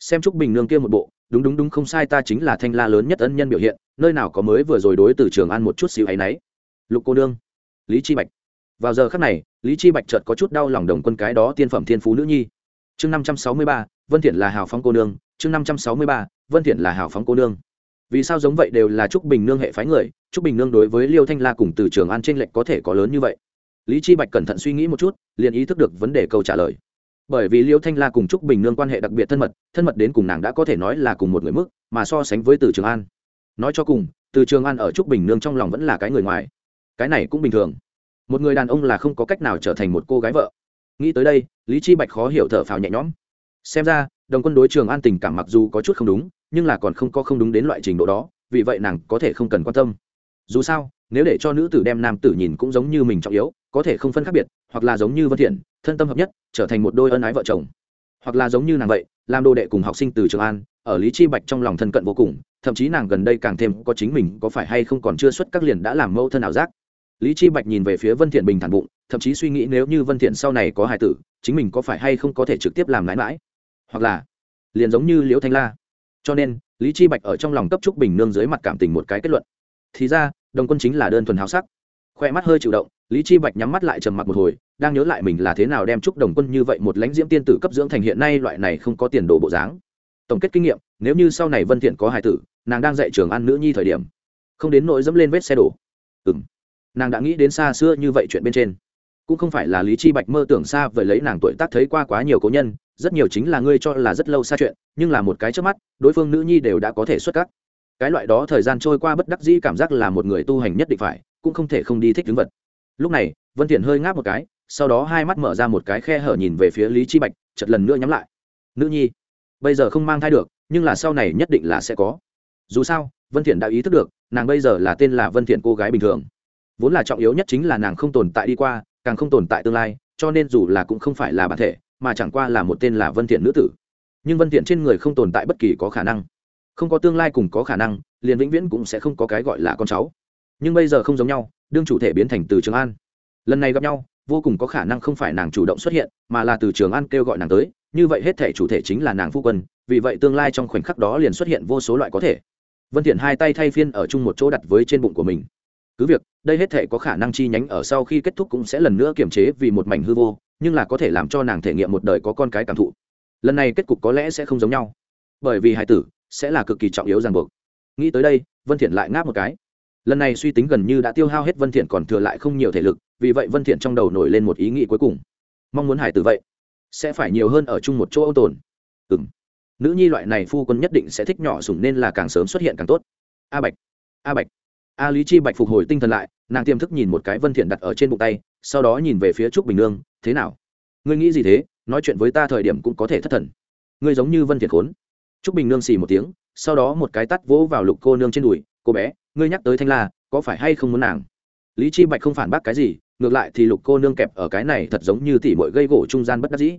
Xem trúc bình nương kia một bộ, đúng đúng đúng không sai ta chính là thanh la lớn nhất ân nhân biểu hiện, nơi nào có mới vừa rồi đối từ trường an một chút xíu ấ y n ấ y lục cô nương, lý chi bạch. Vào giờ khắc này, lý chi bạch chợt có chút đau lòng đồng quân cái đó tiên phẩm thiên phú nữ nhi. Chương năm trăm sáu mươi ba, vân thiện là hào phóng cô nương, chương năm trăm sáu mươi ba, vân thiện là hào phóng cô nương vì sao giống vậy đều là trúc bình nương hệ phái người, trúc bình nương đối với liêu thanh la cùng từ trường an trên lệch có thể có lớn như vậy? Lý chi bạch cẩn thận suy nghĩ một chút, liền ý thức được vấn đề câu trả lời. Bởi vì liêu thanh la cùng trúc bình nương quan hệ đặc biệt thân mật thân mật đến cùng nàng đã có thể nói là cùng một người mức, mà so sánh với từ trường an. Nói cho cùng, từ trường an ở trúc bình nương trong lòng vẫn là cái người ngoài. Cái này cũng bình thường. Một người đàn ông là không có cách nào trở thành một cô gái vợ. Nghĩ tới đây, lý chi bạch khó hiểu thở phào nhẹ nhõm. Xem ra, đồng quân đối trường an tình cảm mặc dù có chút không đúng nhưng là còn không có không đúng đến loại trình độ đó, vì vậy nàng có thể không cần quan tâm. Dù sao, nếu để cho nữ tử đem nam tử nhìn cũng giống như mình trọng yếu, có thể không phân khác biệt, hoặc là giống như vân thiện, thân tâm hợp nhất, trở thành một đôi ân ái vợ chồng. Hoặc là giống như nàng vậy, làm đồ đệ cùng học sinh từ trường an, ở lý chi bạch trong lòng thân cận vô cùng, thậm chí nàng gần đây càng thêm có chính mình có phải hay không còn chưa xuất các liền đã làm mâu thân ảo giác. Lý chi bạch nhìn về phía vân thiện bình thản bụng, thậm chí suy nghĩ nếu như vân thiện sau này có hài tử, chính mình có phải hay không có thể trực tiếp làm mãi mãi hoặc là, liền giống như liễu thanh la cho nên, lý chi bạch ở trong lòng cấp trúc bình nương dưới mặt cảm tình một cái kết luận. Thì ra, đồng quân chính là đơn thuần háo sắc. Khoe mắt hơi chịu động, lý chi bạch nhắm mắt lại trầm mặc một hồi, đang nhớ lại mình là thế nào đem trúc đồng quân như vậy một lãnh diễm tiên tử cấp dưỡng thành hiện nay loại này không có tiền đồ bộ dáng. Tổng kết kinh nghiệm, nếu như sau này vân thiện có hài tử, nàng đang dạy trường ăn nữ nhi thời điểm, không đến nỗi dẫm lên vết xe đổ. Ừm. Nàng đã nghĩ đến xa xưa như vậy chuyện bên trên cũng không phải là lý chi bạch mơ tưởng xa vời lấy nàng tuổi tác thấy qua quá nhiều cố nhân, rất nhiều chính là ngươi cho là rất lâu xa chuyện, nhưng là một cái trước mắt, đối phương nữ nhi đều đã có thể xuất cát cái loại đó thời gian trôi qua bất đắc dĩ cảm giác là một người tu hành nhất định phải, cũng không thể không đi thích tướng vật. Lúc này, vân thiện hơi ngáp một cái, sau đó hai mắt mở ra một cái khe hở nhìn về phía lý chi bạch, chợt lần nữa nhắm lại. Nữ nhi, bây giờ không mang thai được, nhưng là sau này nhất định là sẽ có. Dù sao, vân thiện đã ý thức được, nàng bây giờ là tên là vân thiện cô gái bình thường. Vốn là trọng yếu nhất chính là nàng không tồn tại đi qua càng không tồn tại tương lai, cho nên dù là cũng không phải là bản thể, mà chẳng qua là một tên là vân thiện nữ tử. Nhưng vân thiện trên người không tồn tại bất kỳ có khả năng. Không có tương lai cùng có khả năng, liền vĩnh viễn cũng sẽ không có cái gọi là con cháu. Nhưng bây giờ không giống nhau, đương chủ thể biến thành từ trường an. Lần này gặp nhau, vô cùng có khả năng không phải nàng chủ động xuất hiện, mà là từ trường an kêu gọi nàng tới, như vậy hết thể chủ thể chính là nàng phu quân, vì vậy tương lai trong khoảnh khắc đó liền xuất hiện vô số loại có thể. Vân thiện hai tay thay phiên ở chung một chỗ đặt với trên bụng của mình cứ việc, đây hết thể có khả năng chi nhánh ở sau khi kết thúc cũng sẽ lần nữa kiềm chế vì một mảnh hư vô, nhưng là có thể làm cho nàng thể nghiệm một đời có con cái cảm thụ. Lần này kết cục có lẽ sẽ không giống nhau. Bởi vì hải tử sẽ là cực kỳ trọng yếu ràng buộc. Nghĩ tới đây, vân thiện lại ngáp một cái. Lần này suy tính gần như đã tiêu hao hết vân thiện còn thừa lại không nhiều thể lực, vì vậy vân thiện trong đầu nổi lên một ý nghĩ cuối cùng. Mong muốn hải tử vậy, sẽ phải nhiều hơn ở chung một chỗ ôn tồn. Ừm. Nữ nhi loại này phu quân nhất định sẽ thích nhỏ sủng nên là càng sớm xuất hiện càng tốt. A bạch a bạch a lý chi bạch phục hồi tinh thần lại, nàng tiềm thức nhìn một cái vân thiện đặt ở trên bụng tay, sau đó nhìn về phía trúc bình nương, thế nào? Ngươi nghĩ gì thế? Nói chuyện với ta thời điểm cũng có thể thất thần. Ngươi giống như vân thiện khốn. Trúc bình nương xì một tiếng, sau đó một cái tát vỗ vào lục cô nương trên đùi, cô bé, ngươi nhắc tới thanh la, có phải hay không muốn nàng? Lý chi bạch không phản bác cái gì, ngược lại thì lục cô nương kẹp ở cái này thật giống như tỉ mội gây gỗ trung gian bất đắc dĩ.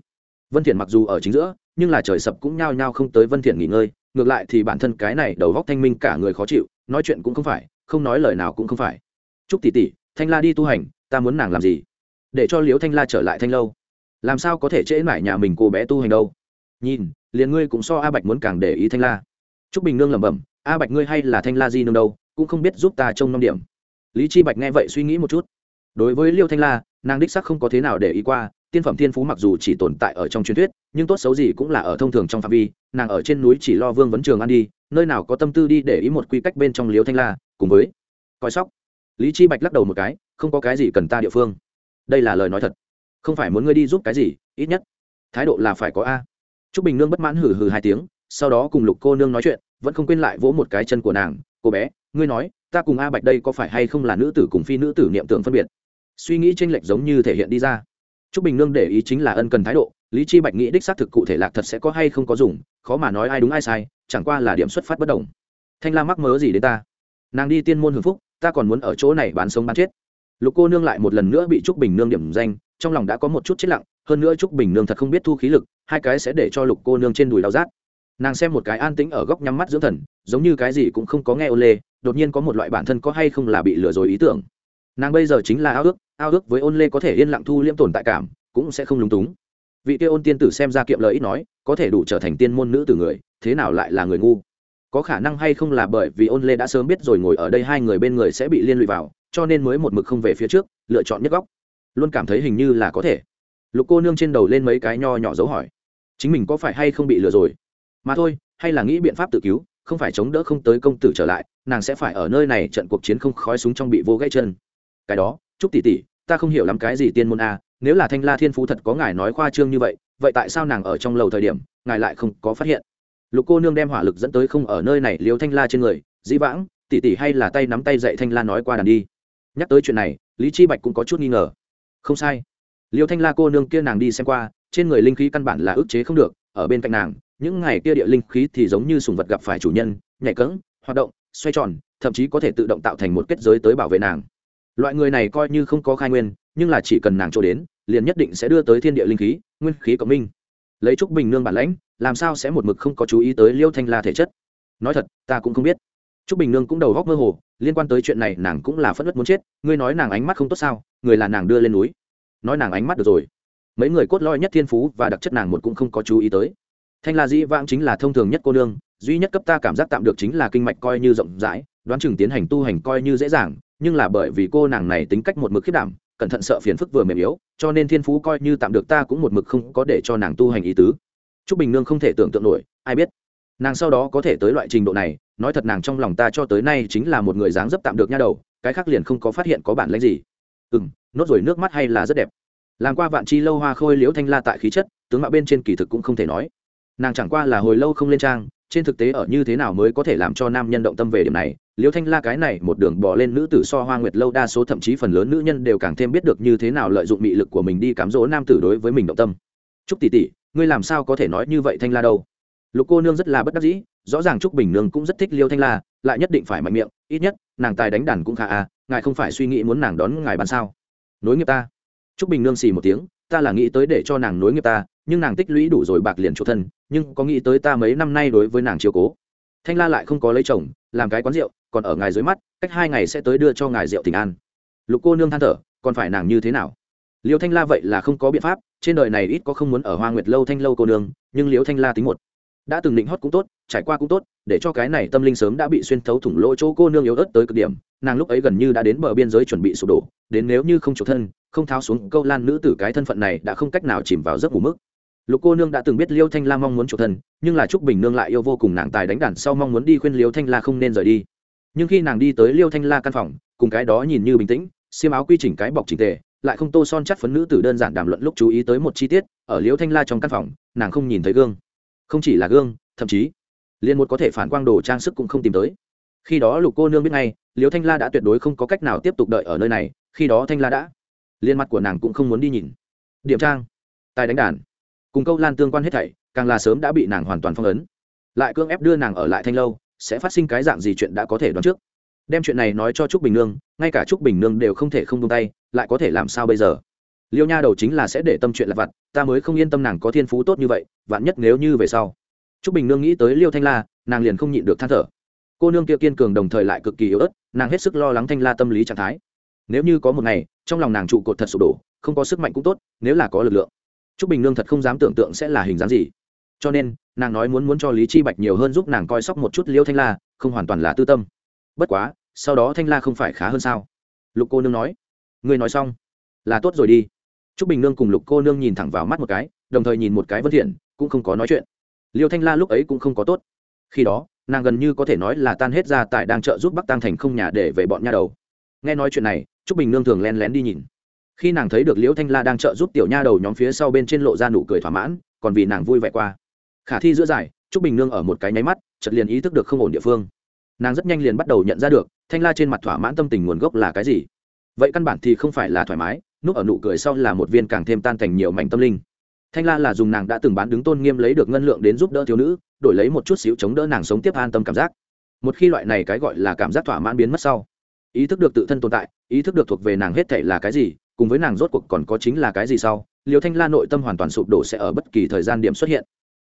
Vân thiện mặc dù ở chính giữa, nhưng là trời sập cũng nhao nhao không tới vân thiện nghỉ ngơi, ngược lại thì bản thân cái này đầu góc thanh minh cả người khó chịu, nói chuyện cũng không phải không nói lời nào cũng không phải. Chúc tỷ tỷ, thanh la đi tu hành, ta muốn nàng làm gì? Để cho liễu thanh la trở lại thanh lâu. Làm sao có thể trễ mải nhà mình cô bé tu hành đâu? Nhìn, liền ngươi cũng so a bạch muốn càng để ý thanh la. Trúc bình nương lẩm bẩm, a bạch ngươi hay là thanh la di nương đâu, cũng không biết giúp ta trông năm điểm. Lý chi bạch nghe vậy suy nghĩ một chút. Đối với liêu thanh la, nàng đích sắc không có thế nào để ý qua, tiên phẩm thiên phú mặc dù chỉ tồn tại ở trong truyền thuyết, nhưng tốt xấu gì cũng là ở thông thường trong phạm vi, nàng ở trên núi chỉ lo vương vấn trường ăn đi, nơi nào có tâm tư đi để ý một quy cách bên trong liêu thanh la cùng với coi sóc. Lý chi bạch lắc đầu một cái không có cái gì cần ta địa phương. Đây là lời nói thật. Không phải muốn ngươi đi giúp cái gì ít nhất. Thái độ là phải có a. Trúc Bình Nương bất mãn hừ hừ hai tiếng, sau đó cùng Lục cô nương nói chuyện, vẫn không quên lại vỗ một cái chân của nàng, "Cô bé, ngươi nói ta cùng a bạch đây có phải hay không là nữ tử cùng phi nữ tử niệm tưởng phân biệt? Suy nghĩ tranh lệch giống như thể hiện đi ra. Trúc bình nương để ý chính là ân cần thái độ lý chi bạch nghĩ đích xác thực cụ thể lạc thật sẽ có hay không có dùng khó mà nói ai đúng ai sai chẳng qua là điểm xuất phát bất đồng. Thanh la mắc mớ gì đến ta? Nàng đi tiên môn hưởng phúc, ta còn muốn ở chỗ này bán sống bán chết. Lục cô nương lại một lần nữa bị trúc bình nương điểm danh, trong lòng đã có một chút chết lặng, hơn nữa trúc bình nương thật không biết thu khí lực, hai cái sẽ để cho lục cô nương trên đùi đau rát. Nàng xem một cái an tĩnh ở góc nhắm mắt dưỡng thần, giống như cái gì cũng không có nghe ô lê, đột nhiên có một loại bản thân có hay không là bị lừa dối ý tưởng. Nàng bây giờ chính là ao ước ao ước với ôn lê có thể yên lặng thu liễm tồn tại cảm, cũng sẽ không lúng túng. Vị kia ôn tiên tử xem ra kiệm lời ít nói, có thể đủ trở thành tiên môn nữ từ người, thế nào lại là người ngu? Có khả năng hay không là bởi vì ôn lê đã sớm biết rồi ngồi ở đây hai người bên người sẽ bị liên lụy vào, cho nên mới một mực không về phía trước, lựa chọn nhất góc. Luôn cảm thấy hình như là có thể. Lục cô nương trên đầu lên mấy cái nho nhỏ dấu hỏi. Chính mình có phải hay không bị lừa rồi? Mà thôi, hay là nghĩ biện pháp tự cứu, không phải chống đỡ không tới công tử trở lại, nàng sẽ phải ở nơi này trận cuộc chiến không khói súng trong bị vô gãy chân. Cái đó, chúc tỷ tỷ, ta không hiểu lắm cái gì tiên môn a, nếu là thanh la thiên phú thật có ngài nói khoa trương như vậy vậy tại sao nàng ở trong lầu thời điểm, ngài lại không có phát hiện? Lục cô nương đem hỏa lực dẫn tới không ở nơi này Liêu thanh la trên người, dĩ vãng tỷ tỷ hay là tay nắm tay dạy thanh la nói qua đàn đi. Nhắc tới chuyện này, lý chi bạch cũng có chút nghi ngờ. Không sai. Liêu thanh la cô nương kia nàng đi xem qua, trên người linh khí căn bản là ức chế không được, ở bên cạnh nàng, những ngày kia địa linh khí thì giống như sùng vật gặp phải chủ nhân, nhảy cẫng, hoạt động, xoay tròn, thậm chí có thể tự động tạo thành một kết giới tới bảo vệ nàng. Loại người này coi như không có khai nguyên, nhưng là chỉ cần nàng chỗ đến, liền nhất định sẽ đưa tới thiên địa linh khí, nguyên khí cộng minh lấy trúc bình nương bản lãnh, làm sao sẽ một mực không có chú ý tới liêu thanh la thể chất? Nói thật, ta cũng không biết. Trúc bình nương cũng đầu góc mơ hồ, liên quan tới chuyện này nàng cũng là phất đất muốn chết, ngươi nói nàng ánh mắt không tốt sao, người là nàng đưa lên núi. Nói nàng ánh mắt được rồi. Mấy người cốt lõi nhất thiên phú và đặc chất nàng một cũng không có chú ý tới. Thanh la dĩ vãng chính là thông thường nhất cô nương, duy nhất cấp ta cảm giác tạm được chính là kinh mạch coi như rộng rãi, đoán chừng tiến hành tu hành coi như dễ dàng, nhưng là bởi vì cô nàng này tính cách một mực khiết đảm cẩn thận sợ phiền phức vừa mềm yếu, cho nên thiên phú coi như tạm được ta cũng một mực không có để cho nàng tu hành ý tứ. T r ú c bình nương không thể tưởng tượng nổi, ai biết. Nàng sau đó có thể tới loại trình độ này, nói thật nàng trong lòng ta cho tới nay chính là một người dáng dấp tạm được nha đầu, cái khác liền không có phát hiện có bản lãnh gì. Ừ m nốt rồi nước mắt hay là rất đẹp. Làm qua vạn chi lâu hoa khôi liễu thanh la tại khí chất, tướng mạo bên trên kỳ thực cũng không thể nói. Nàng chẳng qua là hồi lâu không lên trang, trên thực tế ở như thế nào mới có thể làm cho nam nhân động tâm về điểm này liêu thanh la cái này một đường bỏ lên nữ tử so hoa nguyệt lâu đa số, thậm chí phần lớn nữ nhân đều càng thêm biết được như thế nào lợi dụng mị lực của mình đi cám dỗ nam tử đối với mình động tâm. Trúc tỷ tỷ, ngươi làm sao có thể nói như vậy thanh la đâu? Lục cô nương rất là bất đắc dĩ, rõ ràng trúc bình nương cũng rất thích liêu thanh la, lại nhất định phải mạnh miệng, ít nhất, nàng tài đánh đàn cũng khá à ngài không phải suy nghĩ muốn nàng đón ngài bàn sao? Nối nghiệp ta. Trúc bình nương xì một tiếng, ta là nghĩ tới để cho nàng nối nghiệp ta, nhưng nàng tích lũy đủ rồi bạc liền chỗ thân, nhưng có nghĩ tới ta mấy năm nay đối với nàng chiều cố? Thanh la lại không có lấy chồng, làm cái quán rượu còn ở ngài dưới mắt, cách hai ngày sẽ tới đưa cho ngài rượu tình an. Lục cô nương than thở, còn phải nàng như thế nào? Liêu thanh la vậy là không có biện pháp, trên đời này ít có không muốn ở hoa nguyệt lâu thanh lâu cô nương, nhưng liêu thanh la tính một. Đã từng định hót cũng tốt, trải qua cũng tốt, để cho cái này tâm linh sớm đã bị xuyên thấu thủng lỗ chỗ cô nương yếu ớt tới cực điểm, nàng lúc ấy gần như đã đến bờ biên giới chuẩn bị sụp đổ, đến nếu như không chủ thân, không tháo xuống, câu lan nữ tử cái thân phận này đã không cách nào chìm vào giấc ngủ mức. Lục cô nương đã từng biết liêu thanh la mong muốn chủ thân, nhưng là trúc bình nương lại yêu vô cùng nàng tài đánh đàn sau mong muốn đi khuyên liêu thanh la không nên rời đi nhưng khi nàng đi tới liêu thanh la căn phòng, cùng cái đó nhìn như bình tĩnh, xiêm áo quy trình cái bọc trình tề, lại không tô son chắt phấn nữ tử đơn giản đàm luận lúc chú ý tới một chi tiết, ở liêu thanh la trong căn phòng, nàng không nhìn thấy gương. Không chỉ là gương, thậm chí, liền một có thể phản quang đồ trang sức cũng không tìm tới. Khi đó lục cô nương biết ngay, liêu thanh la đã tuyệt đối không có cách nào tiếp tục đợi ở nơi này, khi đó thanh la đã liên mặt của nàng cũng không muốn đi nhìn. Điểm trang, tài đánh đàn, cùng câu lan tương quan hết thảy, càng là sớm đã bị nàng hoàn toàn phong ấn. Lại cưỡng ép đưa nàng ở lại thanh lâu sẽ phát sinh cái dạng gì chuyện đã có thể đoán trước. Đem chuyện này nói cho trúc bình nương, ngay cả trúc bình nương đều không thể không tung tay, lại có thể làm sao bây giờ? Liêu nha đầu chính là sẽ để tâm chuyện là vặt, ta mới không yên tâm nàng có thiên phú tốt như vậy, vạn nhất nếu như về sau. Trúc bình nương nghĩ tới liêu thanh la, nàng liền không nhịn được than thở. Cô nương kia kiên cường đồng thời lại cực kỳ yếu ớt, nàng hết sức lo lắng thanh la tâm lý trạng thái. Nếu như có một ngày, trong lòng nàng trụ cột thật sụp đổ, không có sức mạnh cũng tốt, nếu là có lực lượng, Trúc bình nương thật không dám tưởng tượng sẽ là hình dáng gì. Cho nên nàng nói muốn muốn cho lý chi bạch nhiều hơn giúp nàng coi sóc một chút liêu thanh la, không hoàn toàn là tư tâm. Bất quá, sau đó thanh la không phải khá hơn sao? Lục cô nương nói. Ngươi nói xong, là tốt rồi đi. Trúc bình nương cùng lục cô nương nhìn thẳng vào mắt một cái, đồng thời nhìn một cái vân thiện, cũng không có nói chuyện. Liêu thanh la lúc ấy cũng không có tốt. Khi đó, nàng gần như có thể nói là tan hết ra tại đang trợ giúp bắc tăng thành không nhà để về bọn nha đầu. Nghe nói chuyện này, Trúc bình nương thường len lén đi nhìn. Khi nàng thấy được liễu thanh la đang trợ giúp tiểu nha đầu nhóm phía sau bên trên lộ ra nụ cười thỏa mãn, còn vì nàng vui vẻ qua khả thi giữa giải, trúc bình nương ở một cái nháy mắt, chợt liền ý thức được không ổn địa phương. Nàng rất nhanh liền bắt đầu nhận ra được, thanh la trên mặt thỏa mãn tâm tình nguồn gốc là cái gì. Vậy căn bản thì không phải là thoải mái, núp ở nụ cười sau là một viên càng thêm tan thành nhiều mảnh tâm linh. Thanh la là dùng nàng đã từng bán đứng tôn nghiêm lấy được ngân lượng đến giúp đỡ thiếu nữ, đổi lấy một chút xíu chống đỡ nàng sống tiếp an tâm cảm giác. Một khi loại này cái gọi là cảm giác thỏa mãn biến mất sau, ý thức được tự thân tồn tại, ý thức được thuộc về nàng hết thể là cái gì, cùng với nàng rốt cuộc còn có chính là cái gì sau liều thanh la nội tâm hoàn toàn sụp đổ sẽ ở bất kỳ thời gian điểm xuất hiện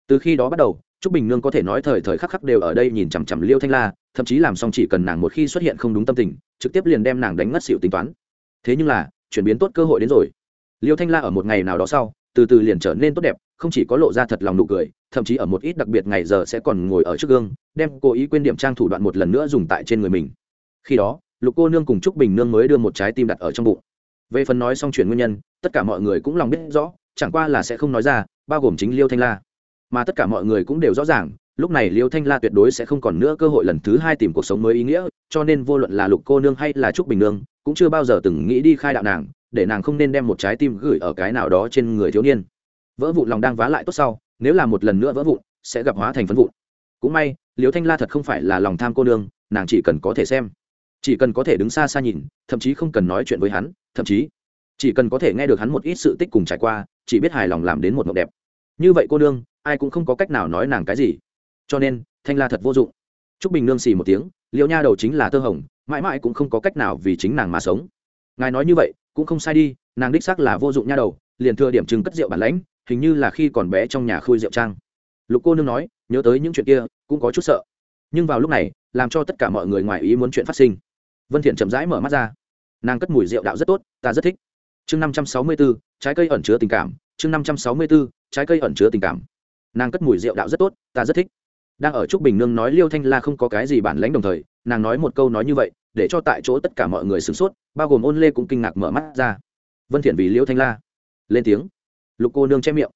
từ khi đó bắt đầu, trúc bình nương có thể nói thời thời khắc khắc đều ở đây nhìn chằm chằm liêu thanh la, thậm chí làm xong chỉ cần nàng một khi xuất hiện không đúng tâm tình, trực tiếp liền đem nàng đánh ngất xỉu tính toán. Thế nhưng là, chuyển biến tốt cơ hội đến rồi. Liêu thanh la ở một ngày nào đó sau, từ từ liền trở nên tốt đẹp, không chỉ có lộ ra thật lòng nụ cười, thậm chí ở một ít đặc biệt ngày giờ sẽ còn ngồi ở trước gương, đem cố ý quên điểm trang thủ đoạn một lần nữa dùng tại trên người mình. Khi đó, lục cô nương cùng trúc bình nương mới đưa một trái tim đặt ở trong bụng. Về phần nói xong chuyển nguyên nhân, tất cả mọi người cũng lòng biết rõ, chẳng qua là sẽ không nói ra, bao gồm chính liêu thanh la mà tất cả mọi người cũng đều rõ ràng, lúc này liêu thanh la tuyệt đối sẽ không còn nữa cơ hội lần thứ hai tìm cuộc sống mới ý nghĩa, cho nên vô luận là lục cô nương hay là trúc bình nương, cũng chưa bao giờ từng nghĩ đi khai đạo nàng, để nàng không nên đem một trái tim gửi ở cái nào đó trên người thiếu niên. Vỡ vụn lòng đang vá lại tốt sau, nếu là một lần nữa vỡ vụn, sẽ gặp hóa thành phấn vụn. Cũng may, liêu thanh la thật không phải là lòng tham cô nương, nàng chỉ cần có thể xem, chỉ cần có thể đứng xa xa nhìn, thậm chí không cần nói chuyện với hắn, thậm chí chỉ cần có thể nghe được hắn một ít sự tích cùng trải qua, chỉ biết hài lòng làm đến một mộng đẹp. Như vậy cô nương ai cũng không có cách nào nói nàng cái gì. Cho nên thanh la thật vô dụng. T r ú c bình nương xì một tiếng liệu nha đầu chính là thơ hồng mãi mãi cũng không có cách nào vì chính nàng mà sống. Ngài nói như vậy cũng không sai đi nàng đích xác là vô dụng nha đầu liền thừa điểm chừng cất rượu bản lãnh hình như là khi còn bé trong nhà khui rượu trang. Lục cô nương nói nhớ tới những chuyện kia cũng có chút sợ. Nhưng vào lúc này làm cho tất cả mọi người ngoài ý muốn chuyện phát sinh. Vân thiện chậm rãi mở mắt ra. Nàng cất mùi rượu đạo rất tốt ta rất thích. Chương năm trăm sáu mươi 564, trái cây ẩn chứa tình cảm. Chương năm trăm sáu mươi 564, trái cây ẩn chứa tình cảm nàng cất mùi rượu đạo rất tốt, ta rất thích. Đang ở trúc bình nương nói liêu thanh la không có cái gì bản lãnh đồng thời, nàng nói một câu nói như vậy, để cho tại chỗ tất cả mọi người sửng sốt, bao gồm ôn lê cũng kinh ngạc mở mắt ra. Vân thiện vì liêu thanh la. Lên tiếng. Lục cô nương che miệng.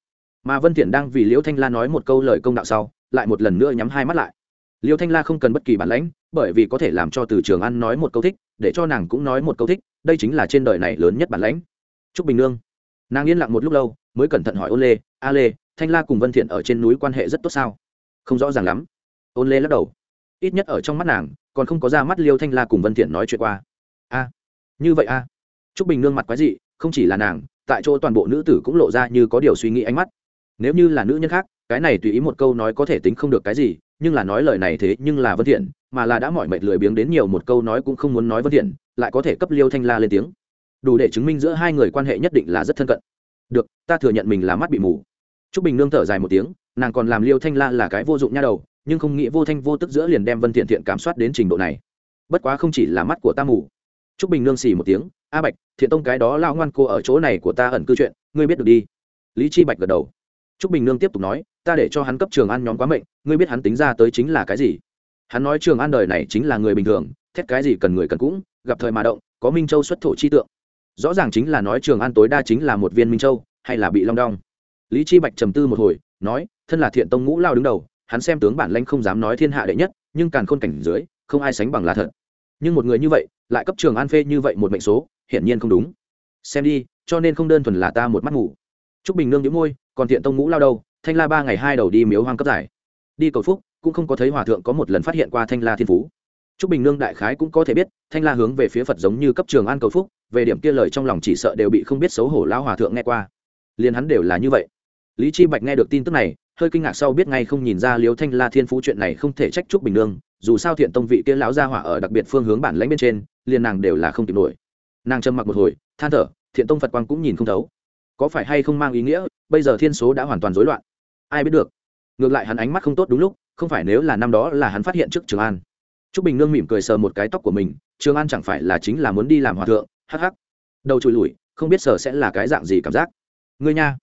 Mà vân thiện đang vì liêu thanh la nói một câu lời công đạo sau, lại một lần nữa nhắm hai mắt lại. Liêu thanh la không cần bất kỳ bản lãnh, bởi vì có thể làm cho từ trường ăn nói một câu thích, để cho nàng cũng nói một câu thích, đây chính là trên đời này lớn nhất bản lãnh. Trúc bình nương. Nàng yên lặng một lúc lâu, mới cẩn thận hỏi ôn lê, a lê thanh la cùng vân thiện ở trên núi quan hệ rất tốt sao? Không rõ ràng lắm. Ôn lê lắc đầu. Ít nhất ở trong mắt nàng, còn không có ra mắt liêu thanh la cùng vân thiện nói chuyện qua. A, như vậy a. Trúc bình nương mặt quái dị, không chỉ là nàng, tại chỗ toàn bộ nữ tử cũng lộ ra như có điều suy nghĩ ánh mắt. Nếu như là nữ nhân khác, cái này tùy ý một câu nói có thể tính không được cái gì, nhưng là nói lời này thế nhưng là vân thiện, mà là đã mỏi mệt lười biếng đến nhiều một câu nói cũng không muốn nói vân thiện, lại có thể cấp liêu thanh la lên tiếng. Đủ để chứng minh giữa hai người quan hệ nhất định là rất thân cận. Được, ta thừa nhận mình là mắt bị mù trúc bình nương thở dài một tiếng, nàng còn làm liêu thanh la là cái vô dụng nha đầu, nhưng không nghĩ vô thanh vô tức giữa liền đem vân thiện thiện cảm soát đến trình độ này. Bất quá không chỉ là mắt của ta mù. Trúc bình nương xì một tiếng, a bạch, thiện tông cái đó lão ngoan cô ở chỗ này của ta ẩn cư chuyện, ngươi biết được đi. Lý chi bạch gật đầu. Trúc bình nương tiếp tục nói, ta để cho hắn cấp trường an nhóm quá mệnh, ngươi biết hắn tính ra tới chính là cái gì? Hắn nói trường an đời này chính là người bình thường, thét cái gì cần người cần cũng, gặp thời mà động, có minh châu xuất thổ chi tượng. Rõ ràng chính là nói trường an tối đa chính là một viên minh châu, hay là bị long đong lý chi bạch trầm tư một hồi nói thân là thiện tông ngũ lao đứng đầu hắn xem tướng bản lãnh không dám nói thiên hạ đệ nhất nhưng càn khôn cảnh dưới không ai sánh bằng là thật. Nhưng một người như vậy lại cấp trường an phê như vậy một mệnh số hiển nhiên không đúng. Xem đi cho nên không đơn thuần là ta một mắt ngủ trúc bình nương nhíu môi còn thiện tông ngũ lao đâu? Thanh la ba ngày hai đầu đi miếu hoang cấp giải. Đi cầu phúc cũng không có thấy hòa thượng có một lần phát hiện qua thanh la thiên phú. Trúc Bình Nương đại khái cũng có thể biết, Thanh La hướng về phía Phật giống như cấp trường an cầu phúc, về điểm kia lời trong lòng chỉ sợ đều bị không biết xấu hổ lão hòa thượng nghe qua. liền hắn đều là như vậy. Lý Chi Bạch nghe được tin tức này, hơi kinh ngạc sau biết ngay không nhìn ra Liễu Thanh La thiên phú chuyện này không thể trách Trúc Bình Nương, dù sao thiện tông vị kia lão gia hỏa ở đặc biệt phương hướng bản lãnh bên trên, liền nàng đều là không kịp nổi. Nàng trầm mặc một hồi, than thở, thiện tông Phật quang cũng nhìn không thấu. Có phải hay không mang ý nghĩa, bây giờ thiên số đã hoàn toàn rối loạn. Ai biết được. Ngược lại hắn ánh mắt không tốt đúng lúc, không phải nếu là năm đó là hắn phát hiện trước Trường An Trúc Bình Nương mỉm cười sờ một cái tóc của mình, Trường An chẳng phải là chính là muốn đi làm hòa thượng, hắc hắc. Đầu chùi lủi, không biết sờ sẽ là cái dạng gì cảm giác. Ngươi nha.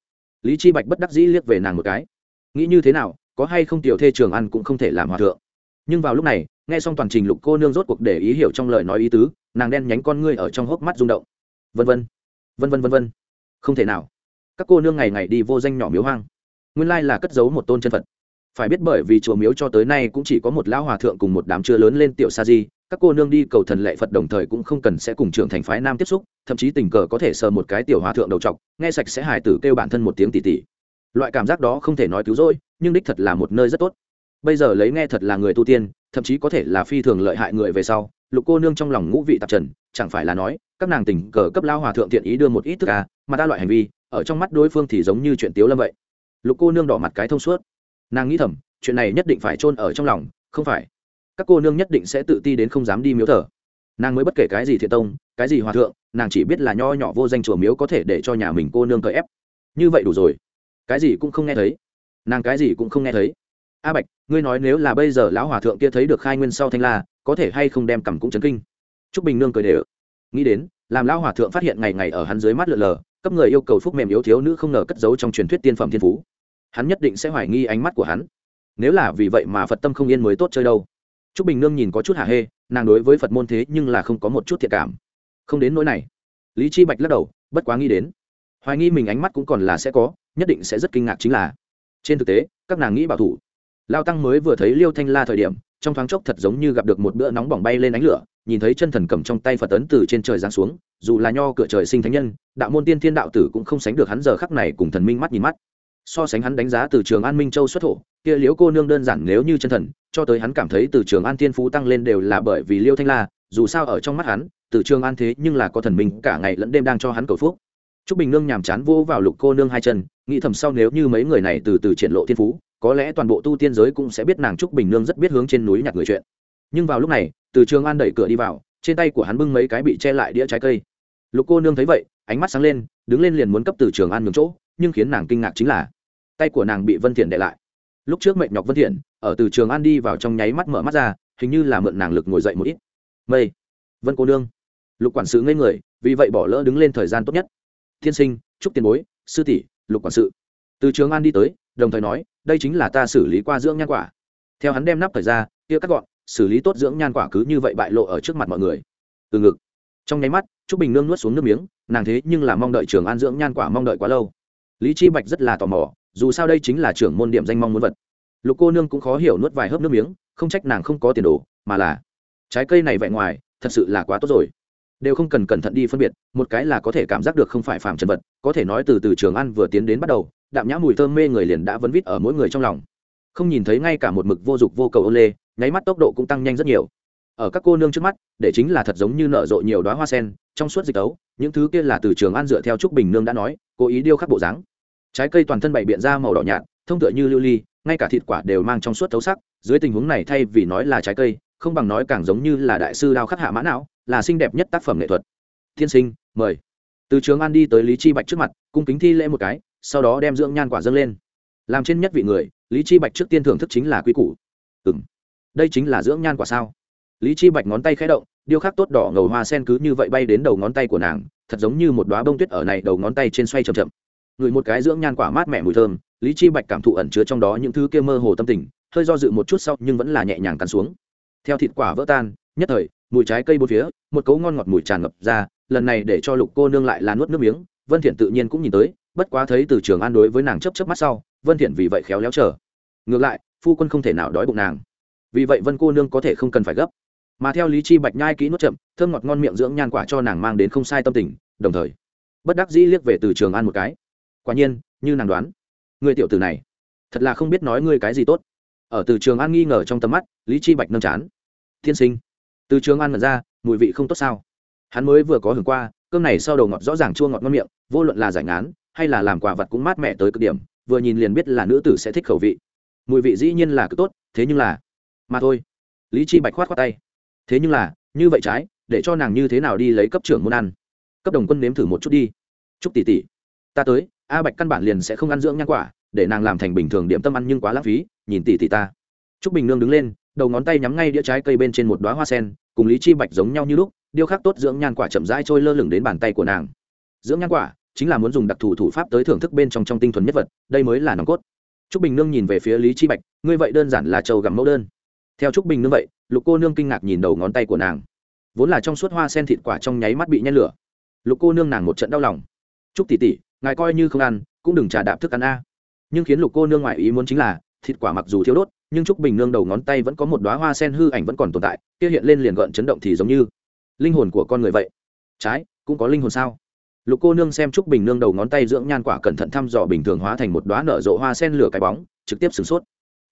Lý Chi Bạch bất đắc dĩ liếc về nàng một cái. Nghĩ như thế nào, có hay không tiểu thê Trường ăn cũng không thể làm hòa thượng. Nhưng vào lúc này, nghe xong toàn trình Lục cô nương rốt cuộc để ý hiểu trong lời nói ý tứ, nàng đen nhánh con ngươi ở trong hốc mắt rung động. Vân vân, vân vân vân vân. Không thể nào. Các cô nương ngày ngày đi vô danh nhỏ miếu hoang, nguyên lai là cất giấu một tôn chân Phật phải biết bởi vì chùa miếu cho tới nay cũng chỉ có một lão hòa thượng cùng một đám chưa lớn lên tiểu sa di các cô nương đi cầu thần lệ phật đồng thời cũng không cần sẽ cùng trưởng thành phái nam tiếp xúc, thậm chí tình cờ có thể sờ một cái tiểu hòa thượng đầu t nghe sạch sẽ hài tử kêu bản thân một tiếng tỉ tỉ. Loại cảm giác đó không thể nói cứu rỗi, nhưng đích thật là một nơi rất tốt. Bây giờ lấy nghe thật là người tu tiên, thậm chí có thể là phi thường lợi hại người về sau, lục cô nương trong lòng ngũ vị tạp trần, chẳng phải là nói, các nàng tình cờ cấp lao hòa thượng thiện ý đưa một ít thức à mà ta loại hành vi, ở trong mắt đối phương thì giống như chuyện tiếu lâm vậy. Lục cô nương đỏ mặt cái thông suốt. Nàng nghĩ thầm, chuyện này nhất định phải chôn ở trong lòng, không phải các cô nương nhất định sẽ tự ti đến không dám đi miếu thờ. Nàng mới bất kể cái gì thiện tông, cái gì hòa thượng, nàng chỉ biết là nho nhỏ vô danh chùa miếu có thể để cho nhà mình cô nương cởi ép. Như vậy đủ rồi. Cái gì cũng không nghe thấy. Nàng cái gì cũng không nghe thấy. A bạch, ngươi nói nếu là bây giờ lão hòa thượng kia thấy được khai nguyên sau thanh la, có thể hay không đem cầm cũng chấn kinh? T r ú c bình nương cười đều. Nghĩ đến, làm lão hòa thượng phát hiện ngày ngày ở hắn dưới mắt lượn lờ, cấp người yêu cầu phúc mềm yếu thiếu nữ không ngờ cất giấu trong truyền thuyết tiên phẩm thiên phú. Hắn nhất định sẽ hoài nghi ánh mắt của hắn. Nếu là vì vậy mà phật tâm không yên mới tốt chơi đâu t r ú c bình nương nhìn có chút hả hê, nàng đối với phật môn thế nhưng là không có một chút thiệt cảm. Không đến nỗi này. Lý chi bạch lắc đầu, bất quá nghĩ đến. Hoài nghi mình ánh mắt cũng còn là sẽ có, nhất định sẽ rất kinh ngạc chính là. Trên thực tế, các nàng nghĩ bảo thủ. Lao tăng mới vừa thấy liêu thanh la thời điểm, trong thoáng chốc thật giống như gặp được một bữa nóng bỏng bay lên ánh lửa, nhìn thấy chân thần cầm trong tay phật tấn từ trên trời giáng xuống, dù là nho cửa trời sinh thánh nhân, đạo môn tiên thiên đạo tử cũng không sánh được hắn giờ khắc này cùng thần minh mắt nhìn mắt so sánh hắn đánh giá từ trường an minh châu xuất thổ kia liễu cô nương đơn giản nếu như chân thần cho tới hắn cảm thấy từ trường an tiên phú tăng lên đều là bởi vì liêu thanh la dù sao ở trong mắt hắn từ trường an thế nhưng là có thần minh cả ngày lẫn đêm đang cho hắn cầu phúc. Trúc Bình Nương nhàm chán vô vào lục cô nương hai chân, nghĩ thầm sau nếu như mấy người này từ từ triển lộ thiên phú, có lẽ toàn bộ tu tiên giới cũng sẽ biết nàng trúc bình nương rất biết hướng trên núi nhặt người chuyện. Nhưng vào lúc này từ trường an đẩy cửa đi vào trên tay của hắn bưng mấy cái bị che lại đĩa trái cây. Lục cô nương thấy vậy ánh mắt sáng lên đứng lên liền muốn cấp từ trường an nhường chỗ nhưng khiến nàng kinh ngạc chính là tay của nàng bị vân thiện để lại. Lúc trước mệnh nhọc vân thiện ở từ trường an đi vào trong nháy mắt mở mắt ra, hình như là mượn nàng lực ngồi dậy một ít. Mây, vân cô nương. Lục quản sự ngây người, vì vậy bỏ lỡ đứng lên thời gian tốt nhất. Thiên sinh, chúc tiền bối, sư tỷ, lục quản sự. Từ trường an đi tới, đồng thời nói, đây chính là ta xử lý qua dưỡng nhan quả. Theo hắn đem nắp thời ra, kia cắt gọn, xử lý tốt dưỡng nhan quả cứ như vậy bại lộ ở trước mặt mọi người. Từ ngực. Trong nháy mắt, Trúc bình nương nuốt xuống nước miếng, nàng thế nhưng là mong đợi trường an dưỡng nhan quả mong đợi quá lâu. Lý chi bạch rất là tò mò dù sao đây chính là trưởng môn điểm danh mong muốn vật. Lục cô nương cũng khó hiểu nuốt vài hớp nước miếng, không trách nàng không có tiền đồ, mà là trái cây này vẹn ngoài, thật sự là quá tốt rồi. Đều không cần cẩn thận đi phân biệt, một cái là có thể cảm giác được không phải phàm trần vật, có thể nói từ từ trường ăn vừa tiến đến bắt đầu, đạm nhã mùi thơm mê người liền đã vấn vít ở mỗi người trong lòng. Không nhìn thấy ngay cả một mực vô dục vô cầu ô lê, nháy mắt tốc độ cũng tăng nhanh rất nhiều. Ở các cô nương trước mắt, để chính là thật giống như nở rộ nhiều đoá hoa sen, trong suốt dịch tấu, những thứ kia là từ trường an dựa theo trúc bình nương đã nói, cố ý điêu khắc bộ dáng trái cây toàn thân bày biện ra màu đỏ nhạt thông tựa như lưu ly ngay cả thịt quả đều mang trong suốt thấu sắc. Dưới tình huống này thay vì nói là trái cây không bằng nói càng giống như là đại sư đao khắc hạ mã não là xinh đẹp nhất tác phẩm nghệ thuật. Thiên sinh mời. Từ trường an đi tới lý chi bạch trước mặt cung kính thi lễ một cái sau đó đem dưỡng nhan quả dâng lên. Làm trên nhất vị người lý chi bạch trước tiên thưởng thức chính là quy củ. Ừm, đây chính là dưỡng nhan quả sao? Lý chi bạch ngón tay khẽ động điêu khắc tốt đỏ ngầu hoa sen cứ như vậy bay đến đầu ngón tay của nàng thật giống như một đóa bông tuyết ở này đầu ngón tay trên xoay chậm chậm ngửi một cái dưỡng nhan quả mát mẻ mùi thơm, lý chi bạch cảm thụ ẩn chứa trong đó những thứ kia mơ hồ tâm tình, hơi do dự một chút sau nhưng vẫn là nhẹ nhàng cắn xuống. Theo thịt quả vỡ tan, nhất thời, mùi trái cây bốn phía, một cấu ngon ngọt mùi tràn ngập ra, lần này để cho lục cô nương lại là nuốt nước miếng, vân thiện tự nhiên cũng nhìn tới, bất quá thấy từ trường an đối với nàng chớp chớp mắt sau, vân thiện vì vậy khéo léo chờ. Ngược lại, phu quân không thể nào đói bụng nàng. Vì vậy vân cô nương có thể không cần phải gấp. Mà theo lý chi bạch nhai kỹ nuốt chậm, thơm ngọt ngon miệng dưỡng nhan quả cho nàng mang đến không sai tâm tình, đồng thời, bất đắc dĩ liếc về từ trường an một cái quả nhiên, như nàng đoán. Người tiểu tử này, thật là không biết nói ngươi cái gì tốt. Ở từ trường an nghi ngờ trong tầm mắt, lý chi bạch nâng chán. Thiên sinh, từ trường an mở ra, mùi vị không tốt sao? Hắn mới vừa có hưởng qua, cơm này sau đầu ngọt rõ ràng chua ngọt ngon miệng, vô luận là giải ngán, hay là làm quà vật cũng mát mẻ tới cực điểm, vừa nhìn liền biết là nữ tử sẽ thích khẩu vị. Mùi vị dĩ nhiên là cứ tốt, thế nhưng là, mà thôi. Lý chi bạch khoát khoát tay. Thế nhưng là, như vậy trái, để cho nàng như thế nào đi lấy cấp trưởng muốn ăn? Cấp đồng quân nếm thử một chút đi. Chúc tỷ tỷ, ta tới a bạch căn bản liền sẽ không ăn dưỡng nhan quả, để nàng làm thành bình thường điểm tâm ăn nhưng quá lãng phí, nhìn tỷ tỷ ta. Chúc bình nương đứng lên, đầu ngón tay nhắm ngay đĩa trái cây bên trên một đoá hoa sen, cùng lý chi bạch giống nhau như lúc, điêu khắc tốt dưỡng nhan quả chậm rãi trôi lơ lửng đến bàn tay của nàng. Dưỡng nhan quả chính là muốn dùng đặc thù thủ pháp tới thưởng thức bên trong trong tinh thuần nhất vật, đây mới là nòng cốt. Trúc bình nương nhìn về phía lý chi bạch, ngươi vậy đơn giản là trâu gặm mẫu đơn. Theo trúc bình nương vậy, lục cô nương kinh ngạc nhìn đầu ngón tay của nàng. Vốn là trong suốt hoa sen thịt quả trong nháy mắt bị nhen lửa. Lục cô nương nàng một trận đau lòng. Trúc tỷ tỷ ngài coi như không ăn, cũng đừng trà đạp thức ăn a. Nhưng khiến lục cô nương ngoại ý muốn chính là, thịt quả mặc dù thiếu đốt, nhưng trúc bình nương đầu ngón tay vẫn có một đoá hoa sen hư ảnh vẫn còn tồn tại, kia hiện lên liền gợn chấn động thì giống như linh hồn của con người vậy. Trái, cũng có linh hồn sao? Lục cô nương xem trúc bình nương đầu ngón tay dưỡng nhan quả cẩn thận thăm dò bình thường hóa thành một đoá nở rộ hoa sen lửa cái bóng, trực tiếp sửng sốt.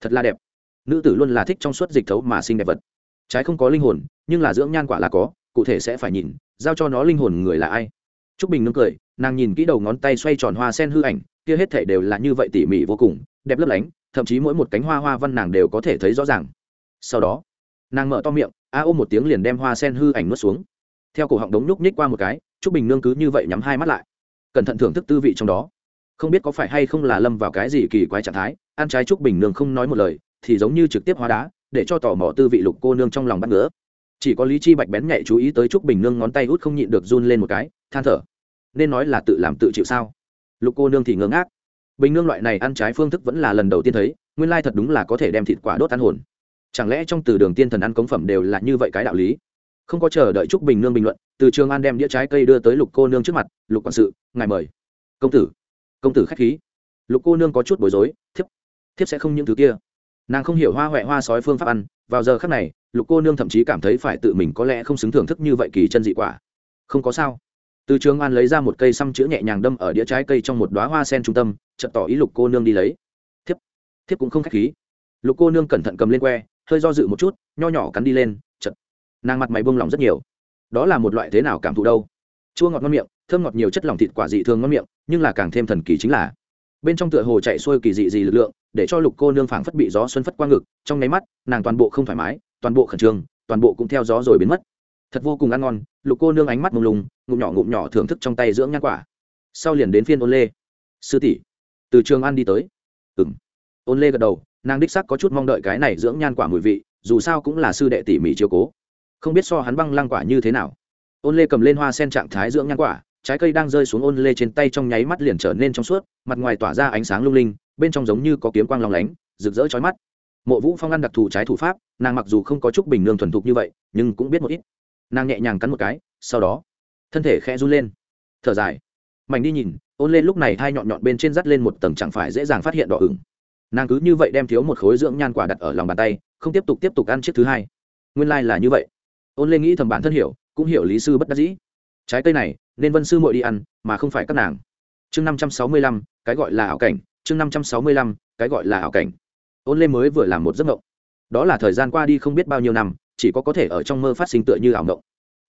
Thật là đẹp. Nữ tử luôn là thích trong suốt dịch thấu mà sinh đẹp vật. Trái không có linh hồn, nhưng là dưỡng nhan quả là có, cụ thể sẽ phải nhìn, giao cho nó linh hồn người là ai. Trúc bình nương cười nàng nhìn kỹ đầu ngón tay xoay tròn hoa sen hư ảnh, kia hết thể đều là như vậy tỉ mỉ vô cùng, đẹp lấp lánh, thậm chí mỗi một cánh hoa hoa văn nàng đều có thể thấy rõ ràng. Sau đó, nàng mở to miệng, a ôm một tiếng liền đem hoa sen hư ảnh nuốt xuống. Theo cổ họng đống nhúc nhích qua một cái t r ú c bình nương cứ như vậy nhắm hai mắt lại. Cẩn thận thưởng thức tư vị trong đó. Không biết có phải hay không là lâm vào cái gì kỳ quái trạng thái, ăn trái trúc bình nương không nói một lời, thì giống như trực tiếp hóa đá, để cho tò mò tư vị lục cô nương trong lòng bắt ngứa. Chỉ có lý chi bạch bén nhạy chú ý tới trúc bình nương ngón tay út không nhịn được run lên một cái, than thở nên nói là tự làm tự chịu sao? Lục cô nương thì ngơ ngác. Bình nương loại này ăn trái phương thức vẫn là lần đầu tiên thấy, nguyên lai thật đúng là có thể đem thịt quả đốt ăn hồn. Chẳng lẽ trong từ đường tiên thần ăn cống phẩm đều là như vậy cái đạo lý? Không có chờ đợi trúc bình nương bình luận, từ trường an đem đĩa trái cây đưa tới lục cô nương trước mặt, lục quản sự, ngài mời. Công tử. Công tử khách khí. Lục cô nương có chút bối rối, thiếp thiếp sẽ không những thứ kia. Nàng không hiểu hoa huệ hoa sói phương pháp ăn, vào giờ khác này, lục cô nương thậm chí cảm thấy phải tự mình có lẽ không xứng thưởng thức như vậy kỳ chân dị quả. Không có sao từ trường an lấy ra một cây xăm chữa nhẹ nhàng đâm ở đĩa trái cây trong một đoá hoa sen trung tâm, chợt tỏ ý lục cô nương đi lấy. Thiếp thiếp cũng không k h á c h khí. Lục cô nương cẩn thận cầm lên que, hơi do dự một chút, nho nhỏ cắn đi lên chật nàng mặt mày bông lỏng rất nhiều. Đó là một loại thế nào cảm thụ đâu? Chua ngọt ngon miệng, thơm ngọt nhiều chất lỏng thịt quả dị thường ngon miệng, nhưng là càng thêm thần kỳ chính là bên trong tựa hồ chạy xuôi kỳ dị dị lực lượng, để cho lục cô nương phảng phất bị gió xuân phất qua ngực, trong nháy mắt, nàng toàn bộ không thoải mái, toàn bộ khẩn trương, toàn bộ cũng theo gió rồi biến mất thật vô cùng ăn ngon, lục cô nương ánh mắt mông lung, ngụm nhỏ ngụm nhỏ thưởng thức trong tay dưỡng nhan quả. Sau liền đến phiên ôn lê. Sư tỷ, từ trường ăn đi tới. Ừ m ôn lê gật đầu, nàng đích sắc có chút mong đợi cái này dưỡng nhan quả mùi vị, dù sao cũng là sư đệ tỉ mỉ chiều cố. Không biết so hắn băng lăng quả như thế nào. Ôn lê cầm lên hoa sen trạng thái dưỡng nhan quả, trái cây đang rơi xuống ôn lê trên tay trong nháy mắt liền trở nên trong suốt, mặt ngoài tỏa ra ánh sáng lung linh, bên trong giống như có kiếm quang lòng lánh, rực rỡ chói mắt. Mộ vũ phong ăn đặc thù trái thủ pháp, nàng mặc dù không có chút bình nương thuần thục như vậy, nhưng cũng biết một ít nàng nhẹ nhàng cắn một cái, sau đó, thân thể khẽ run lên. Thở dài. Mảnh đi nhìn, ôn lên lúc này hai nhọn nhọn bên trên dắt lên một tầng chẳng phải dễ dàng phát hiện đỏ ửng. Nàng cứ như vậy đem thiếu một khối dưỡng nhan quả đặt ở lòng bàn tay, không tiếp tục tiếp tục ăn chiếc thứ hai. Nguyên lai、like、là như vậy. Ôn lên nghĩ thầm bản thân hiểu, cũng hiểu lý sư bất đắc dĩ. Trái cây này, nên vân sư muội đi ăn, mà không phải các nàng. Chương năm trăm sáu mươi lăm, cái gọi là ảo cảnh. Chương năm trăm sáu mươi lăm, cái gọi là ảo cảnh. Ôn lên mới vừa làm một giấc mộng. Đó là thời gian qua đi không biết bao nhiêu năm chỉ có có thể ở trong mơ phát sinh tựa như ảo mộng.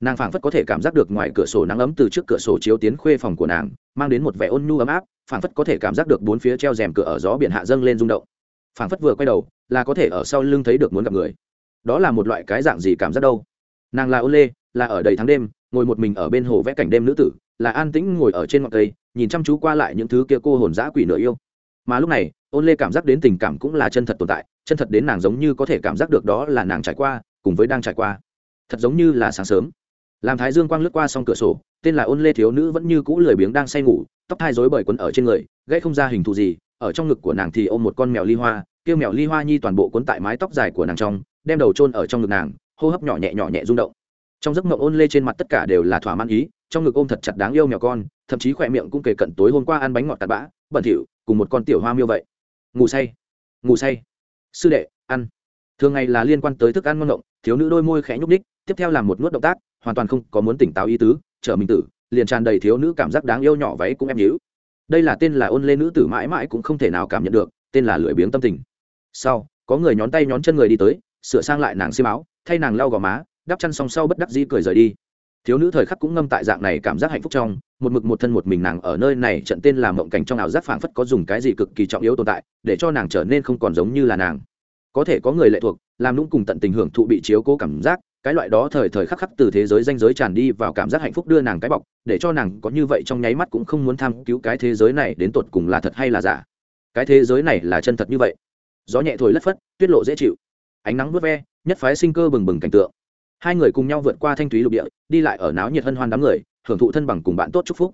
Nàng phảng phất có thể cảm giác được ngoài cửa sổ nắng ấm từ trước cửa sổ chiếu tiến khuê phòng của nàng, mang đến một vẻ ôn nhu ấm áp, phảng phất có thể cảm giác được bốn phía treo rèm cửa ở gió biển hạ dâng lên rung động. Phảng phất vừa quay đầu, là có thể ở sau lưng thấy được muốn gặp người. Đó là một loại cái dạng gì cảm giác đâu? Nàng là ôn lê, là ở đầy tháng đêm, ngồi một mình ở bên hồ vẽ cảnh đêm nữ tử, là an tĩnh ngồi ở trên ngọn cây, nhìn chăm chú qua lại những thứ kia cô hồn dã quỷ nửa yêu. Mà lúc này ôn lê cảm giác đến tình cảm cũng là chân thật tồn tại, chân thật đến nàng giống như có thể cảm giác được đó là nàng trải qua cùng với đang trải qua. Thật giống như là sáng sớm. Làm thái dương quang lướt qua xong cửa sổ, tên là ôn lê thiếu nữ vẫn như cũ lười biếng đang say ngủ, tóc thai rối bời quấn ở trên người, gãy không ra hình thù gì, ở trong ngực của nàng thì ôm một con mèo ly hoa, kêu mèo ly hoa nhi toàn bộ quấn tại mái tóc dài của nàng trong, đem đầu trôn ở trong ngực nàng, hô hấp nhỏ nhẹ nhỏ nhẹ rung động. Trong giấc mộng ôn lê trên mặt tất cả đều là thỏa mãn ý, trong ngực ôm thật chặt đáng yêu mèo con, thậm chí khỏe miệng cũng kể cận tối hôm qua ăn bánh ngọt tạt bã, bẩn thỉu, cùng một con tiểu hoa miêu vậy. Ngủ say. Ngủ say. Sư đệ, ăn thường ngày là liên quan tới thức ăn ngon ngộng thiếu nữ đôi môi khẽ nhúc ních tiếp theo làm một nuốt động tác, hoàn toàn không có muốn tỉnh táo ý tứ chở mình tử, liền tràn đầy thiếu nữ cảm giác đáng yêu nhỏ váy cũng em nhíu. Đây là tên là ôn lê nữ tử mãi mãi cũng không thể nào cảm nhận được, tên là lười biếng tâm tình. Sau, có người nhón tay nhón chân người đi tới, sửa sang lại nàng xiêm áo, thay nàng lau gò má, đắp chăn song sau bất đắc dĩ cười rời đi. Thiếu nữ thời khắc cũng ngâm tại dạng này cảm giác hạnh phúc trong, một mực một thân một mình nàng ở nơi này trận tên là mộng cảnh trong ảo giác phảng phất có dùng cái gì cực kỳ trọng yếu tồn tại, để cho nàng trở nên không còn giống như là nàng có thể có người lệ thuộc, làm nũng cùng tận tình hưởng thụ bị chiếu cố cảm giác, cái loại đó thời thời khắc khắc từ thế giới danh giới tràn đi vào cảm giác hạnh phúc đưa nàng cái bọc, để cho nàng có như vậy trong nháy mắt cũng không muốn tham cứu cái thế giới này đến tột cùng là thật hay là giả. Cái thế giới này là chân thật như vậy. Gió nhẹ thổi lất phất, tuyết lộ dễ chịu. Ánh nắng vớt ve, nhất phái sinh cơ bừng bừng cảnh tượng. Hai người cùng nhau vượt qua thanh thúy lục địa, đi lại ở náo nhiệt hân hoan đám người, hưởng thụ thân bằng cùng bạn tốt chúc phúc.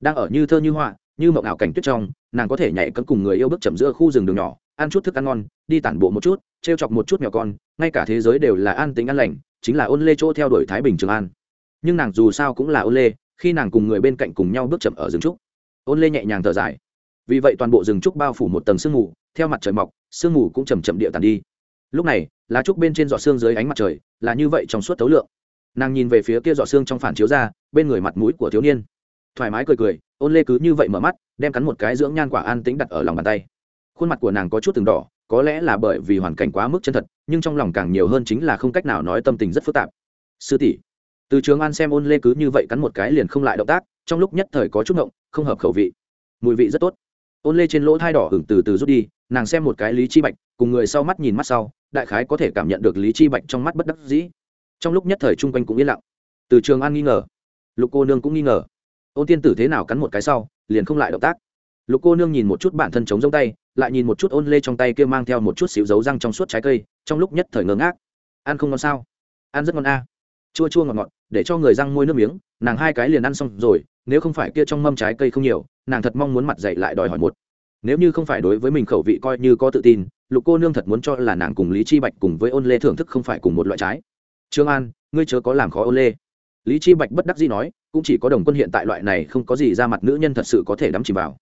Đang ở như thơ như họa như mộng ảo cảnh tuyết trong, nàng có thể nhảy cấm cùng người yêu bước chậm giữa khu rừng đường nhỏ, ăn chút thức ăn ngon, đi tản bộ một chút t chọc một chút mèo con, ngay cả thế giới đều là an tính an lành, chính là ôn lê chỗ theo đuổi thái bình trường an. Nhưng nàng dù sao cũng là ôn lê, khi nàng cùng người bên cạnh cùng nhau bước chậm ở rừng trúc, ôn lê nhẹ nhàng thở dài. Vì vậy toàn bộ rừng trúc bao phủ một tầng sương mù, theo mặt trời mọc, sương mù cũng chầm chậm địa tàn đi. Lúc này, lá trúc bên trên giọt xương dưới ánh mặt trời, là như vậy trong suốt tấu lượng. Nàng nhìn về phía kia giọt xương trong phản chiếu ra, bên người mặt mũi của thiếu niên thoải mái cười cười, ôn lê cứ như vậy mở mắt, đem cắn một cái dưỡng nhan quả an tính đặt ở lòng bàn tay. Khuôn mặt của nàng có chút từng đỏ, có lẽ là bởi vì hoàn cảnh quá mức chân thật, nhưng trong lòng càng nhiều hơn chính là không cách nào nói tâm tình rất phức tạp. Sư tỷ, từ trường an xem ôn lê cứ như vậy cắn một cái liền không lại động tác, trong lúc nhất thời có chút ngộng, không hợp khẩu vị. Mùi vị rất tốt. Ôn lê trên lỗ thai đỏ hưởng từ từ rút đi, nàng xem một cái lý chi bạch, cùng người sau mắt nhìn mắt sau, đại khái có thể cảm nhận được lý chi bạch trong mắt bất đắc dĩ. Trong lúc nhất thời chung quanh cũng yên lặng. Từ trường an nghi ngờ. Lục cô nương cũng nghi ngờ ôn tiên tử thế nào cắn một cái sau, liền không lại động tác. Lục cô nương nhìn một chút bản thân chống giống tay, lại nhìn một chút ôn lê trong tay kia mang theo một chút xíu dấu răng trong suốt trái cây, trong lúc nhất thời ngớ ngác. Ăn không ngon sao? Ăn rất ngon a. Chua chua ngọt ngọt, để cho người răng môi nước miếng, nàng hai cái liền ăn xong rồi, nếu không phải kia trong mâm trái cây không nhiều, nàng thật mong muốn mặt dậy lại đòi hỏi một. Nếu như không phải đối với mình khẩu vị coi như có tự tin, lục cô nương thật muốn cho là nàng cùng lý chi bạch cùng với ôn lê thưởng thức không phải cùng một loại trái. Trương an, ngươi chớ có làm khó ôn lê lý chi bạch bất đắc dĩ nói, cũng chỉ có đồng quân hiện tại loại này không có gì ra mặt nữ nhân thật sự có thể đắm chìm vào.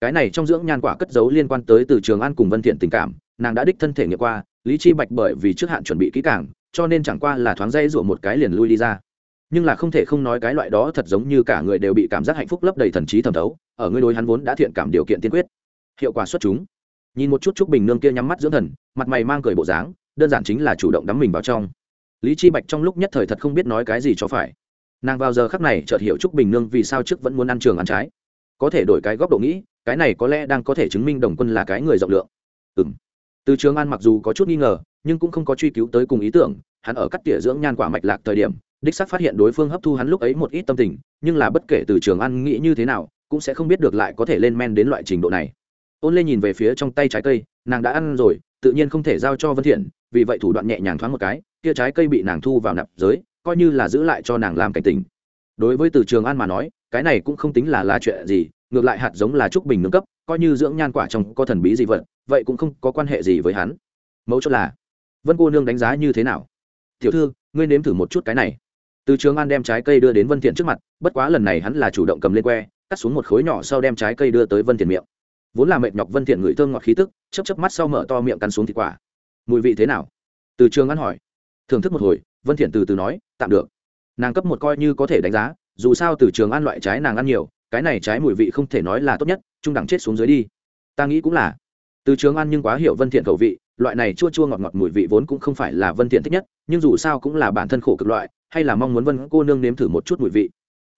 Cái này trong dưỡng nhan quả cất giấu liên quan tới từ trường an cùng vân thiện tình cảm, nàng đã đích thân thể nghiệm qua, lý chi bạch bởi vì trước hạn chuẩn bị kỹ càng, cho nên chẳng qua là thoáng dây rủa một cái liền lui đi ra. Nhưng là không thể không nói cái loại đó thật giống như cả người đều bị cảm giác hạnh phúc lấp đầy thần trí thẩm thấu, ở ngươi đối hắn vốn đã thiện cảm điều kiện tiên quyết. Hiệu quả xuất chúng. Nhìn một chút trúc bình nương kia nhắm mắt dưỡng thần, mặt mày mang cười bộ dáng, đơn giản chính là chủ động đắm mình vào trong. Lý chi bạch trong lúc nhất thời thật không biết nói cái gì cho phải nàng vào giờ khắc này chợt hiểu trúc bình nương vì sao trước vẫn muốn ăn trường ăn trái. Có thể đổi cái góc độ nghĩ, cái này có lẽ đang có thể chứng minh đồng quân là cái người rộng lượng. Ừm. Từ trường an mặc dù có chút nghi ngờ, nhưng cũng không có truy cứu tới cùng ý tưởng, hắn ở cắt tỉa dưỡng nhan quả mạch lạc thời điểm, đích sắc phát hiện đối phương hấp thu hắn lúc ấy một ít tâm tình, nhưng là bất kể từ trường an nghĩ như thế nào, cũng sẽ không biết được lại có thể lên men đến loại trình độ này. Ôn lê nhìn về phía trong tay trái cây, nàng đã ăn rồi, tự nhiên không thể giao cho vân thiện, vì vậy thủ đoạn nhẹ nhàng thoáng một cái, kia trái cây bị nàng thu vào nạp giới coi như là giữ lại cho nàng làm cảnh tình. Đối với từ trường an mà nói, cái này cũng không tính là là chuyện gì, ngược lại hạt giống là trúc bình nâng cấp, coi như dưỡng nhan quả trong có thần bí gì vật, vậy cũng không có quan hệ gì với hắn. Mẫu chốt là, vân cô nương đánh giá như thế nào? Tiểu thư, ngươi nếm thử một chút cái này. Từ trường an đem trái cây đưa đến vân thiện trước mặt, bất quá lần này hắn là chủ động cầm lên que, cắt xuống một khối nhỏ sau đem trái cây đưa tới vân thiện miệng. Vốn là mệt nhọc vân thiện ngửi thơm ngọt khí tức, chớp chớp mắt sau mở to miệng cắn xuống thịt quả. Mùi vị thế nào? Từ trường an hỏi. Thưởng thức một hồi vân thiện từ từ nói, tạm được. Nàng cấp một coi như có thể đánh giá, dù sao từ trường an loại trái nàng ăn nhiều, cái này trái mùi vị không thể nói là tốt nhất, trung đẳng chết xuống dưới đi. Ta nghĩ cũng là. Từ trường an nhưng quá hiểu vân thiện khẩu vị, loại này chua chua ngọt ngọt mùi vị vốn cũng không phải là vân thiện thích nhất, nhưng dù sao cũng là bản thân khổ cực loại, hay là mong muốn vân cô nương nếm thử một chút mùi vị.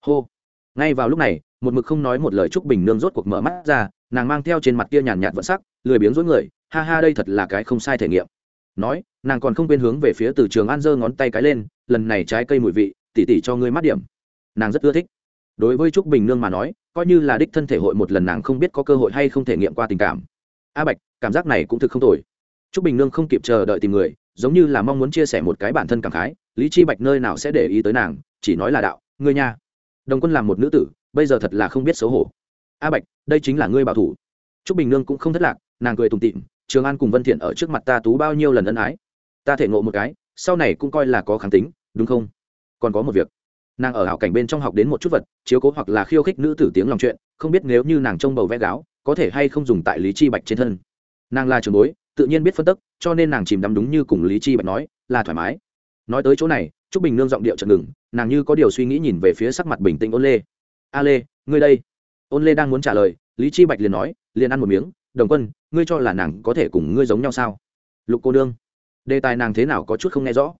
Hô. Ngay vào lúc này, một mực không nói một lời chúc bình nương rốt cuộc mở mắt ra, nàng mang theo trên mặt kia nhàn nhạt vận sắc, lười biếng rối người, ha ha, đây thật là cái không sai thể nghiệm. Nói nàng còn không quên hướng về phía từ trường an giơ ngón tay cái lên, lần này trái cây mùi vị, tỉ tỉ cho ngươi mắt điểm. Nàng rất ưa thích. Đối với trúc bình nương mà nói, coi như là đích thân thể hội một lần nàng không biết có cơ hội hay không thể nghiệm qua tình cảm. A bạch, cảm giác này cũng thực không tồi. Trúc bình nương không kịp chờ đợi tìm người, giống như là mong muốn chia sẻ một cái bản thân cảm khái, lý chi bạch nơi nào sẽ để ý tới nàng, chỉ nói là đạo, ngươi nha. Đồng quân làm một nữ tử, bây giờ thật là không biết xấu hổ. A bạch, đây chính là ngươi bảo thủ. Trúc bình nương cũng không thất lạc, nàng cười tùng tịm trường an cùng vân thiện ở trước mặt ta tú bao nhiêu lần ân ái ta thể ngộ một cái, sau này cũng coi là có kháng tính, đúng không? Còn có một việc. Nàng ở hảo cảnh bên trong học đến một chút vật, chiếu cố hoặc là khiêu khích nữ tử tiếng lòng chuyện, không biết nếu như nàng trông bầu vẽ gáo, có thể hay không dùng tại lý chi bạch trên thân. Nàng là trường bối, tự nhiên biết phân tức, cho nên nàng chìm đắm đúng như cùng lý chi bạch nói, là thoải mái. Nói tới chỗ này, trúc bình nương giọng điệu chợt ngừng, nàng như có điều suy nghĩ nhìn về phía sắc mặt bình tĩnh ôn lê. A lê, ngươi đây. Ôn lê đang muốn trả lời, lý chi bạch liền nói, liền ăn một miếng, đồng quân, ngươi cho là nàng có thể cùng ngươi giống nhau sao? Lục cô nương đề tài nàng thế nào có chút không nghe rõ.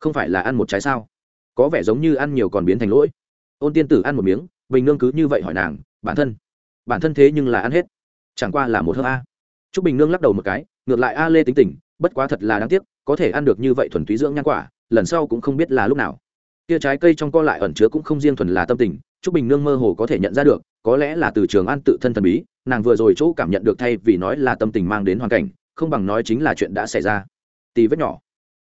Không phải là ăn một trái sao? Có vẻ giống như ăn nhiều còn biến thành lỗi. Ôn tiên tử ăn một miếng, bình nương cứ như vậy hỏi nàng, bản thân bản thân thế nhưng là ăn hết? Chẳng qua là một hơ a. T r ú c bình nương lắc đầu một cái, ngược lại a lê tính tình, bất quá thật là đáng tiếc, có thể ăn được như vậy thuần túy dưỡng nhan quả, lần sau cũng không biết là lúc nào. Tia trái cây trong co lại ẩn chứa cũng không riêng thuần là tâm tình t r ú c bình nương mơ hồ có thể nhận ra được, có lẽ là từ trường ăn tự thân thần bí, nàng vừa rồi chỗ cảm nhận được thay vì nói là tâm tình mang đến hoàn cảnh, không bằng nói chính là chuyện đã xảy ra tì vết nhỏ.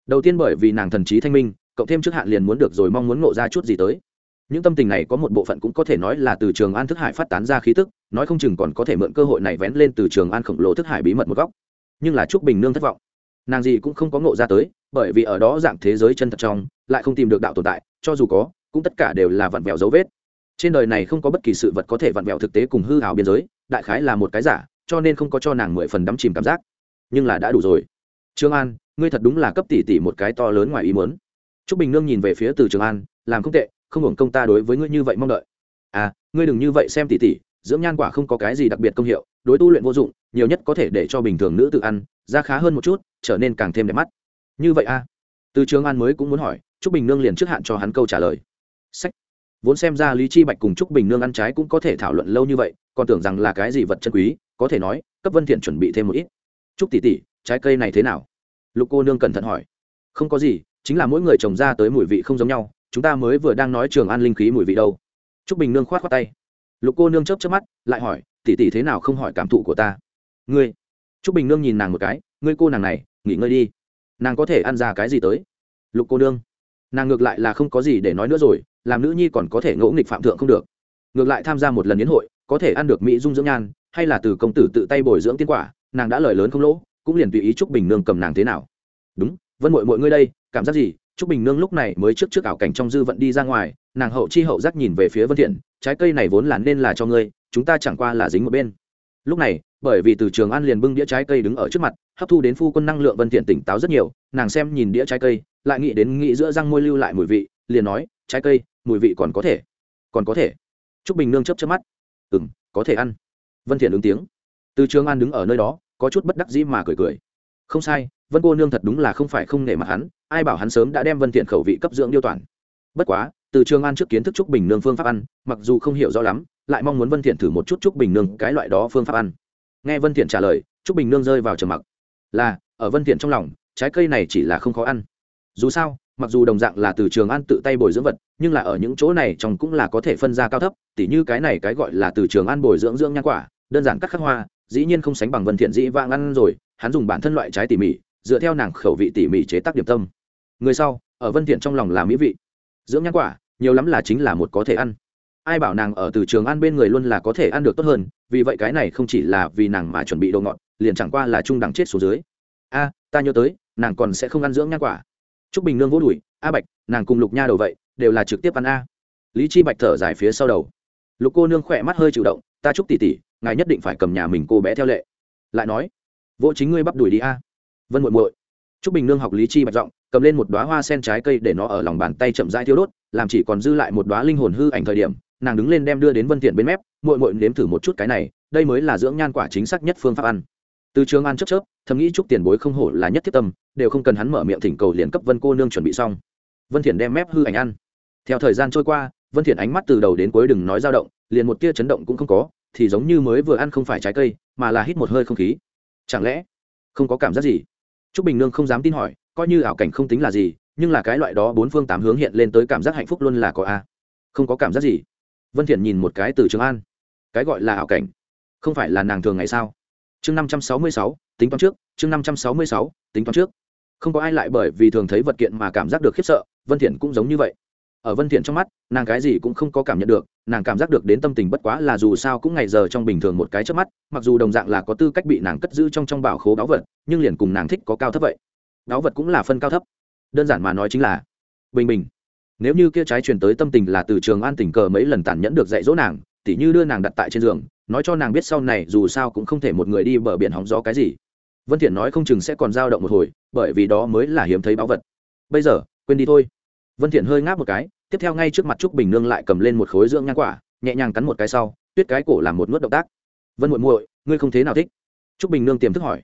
Đầu tiên bởi vì nàng thần trí thanh minh, cộng thêm trước hạn liền muốn được rồi mong muốn ngộ ra chút gì tới. Những tâm tình này có một bộ phận cũng có thể nói là từ trường an thức hải phát tán ra khí tức, nói không chừng còn có thể mượn cơ hội này vén lên từ trường an khổng lồ thức hải bí mật một góc. Nhưng là trúc bình nương thất vọng. Nàng gì cũng không có ngộ ra tới, bởi vì ở đó dạng thế giới chân thật trong, lại không tìm được đạo tồn tại, cho dù có, cũng tất cả đều là vặn vẹo dấu vết. Trên đời này không có bất kỳ sự vật có thể vặn vẹo thực tế cùng hư hào biên giới, đại khái là một cái giả, cho nên không có cho nàng mười phần đắm chìm cảm giác. Nhưng là đã đủ rồi. Trương an ngươi thật đúng là cấp tỷ tỷ một cái to lớn ngoài ý muốn. Trúc Bình Nương nhìn về phía Từ Trường An, làm không tệ, không hưởng công ta đối với ngươi như vậy mong đợi. À, ngươi đừng như vậy xem tỷ tỷ, dưỡng nhan quả không có cái gì đặc biệt công hiệu, đối tu luyện vô dụng nhiều nhất có thể để cho bình thường nữ tự ăn ra khá hơn một chút trở nên càng thêm đẹp mắt. Như vậy à? từ trường an mới cũng muốn hỏi trúc bình nương liền trước hạn cho hắn câu trả lời. Sách. Vốn xem ra lý chi bạch cùng trúc bình nương ăn trái cũng có thể thảo luận lâu như vậy còn tưởng rằng là cái gì vật chân quý có thể nói cấp vân thiện chuẩn bị thêm một ít. Trúc tỷ tỷ trái cây này thế nào? Lục cô nương cẩn thận hỏi. Không có gì, chính là mỗi người trồng ra tới mùi vị không giống nhau, chúng ta mới vừa đang nói trường an linh khí mùi vị đâu. Trúc bình nương khoát khoác tay. Lục cô nương chớp chớp mắt, lại hỏi, tỷ tỷ thế nào không hỏi cảm thụ của ta? Ngươi. Trúc bình nương nhìn nàng một cái, ngươi cô nàng này, nghỉ ngơi đi. Nàng có thể ăn ra cái gì tới? Lục cô nương. Nàng ngược lại là không có gì để nói nữa rồi, làm nữ nhi còn có thể ngỗ nghịch phạm thượng không được. Ngược lại tham gia một lần yến hội, có thể ăn được mỹ dung dưỡng nhan, hay là từ công tử tự tay bồi dưỡng tiên quả, nàng đã lời lớn không lỗ cũng liền tùy ý trúc bình nương cầm nàng thế nào. Đúng, vân mội mọi ngươi đây, cảm giác gì? Trúc bình nương lúc này mới trước trước ảo cảnh trong dư vận đi ra ngoài, nàng hậu chi hậu giác nhìn về phía vân thiện, trái cây này vốn là nên là cho ngươi, chúng ta chẳng qua là dính một bên. Lúc này, bởi vì từ trường an liền bưng đĩa trái cây đứng ở trước mặt, hấp thu đến phu quân năng lượng vân thiện tỉnh táo rất nhiều, nàng xem nhìn đĩa trái cây, lại nghĩ đến nghĩ giữa răng môi lưu lại mùi vị, liền nói, trái cây, mùi vị còn có thể, còn có thể. Trúc bình nương chớp chớp mắt, ừm, có thể ăn. Vân thiện ứng tiếng. Từ trường an đứng ở nơi đó có chút bất đắc dĩ mà cười cười. Không sai, vân cô nương thật đúng là không phải không nể mặt hắn, ai bảo hắn sớm đã đem vân thiện khẩu vị cấp dưỡng điêu toàn. Bất quá, từ trường an trước kiến thức trúc bình nương phương pháp ăn, mặc dù không hiểu rõ lắm, lại mong muốn vân thiện thử một chút trúc bình nương cái loại đó phương pháp ăn. Nghe vân thiện trả lời trúc bình nương rơi vào trầm mặc. Là, ở vân thiện trong lòng, trái cây này chỉ là không khó ăn. Dù sao, mặc dù đồng dạng là từ trường an tự tay bồi dưỡng vật, nhưng là ở những chỗ này trong cũng là có thể phân ra cao thấp, tỉ như cái này cái gọi là từ trường an bồi dưỡng dưỡng nhan quả, đơn giản cắt khắc hoa dĩ nhiên không sánh bằng vân thiện dĩ vãng ăn rồi, hắn dùng bản thân loại trái tỉ mỉ, dựa theo nàng khẩu vị tỉ mỉ chế tác điểm tâm. Người sau, ở vân thiện trong lòng là mỹ vị. Dưỡng nhãn quả, nhiều lắm là chính là một có thể ăn. Ai bảo nàng ở từ trường ăn bên người luôn là có thể ăn được tốt hơn, vì vậy cái này không chỉ là vì nàng mà chuẩn bị đồ ngọt, liền chẳng qua là trung đẳng chết xuống dưới. A, ta nhớ tới, nàng còn sẽ không ăn dưỡng nhãn quả. Trúc bình nương vỗ đùi, a bạch, nàng cùng lục nha đầu vậy, đều là trực tiếp ăn a. Lý chi bạch thở dài phía sau đầu. Lục cô nương khỏe mắt hơi chịu động ta chúc tỷ tỷ ngài nhất định phải cầm nhà mình cô bé theo lệ. Lại nói, vỗ chính ngươi bắp đuổi đi a. Vân muội muội, trúc bình nương học lý chi bạch giọng, cầm lên một đóa hoa sen trái cây để nó ở lòng bàn tay chậm rãi thiêu đốt, làm chỉ còn dư lại một đóa linh hồn hư ảnh thời điểm, nàng đứng lên đem đưa đến vân thiện bên mép, muội muội nếm thử một chút cái này, đây mới là dưỡng nhan quả chính xác nhất phương pháp ăn. Từ trường ăn chớp chớp, thầm nghĩ chúc tiền bối không hổ là nhất thiết tâm, đều không cần hắn mở miệng thỉnh cầu liền cấp vân cô nương chuẩn bị xong. Vân thiện đem mép hư ảnh ăn. Theo thời gian trôi qua, vân thiện ánh mắt từ đầu đến cuối đừng nói dao động liền một tia chấn động cũng không có, thì giống như mới vừa ăn không phải trái cây, mà là hít một hơi không khí. Chẳng lẽ không có cảm giác gì? Trúc bình nương không dám tin hỏi, coi như ảo cảnh không tính là gì, nhưng là cái loại đó bốn phương tám hướng hiện lên tới cảm giác hạnh phúc luôn là có a. Không có cảm giác gì. Vân thiện nhìn một cái từ trường an. Cái gọi là ảo cảnh, không phải là nàng thường ngày sao? Chương năm trăm sáu mươi sáu, tính toán trước, chương năm trăm sáu mươi sáu, tính toán trước. Không có ai lại bởi vì thường thấy vật kiện mà cảm giác được khiếp sợ, vân thiện cũng giống như vậy ở vân thiện trong mắt, nàng cái gì cũng không có cảm nhận được, nàng cảm giác được đến tâm tình bất quá là dù sao cũng ngày giờ trong bình thường một cái chớp mắt, mặc dù đồng dạng là có tư cách bị nàng cất giữ trong trong bảo khố báu vật, nhưng liền cùng nàng thích có cao thấp vậy. Báu vật cũng là phân cao thấp. Đơn giản mà nói chính là bình bình. Nếu như kia trái truyền tới tâm tình là từ trường an tình cờ mấy lần tàn nhẫn được dạy dỗ nàng, tỉ như đưa nàng đặt tại trên giường, nói cho nàng biết sau này dù sao cũng không thể một người đi bờ biển hóng gió cái gì. Vân thiện nói không chừng sẽ còn dao động một hồi, bởi vì đó mới là hiếm thấy báu vật. Bây giờ, quên đi thôi vân thiện hơi ngáp một cái, tiếp theo ngay trước mặt trúc bình nương lại cầm lên một khối dưỡng nhang quả, nhẹ nhàng cắn một cái sau, tuyết cái cổ làm một nuốt động tác. Vân muội muội, ngươi không thế nào thích? Trúc bình nương tiềm thức hỏi.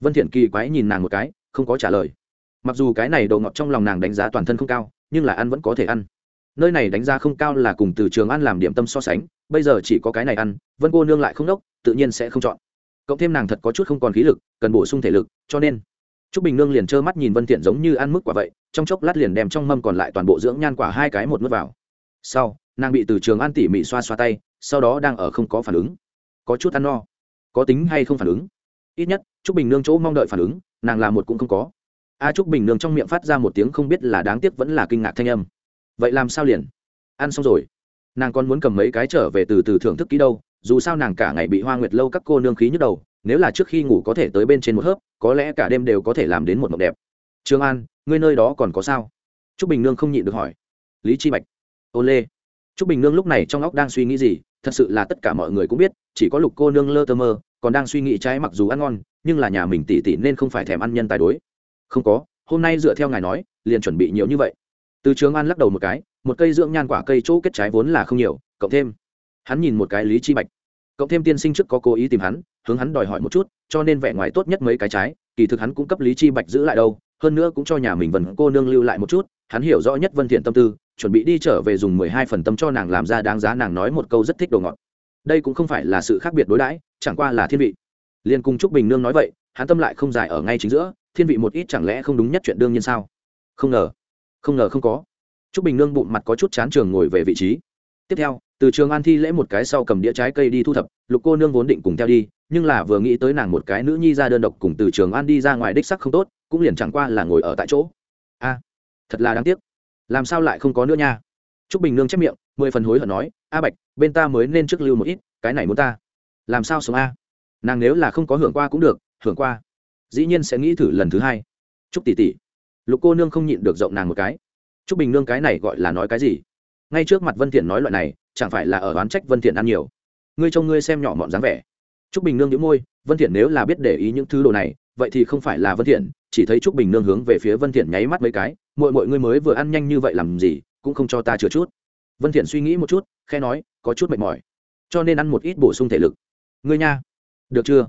Vân thiện kỳ quái nhìn nàng một cái, không có trả lời. Mặc dù cái này đồ ngọt trong lòng nàng đánh giá toàn thân không cao, nhưng là ăn vẫn có thể ăn. Nơi này đánh giá không cao là cùng từ trường ăn làm điểm tâm so sánh, bây giờ chỉ có cái này ăn, vân cô nương lại không đốc, tự nhiên sẽ không chọn. Cộng thêm nàng thật có chút không còn khí lực, cần bổ sung thể lực, cho nên Trúc bình nương liền trơ mắt nhìn vân Tiện giống như ăn mức quả vậy, trong chốc lát liền đem trong mâm còn lại toàn bộ dưỡng nhan quả hai cái một nuốt vào. Sau, nàng bị từ trường ăn tỉ mỉ xoa xoa tay, sau đó đang ở không có phản ứng. Có chút ăn no. Có tính hay không phản ứng? Ít nhất, Trúc bình nương chỗ mong đợi phản ứng, nàng làm một cũng không có. A trúc bình nương trong miệng phát ra một tiếng không biết là đáng tiếc vẫn là kinh ngạc thanh âm. Vậy làm sao liền? Ăn xong rồi. Nàng còn muốn cầm mấy cái trở về từ từ thưởng thức kỹ đâu, dù sao nàng cả ngày bị hoa nguyệt lâu các cô nương khí nhức đầu nếu là trước khi ngủ có thể tới bên trên một hớp, có lẽ cả đêm đều có thể làm đến một mộng đẹp. Trương an, ngươi nơi đó còn có sao? T r ú c bình nương không nhịn được hỏi. Lý chi bạch, ô lê. T r ú c bình nương lúc này trong óc đang suy nghĩ gì, thật sự là tất cả mọi người cũng biết, chỉ có lục cô nương lơ tơ mơ, còn đang suy nghĩ trái mặc dù ăn ngon, nhưng là nhà mình tỉ tỉ nên không phải thèm ăn nhân tài đối. Không có, hôm nay dựa theo ngài nói, liền chuẩn bị nhiều như vậy. Từ trường an lắc đầu một cái, một cây dưỡng nhan quả cây chỗ kết trái vốn là không nhiều, cộng thêm. Hắn nhìn một cái lý chi bạch cộng thêm tiên sinh trước có cố ý tìm hắn, hướng hắn đòi hỏi một chút, cho nên vẻ ngoài tốt nhất mấy cái trái, kỳ thực hắn cũng cấp lý chi bạch giữ lại đâu, hơn nữa cũng cho nhà mình vần cô nương lưu lại một chút, hắn hiểu rõ nhất vân thiện tâm tư, chuẩn bị đi trở về dùng mười hai phần tâm cho nàng làm ra đáng giá nàng nói một câu rất thích đồ ngọt. Đây cũng không phải là sự khác biệt đối đãi, chẳng qua là thiên vị. Liên cung trúc bình nương nói vậy, hắn tâm lại không dài ở ngay chính giữa, thiên vị một ít chẳng lẽ không đúng nhất chuyện đương nhiên sao? Không ngờ. Không ngờ không có. Trúc bình nương bụng mặt có chút chán trường ngồi về vị trí tiếp theo, từ trường an thi lễ một cái sau cầm đĩa trái cây đi thu thập, lục cô nương vốn định cùng theo đi, nhưng là vừa nghĩ tới nàng một cái nữ nhi ra đơn độc cùng từ trường an đi ra ngoài đích sắc không tốt, cũng liền chẳng qua là ngồi ở tại chỗ. A, thật là đáng tiếc. Làm sao lại không có nữa nha? Trúc bình nương chép miệng, mười phần hối hận nói, a bạch, bên ta mới nên trước lưu một ít, cái này muốn ta làm sao sống a? Nàng nếu là không có hưởng qua cũng được, hưởng qua, dĩ nhiên sẽ nghĩ thử lần thứ hai. Trúc tỷ tỷ. Lục cô nương không nhịn được rộng nàng một cái. Trúc bình nương cái này gọi là nói cái gì? Ngay trước mặt vân thiện nói loại này, chẳng phải là ở oán trách vân thiện ăn nhiều. Ngươi trông ngươi xem nhỏ mọn dáng vẻ. Trúc bình nương nhíu môi, vân thiện nếu là biết để ý những thứ đồ này, vậy thì không phải là vân thiện, chỉ thấy trúc bình nương hướng về phía vân thiện nháy mắt mấy cái, muội muội ngươi mới vừa ăn nhanh như vậy làm gì, cũng không cho ta chữa chút. Vân thiện suy nghĩ một chút, khẽ nói, có chút mệt mỏi, cho nên ăn một ít bổ sung thể lực. Ngươi nha. Được chưa?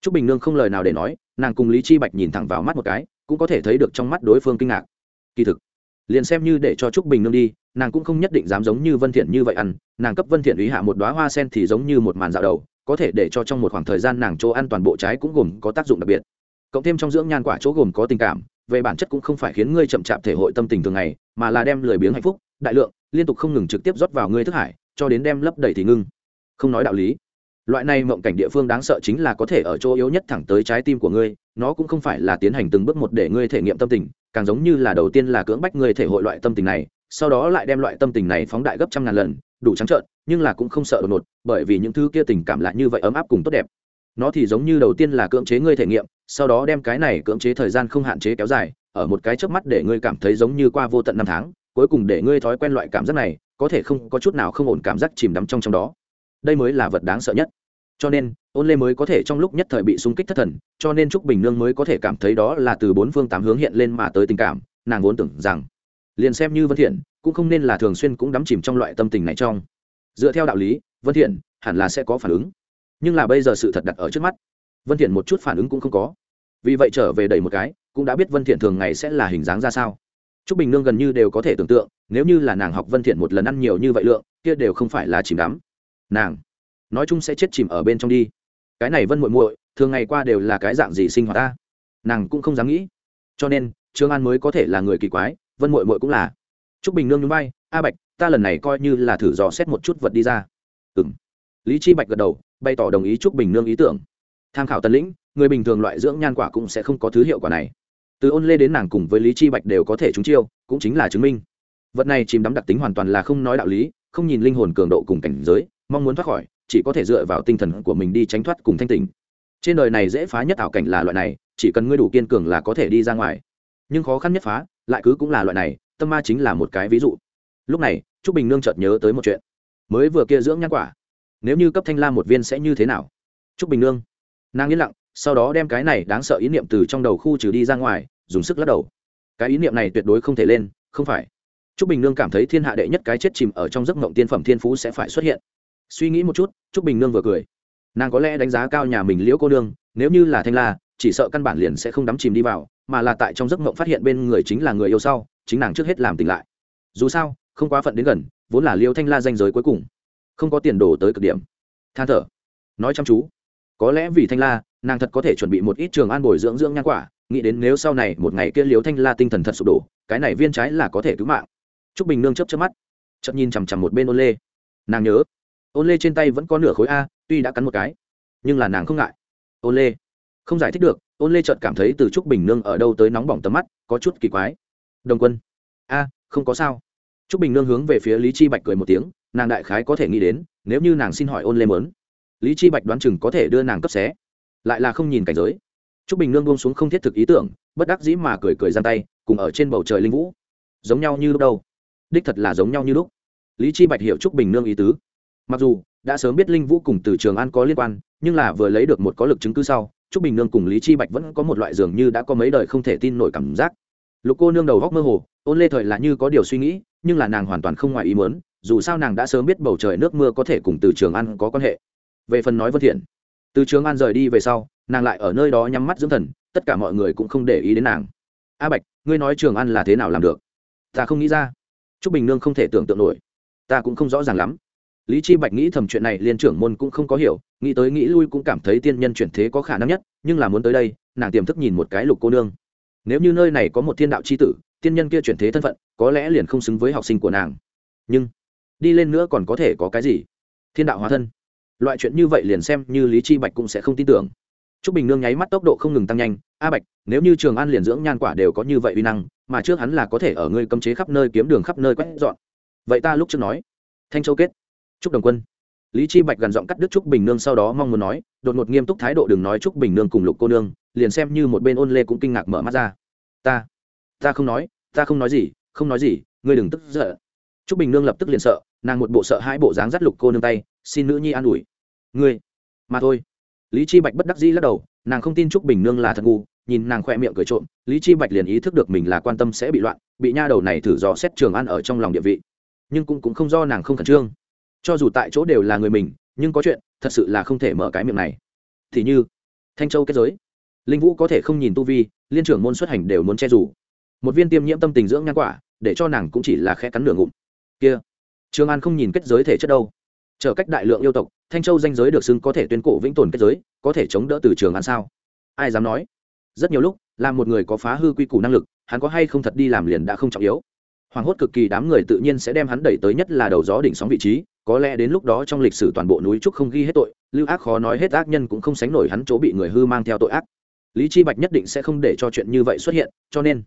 Trúc bình nương không lời nào để nói, nàng cùng lý chi bạch nhìn thẳng vào mắt một cái, cũng có thể thấy được trong mắt đối phương kinh ngạc. Kỳ thực liền xem như để cho trúc bình nương đi, nàng cũng không nhất định dám giống như vân thiện như vậy ăn, nàng cấp vân thiện ý hạ một đóa hoa sen thì giống như một màn dạo đầu, có thể để cho trong một khoảng thời gian nàng chỗ ăn toàn bộ trái cũng gồm có tác dụng đặc biệt. Cộng thêm trong dưỡng nhan quả chỗ gồm có tình cảm, về bản chất cũng không phải khiến ngươi chậm chạp thể hội tâm tình thường ngày, mà là đem lười biếng hạnh phúc, đại lượng, liên tục không ngừng trực tiếp rót vào ngươi thức hải, cho đến đem lấp đầy thì ngưng. Không nói đạo lý. Loại này mộng cảnh địa phương đáng sợ chính là có thể ở chỗ yếu nhất thẳng tới trái tim của ngươi nó cũng không phải là tiến hành từng bước một để ngươi thể nghiệm tâm tình, càng giống như là đầu tiên là cưỡng bách ngươi thể hội loại tâm tình này, sau đó lại đem loại tâm tình này phóng đại gấp trăm ngàn lần, đủ trắng trợn, nhưng là cũng không sợ đột ngột, bởi vì những thứ kia tình cảm lại như vậy ấm áp cùng tốt đẹp. Nó thì giống như đầu tiên là cưỡng chế ngươi thể nghiệm, sau đó đem cái này cưỡng chế thời gian không hạn chế kéo dài, ở một cái chớp mắt để ngươi cảm thấy giống như qua vô tận năm tháng, cuối cùng để ngươi thói quen loại cảm giác này, có thể không có chút nào không ổn cảm giác chìm đắm trong trong đó. Đây mới là vật đáng sợ nhất cho nên, ôn lê mới có thể trong lúc nhất thời bị xung kích thất thần, cho nên trúc bình nương mới có thể cảm thấy đó là từ bốn phương tám hướng hiện lên mà tới tình cảm, nàng vốn tưởng rằng, liền xem như vân thiện, cũng không nên là thường xuyên cũng đắm chìm trong loại tâm tình này trong. Dựa theo đạo lý, vân thiện hẳn là sẽ có phản ứng, nhưng là bây giờ sự thật đặt ở trước mắt, vân thiện một chút phản ứng cũng không có. Vì vậy trở về đẩy một cái, cũng đã biết vân thiện thường ngày sẽ là hình dáng ra sao. Trúc bình nương gần như đều có thể tưởng tượng, nếu như là nàng học vân thiện một lần ăn nhiều như vậy lượng, kia đều không phải là chìm đắm. Nàng nói chung sẽ chết chìm ở bên trong đi. Cái này vân muội muội, thường ngày qua đều là cái dạng gì sinh hoạt ta? Nàng cũng không dám nghĩ. Cho nên, trương an mới có thể là người kỳ quái, vân muội muội cũng là. Trúc bình nương nhún vai, a bạch, ta lần này coi như là thử dò xét một chút vật đi ra. Ừm. Lý chi bạch gật đầu, bày tỏ đồng ý trúc bình nương ý tưởng. Tham khảo tân lĩnh, người bình thường loại dưỡng nhan quả cũng sẽ không có thứ hiệu quả này. Từ ôn lê đến nàng cùng với lý chi bạch đều có thể trúng chiêu, cũng chính là chứng minh. Vật này chìm đắm đặc tính hoàn toàn là không nói đạo lý, không nhìn linh hồn cường độ cùng cảnh giới, mong muốn thoát khỏi chỉ có thể dựa vào tinh thần của mình đi tránh thoát cùng thanh tình trên đời này dễ phá nhất ảo cảnh là loại này, chỉ cần ngươi đủ kiên cường là có thể đi ra ngoài. Nhưng khó khăn nhất phá, lại cứ cũng là loại này, tâm ma chính là một cái ví dụ. Lúc này, trúc bình nương chợt nhớ tới một chuyện. Mới vừa kia dưỡng nhãn quả, nếu như cấp thanh la một viên sẽ như thế nào? Trúc bình nương, nàng yên lặng, sau đó đem cái này đáng sợ ý niệm từ trong đầu khu trừ đi ra ngoài, dùng sức lắc đầu. Cái ý niệm này tuyệt đối không thể lên, không phải. Trúc bình nương cảm thấy thiên hạ đệ nhất cái chết chìm ở trong giấc mộng tiên phẩm thiên phú sẽ phải xuất hiện suy nghĩ một chút, trúc bình nương vừa cười. Nàng có lẽ đánh giá cao nhà mình liễu cô nương, nếu như là thanh la, chỉ sợ căn bản liền sẽ không đắm chìm đi vào, mà là tại trong giấc mộng phát hiện bên người chính là người yêu sau, chính nàng trước hết làm tỉnh lại. Dù sao, không quá phận đến gần, vốn là liêu thanh la danh giới cuối cùng, không có tiền đồ tới cực điểm. Than thở. Nói chăm chú. Có lẽ vì thanh la, nàng thật có thể chuẩn bị một ít trường an bồi dưỡng dưỡng nhan quả, nghĩ đến nếu sau này một ngày kia liêu thanh la tinh thần thật sụp đổ, cái này viên trái là có thể cứu mạng. T r ú c bình nương chấp chấp mắt chậm nhìn chằm chằm một bên ôn lê. Nàng nhớ ôn lê trên tay vẫn có nửa khối a tuy đã cắn một cái nhưng là nàng không ngại ôn lê không giải thích được ôn lê chợt cảm thấy từ trúc bình nương ở đâu tới nóng bỏng tầm mắt có chút kỳ quái đồng quân a không có sao trúc bình nương hướng về phía lý chi bạch cười một tiếng nàng đại khái có thể nghĩ đến nếu như nàng xin hỏi ôn lê mớn lý chi bạch đoán chừng có thể đưa nàng cấp xé lại là không nhìn cảnh giới trúc bình nương buông xuống không thiết thực ý tưởng bất đắc dĩ mà cười cười giang tay cùng ở trên bầu trời linh vũ giống nhau như lúc đâu đích thật là giống nhau như lúc lý chi bạch hiểu trúc bình nương ý tứ mặc dù, đã sớm biết linh vũ cùng từ trường an có liên quan, nhưng là vừa lấy được một có lực chứng cứ sau t r ú c bình nương cùng lý chi bạch vẫn có một loại dường như đã có mấy đời không thể tin nổi cảm giác. Lục cô nương đầu góc mơ hồ, ôn lê thời là như có điều suy nghĩ, nhưng là nàng hoàn toàn không ngoài ý muốn, dù sao nàng đã sớm biết bầu trời nước mưa có thể cùng từ trường an có quan hệ. Về phần nói vân thiện, từ trường an rời đi về sau, nàng lại ở nơi đó nhắm mắt dưỡng thần, tất cả mọi người cũng không để ý đến nàng. A bạch, ngươi nói trường an là thế nào làm được? Ta không nghĩ ra. T r ú c bình nương không thể tưởng tượng nổi. Ta cũng không rõ ràng lắm lý chi bạch nghĩ thầm chuyện này, liên trưởng môn cũng không có hiểu, nghĩ tới nghĩ lui cũng cảm thấy tiên nhân chuyển thế có khả năng nhất, nhưng là muốn tới đây, nàng tiềm thức nhìn một cái lục cô nương. Nếu như nơi này có một thiên đạo c h i tử, tiên nhân kia chuyển thế thân phận, có lẽ liền không xứng với học sinh của nàng. Nhưng, đi lên nữa còn có thể có cái gì? Thiên đạo hóa thân. Loại chuyện như vậy liền xem như lý chi bạch cũng sẽ không tin tưởng. T r ú c bình nương nháy mắt tốc độ không ngừng tăng nhanh, a bạch, nếu như trường an liền dưỡng nhan quả đều có như vậy uy năng, mà trước hắn là có thể ở ngươi cấm chế khắp nơi kiếm đường khắp nơi quét dọn, vậy ta lúc trước nói, thanh châu kết chúc đồng quân. Lý chi bạch gần giọng cắt đứt trúc bình nương sau đó mong muốn nói, đột ngột nghiêm túc thái độ đừng nói trúc bình nương cùng lục cô nương, liền xem như một bên ôn lê cũng kinh ngạc mở mắt ra. Ta ta không nói, ta không nói gì, không nói gì, ngươi đừng tức giận. Trúc bình nương lập tức liền sợ, nàng một bộ sợ hai bộ dáng dắt lục cô nương tay, xin nữ nhi an ủi. Ngươi, mà thôi. Lý chi bạch bất đắc dĩ lắc đầu, nàng không tin trúc bình nương là thật ngu, nhìn nàng khoe miệng cười trộm, lý chi bạch liền ý thức được mình là quan tâm sẽ bị loạn, bị nha đầu này thử dò xét trường ăn ở trong lòng địa vị. Nhưng cũng cũng không do nàng không khẩn trương cho dù tại chỗ đều là người mình, nhưng có chuyện, thật sự là không thể mở cái miệng này. Thì như, thanh châu kết giới. Linh vũ có thể không nhìn tu vi, liên trưởng môn xuất hành đều muốn che rủ một viên tiêm nhiễm tâm tình dưỡng nhan quả, để cho nàng cũng chỉ là khe cắn nửa ngụm. Kia trường an không nhìn kết giới thể chất đâu. Trở cách đại lượng yêu tộc, thanh châu danh giới được xưng có thể tuyên cổ vĩnh tồn kết giới, có thể chống đỡ từ trường an sao? Ai dám nói? Rất nhiều lúc là một người có phá hư quy củ năng lực, hắn có hay không thật đi làm liền đã không trọng yếu. Hoàng hốt cực kỳ đám người tự nhiên sẽ đem hắn đẩy tới nhất là đầu gió đỉnh sóng vị trí có lẽ đến lúc đó trong lịch sử toàn bộ núi trúc không ghi hết tội, lưu ác khó nói hết ác nhân cũng không sánh nổi hắn chỗ bị người hư mang theo tội ác. Lý chi bạch nhất định sẽ không để cho chuyện như vậy xuất hiện, cho nên,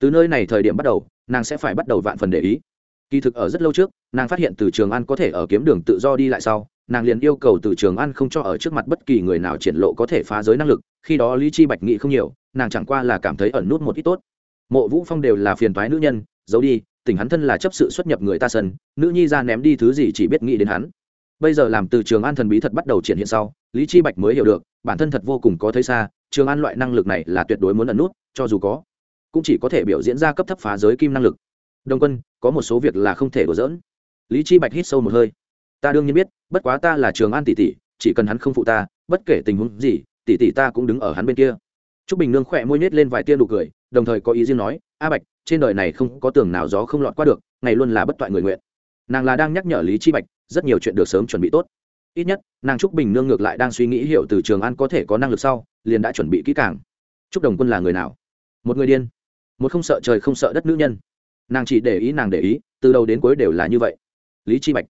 từ nơi này thời điểm bắt đầu, nàng sẽ phải bắt đầu vạn phần để ý. Kỳ thực ở rất lâu trước, nàng phát hiện từ trường an có thể ở kiếm đường tự do đi lại sau, nàng liền yêu cầu từ trường an không cho ở trước mặt bất kỳ người nào triển lộ có thể phá giới năng lực, khi đó lý chi bạch nghĩ không nhiều, nàng chẳng qua là cảm thấy ẩn nút một ít tốt. Mộ vũ phong đều là phiền toái nữ nhân, giấu đi tình hắn thân là chấp sự xuất nhập người ta sân nữ nhi ra ném đi thứ gì chỉ biết nghĩ đến hắn. Bây giờ làm từ trường an thần bí thật bắt đầu triển hiện sau lý chi bạch mới hiểu được bản thân thật vô cùng có thấy xa trường an loại năng lực này là tuyệt đối muốn ẩn nút cho dù có cũng chỉ có thể biểu diễn ra cấp thấp phá giới kim năng lực. Đồng quân có một số việc là không thể đổ dỡn lý chi bạch hít sâu một hơi. Ta đương nhiên biết bất quá ta là trường an tỷ tỷ chỉ cần hắn không phụ ta bất kể tình huống gì tỷ tỷ ta cũng đứng ở hắn bên kia. Trúc Bình Nương khỏe môi nhếch lên vài tia nụ cười, đồng thời có ý riêng nói, "A Bạch, trên đời này không có tường nào gió không lọt qua được, ngày luôn là bất toại người nguyện." Nàng là đang nhắc nhở Lý Chi Bạch, rất nhiều chuyện được sớm chuẩn bị tốt. Ít nhất, nàng Trúc Bình Nương ngược lại đang suy nghĩ hiệu từ Trường An có thể có năng lực sau, liền đã chuẩn bị kỹ càng. Trúc Đồng Quân là người nào? Một người điên, một không sợ trời không sợ đất nữ nhân. Nàng chỉ để ý nàng để ý, từ đầu đến cuối đều là như vậy. Lý Chi Bạch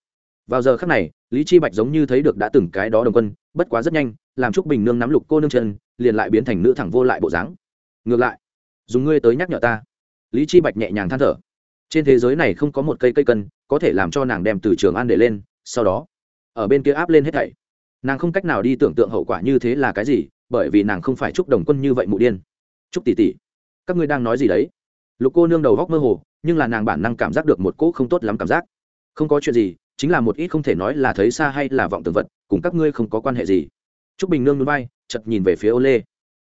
vào giờ khắc này lý chi bạch giống như thấy được đã từng cái đó đồng quân bất quá rất nhanh làm trúc bình nương nắm lục cô nương chân liền lại biến thành nữ thẳng vô lại bộ dáng ngược lại dùng ngươi tới nhắc nhở ta lý chi bạch nhẹ nhàng than thở. Trên thế giới này không có một cây cây cân có thể làm cho nàng đem từ trường an để lên, sau đó, ở bên kia áp lên hết thảy. Nàng không cách nào đi tưởng tượng hậu quả như thế là cái gì, bởi vì nàng không phải trúc đồng quân như vậy mụ điên. Trúc tỷ tỷ, các ngươi đang nói gì đấy? Lục cô nương đầu góc mơ hồ, nhưng là nàng bản năng cảm giác được một cỗ không tốt lắm cảm giác. Không có chuyện gì, chính là một ít không thể nói là thấy xa hay là vọng tưởng vật, cùng các ngươi không có quan hệ gì. Trúc bình nương núi bay chật nhìn về phía ôn lê.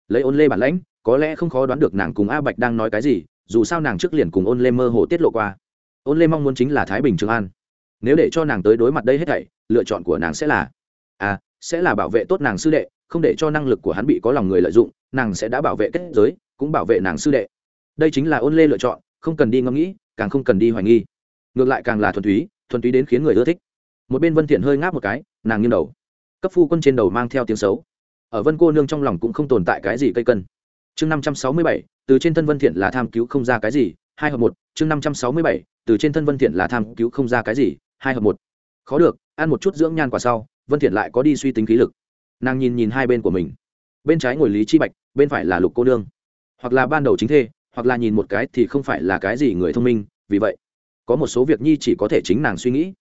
Lấy ôn lê bản lãnh, có lẽ không khó đoán được nàng cùng a bạch đang nói cái gì dù sao nàng trước liền cùng ôn lê mơ hồ tiết lộ qua. Ôn lê mong muốn chính là thái bình trường an. Nếu để cho nàng tới đối mặt đây hết thảy lựa chọn của nàng sẽ là à, sẽ là bảo vệ tốt nàng sư đệ không để cho năng lực của hắn bị có lòng người lợi dụng nàng sẽ đã bảo vệ kết giới cũng bảo vệ nàng sư đệ. Đây chính là ôn lê lựa chọn không cần đi ngẫm nghĩ càng không cần đi hoài nghi. Ngược lại càng là thuần túy thuần túy đến khiến người ưa thích. Một bên vân thiện hơi ngáp một cái nàng nghiêng đầu. Cấp phu quân trên đầu mang theo tiếng xấu. Ở vân cô nương trong lòng cũng không tồn tại cái gì cây cân. Chương năm trăm sáu mươi bảy từ trên thân vân thiện là tham cứu không ra cái gì, hai hợp một, chương năm trăm sáu mươi bảy, từ trên thân vân thiện là tham cứu không ra cái gì, hai hợp một. Khó được, ăn một chút dưỡng nhan quả sau, vân thiện lại có đi suy tính khí lực. Nàng nhìn nhìn hai bên của mình. Bên trái ngồi lý chi bạch, bên phải là lục cô nương. Hoặc là ban đầu chính thê, hoặc là nhìn một cái thì không phải là cái gì người thông minh, vì vậy, có một số việc nhi chỉ có thể chính nàng suy nghĩ.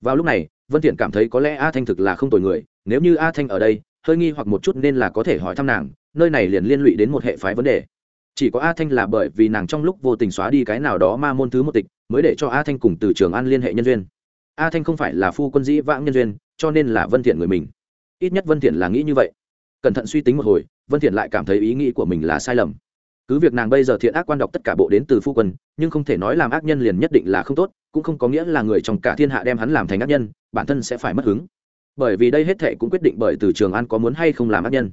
Vào lúc này, vân thiện cảm thấy có lẽ a thanh thực là không tồi người, nếu như a thanh ở đây, hơi nghi hoặc một chút nên là có thể hỏi thăm nàng, nơi này liền liên lụy đến một hệ phái vấn đề chỉ có a thanh là bởi vì nàng trong lúc vô tình xóa đi cái nào đó ma môn thứ một tịch, mới để cho a thanh cùng từ trường an liên hệ nhân duyên. A thanh không phải là phu quân dĩ vãng nhân duyên, cho nên là vân thiện người mình. Ít nhất vân thiện là nghĩ như vậy. Cẩn thận suy tính một hồi, vân thiện lại cảm thấy ý nghĩ của mình là sai lầm. Cứ việc nàng bây giờ thiện ác quan đọc tất cả bộ đến từ phu quân, nhưng không thể nói làm ác nhân liền nhất định là không tốt, cũng không có nghĩa là người trong cả thiên hạ đem hắn làm thành ác nhân, bản thân sẽ phải mất hứng. Bởi vì đây hết thệ cũng quyết định bởi từ trường an có muốn hay không làm ác nhân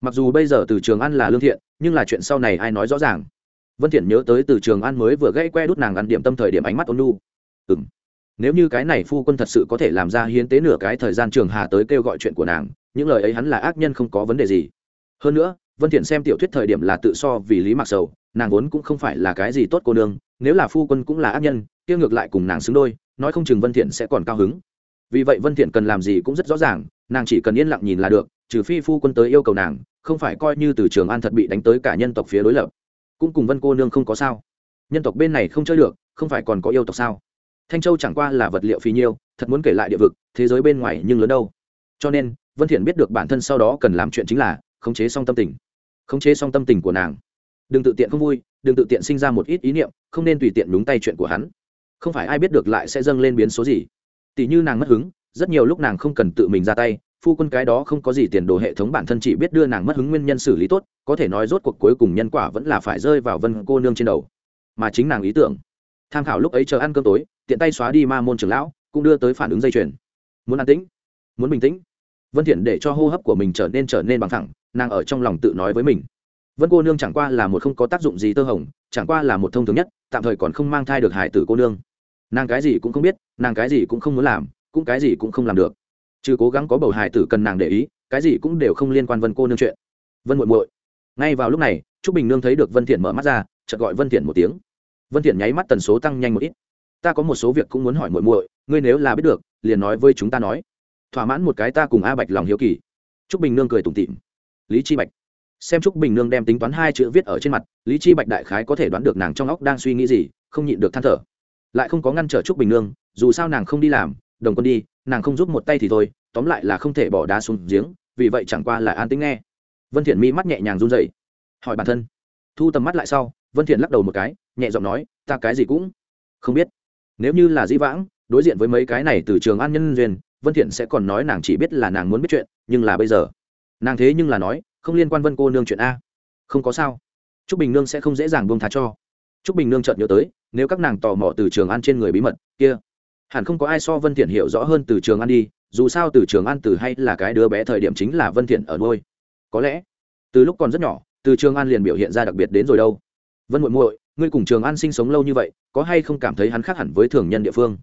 mặc dù bây giờ từ trường an là lương thiện, nhưng là chuyện sau này ai nói rõ ràng? Vân thiện nhớ tới từ trường an mới vừa gãy que đút nàng ăn điểm tâm thời điểm ánh mắt ôn nu ừm. Nếu như cái này phu quân thật sự có thể làm ra hiến tế nửa cái thời gian trường hà tới kêu gọi chuyện của nàng, những lời ấy hắn là ác nhân không có vấn đề gì. Hơn nữa, vân thiện xem tiểu thuyết thời điểm là tự so vì lý mặc sầu, nàng vốn cũng không phải là cái gì tốt cô nương, nếu là phu quân cũng là ác nhân, kia ngược lại cùng nàng xứng đôi, nói không chừng vân thiện sẽ còn cao hứng. Vì vậy vân thiện cần làm gì cũng rất rõ ràng, nàng chỉ cần yên lặng nhìn là được, trừ phi phu quân tới yêu cầu nàng không phải coi như từ trường an thật bị đánh tới cả nhân tộc phía đối lập. Cũng cùng vân cô nương không có sao. Nhân tộc bên này không chơi được, không phải còn có yêu tộc sao? Thanh châu chẳng qua là vật liệu phí nhiêu, thật muốn kể lại địa vực, thế giới bên ngoài nhưng lớn đâu. Cho nên, vân thiện biết được bản thân sau đó cần làm chuyện chính là khống chế song tâm tình. Khống chế song tâm tình của nàng. Đừng tự tiện không vui, đừng tự tiện sinh ra một ít ý niệm, không nên tùy tiện đúng tay chuyện của hắn. Không phải ai biết được lại sẽ dâng lên biến số gì. Tỷ như nàng mất hứng, rất nhiều lúc nàng không cần tự mình ra tay phu quân cái đó không có gì tiền đồ hệ thống bản thân chỉ biết đưa nàng mất hứng nguyên nhân xử lý tốt, có thể nói rốt cuộc cuối cùng nhân quả vẫn là phải rơi vào vân cô nương trên đầu. Mà chính nàng ý tưởng, tham khảo lúc ấy chờ ăn cơm tối, tiện tay xóa đi ma môn trưởng lão, cũng đưa tới phản ứng dây chuyền. Muốn an tĩnh, muốn bình tĩnh. Vân thiện để cho hô hấp của mình trở nên trở nên bằng thẳng, nàng ở trong lòng tự nói với mình. Vân cô nương chẳng qua là một không có tác dụng gì tơ hồng, chẳng qua là một thông thường nhất, tạm thời còn không mang thai được hải tử cô nương. Nàng cái gì cũng không biết, nàng cái gì cũng không muốn làm, cũng cái gì cũng không làm được trừ cố gắng có bầu hài tử cần nàng để ý, cái gì cũng đều không liên quan vân cô nương chuyện. Vân muội muội, ngay vào lúc này, trúc bình nương thấy được vân thiện mở mắt ra, chợt gọi vân thiện một tiếng. Vân thiện nháy mắt tần số tăng nhanh một ít. Ta có một số việc cũng muốn hỏi muội muội, ngươi nếu là biết được, liền nói với chúng ta nói. Thỏa mãn một cái ta cùng a bạch lòng hiếu kỳ. Trúc bình nương cười tủm tỉm. Lý chi bạch. Xem trúc bình nương đem tính toán hai chữ viết ở trên mặt, lý chi bạch đại khái có thể đoán được nàng trong óc đang suy nghĩ gì, không nhịn được than thở. Lại không có ngăn trở trúc bình nương, dù sao nàng không đi làm, đồng quân đi nàng không giúp một tay thì thôi, tóm lại là không thể bỏ đá xuống giếng, vì vậy chẳng qua là an tính nghe. Vân thiện mi mắt nhẹ nhàng run rẩy. Hỏi bản thân. Thu tầm mắt lại sau, vân thiện lắc đầu một cái, nhẹ giọng nói, ta cái gì cũng không biết. Nếu như là di vãng, đối diện với mấy cái này từ trường an nhân duyên, vân thiện sẽ còn nói nàng chỉ biết là nàng muốn biết chuyện, nhưng là bây giờ, nàng thế nhưng là nói, không liên quan vân cô nương chuyện a. Không có sao. Trúc bình nương sẽ không dễ dàng buông tha cho. Trúc bình nương chợt nhớ tới, nếu các nàng tò mò từ trường an trên người bí mật, kia hẳn không có ai so vân thiện hiểu rõ hơn từ trường an đi, dù sao từ trường an từ hay là cái đứa bé thời điểm chính là vân thiện ở nuôi. Có lẽ, từ lúc còn rất nhỏ, từ trường an liền biểu hiện ra đặc biệt đến rồi đâu. Vân muội muội, ngươi cùng trường an sinh sống lâu như vậy, có hay không cảm thấy hắn khác hẳn với thường nhân địa phương?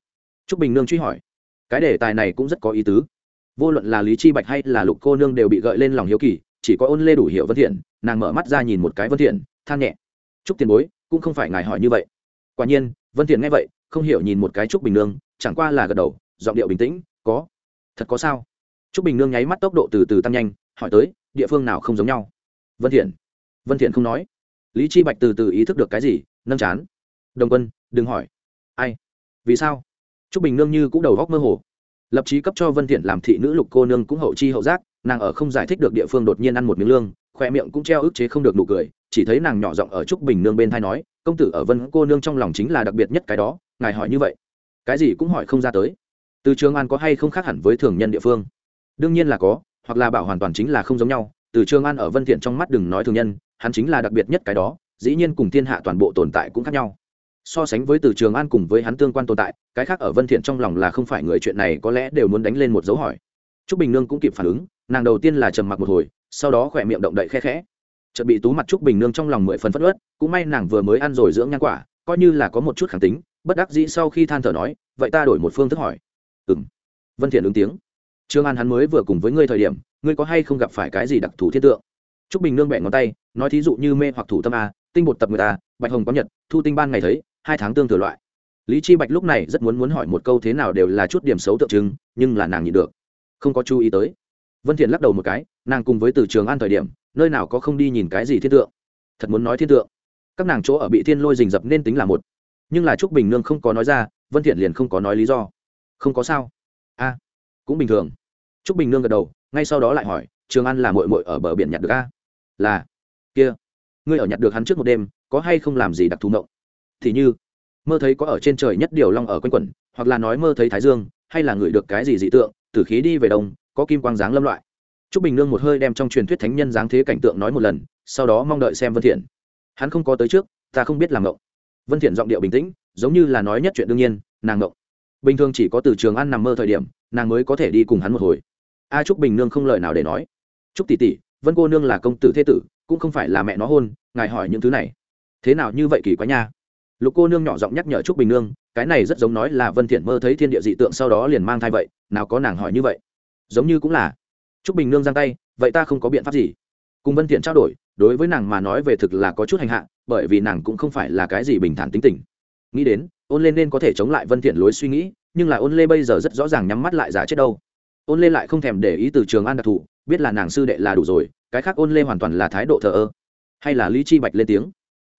Trúc bình nương truy hỏi. Cái đề tài này cũng rất có ý tứ. Vô luận là lý chi bạch hay là lục cô nương đều bị gợi lên lòng hiếu kỳ, chỉ có ôn lê đủ hiểu vân thiện, nàng mở mắt ra nhìn một cái vân thiện, than nhẹ. Trúc tiền bối, cũng không phải ngài hỏi như vậy. Quả nhiên, vân thiện nghe vậy không hiểu nhìn một cái trúc bình nương, chẳng qua là gật đầu, giọng điệu bình tĩnh, có. Thật có sao? Trúc bình nương nháy mắt tốc độ từ từ tăng nhanh, hỏi tới, địa phương nào không giống nhau? Vân thiện. Vân thiện không nói. Lý chi bạch từ từ ý thức được cái gì, nâng chán. Đồng quân, đừng hỏi. Ai? Vì sao? Trúc bình nương như cũng đầu góc mơ hồ. Lập chí cấp cho vân thiện làm thị nữ lục cô nương cũng hậu chi hậu giác, nàng ở không giải thích được địa phương đột nhiên ăn một miếng lương, khoe miệng cũng treo ức chế không được nụ cười, chỉ thấy nàng nhỏ giọng ở trúc bình nương bên thay nói, công tử ở vân cô nương trong lòng chính là đặc biệt nhất cái đó ngài hỏi như vậy, cái gì cũng hỏi không ra tới. Từ trường an có hay không khác hẳn với thường nhân địa phương? Đương nhiên là có, hoặc là bảo hoàn toàn chính là không giống nhau. Từ trường an ở vân thiện trong mắt đừng nói thường nhân, hắn chính là đặc biệt nhất cái đó, dĩ nhiên cùng thiên hạ toàn bộ tồn tại cũng khác nhau. So sánh với từ trường an cùng với hắn tương quan tồn tại, cái khác ở vân thiện trong lòng là không phải người chuyện này có lẽ đều muốn đánh lên một dấu hỏi. Trúc bình nương cũng kịp phản ứng, nàng đầu tiên là trầm mặc một hồi, sau đó khỏe miệng động đậy khẽ khẽ. Chợt bị tú mặt trúc bình nương trong lòng mười phần phất ớt cũng may nàng vừa mới ăn rồi dưỡng nhan quả, coi như là có một chút khẳng tính bất đắc dĩ sau khi than thở nói, vậy ta đổi một phương thức hỏi. Ừm. Vân thiện ứng tiếng. Trương an hắn mới vừa cùng với ngươi thời điểm, ngươi có hay không gặp phải cái gì đặc thù thiên tượng? Trúc bình nương bẹn ngón tay, nói thí dụ như mê hoặc thủ tâm a, tinh bột tập người ta bạch hồng có nhật, thu tinh ban ngày thấy, hai tháng tương thừa loại. Lý chi bạch lúc này rất muốn muốn hỏi một câu thế nào đều là chút điểm xấu tượng trưng, nhưng là nàng nhịn được, không có chú ý tới. Vân thiện lắc đầu một cái, nàng cùng với từ trường an thời điểm, nơi nào có không đi nhìn cái gì thiên tượng? Thật muốn nói thiên tượng. Các nàng chỗ ở bị thiên lôi rình rập nên tính là một nhưng là trúc bình nương không có nói ra, vân thiện liền không có nói lý do. Không có sao. A, cũng bình thường. Trúc bình nương gật đầu, ngay sau đó lại hỏi, trường an là muội muội ở bờ biển nhặt được a? Là. Kia, ngươi ở nhặt được hắn trước một đêm, có hay không làm gì đặc thù ngộng? Thì như, mơ thấy có ở trên trời nhất điều long ở quanh quẩn, hoặc là nói mơ thấy thái dương, hay là ngửi được cái gì dị tượng tử khí đi về đông, có kim quang dáng lâm loại. Trúc bình nương một hơi đem trong truyền thuyết thánh nhân dáng thế cảnh tượng nói một lần, sau đó mong đợi xem vân thiện. Hắn không có tới trước, ta không biết làm ngộng vân thiện giọng điệu bình tĩnh, giống như là nói nhất chuyện đương nhiên, nàng ngộng. Bình thường chỉ có từ trường ăn nằm mơ thời điểm, nàng mới có thể đi cùng hắn một hồi. A trúc bình nương không lời nào để nói. Trúc tỷ tỷ, vân cô nương là công tử thế tử, cũng không phải là mẹ nó hôn, ngài hỏi những thứ này. Thế nào như vậy kỳ quá nha. Lục cô nương nhỏ giọng nhắc nhở trúc bình nương, cái này rất giống nói là vân thiện mơ thấy thiên địa dị tượng sau đó liền mang thai vậy, nào có nàng hỏi như vậy. Giống như cũng là. Trúc bình nương giang tay, vậy ta không có biện pháp gì. Cùng vân thiện trao đổi đối với nàng mà nói về thực là có chút hành hạ, bởi vì nàng cũng không phải là cái gì bình thản tính tình. Nghĩ đến, ôn lên nên có thể chống lại vân thiện lối suy nghĩ, nhưng là ôn lê bây giờ rất rõ ràng nhắm mắt lại giả chết đâu. Ôn lê lại không thèm để ý từ trường an đặc thù, biết là nàng sư đệ là đủ rồi, cái khác ôn lê hoàn toàn là thái độ thờ ơ. Hay là lý chi bạch lên tiếng.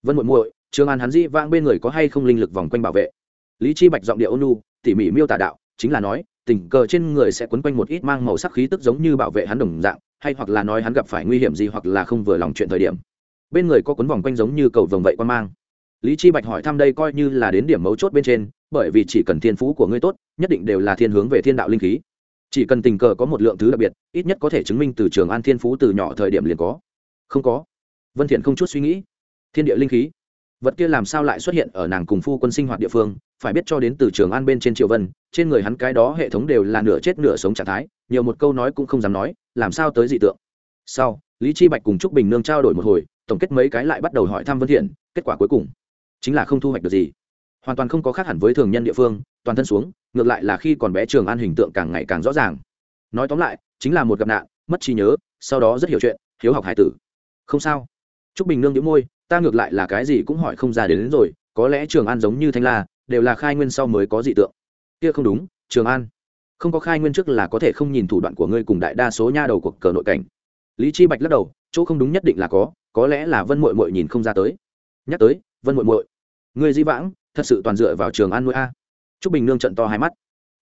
Vân muội muội, trường an hắn dĩ vãng bên người có hay không linh lực vòng quanh bảo vệ? Lý chi bạch giọng địa ôn nu tỉ mỉ miêu tả đạo, chính là nói, tình cờ trên người sẽ quấn quanh một ít mang màu sắc khí tức giống như bảo vệ hắn đồng dạng hay hoặc là nói hắn gặp phải nguy hiểm gì hoặc là không vừa lòng chuyện thời điểm. Bên người có cuốn vòng quanh giống như cầu vồng vậy quan mang. Lý chi bạch hỏi thăm đây coi như là đến điểm mấu chốt bên trên, bởi vì chỉ cần thiên phú của ngươi tốt, nhất định đều là thiên hướng về thiên đạo linh khí. Chỉ cần tình cờ có một lượng thứ đặc biệt, ít nhất có thể chứng minh từ trường an thiên phú từ nhỏ thời điểm liền có. Không có. Vân thiện không chút suy nghĩ. Thiên địa linh khí vật kia làm sao lại xuất hiện ở nàng cùng phu quân sinh hoạt địa phương, phải biết cho đến từ trường an bên trên triều vân, trên người hắn cái đó hệ thống đều là nửa chết nửa sống trạng thái, nhiều một câu nói cũng không dám nói, làm sao tới dị tượng. Sau, lý chi bạch cùng trúc bình nương trao đổi một hồi, tổng kết mấy cái lại bắt đầu hỏi thăm vân thiện, kết quả cuối cùng chính là không thu hoạch được gì. Hoàn toàn không có khác hẳn với thường nhân địa phương, toàn thân xuống, ngược lại là khi còn bé trường an hình tượng càng ngày càng rõ ràng. Nói tóm lại, chính là một gặp nạn, mất trí nhớ, sau đó rất hiểu chuyện thiếu học hải tử. Không sao. Trúc bình nương nhíu môi ta ngược lại là cái gì cũng hỏi không ra đến, đến rồi có lẽ trường an giống như thanh la đều là khai nguyên sau mới có dị tượng. Kia không đúng trường an. Không có khai nguyên trước là có thể không nhìn thủ đoạn của ngươi cùng đại đa số nha đầu cuộc cờ nội cảnh. Lý chi bạch lắc đầu chỗ không đúng nhất định là có có lẽ là vân muội muội nhìn không ra tới. Nhắc tới vân muội muội. Ngươi di vãng thật sự toàn dựa vào trường an nuôi a. Trúc bình nương trận to hai mắt.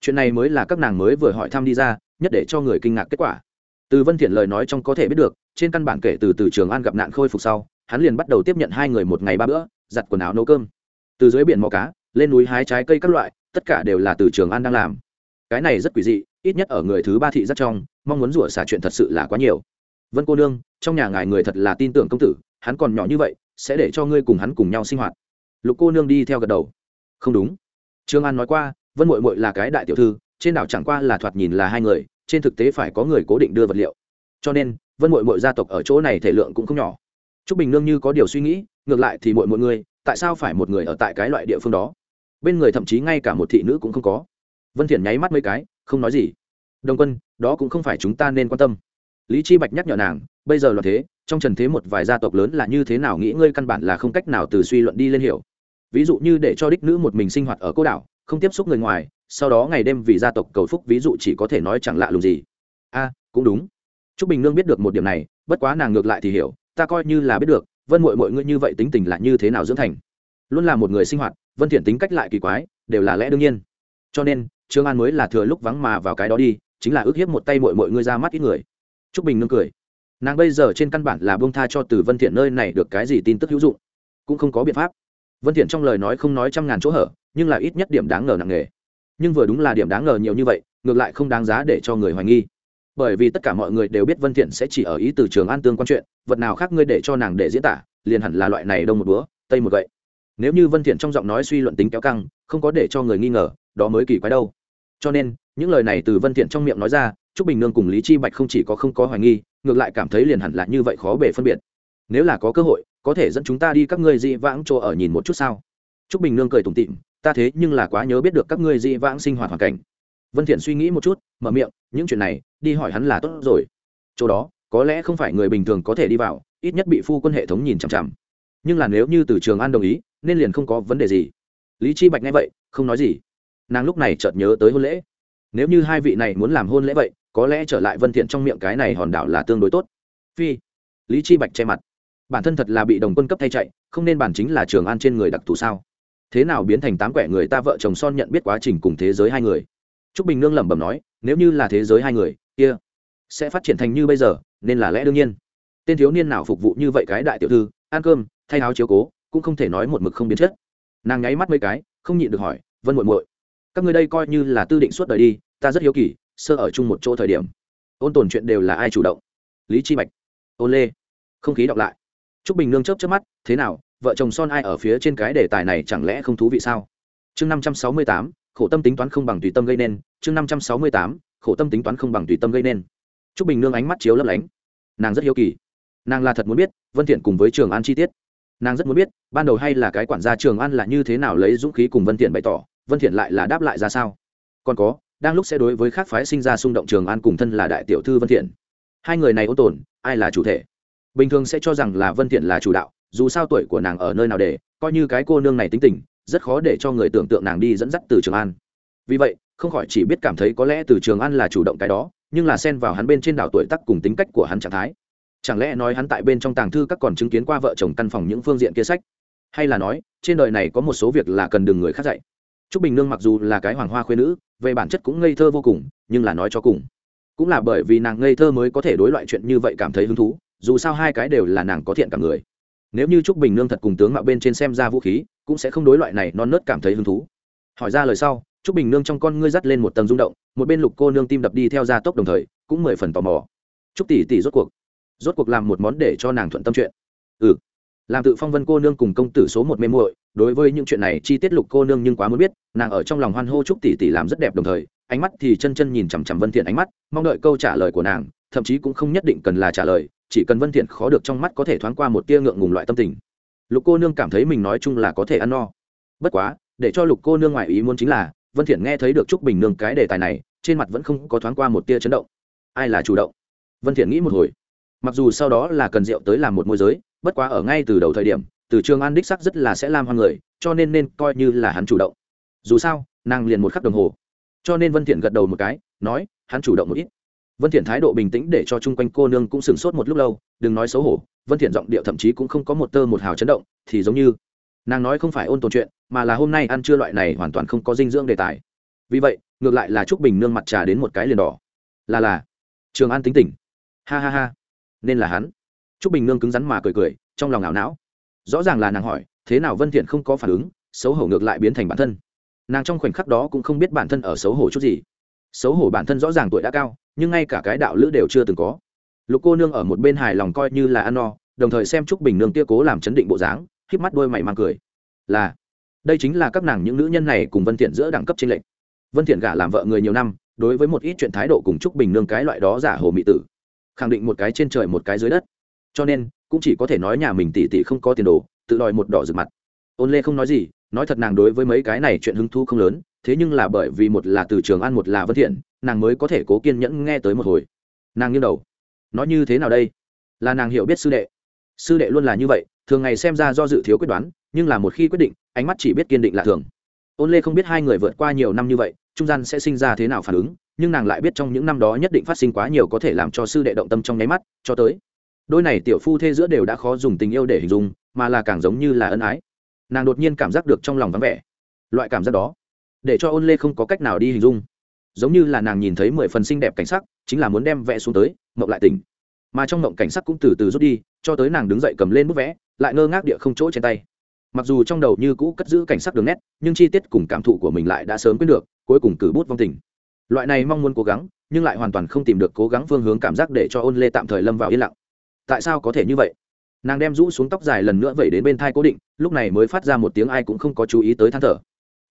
Chuyện này mới là các nàng mới vừa hỏi thăm đi ra nhất để cho người kinh ngạc kết quả. Từ vân thiện lời nói trong có thể biết được trên căn bản kể từ từ trường an gặp nạn khôi phục sau hắn liền bắt đầu tiếp nhận hai người một ngày ba bữa, giặt quần áo nấu cơm. Từ dưới biển mò cá, lên núi hái trái cây các loại, tất cả đều là từ trường an đang làm. Cái này rất quỷ dị, ít nhất ở người thứ ba thị rất trong, mong muốn rủa xả chuyện thật sự là quá nhiều. Vân cô nương, trong nhà ngài người thật là tin tưởng công tử, hắn còn nhỏ như vậy, sẽ để cho ngươi cùng hắn cùng nhau sinh hoạt. Lục cô nương đi theo gật đầu. Không đúng. Trương an nói qua, vân mội mội là cái đại tiểu thư, trên đảo chẳng qua là thoạt nhìn là hai người, trên thực tế phải có người cố định đưa vật liệu. Cho nên, vân mội mội gia tộc ở chỗ này thể lượng cũng không nhỏ. Trúc bình nương như có điều suy nghĩ, ngược lại thì muội muội người tại sao phải một người ở tại cái loại địa phương đó? Bên người thậm chí ngay cả một thị nữ cũng không có. Vân thiện nháy mắt mấy cái, không nói gì. Đồng quân, đó cũng không phải chúng ta nên quan tâm. Lý chi bạch nhắc nhở nàng, bây giờ là thế, trong trần thế một vài gia tộc lớn là như thế nào nghĩ ngươi căn bản là không cách nào từ suy luận đi lên hiểu. Ví dụ như để cho đích nữ một mình sinh hoạt ở cô đảo, không tiếp xúc người ngoài, sau đó ngày đêm vì gia tộc cầu phúc ví dụ chỉ có thể nói chẳng lạ lùng gì. A, cũng đúng. Trúc bình nương biết được một điểm này, bất quá nàng ngược lại thì hiểu ta coi như là biết được, vân mội mọi ngươi như vậy tính tình là như thế nào dưỡng thành? Luôn là một người sinh hoạt, vân thiện tính cách lại kỳ quái, đều là lẽ đương nhiên. Cho nên, trương an mới là thừa lúc vắng mà vào cái đó đi, chính là ước hiếp một tay mội mội ngươi ra mắt ít người. Trúc bình nương cười. Nàng bây giờ trên căn bản là bông tha cho từ vân thiện nơi này được cái gì tin tức hữu dụng. Cũng không có biện pháp. Vân thiện trong lời nói không nói trăm ngàn chỗ hở, nhưng là ít nhất điểm đáng ngờ nặng nề. Nhưng vừa đúng là điểm đáng ngờ nhiều như vậy, ngược lại không đáng giá để cho người hoài nghi bởi vì tất cả mọi người đều biết vân thiện sẽ chỉ ở ý từ trường an tương quan chuyện, vật nào khác ngươi để cho nàng để diễn tả, liền hẳn là loại này đông một búa, tây một gậy. Nếu như vân thiện trong giọng nói suy luận tính kéo căng, không có để cho người nghi ngờ, đó mới kỳ quái đâu. Cho nên, những lời này từ vân thiện trong miệng nói ra, trúc bình nương cùng lý chi bạch không chỉ có không có hoài nghi, ngược lại cảm thấy liền hẳn là như vậy khó bề phân biệt. Nếu là có cơ hội, có thể dẫn chúng ta đi các ngươi dị vãng chỗ ở nhìn một chút sao? Trúc bình nương cười tủm tỉm, ta thế nhưng là quá nhớ biết được các ngươi dị vãng sinh hoạt hoàn cảnh. Vân thiện suy nghĩ một chút, mở miệng, những chuyện này đi hỏi hắn là tốt rồi. Chỗ đó, có lẽ không phải người bình thường có thể đi vào, ít nhất bị phu quân hệ thống nhìn chằm chằm. Nhưng là nếu như từ trường an đồng ý, nên liền không có vấn đề gì. Lý chi bạch nghe vậy, không nói gì. Nàng lúc này chợt nhớ tới hôn lễ. Nếu như hai vị này muốn làm hôn lễ vậy, có lẽ trở lại vân thiện trong miệng cái này hòn đảo là tương đối tốt. Phi. Lý chi bạch che mặt. Bản thân thật là bị đồng quân cấp thay chạy, không nên bản chính là trường an trên người đặc thù sao? Thế nào biến thành tám quẻ người ta vợ chồng son nhận biết quá trình cùng thế giới hai người? Trúc bình nương lẩm bẩm nói, nếu như là thế giới hai người kia, sẽ phát triển thành như bây giờ, nên là lẽ đương nhiên. Tên thiếu niên nào phục vụ như vậy cái đại tiểu thư, ăn cơm, thay áo chiếu cố, cũng không thể nói một mực không biến chất. Nàng nháy mắt mấy cái, không nhịn được hỏi, vân muội muội, các ngươi đây coi như là tư định suốt đời đi, ta rất hiếu kỳ, sơ ở chung một chỗ thời điểm, ôn tồn chuyện đều là ai chủ động? Lý chi bạch ôn lê. Không khí đọc lại. Trúc bình nương chớp chớp mắt, thế nào, vợ chồng son ai ở phía trên cái đề tài này chẳng lẽ không thú vị sao? Chương năm trăm sáu mươi tám, khổ tâm tính toán không bằng tùy tâm gây nên, chương năm trăm sáu mươi tám khổ tâm tính toán không bằng tùy tâm gây nên. Trúc bình nương ánh mắt chiếu lấp lánh. Nàng rất hiếu kỳ. Nàng là thật muốn biết, vân thiện cùng với trường an chi tiết. Nàng rất muốn biết, ban đầu hay là cái quản gia trường an là như thế nào lấy dũng khí cùng vân thiện bày tỏ, vân thiện lại là đáp lại ra sao? Còn có, đang lúc sẽ đối với khác phái sinh ra xung động trường an cùng thân là đại tiểu thư vân thiện. Hai người này ôn tồn, ai là chủ thể? Bình thường sẽ cho rằng là vân thiện là chủ đạo, dù sao tuổi của nàng ở nơi nào để, coi như cái cô nương này tính tình, rất khó để cho người tưởng tượng nàng đi dẫn dắt từ trường an. Vì vậy không khỏi chỉ biết cảm thấy có lẽ từ trường an là chủ động cái đó, nhưng là xen vào hắn bên trên đảo tuổi tác cùng tính cách của hắn trạng thái. Chẳng lẽ nói hắn tại bên trong tàng thư các còn chứng kiến qua vợ chồng căn phòng những phương diện kia sách? Hay là nói, trên đời này có một số việc là cần đừng người khác dạy? T r ú c bình nương mặc dù là cái hoàng hoa khuyên nữ, về bản chất cũng ngây thơ vô cùng, nhưng là nói cho cùng. Cũng là bởi vì nàng ngây thơ mới có thể đối loại chuyện như vậy cảm thấy hứng thú, dù sao hai cái đều là nàng có thiện cả người. Nếu như trúc bình nương thật cùng tướng mạo bên trên xem ra vũ khí, cũng sẽ không đối loại này non nớt cảm thấy hứng thú. Hỏi ra lời sau trúc bình nương trong con ngươi dắt lên một tầng rung động, một bên lục cô nương tim đập đi theo gia tốc đồng thời, cũng mười phần tò mò. Trúc tỷ tỷ rốt cuộc rốt cuộc làm một món để cho nàng thuận tâm chuyện. Ừ. Làm tự phong vân cô nương cùng công tử số một mê muội, đối với những chuyện này chi tiết lục cô nương nhưng quá muốn biết, nàng ở trong lòng hoan hô Trúc tỷ tỷ làm rất đẹp đồng thời, ánh mắt thì chân chân nhìn chằm chằm vân thiện ánh mắt, mong đợi câu trả lời của nàng, thậm chí cũng không nhất định cần là trả lời, chỉ cần vân thiện khó được trong mắt có thể thoáng qua một tia ngượng ngùng loại tâm tình. Lục cô nương cảm thấy mình nói chung là có thể ăn no. Bất quá, để cho lục cô nương ngoại ý muốn chính là vân thiện nghe thấy được trúc bình nương cái đề tài này, trên mặt vẫn không có thoáng qua một tia chấn động. Ai là chủ động? Vân thiện nghĩ một hồi. Mặc dù sau đó là cần rượu tới làm một môi giới, bất quá ở ngay từ đầu thời điểm, từ trường an đích sắc rất là sẽ làm hoan người, cho nên nên coi như là hắn chủ động. Dù sao, nàng liền một khắc đồng hồ. Cho nên vân thiện gật đầu một cái, nói, hắn chủ động một ít. Vân thiện thái độ bình tĩnh để cho chung quanh cô nương cũng sừng sốt một lúc lâu, đừng nói xấu hổ, vân thiện giọng điệu thậm chí cũng không có một tơ một hào chấn động, thì giống như nàng nói không phải ôn tồn chuyện, mà là hôm nay ăn trưa loại này hoàn toàn không có dinh dưỡng đề tài. Vì vậy, ngược lại là trúc bình nương mặt trà đến một cái liền đỏ. Là là, trường an tính tình. Ha ha ha, nên là hắn. T r ú c bình nương cứng rắn mà cười cười, trong lòng ảo não. Rõ ràng là nàng hỏi, thế nào vân thiện không có phản ứng, xấu hổ ngược lại biến thành bản thân. Nàng trong khoảnh khắc đó cũng không biết bản thân ở xấu hổ chút gì. Xấu hổ bản thân rõ ràng tuổi đã cao, nhưng ngay cả cái đạo lữ đều chưa từng có. Lục cô nương ở một bên hài lòng coi như là ăn no, đồng thời xem trúc bình nương tia cố làm chấn định bộ dáng híp mắt đôi mày mang cười. Là, đây chính là các nàng những nữ nhân này cùng vân thiện giữa đẳng cấp trên lệnh vân thiện gả làm vợ người nhiều năm, đối với một ít chuyện thái độ cùng trúc bình nương cái loại đó giả hồ mị tử. Khẳng định một cái trên trời một cái dưới đất. Cho nên, cũng chỉ có thể nói nhà mình tỷ tỷ không có tiền đồ, tự đòi một đỏ rực mặt. Ôn lê không nói gì, nói thật nàng đối với mấy cái này chuyện hứng thú không lớn, thế nhưng là bởi vì một là từ trường ăn một là vân thiện, nàng mới có thể cố kiên nhẫn nghe tới một hồi. Nàng nghiêng đầu. Nói như thế nào đây? Là nàng hiểu biết sư đệ. Sư đệ luôn là như vậy thường ngày xem ra do dự thiếu quyết đoán, nhưng là một khi quyết định, ánh mắt chỉ biết kiên định là thường. Ôn lê không biết hai người vượt qua nhiều năm như vậy, trung gian sẽ sinh ra thế nào phản ứng, nhưng nàng lại biết trong những năm đó nhất định phát sinh quá nhiều có thể làm cho sư đệ động tâm trong nháy mắt, cho tới. Đôi này tiểu phu thê giữa đều đã khó dùng tình yêu để hình dung, mà là càng giống như là ân ái. Nàng đột nhiên cảm giác được trong lòng vắng vẻ. Loại cảm giác đó, để cho ôn lê không có cách nào đi hình dung. Giống như là nàng nhìn thấy mười phần xinh đẹp cảnh sắc, chính là muốn đem vẽ xuống tới, mộng lại tỉnh. Mà trong mộng cảnh sắc cũng từ từ rút đi, cho tới nàng đứng dậy cầm lên bút vẽ lại ngơ ngác địa không chỗ trên tay. Mặc dù trong đầu như cũ cất giữ cảnh sắc đường nét, nhưng chi tiết cùng cảm thụ của mình lại đã sớm quyết được, cuối cùng cử bút vong tình. Loại này mong muốn cố gắng, nhưng lại hoàn toàn không tìm được cố gắng phương hướng cảm giác để cho ôn lê tạm thời lâm vào yên lặng. Tại sao có thể như vậy? Nàng đem rũ xuống tóc dài lần nữa vẩy đến bên thai cố định, lúc này mới phát ra một tiếng ai cũng không có chú ý tới than thở.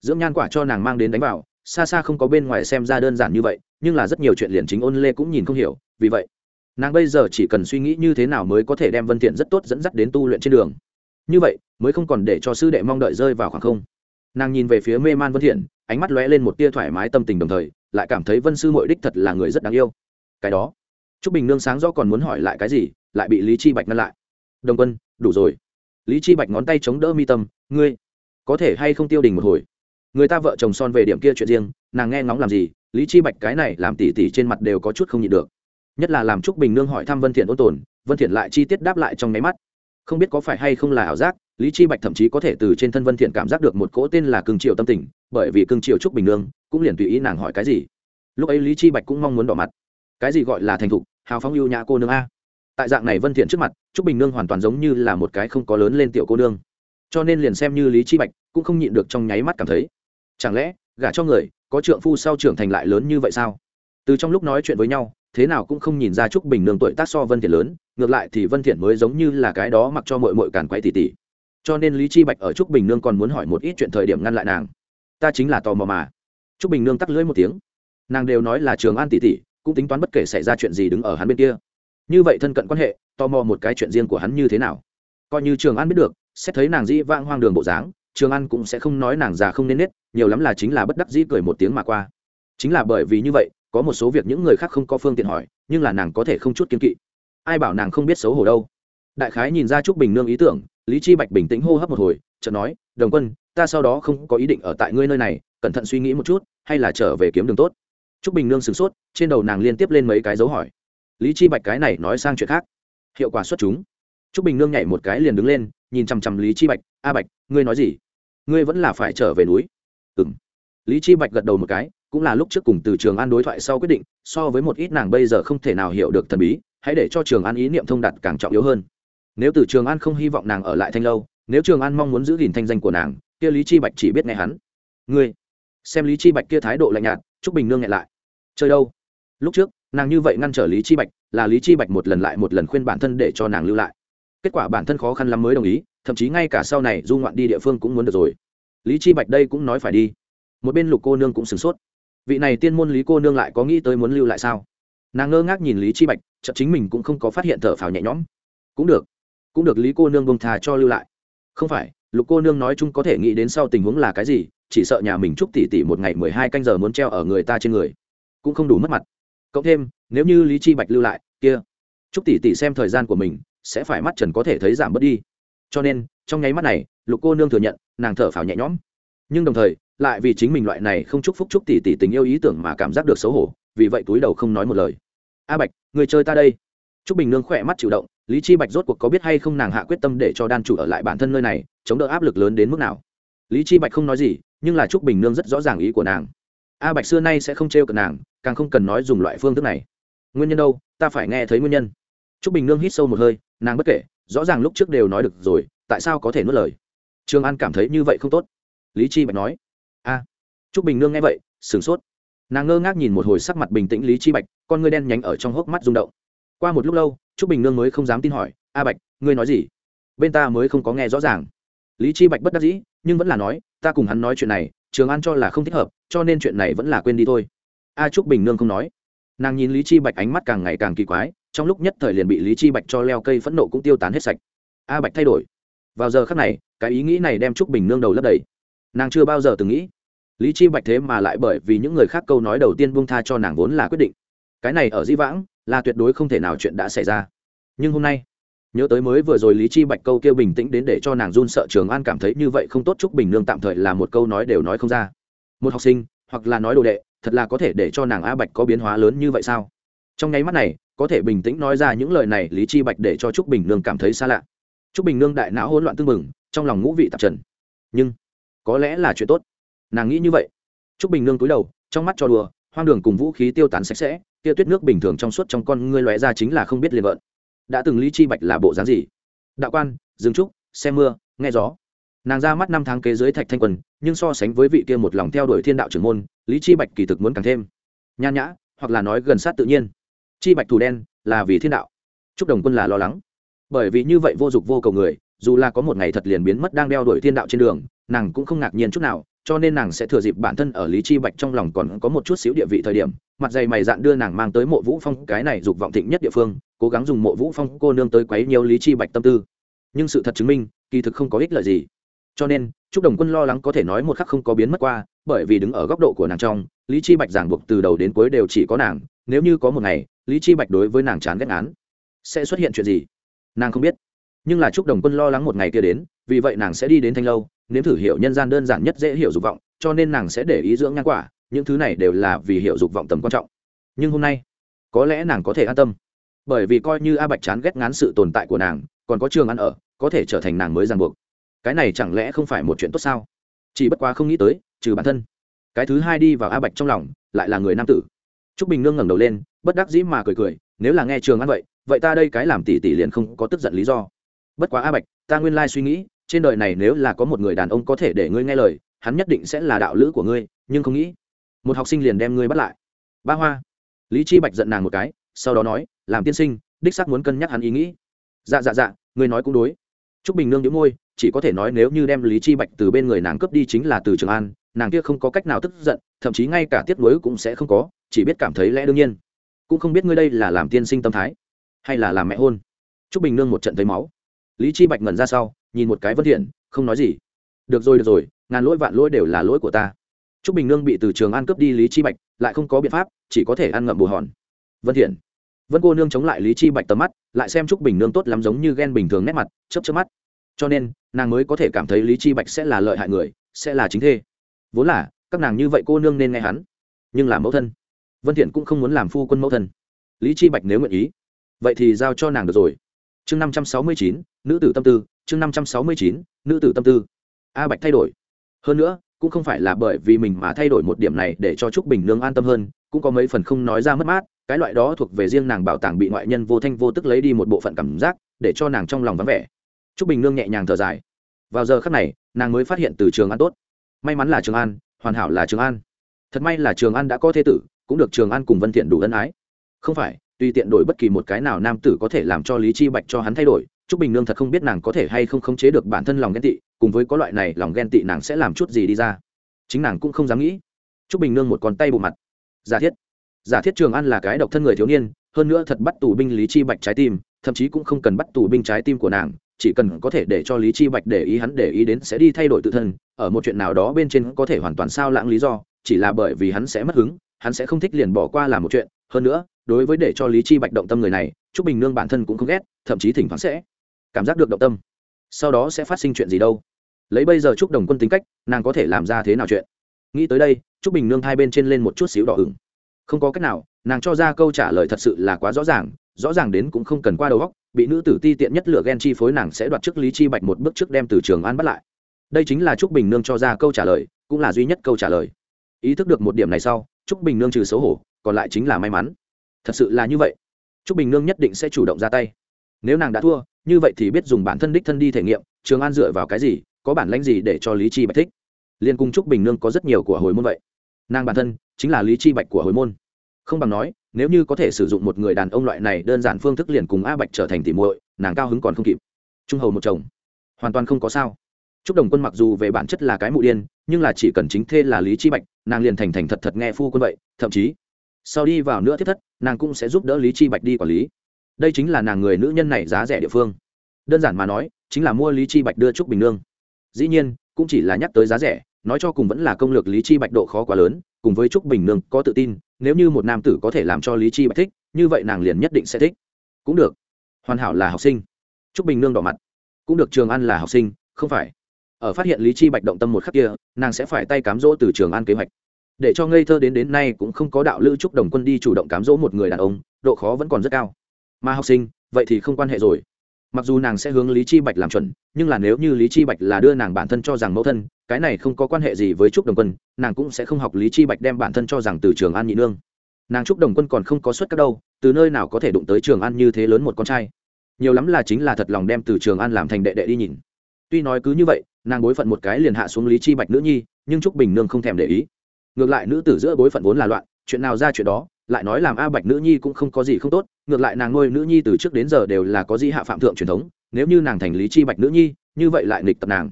Dưỡng nhan quả cho nàng mang đến đánh vào, xa xa không có bên ngoài xem ra đơn giản như vậy, nhưng là rất nhiều chuyện liền chính ôn lê cũng nhìn không hiểu, vì vậy nàng bây giờ chỉ cần suy nghĩ như thế nào mới có thể đem vân thiện rất tốt dẫn dắt đến tu luyện trên đường. Như vậy, mới không còn để cho sư đệ mong đợi rơi vào khoảng không. Nàng nhìn về phía mê man vân thiện, ánh mắt lóe lên một tia thoải mái tâm tình đồng thời, lại cảm thấy vân sư muội đích thật là người rất đáng yêu. Cái đó, Trúc bình nương sáng rõ còn muốn hỏi lại cái gì, lại bị lý chi bạch ngăn lại. Đồng quân, đủ rồi. Lý chi bạch ngón tay chống đỡ mi tâm, ngươi có thể hay không tiêu đình một hồi? Người ta vợ chồng son về điểm kia chuyện riêng, nàng nghe ngóng làm gì, lý chi bạch cái này làm tỉ tỉ trên mặt đều có chút không nhịn được nhất là làm trúc bình nương hỏi thăm vân thiện ôn tồn, vân thiện lại chi tiết đáp lại trong máy mắt. Không biết có phải hay không là ảo giác, lý chi bạch thậm chí có thể từ trên thân vân thiện cảm giác được một cỗ tên là cương triều tâm tình, bởi vì cương triều trúc bình nương cũng liền tùy ý nàng hỏi cái gì. Lúc ấy lý chi bạch cũng mong muốn đỏ mặt. Cái gì gọi là thành thục, hào phóng ưu nhã cô nương a? Tại dạng này vân thiện trước mặt, trúc bình nương hoàn toàn giống như là một cái không có lớn lên tiểu cô nương. Cho nên liền xem như lý chi bạch cũng không nhịn được trong nháy mắt cảm thấy, chẳng lẽ gả cho người, có trượng phu sau trưởng thành lại lớn như vậy sao? Từ trong lúc nói chuyện với nhau thế nào cũng không nhìn ra trúc bình nương tuổi tác so vân thiện lớn, ngược lại thì vân thiện mới giống như là cái đó mặc cho muội muội càn quay tỉ tỉ. Cho nên lý chi bạch ở trúc bình nương còn muốn hỏi một ít chuyện thời điểm ngăn lại nàng. Ta chính là tò mò mà. Trúc bình nương tắt lưỡi một tiếng. Nàng đều nói là trường an tỷ tỷ cũng tính toán bất kể xảy ra chuyện gì đứng ở hắn bên kia. Như vậy thân cận quan hệ, tò mò một cái chuyện riêng của hắn như thế nào? Coi như trường an biết được, xét thấy nàng dĩ vãng hoang đường bộ dáng, trường an cũng sẽ không nói nàng già không nên nết, nhiều lắm là chính là bất đắc dĩ cười một tiếng mà qua. Chính là bởi vì như vậy có một số việc những người khác không có phương tiện hỏi, nhưng là nàng có thể không chút kiên kỵ. Ai bảo nàng không biết xấu hổ đâu. Đại khái nhìn ra trúc bình nương ý tưởng, lý chi bạch bình tĩnh hô hấp một hồi, chợt nói, đồng quân, ta sau đó không có ý định ở tại ngươi nơi này, cẩn thận suy nghĩ một chút, hay là trở về kiếm đường tốt? Trúc bình nương sửng sốt, trên đầu nàng liên tiếp lên mấy cái dấu hỏi. Lý chi bạch cái này nói sang chuyện khác. Hiệu quả xuất chúng. Trúc bình nương nhảy một cái liền đứng lên, nhìn chằm chằm lý chi bạch, a bạch, ngươi nói gì? Ngươi vẫn là phải trở về núi. Ừm lý chi bạch gật đầu một cái, cũng là lúc trước cùng từ trường an đối thoại sau quyết định, so với một ít nàng bây giờ không thể nào hiểu được thần bí, hãy để cho trường an ý niệm thông đạt càng trọng yếu hơn. Nếu từ trường an không hy vọng nàng ở lại thanh lâu, nếu trường an mong muốn giữ gìn thanh danh của nàng, kia lý chi bạch chỉ biết nghe hắn. Ngươi, xem lý chi bạch kia thái độ lạnh nhạt trúc bình nương nhẹ lại. Chơi đâu? Lúc trước, nàng như vậy ngăn trở lý chi bạch, là lý chi bạch một lần lại một lần khuyên bản thân để cho nàng lưu lại. Kết quả bản thân khó khăn lắm mới đồng ý, thậm chí ngay cả sau này du ngoạn đi địa phương cũng muốn được rồi. Lý chi bạch đây cũng nói phải đi một bên lục cô nương cũng sửng sốt. Vị này tiên môn lý cô nương lại có nghĩ tới muốn lưu lại sao? Nàng ngơ ngác nhìn lý chi bạch chậm chính mình cũng không có phát hiện thở phào nhẹ nhõm. Cũng được cũng được, lý cô nương bông thà cho lưu lại. Không phải, lục cô nương nói chung có thể nghĩ đến sau tình huống là cái gì, chỉ sợ nhà mình chúc tỷ tỷ một ngày mười hai canh giờ muốn treo ở người ta trên người. Cũng không đủ mất mặt. Cộng thêm, nếu như lý chi bạch lưu lại, kia, chúc tỷ tỷ xem thời gian của mình, sẽ phải mắt trần có thể thấy giảm bớt đi. Cho nên, trong nháy mắt này, lục cô nương thừa nhận, nàng thở phào nhẹ nhõm. Nhưng đồng thời lại vì chính mình loại này không chúc phúc chúc tỷ tỷ tình yêu ý tưởng mà cảm giác được xấu hổ vì vậy túi đầu không nói một lời a bạch người chơi ta đây Trúc Bình Nương khỏe mắt chịu động, Lý Chi Bạch rốt cuộc có biết hay không nàng hạ quyết tâm để cho đan chủ ở lại bản thân nơi này, chống đỡ áp lực lớn đến mức nào. Lý Chi Bạch không nói gì, nhưng là Trúc Bình Nương rất rõ ràng ý của nàng. A Bạch xưa nay sẽ không trêu cợt nàng, càng không cần nói dùng loại phương thức này. Nguyên nhân đâu, ta phải nghe thấy nguyên nhân. Trúc Bình Nương hít sâu một hơi, nàng bất kể, rõ ràng lúc trước đều nói được rồi, tại sao có thể nuốt lời? Trương An cảm thấy như vậy không tốt. Lý Chi Bạch nói. A. Trúc Bình Nương nghe vậy, sửng sốt. Nàng ngơ ngác nhìn một hồi sắc mặt bình tĩnh Lý Chi Bạch, con ngươi đen nhánh ở trong hốc mắt rung động. Qua một lúc lâu trúc bình nương mới không dám tin hỏi a bạch ngươi nói gì? Bên ta mới không có nghe rõ ràng. Lý chi bạch bất đắc dĩ nhưng vẫn là nói ta cùng hắn nói chuyện này trường an cho là không thích hợp cho nên chuyện này vẫn là quên đi thôi. A trúc bình nương không nói. Nàng nhìn lý chi bạch ánh mắt càng ngày càng kỳ quái trong lúc nhất thời liền bị lý chi bạch cho leo cây phẫn nộ cũng tiêu tán hết sạch. A bạch thay đổi. Vào giờ khắc này cái ý nghĩ này đem trúc bình nương đầu lấp đầy nàng chưa bao giờ từng nghĩ. Lý chi bạch thế mà lại bởi vì những người khác câu nói đầu tiên buông tha cho nàng vốn là quyết định. Cái này ở di vãng là tuyệt đối không thể nào chuyện đã xảy ra. Nhưng hôm nay, nhớ tới mới vừa rồi lý chi bạch câu kêu bình tĩnh đến để cho nàng run sợ trường an cảm thấy như vậy không tốt chúc bình nương tạm thời là một câu nói đều nói không ra. Một học sinh, hoặc là nói đồ đệ, thật là có thể để cho nàng a bạch có biến hóa lớn như vậy sao? Trong nháy mắt này, có thể bình tĩnh nói ra những lời này, lý chi bạch để cho trúc bình nương cảm thấy xa lạ. Trúc bình nương đại não hỗn loạn tương mừng trong lòng ngũ vị tạp trần. Nhưng có lẽ là chuyện tốt. Nàng nghĩ như vậy. Trúc bình nương túi đầu, trong mắt cho đùa, hoang đường cùng vũ khí tiêu tán sạch sẽ, kia tuyết nước bình thường trong suốt trong con ngươi lóe ra chính là không biết liền vợn đã từng lý chi bạch là bộ dáng gì? Đạo quan dừng trúc xe mưa, nghe gió. Nàng ra mắt năm tháng kế dưới thạch thanh quân, nhưng so sánh với vị kia một lòng theo đuổi thiên đạo trưởng môn, lý chi bạch kỳ thực muốn càng thêm nhan nhã, hoặc là nói gần sát tự nhiên. Chi bạch thủ đen, là vì thiên đạo. Trúc đồng quân là lo lắng. Bởi vì như vậy vô dụng vô cầu người, dù là có một ngày thật liền biến mất đang đeo đuổi thiên đạo trên đường nàng cũng không ngạc nhiên chút nào, cho nên nàng sẽ thừa dịp bản thân ở lý chi bạch trong lòng còn có một chút xíu địa vị thời điểm, mặt dày mày dạn đưa nàng mang tới mộ vũ phong, cái này dục vọng thịnh nhất địa phương, cố gắng dùng mộ vũ phong cô nương tới quấy nhiều lý chi bạch tâm tư. Nhưng sự thật chứng minh, kỳ thực không có ích lợi gì. Cho nên chúc đồng quân lo lắng có thể nói một khắc không có biến mất qua, bởi vì đứng ở góc độ của nàng trong, lý chi bạch giảng buộc từ đầu đến cuối đều chỉ có nàng, nếu như có một ngày, lý chi bạch đối với nàng chán ghét án, sẽ xuất hiện chuyện gì? Nàng không biết nhưng là chúc đồng quân lo lắng một ngày kia đến, vì vậy nàng sẽ đi đến thanh lâu, nếm thử hiểu nhân gian đơn giản nhất dễ hiểu dục vọng, cho nên nàng sẽ để ý dưỡng nhan quả, những thứ này đều là vì hiểu dục vọng tầm quan trọng. Nhưng hôm nay, có lẽ nàng có thể an tâm. Bởi vì coi như a bạch chán ghét ngán sự tồn tại của nàng, còn có trường ăn ở, có thể trở thành nàng mới ràng buộc. Cái này chẳng lẽ không phải một chuyện tốt sao? Chỉ bất quá không nghĩ tới, trừ bản thân. Cái thứ hai đi vào a bạch trong lòng, lại là người nam tử. T r ú c bình nương ngẩng đầu lên, bất đắc dĩ mà cười cười, nếu là nghe trường ăn vậy vậy ta đây cái làm tỷ tỷ liền không có tức giận lý do bất quá a bạch, ta nguyên lai suy nghĩ, trên đời này nếu là có một người đàn ông có thể để ngươi nghe lời, hắn nhất định sẽ là đạo lữ của ngươi, nhưng không nghĩ, một học sinh liền đem ngươi bắt lại. Ba hoa. Lý chi bạch giận nàng một cái, sau đó nói, làm tiên sinh, đích xác muốn cân nhắc hắn ý nghĩ. Dạ dạ dạ ngươi nói cũng đối. Trúc bình nương nhíu môi, chỉ có thể nói nếu như đem lý chi bạch từ bên người nàng cướp đi chính là từ trường an, nàng kia không có cách nào tức giận, thậm chí ngay cả tiếc nuối cũng sẽ không có, chỉ biết cảm thấy lẽ đương nhiên. Cũng không biết ngươi đây là làm tiên sinh tâm thái, hay là làm mẹ hôn. T r ú c bình nương một trận thấy máu lý chi bạch ngẩn ra sau, nhìn một cái vân thiện, không nói gì. Được rồi được rồi, ngàn lỗi vạn lỗi đều là lỗi của ta. Trúc bình nương bị từ trường an cướp đi lý chi bạch, lại không có biện pháp, chỉ có thể ăn ngậm bù hòn. Vân thiện. Vân cô nương chống lại lý chi bạch tầm mắt, lại xem trúc bình nương tốt lắm giống như ghen bình thường nét mặt, chớp chớp mắt. Cho nên, nàng mới có thể cảm thấy lý chi bạch sẽ là lợi hại người, sẽ là chính thê. Vốn là, các nàng như vậy cô nương nên nghe hắn, nhưng là mẫu thân. Vân thiện cũng không muốn làm phu quân mẫu thân. Lý chi bạch nếu nguyện ý, vậy thì giao cho nàng được rồi chương năm trăm sáu mươi chín, nữ tử tâm tư, chương năm trăm sáu mươi chín, nữ tử tâm tư. A bạch thay đổi. Hơn nữa, cũng không phải là bởi vì mình mà thay đổi một điểm này để cho trúc bình nương an tâm hơn, cũng có mấy phần không nói ra mất mát, cái loại đó thuộc về riêng nàng bảo tàng bị ngoại nhân vô thanh vô tức lấy đi một bộ phận cảm giác, để cho nàng trong lòng vắng vẻ. Trúc bình nương nhẹ nhàng thở dài. Vào giờ khắc này, nàng mới phát hiện từ trường an tốt. May mắn là trường an, hoàn hảo là trường an. Thật may là trường an đã có thế tử, cũng được trường an cùng vân thiện đủ ân ái. Không phải tùy tiện đổi bất kỳ một cái nào nam tử có thể làm cho lý chi bạch cho hắn thay đổi, trúc bình nương thật không biết nàng có thể hay không khống chế được bản thân lòng ghen tị, cùng với có loại này lòng ghen tị nàng sẽ làm chút gì đi ra. Chính nàng cũng không dám nghĩ. Trúc bình nương một con tay bộ mặt. Giả thiết. Giả thiết trường an là cái độc thân người thiếu niên, hơn nữa thật bắt tù binh lý chi bạch trái tim, thậm chí cũng không cần bắt tù binh trái tim của nàng, chỉ cần có thể để cho lý chi bạch để ý hắn để ý đến sẽ đi thay đổi tự thân, ở một chuyện nào đó bên trên có thể hoàn toàn sao lãng lý do, chỉ là bởi vì hắn sẽ mất hứng, hắn sẽ không thích liền bỏ qua làm một chuyện hơn nữa, đối với để cho lý chi bạch động tâm người này, trúc bình nương bản thân cũng không ghét, thậm chí thỉnh thoảng sẽ cảm giác được động tâm. Sau đó sẽ phát sinh chuyện gì đâu? Lấy bây giờ trúc đồng quân tính cách, nàng có thể làm ra thế nào chuyện? Nghĩ tới đây, trúc bình nương hai bên trên lên một chút xíu đỏ ửng. Không có cách nào, nàng cho ra câu trả lời thật sự là quá rõ ràng rõ ràng đến cũng không cần qua đầu góc bị nữ tử ti tiện nhất lựa ghen chi phối nàng sẽ đoạt trước lý chi bạch một bước trước đem từ trường an bắt lại. Đây chính là trúc bình nương cho ra câu trả lời, cũng là duy nhất câu trả lời. Ý thức được một điểm này sau, trúc bình nương trừ xấu hổ còn lại chính là may mắn. Thật sự là như vậy. Trúc bình nương nhất định sẽ chủ động ra tay. Nếu nàng đã thua như vậy thì biết dùng bản thân đích thân đi thể nghiệm trường an dựa vào cái gì có bản lãnh gì để cho lý chi bạch thích? Liên cung trúc bình nương có rất nhiều của hồi môn vậy. Nàng bản thân chính là lý chi bạch của hồi môn. Không bằng nói nếu như có thể sử dụng một người đàn ông loại này đơn giản phương thức liền cùng a bạch trở thành tỉ muội nàng cao hứng còn không kịp. Trung hầu một chồng. Hoàn toàn không có sao. Trúc Đồng Quân mặc dù về bản chất là cái mụ điên, nhưng là chỉ cần chính thê là Lý Chi Bạch, nàng liền thành thành thật thật nghe phu quân vậy, thậm chí sau đi vào nữa thiết thất, nàng cũng sẽ giúp đỡ Lý Chi Bạch đi quản lý. Đây chính là nàng người nữ nhân này giá rẻ địa phương. Đơn giản mà nói, chính là mua Lý Chi Bạch đưa Trúc Bình Nương. Dĩ nhiên, cũng chỉ là nhắc tới giá rẻ, nói cho cùng vẫn là công lược Lý Chi Bạch độ khó quá lớn, cùng với Trúc Bình Nương có tự tin, nếu như một nam tử có thể làm cho Lý Chi Bạch thích, như vậy nàng liền nhất định sẽ thích. Cũng được. Hoàn hảo là học sinh. Trúc Bình Nương đỏ mặt. Cũng được Trường An là học sinh, không phải ở phát hiện lý chi bạch động tâm một khắc kia nàng sẽ phải tay cám dỗ từ trường an kế hoạch để cho ngây thơ đến đến nay cũng không có đạo lữ trúc đồng quân đi chủ động cám dỗ một người đàn ông, độ khó vẫn còn rất cao. Mà học sinh, vậy thì không quan hệ rồi. Mặc dù nàng sẽ hướng lý chi bạch làm chuẩn, nhưng là nếu như lý chi bạch là đưa nàng bản thân cho rằng mẫu thân, cái này không có quan hệ gì với trúc đồng quân, nàng cũng sẽ không học lý chi bạch đem bản thân cho rằng từ trường an nhị nương. Nàng trúc đồng quân còn không có xuất các đâu, từ nơi nào có thể đụng tới trường an như thế lớn một con trai. Nhiều lắm là chính là thật lòng đem từ trường an làm thành đệ đệ đi nhìn. Tuy nói cứ như vậy, nàng bối phận một cái liền hạ xuống lý chi bạch nữ nhi, nhưng trúc bình nương không thèm để ý ngược lại nữ tử giữa bối phận vốn là loạn, chuyện nào ra chuyện đó, lại nói làm a bạch nữ nhi cũng không có gì không tốt, ngược lại nàng nuôi nữ nhi từ trước đến giờ đều là có di hạ phạm thượng truyền thống, nếu như nàng thành lý chi bạch nữ nhi, như vậy lại nghịch tập nàng.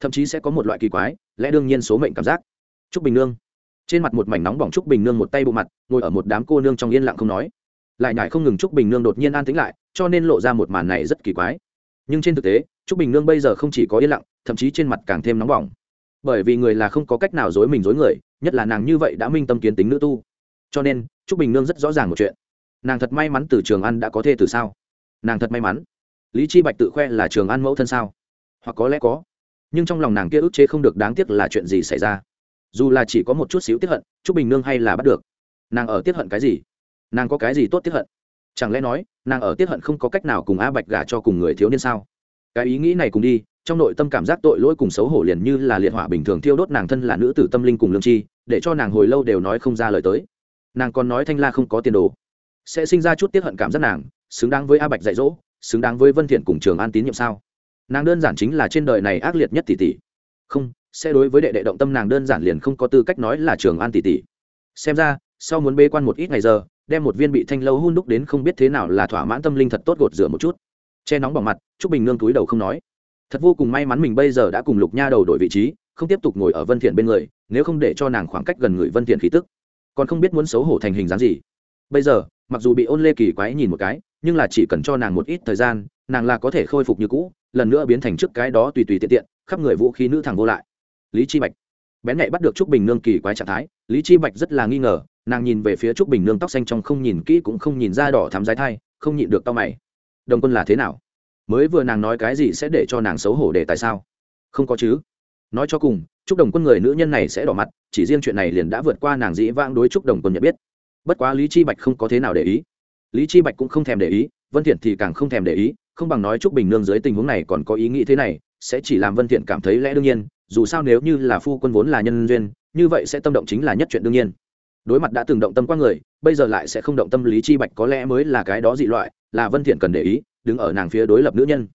Thậm chí sẽ có một loại kỳ quái, lẽ đương nhiên số mệnh cảm giác. Trúc bình nương. Trên mặt một mảnh nóng bỏng trúc bình nương một tay bộ mặt, ngồi ở một đám cô nương trong yên lặng không nói. Lại nhải không ngừng trúc bình nương đột nhiên an tĩnh lại, cho nên lộ ra một màn này rất kỳ quái. Nhưng trên thực tế, trúc bình nương bây giờ không chỉ có yên lặng, thậm chí trên mặt càng thêm nóng bỏng bởi vì người là không có cách nào dối mình dối người, nhất là nàng như vậy đã minh tâm kiến tính nữ tu. Cho nên, trúc bình nương rất rõ ràng một chuyện. Nàng thật may mắn từ trường ăn đã có thể từ sao? Nàng thật may mắn. Lý chi bạch tự khoe là trường ăn mẫu thân sao? Hoặc có lẽ có. Nhưng trong lòng nàng kia ức chế không được đáng tiếc là chuyện gì xảy ra? Dù là chỉ có một chút xíu tiếp hận, trúc bình nương hay là bắt được. Nàng ở tiếp hận cái gì? Nàng có cái gì tốt tiếp hận? Chẳng lẽ nói, nàng ở tiếp hận không có cách nào cùng a bạch gả cho cùng người thiếu niên sao? Cái ý nghĩ này cùng đi trong nội tâm cảm giác tội lỗi cùng xấu hổ liền như là liệt hỏa bình thường thiêu đốt nàng thân là nữ tử tâm linh cùng lương chi, để cho nàng hồi lâu đều nói không ra lời tới. Nàng còn nói thanh la không có tiền đồ. Sẽ sinh ra chút tiếp hận cảm giác nàng, xứng đáng với a bạch dạy dỗ, xứng đáng với vân thiện cùng trường an tín nhiệm sao? Nàng đơn giản chính là trên đời này ác liệt nhất tỷ tỷ. Không, sẽ đối với đệ đệ động tâm nàng đơn giản liền không có tư cách nói là trường an tỷ tỷ. Xem ra, sau muốn bê quan một ít ngày giờ, đem một viên bị thanh lâu hun đúc đến không biết thế nào là thỏa mãn tâm linh thật tốt gột rửa một chút. Che nóng bỏng mặt, trúc bình nương túi đầu không nói thật vô cùng may mắn mình bây giờ đã cùng lục nha đầu đổi vị trí, không tiếp tục ngồi ở vân thiện bên người, nếu không để cho nàng khoảng cách gần người vân thiện khí tức. Còn không biết muốn xấu hổ thành hình dáng gì. Bây giờ, mặc dù bị ôn lê kỳ quái nhìn một cái, nhưng là chỉ cần cho nàng một ít thời gian, nàng là có thể khôi phục như cũ, lần nữa biến thành trước cái đó tùy tùy tiện tiện, khắp người vũ khí nữ thẳng vô lại. Lý chi bạch. Bén nhạy bắt được trúc bình nương kỳ quái trạng thái, lý chi bạch rất là nghi ngờ, nàng nhìn về phía trúc bình nương tóc xanh trong không nhìn kỹ cũng không nhìn ra đỏ thắm dái thai, không nhịn được tao mày. Đồng quân là thế nào? Mới vừa nàng nói cái gì sẽ để cho nàng xấu hổ để tại sao? Không có chứ. Nói cho cùng, chúc đồng quân người nữ nhân này sẽ đỏ mặt, chỉ riêng chuyện này liền đã vượt qua nàng dĩ vãng đối chúc đồng quân nhận biết. Bất quá lý chi bạch không có thế nào để ý. Lý chi bạch cũng không thèm để ý, vân thiện thì càng không thèm để ý, không bằng nói chúc bình nương dưới tình huống này còn có ý nghĩ thế này, sẽ chỉ làm vân thiện cảm thấy lẽ đương nhiên, dù sao nếu như là phu quân vốn là nhân duyên, như vậy sẽ tâm động chính là nhất chuyện đương nhiên đối mặt đã từng động tâm qua người, bây giờ lại sẽ không động tâm lý chi bạch có lẽ mới là cái đó dị loại, là vân thiện cần để ý, đứng ở nàng phía đối lập nữ nhân.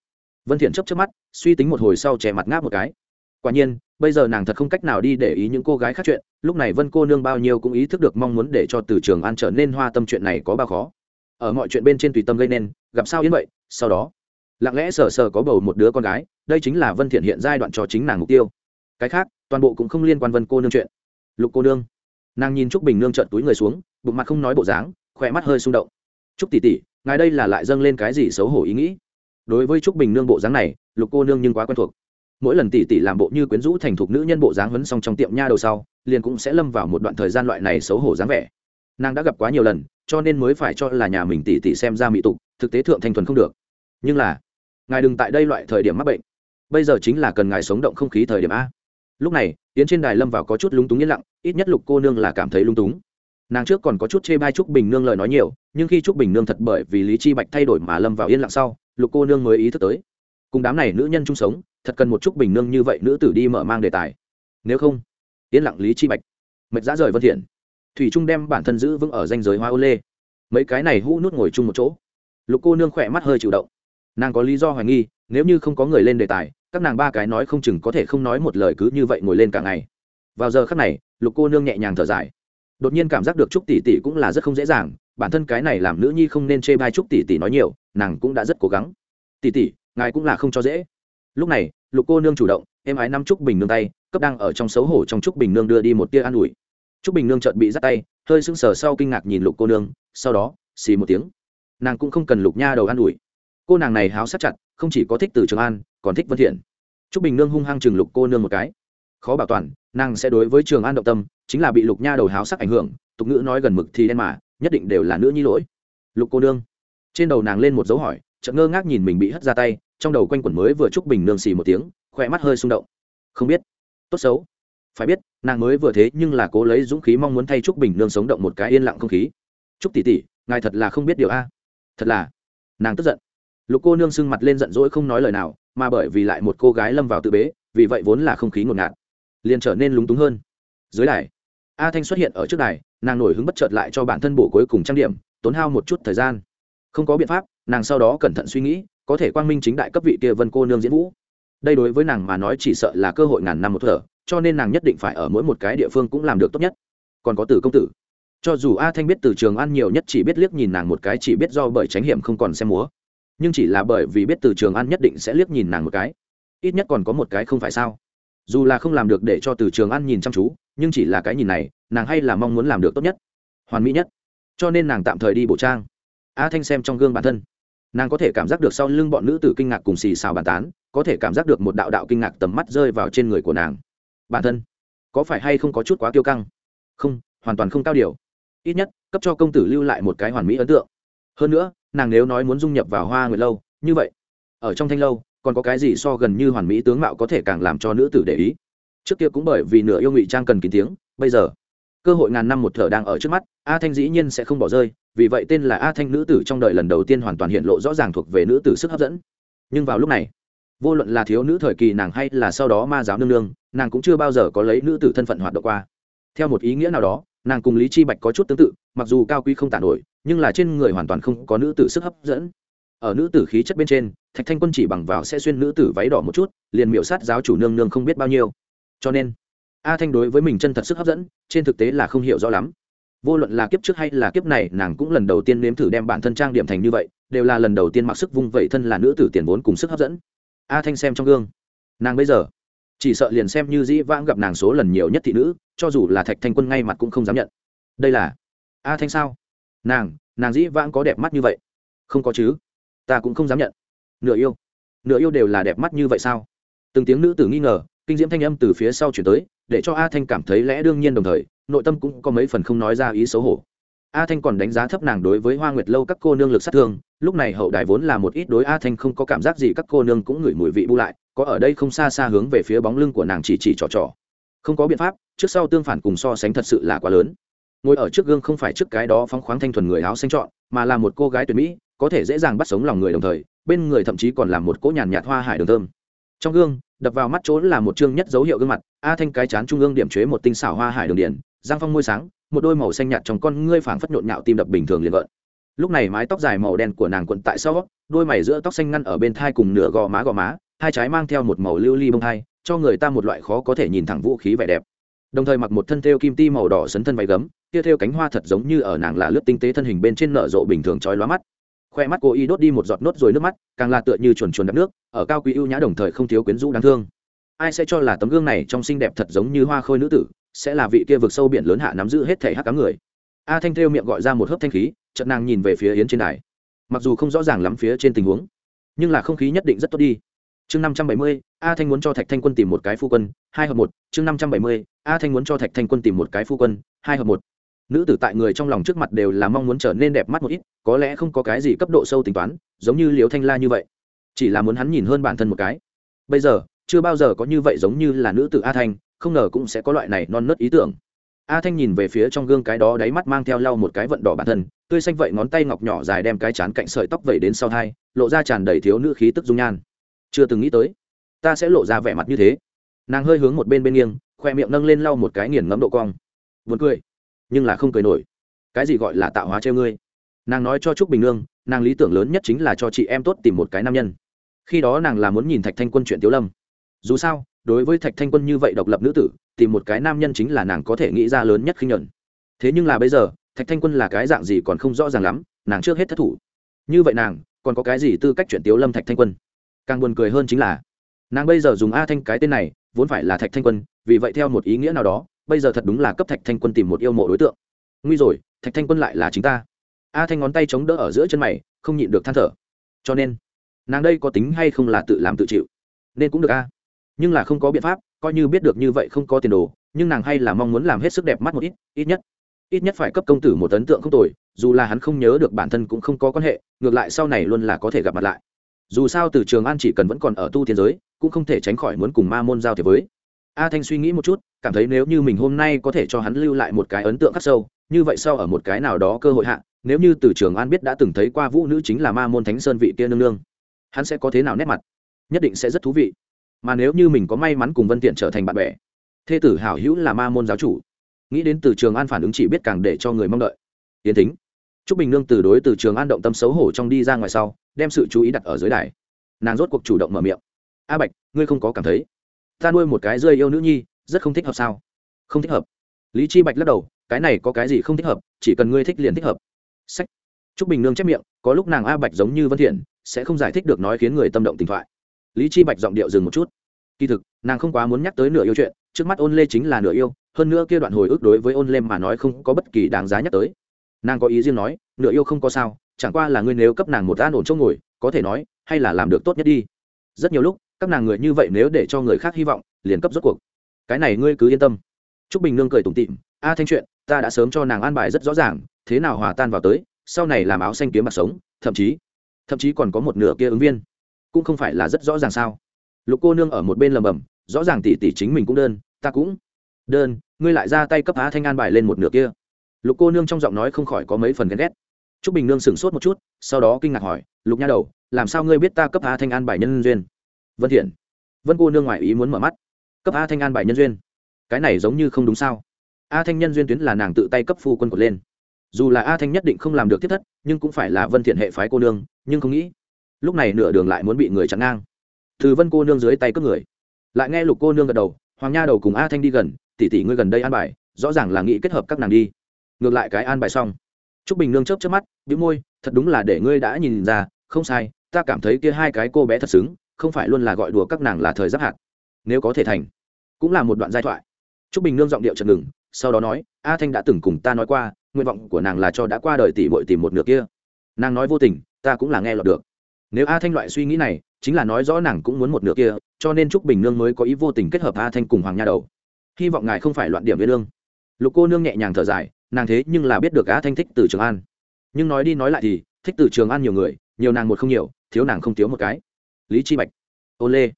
Vân thiện chớp chớp mắt, suy tính một hồi sau che mặt ngáp một cái. Quả nhiên, bây giờ nàng thật không cách nào đi để ý những cô gái khác chuyện, lúc này vân cô nương bao nhiêu cũng ý thức được mong muốn để cho từ trường an trở nên hoa tâm chuyện này có bao khó. Ở mọi chuyện bên trên tùy tâm gây nên, gặp sao yên vậy, sau đó, lặng lẽ sờ sờ có bầu một đứa con gái, đây chính là vân thiện hiện giai đoạn cho chính nàng mục tiêu. Cái khác, toàn bộ cũng không liên quan vân cô nương chuyện. Lục cô nương nàng nhìn trúc bình nương trợn túi người xuống, bụng mặt không nói bộ dáng, khỏe mắt hơi xung động. Trúc tỷ tỷ, ngài đây là lại dâng lên cái gì xấu hổ ý nghĩ? Đối với trúc bình nương bộ dáng này, lục cô nương nhưng quá quen thuộc. Mỗi lần tỷ tỷ làm bộ như quyến rũ thành thục nữ nhân bộ dáng huấn xong trong tiệm nha đầu sau, liền cũng sẽ lâm vào một đoạn thời gian loại này xấu hổ dáng vẻ. Nàng đã gặp quá nhiều lần, cho nên mới phải cho là nhà mình tỷ tỷ xem ra mỹ tục, thực tế thượng thanh thuần không được. Nhưng là, ngài đừng tại đây loại thời điểm mắc bệnh. Bây giờ chính là cần ngài sống động không khí thời điểm a lúc này tiến trên đài lâm vào có chút lúng túng yên lặng, ít nhất lục cô nương là cảm thấy lung túng. Nàng trước còn có chút chê bai trúc bình nương lời nói nhiều, nhưng khi trúc bình nương thật bởi vì lý chi bạch thay đổi mà lâm vào yên lặng sau, lục cô nương mới ý thức tới. Cùng đám này nữ nhân chung sống, thật cần một trúc bình nương như vậy nữ tử đi mở mang đề tài. Nếu không, yên lặng lý chi bạch. Mệt dã rời vân thiện. Thủy trung đem bản thân giữ vững ở danh giới hoa ô lê. Mấy cái này hũ nút ngồi chung một chỗ. Lục cô nương khỏe mắt hơi chịu động. Nàng có lý do hoài nghi, nếu như không có người lên đề tài các nàng ba cái nói không chừng có thể không nói một lời cứ như vậy ngồi lên cả ngày. Vào giờ khắc này, lục cô nương nhẹ nhàng thở dài. Đột nhiên cảm giác được trúc tỷ tỷ cũng là rất không dễ dàng, bản thân cái này làm nữ nhi không nên chê bai trúc tỷ tỷ nói nhiều, nàng cũng đã rất cố gắng. Tỷ tỷ, ngài cũng là không cho dễ. Lúc này, lục cô nương chủ động em ái năm trúc bình nương tay, cấp đang ở trong xấu hổ trong trúc bình nương đưa đi một tia an ủi. Trúc bình nương chợt bị dắt tay, hơi sững sờ sau kinh ngạc nhìn lục cô nương, sau đó, xì một tiếng. Nàng cũng không cần lục nha đầu an ủi. Cô nàng này háo sắc chặt, không chỉ có thích từ trường an còn thích vân thiện. Trúc bình nương hung hăng chừng lục cô nương một cái. Khó bảo toàn, nàng sẽ đối với trường an động tâm, chính là bị lục nha đầu háo sắc ảnh hưởng, tục ngữ nói gần mực thì đen mà, nhất định đều là nữ nhi lỗi. Lục cô nương. Trên đầu nàng lên một dấu hỏi, chợt ngơ ngác nhìn mình bị hất ra tay, trong đầu quanh quẩn mới vừa trúc bình nương xì một tiếng, khỏe mắt hơi xung động. Không biết. Tốt xấu. Phải biết, nàng mới vừa thế nhưng là cố lấy dũng khí mong muốn thay trúc bình nương sống động một cái yên lặng không khí. Trúc tỷ tỷ, ngài thật là không biết điều a. Thật là. Nàng tức giận. Lục cô nương sưng mặt lên giận dỗi không nói lời nào mà bởi vì lại một cô gái lâm vào tự bế, vì vậy vốn là không khí ngột ngạt, liền trở nên lúng túng hơn. Dưới đài, a thanh xuất hiện ở trước đài, nàng nổi hứng bất chợt lại cho bản thân bổ cuối cùng trang điểm, tốn hao một chút thời gian. Không có biện pháp, nàng sau đó cẩn thận suy nghĩ, có thể quang minh chính đại cấp vị kia vân cô nương diễn vũ. Đây đối với nàng mà nói chỉ sợ là cơ hội ngàn năm một thở, cho nên nàng nhất định phải ở mỗi một cái địa phương cũng làm được tốt nhất. Còn có Tử công tử. Cho dù a thanh biết từ trường ăn nhiều nhất chỉ biết liếc nhìn nàng một cái chỉ biết do bởi tránh hiểm không còn xem múa nhưng chỉ là bởi vì biết từ trường An nhất định sẽ liếc nhìn nàng một cái. Ít nhất còn có một cái không phải sao? Dù là không làm được để cho từ trường An nhìn chăm chú, nhưng chỉ là cái nhìn này, nàng hay là mong muốn làm được tốt nhất, hoàn mỹ nhất. Cho nên nàng tạm thời đi bộ trang. A thanh xem trong gương bản thân. Nàng có thể cảm giác được sau lưng bọn nữ tử kinh ngạc cùng xì xào bàn tán, có thể cảm giác được một đạo đạo kinh ngạc tầm mắt rơi vào trên người của nàng. Bản thân, có phải hay không có chút quá kiêu căng? Không, hoàn toàn không cao điều. Ít nhất, cấp cho công tử lưu lại một cái hoàn mỹ ấn tượng. Hơn nữa nàng nếu nói muốn dung nhập vào hoa nguyệt lâu, như vậy, ở trong thanh lâu, còn có cái gì so gần như hoàn mỹ tướng mạo có thể càng làm cho nữ tử để ý? Trước kia cũng bởi vì nửa yêu ngụy trang cần kín tiếng, bây giờ, cơ hội ngàn năm một thở đang ở trước mắt, a thanh dĩ nhiên sẽ không bỏ rơi, vì vậy tên là a thanh nữ tử trong đời lần đầu tiên hoàn toàn hiện lộ rõ ràng thuộc về nữ tử sức hấp dẫn. Nhưng vào lúc này, vô luận là thiếu nữ thời kỳ nàng hay là sau đó ma giáo nương nương, nàng cũng chưa bao giờ có lấy nữ tử thân phận hoạt động qua. Theo một ý nghĩa nào đó nàng cùng lý chi bạch có chút tương tự, mặc dù cao quý không tản nổi, nhưng là trên người hoàn toàn không có nữ tử sức hấp dẫn. Ở nữ tử khí chất bên trên, thạch thanh quân chỉ bằng vào sẽ xuyên nữ tử váy đỏ một chút, liền miểu sát giáo chủ nương nương không biết bao nhiêu. Cho nên, a thanh đối với mình chân thật sức hấp dẫn, trên thực tế là không hiểu rõ lắm. Vô luận là kiếp trước hay là kiếp này, nàng cũng lần đầu tiên nếm thử đem bản thân trang điểm thành như vậy, đều là lần đầu tiên mặc sức vung vẩy thân là nữ tử tiền vốn cùng sức hấp dẫn. A thanh xem trong gương. Nàng bây giờ, chỉ sợ liền xem như dĩ vãng gặp nàng số lần nhiều nhất thị nữ cho dù là thạch thanh quân ngay mặt cũng không dám nhận đây là a thanh sao nàng nàng dĩ vãng có đẹp mắt như vậy không có chứ ta cũng không dám nhận nửa yêu nửa yêu đều là đẹp mắt như vậy sao từng tiếng nữ tử nghi ngờ kinh diễm thanh âm từ phía sau chuyển tới để cho a thanh cảm thấy lẽ đương nhiên đồng thời nội tâm cũng có mấy phần không nói ra ý xấu hổ a thanh còn đánh giá thấp nàng đối với hoa nguyệt lâu các cô nương lực sát thương lúc này hậu đài vốn là một ít đối a thanh không có cảm giác gì các cô nương cũng ngửi mùi vị bu lại có ở đây không xa xa hướng về phía bóng lưng của nàng chỉ chỉ trò trò không có biện pháp, trước sau tương phản cùng so sánh thật sự là quá lớn. Ngồi ở trước gương không phải trước cái đó phóng khoáng thanh thuần người áo xanh trọn mà là một cô gái tuyệt mỹ, có thể dễ dàng bắt sống lòng người đồng thời, bên người thậm chí còn là một cỗ nhàn nhạt hoa hải đường thơm. Trong gương, đập vào mắt trốn là một chương nhất dấu hiệu gương mặt, a thanh cái chán trung ương điểm chế một tinh xảo hoa hải đường điển, giang phong môi sáng, một đôi màu xanh nhạt trong con ngươi phảng phất nhộn nhạo tim đập bình thường liền vợn lúc này mái tóc dài màu đen của nàng quận tại sau, đôi mày giữa tóc xanh ngăn ở bên thai cùng nửa gò má gò má, hai trái mang theo một màu lưu ly li bông thai cho người ta một loại khó có thể nhìn thẳng vũ khí vẻ đẹp. Đồng thời mặc một thân thêu kim ti màu đỏ sấn thân váy gấm, kia thêu cánh hoa thật giống như ở nàng là lướt tinh tế thân hình bên trên nở rộ bình thường trói lóa mắt. Khoe mắt cô y đốt đi một giọt nốt rồi nước mắt, càng là tựa như chuồn chuồn đắp nước, ở cao quý ưu nhã đồng thời không thiếu quyến rũ đáng thương. Ai sẽ cho là tấm gương này trong xinh đẹp thật giống như hoa khôi nữ tử, sẽ là vị kia vực sâu biển lớn hạ nắm giữ hết thể hắc cá người? A thanh thêu miệng gọi ra một hớp thanh khí, chợt nàng nhìn về phía yến trên đài. Mặc dù không rõ ràng lắm phía trên tình huống, nhưng là không khí nhất định rất tốt đi chương năm trăm bảy mươi, a thanh muốn cho thạch thanh quân tìm một cái phu quân, hai hợp một, chương năm trăm bảy mươi, a thanh muốn cho thạch thanh quân tìm một cái phu quân, hai hợp một. Nữ tử tại người trong lòng trước mặt đều là mong muốn trở nên đẹp mắt một ít, có lẽ không có cái gì cấp độ sâu tính toán, giống như liều thanh la như vậy. Chỉ là muốn hắn nhìn hơn bản thân một cái. Bây giờ, chưa bao giờ có như vậy giống như là nữ tử a thanh, không ngờ cũng sẽ có loại này non nớt ý tưởng. A thanh nhìn về phía trong gương cái đó đáy mắt mang theo lau một cái vận đỏ bản thân, tươi xanh vậy ngón tay ngọc nhỏ dài đem cái chán cạnh sợi tóc vẩy đến sau thai, lộ ra tràn đầy thiếu nữ khí tức dung nhan chưa từng nghĩ tới. Ta sẽ lộ ra vẻ mặt như thế. Nàng hơi hướng một bên bên nghiêng, khoe miệng nâng lên lau một cái nghiền ngẫm độ cong. Vượt cười, nhưng là không cười nổi. Cái gì gọi là tạo hóa treo ngươi? Nàng nói cho trúc bình nương, nàng lý tưởng lớn nhất chính là cho chị em tốt tìm một cái nam nhân. Khi đó nàng là muốn nhìn thạch thanh quân chuyện tiếu lâm. Dù sao, đối với thạch thanh quân như vậy độc lập nữ tử, tìm một cái nam nhân chính là nàng có thể nghĩ ra lớn nhất khi nhuận. Thế nhưng là bây giờ, thạch thanh quân là cái dạng gì còn không rõ ràng lắm, nàng trước hết thất thủ. Như vậy nàng, còn có cái gì tư cách chuyện tiếu lâm thạch thanh quân? Càng buồn cười hơn chính là, nàng bây giờ dùng a thanh cái tên này, vốn phải là thạch thanh quân, vì vậy theo một ý nghĩa nào đó, bây giờ thật đúng là cấp thạch thanh quân tìm một yêu mộ đối tượng. Nguy rồi, thạch thanh quân lại là chính ta. A thanh ngón tay chống đỡ ở giữa chân mày, không nhịn được than thở. Cho nên, nàng đây có tính hay không là tự làm tự chịu? Nên cũng được a. Nhưng là không có biện pháp, coi như biết được như vậy không có tiền đồ, nhưng nàng hay là mong muốn làm hết sức đẹp mắt một ít ít nhất ít nhất phải cấp công tử một ấn tượng không tồi, dù là hắn không nhớ được bản thân cũng không có quan hệ, ngược lại sau này luôn là có thể gặp mặt lại dù sao từ trường an chỉ cần vẫn còn ở tu thiên giới cũng không thể tránh khỏi muốn cùng ma môn giao thiệp với. A thanh suy nghĩ một chút cảm thấy nếu như mình hôm nay có thể cho hắn lưu lại một cái ấn tượng khắc sâu như vậy sau ở một cái nào đó cơ hội hạ nếu như từ trường an biết đã từng thấy qua vũ nữ chính là ma môn thánh sơn vị kia nương nương hắn sẽ có thế nào nét mặt? Nhất định sẽ rất thú vị. Mà nếu như mình có may mắn cùng vân tiện trở thành bạn bè thê tử hảo hữu là ma môn giáo chủ nghĩ đến từ trường an phản ứng chỉ biết càng để cho người mong đợi. Yến thính, Trúc bình nương từ đối từ trường an động tâm xấu hổ trong đi ra ngoài sau đem sự chú ý đặt ở dưới đài. Nàng rốt cuộc chủ động mở miệng. A bạch, ngươi không có cảm thấy ta nuôi một cái rơi yêu nữ nhi rất không thích hợp sao? Không thích hợp. Lý chi bạch lắc đầu, cái này có cái gì không thích hợp, chỉ cần ngươi thích liền thích hợp. Sách. T bình nương chép miệng, có lúc nàng a bạch giống như vân thiện, sẽ không giải thích được nói khiến người tâm động tình thoại. Lý chi bạch giọng điệu dừng một chút. Kỳ thực, nàng không quá muốn nhắc tới nửa yêu chuyện, trước mắt ôn lê chính là nửa yêu, hơn nữa kia đoạn hồi ức đối với ôn lê mà nói không có bất kỳ đáng giá nhắc tới. Nàng có ý riêng nói, nửa yêu không có sao chẳng qua là ngươi nếu cấp nàng một an ổn chỗ ngồi, có thể nói, hay là làm được tốt nhất đi. Rất nhiều lúc, các nàng người như vậy nếu để cho người khác hy vọng, liền cấp rốt cuộc. Cái này ngươi cứ yên tâm. T r ú c bình nương cười tủm tịm a thanh chuyện, ta đã sớm cho nàng an bài rất rõ ràng, thế nào hòa tan vào tới, sau này làm áo xanh kiếm bạc sống, thậm chí thậm chí còn có một nửa kia ứng viên. Cũng không phải là rất rõ ràng sao? Lục cô nương ở một bên lầm bầm, rõ ràng tỷ tỷ chính mình cũng đơn, ta cũng đơn, ngươi lại ra tay cấp á thanh an bài lên một nửa kia. Lục cô nương trong giọng nói không khỏi có mấy phần ghen ghét t r ú c bình nương sửng sốt một chút, sau đó kinh ngạc hỏi, lục nha đầu, làm sao ngươi biết ta cấp a thanh an bài nhân duyên? Vân thiện. Vân cô nương ngoại ý muốn mở mắt. Cấp a thanh an bài nhân duyên? Cái này giống như không đúng sao? A thanh nhân duyên tuyến là nàng tự tay cấp phu quân cột lên. Dù là a thanh nhất định không làm được thiết thất, nhưng cũng phải là vân thiện hệ phái cô nương, nhưng không nghĩ, lúc này nửa đường lại muốn bị người chặn ngang. Từ vân cô nương dưới tay cướp người. Lại nghe lục cô nương gật đầu, hoàng nha đầu cùng a thanh đi gần, tỷ tỷ ngươi gần đây an bài, rõ ràng là nghĩ kết hợp các nàng đi. Ngược lại cái an bài xong trúc bình nương chớp chớp mắt, bĩu môi, thật đúng là để ngươi đã nhìn ra, không sai, ta cảm thấy kia hai cái cô bé thật xứng, không phải luôn là gọi đùa các nàng là thời giáp hạt. Nếu có thể thành, cũng là một đoạn giai thoại. T r ú c bình nương giọng điệu chật ngừng, sau đó nói, a thanh đã từng cùng ta nói qua, nguyện vọng của nàng là cho đã qua đời tỷ bội tìm một nửa kia. Nàng nói vô tình, ta cũng là nghe lọt được. Nếu a thanh loại suy nghĩ này, chính là nói rõ nàng cũng muốn một nửa kia, cho nên trúc bình nương mới có ý vô tình kết hợp a thanh cùng hoàng nha đầu. Hy vọng ngài không phải loạn điểm với nương lục cô nương nhẹ nhàng thở dài nàng thế nhưng là biết được Á thanh thích từ trường an. Nhưng nói đi nói lại thì, thích từ trường an nhiều người, nhiều nàng một không nhiều, thiếu nàng không thiếu một cái. Lý chi bạch, ô lê.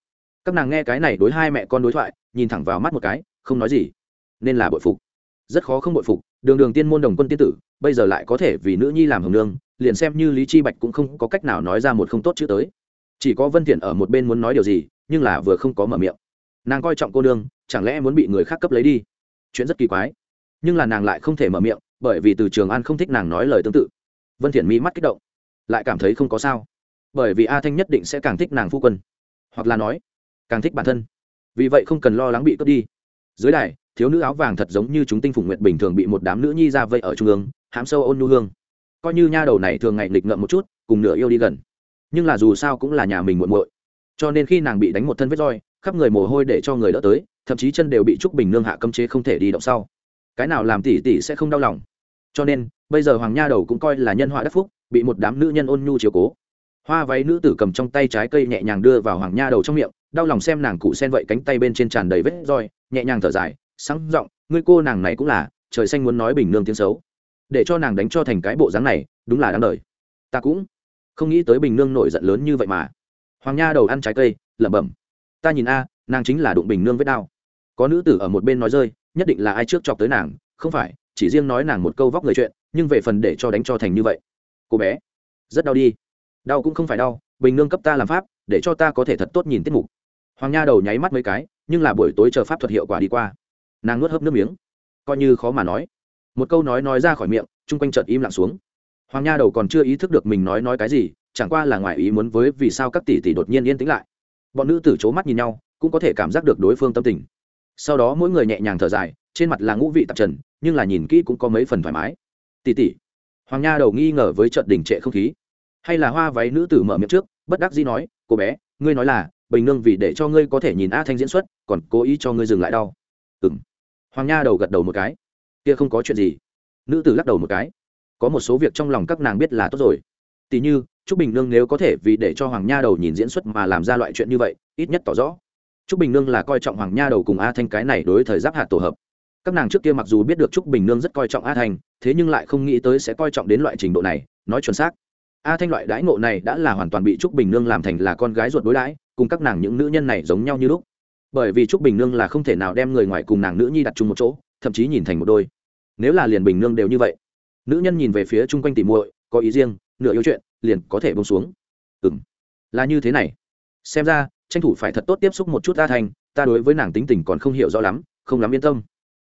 Các nàng nghe cái này đối hai mẹ con đối thoại, nhìn thẳng vào mắt một cái, không nói gì. Nên là bội phục. Rất khó không bội phục, đường đường tiên môn đồng quân tiên tử, bây giờ lại có thể vì nữ nhi làm hồng nương, liền xem như lý chi bạch cũng không có cách nào nói ra một không tốt chữ tới. Chỉ có vân thiện ở một bên muốn nói điều gì, nhưng là vừa không có mở miệng. Nàng coi trọng cô nương, chẳng lẽ muốn bị người khác cấp lấy đi? Chuyện rất kỳ quái nhưng là nàng lại không thể mở miệng, bởi vì từ trường an không thích nàng nói lời tương tự. Vân thiện mỹ mắt kích động, lại cảm thấy không có sao. Bởi vì a thanh nhất định sẽ càng thích nàng phu quân, hoặc là nói, càng thích bản thân. Vì vậy không cần lo lắng bị cướp đi. Dưới đài, thiếu nữ áo vàng thật giống như chúng tinh phùng nguyện bình thường bị một đám nữ nhi ra vây ở trung ương, hãm sâu ôn nhu hương. Coi như nha đầu này thường ngày nghịch ngợm một chút, cùng nửa yêu đi gần. Nhưng là dù sao cũng là nhà mình muộn muội. Cho nên khi nàng bị đánh một thân vết roi, khắp người mồ hôi để cho người đỡ tới, thậm chí chân đều bị trúc bình nương hạ cấm chế không thể đi động sau cái nào làm tỷ tỷ sẽ không đau lòng. Cho nên, bây giờ hoàng nha đầu cũng coi là nhân họa đắc phúc, bị một đám nữ nhân ôn nhu chiều cố. Hoa váy nữ tử cầm trong tay trái cây nhẹ nhàng đưa vào hoàng nha đầu trong miệng, đau lòng xem nàng cụ sen vậy cánh tay bên trên tràn đầy vết roi, nhẹ nhàng thở dài, sáng giọng, ngươi cô nàng này cũng là, trời xanh muốn nói bình nương tiếng xấu. Để cho nàng đánh cho thành cái bộ dáng này, đúng là đáng đời. Ta cũng không nghĩ tới bình nương nổi giận lớn như vậy mà. Hoàng nha đầu ăn trái cây, lẩm bẩm, ta nhìn a, nàng chính là đụng bình nương vết đau có nữ tử ở một bên nói rơi, nhất định là ai trước chọc tới nàng, không phải, chỉ riêng nói nàng một câu vóc người chuyện, nhưng về phần để cho đánh cho thành như vậy. Cô bé, rất đau đi. Đau cũng không phải đau, bình nương cấp ta làm pháp, để cho ta có thể thật tốt nhìn tiết mục. Hoàng nha đầu nháy mắt mấy cái, nhưng là buổi tối chờ pháp thuật hiệu quả đi qua. Nàng nuốt hớp nước miếng, coi như khó mà nói. Một câu nói nói ra khỏi miệng, chung quanh chợt im lặng xuống. Hoàng nha đầu còn chưa ý thức được mình nói nói cái gì, chẳng qua là ngoài ý muốn với vì sao các tỷ tỷ đột nhiên yên tĩnh lại. Bọn nữ tử c h ố mắt nhìn nhau, cũng có thể cảm giác được đối phương tâm tình sau đó mỗi người nhẹ nhàng thở dài, trên mặt là ngũ vị tạp trần, nhưng là nhìn kỹ cũng có mấy phần thoải mái. Tỷ tỷ hoàng nha đầu nghi ngờ với trận đình trệ không khí. Hay là hoa váy nữ tử mở miệng trước, bất đắc dĩ nói, cô bé, ngươi nói là, bình nương vì để cho ngươi có thể nhìn a thanh diễn xuất, còn cố ý cho ngươi dừng lại đau. Ừ m hoàng nha đầu gật đầu một cái. Kia không có chuyện gì. Nữ tử lắc đầu một cái. Có một số việc trong lòng các nàng biết là tốt rồi. Tỉ như, trúc bình nương nếu có thể vì để cho hoàng nha đầu nhìn diễn xuất mà làm ra loại chuyện như vậy, ít nhất tỏ rõ trúc bình nương là coi trọng hoàng nha đầu cùng a thanh cái này đối thời giáp hạt tổ hợp. Các nàng trước kia mặc dù biết được trúc bình nương rất coi trọng a thanh, thế nhưng lại không nghĩ tới sẽ coi trọng đến loại trình độ này, nói chuẩn xác. A thanh loại đãi ngộ này đã là hoàn toàn bị trúc bình nương làm thành là con gái ruột đối đãi, cùng các nàng những nữ nhân này giống nhau như lúc. Bởi vì trúc bình nương là không thể nào đem người ngoài cùng nàng nữ nhi đặt chung một chỗ, thậm chí nhìn thành một đôi. Nếu là liền bình nương đều như vậy, nữ nhân nhìn về phía chung quanh tỉ muội, có ý riêng, nửa yêu chuyện, liền có thể bông xuống. Ừ m là như thế này. Xem ra tranh thủ phải thật tốt tiếp xúc một chút ta thành ta đối với nàng tính tình còn không hiểu rõ lắm, không lắm yên tâm.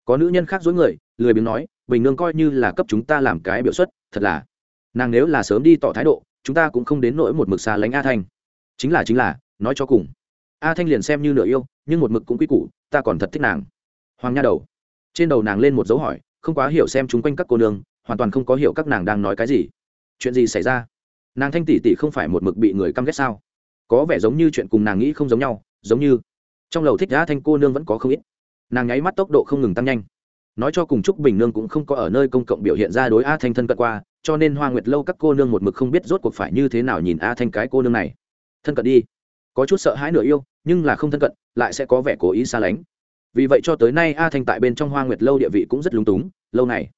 Có nữ nhân khác dối người, lười biếng nói, bình nương coi như là cấp chúng ta làm cái biểu xuất, thật là. Nàng nếu là sớm đi tỏ thái độ, chúng ta cũng không đến nỗi một mực xa lánh a thanh. Chính là chính là, nói cho cùng. A thanh liền xem như nửa yêu, nhưng một mực cũng quy củ, ta còn thật thích nàng. Hoàng nha đầu. Trên đầu nàng lên một dấu hỏi, không quá hiểu xem chúng quanh các cô nương, hoàn toàn không có hiểu các nàng đang nói cái gì. Chuyện gì xảy ra? Nàng thanh tỷ tỷ không phải một mực bị người căm ghét sao? Có vẻ giống như chuyện cùng nàng nghĩ không giống nhau, giống như trong lầu thích đã thanh cô nương vẫn có không ít. Nàng nháy mắt tốc độ không ngừng tăng nhanh. Nói cho cùng chúc bình nương cũng không có ở nơi công cộng biểu hiện ra đối a thanh thân cận qua, cho nên hoa nguyệt lâu các cô nương một mực không biết rốt cuộc phải như thế nào nhìn a thanh cái cô nương này. Thân cận đi. Có chút sợ hãi nửa yêu, nhưng là không thân cận, lại sẽ có vẻ cố ý xa lánh. Vì vậy cho tới nay a thanh tại bên trong hoa nguyệt lâu địa vị cũng rất lúng túng, lâu này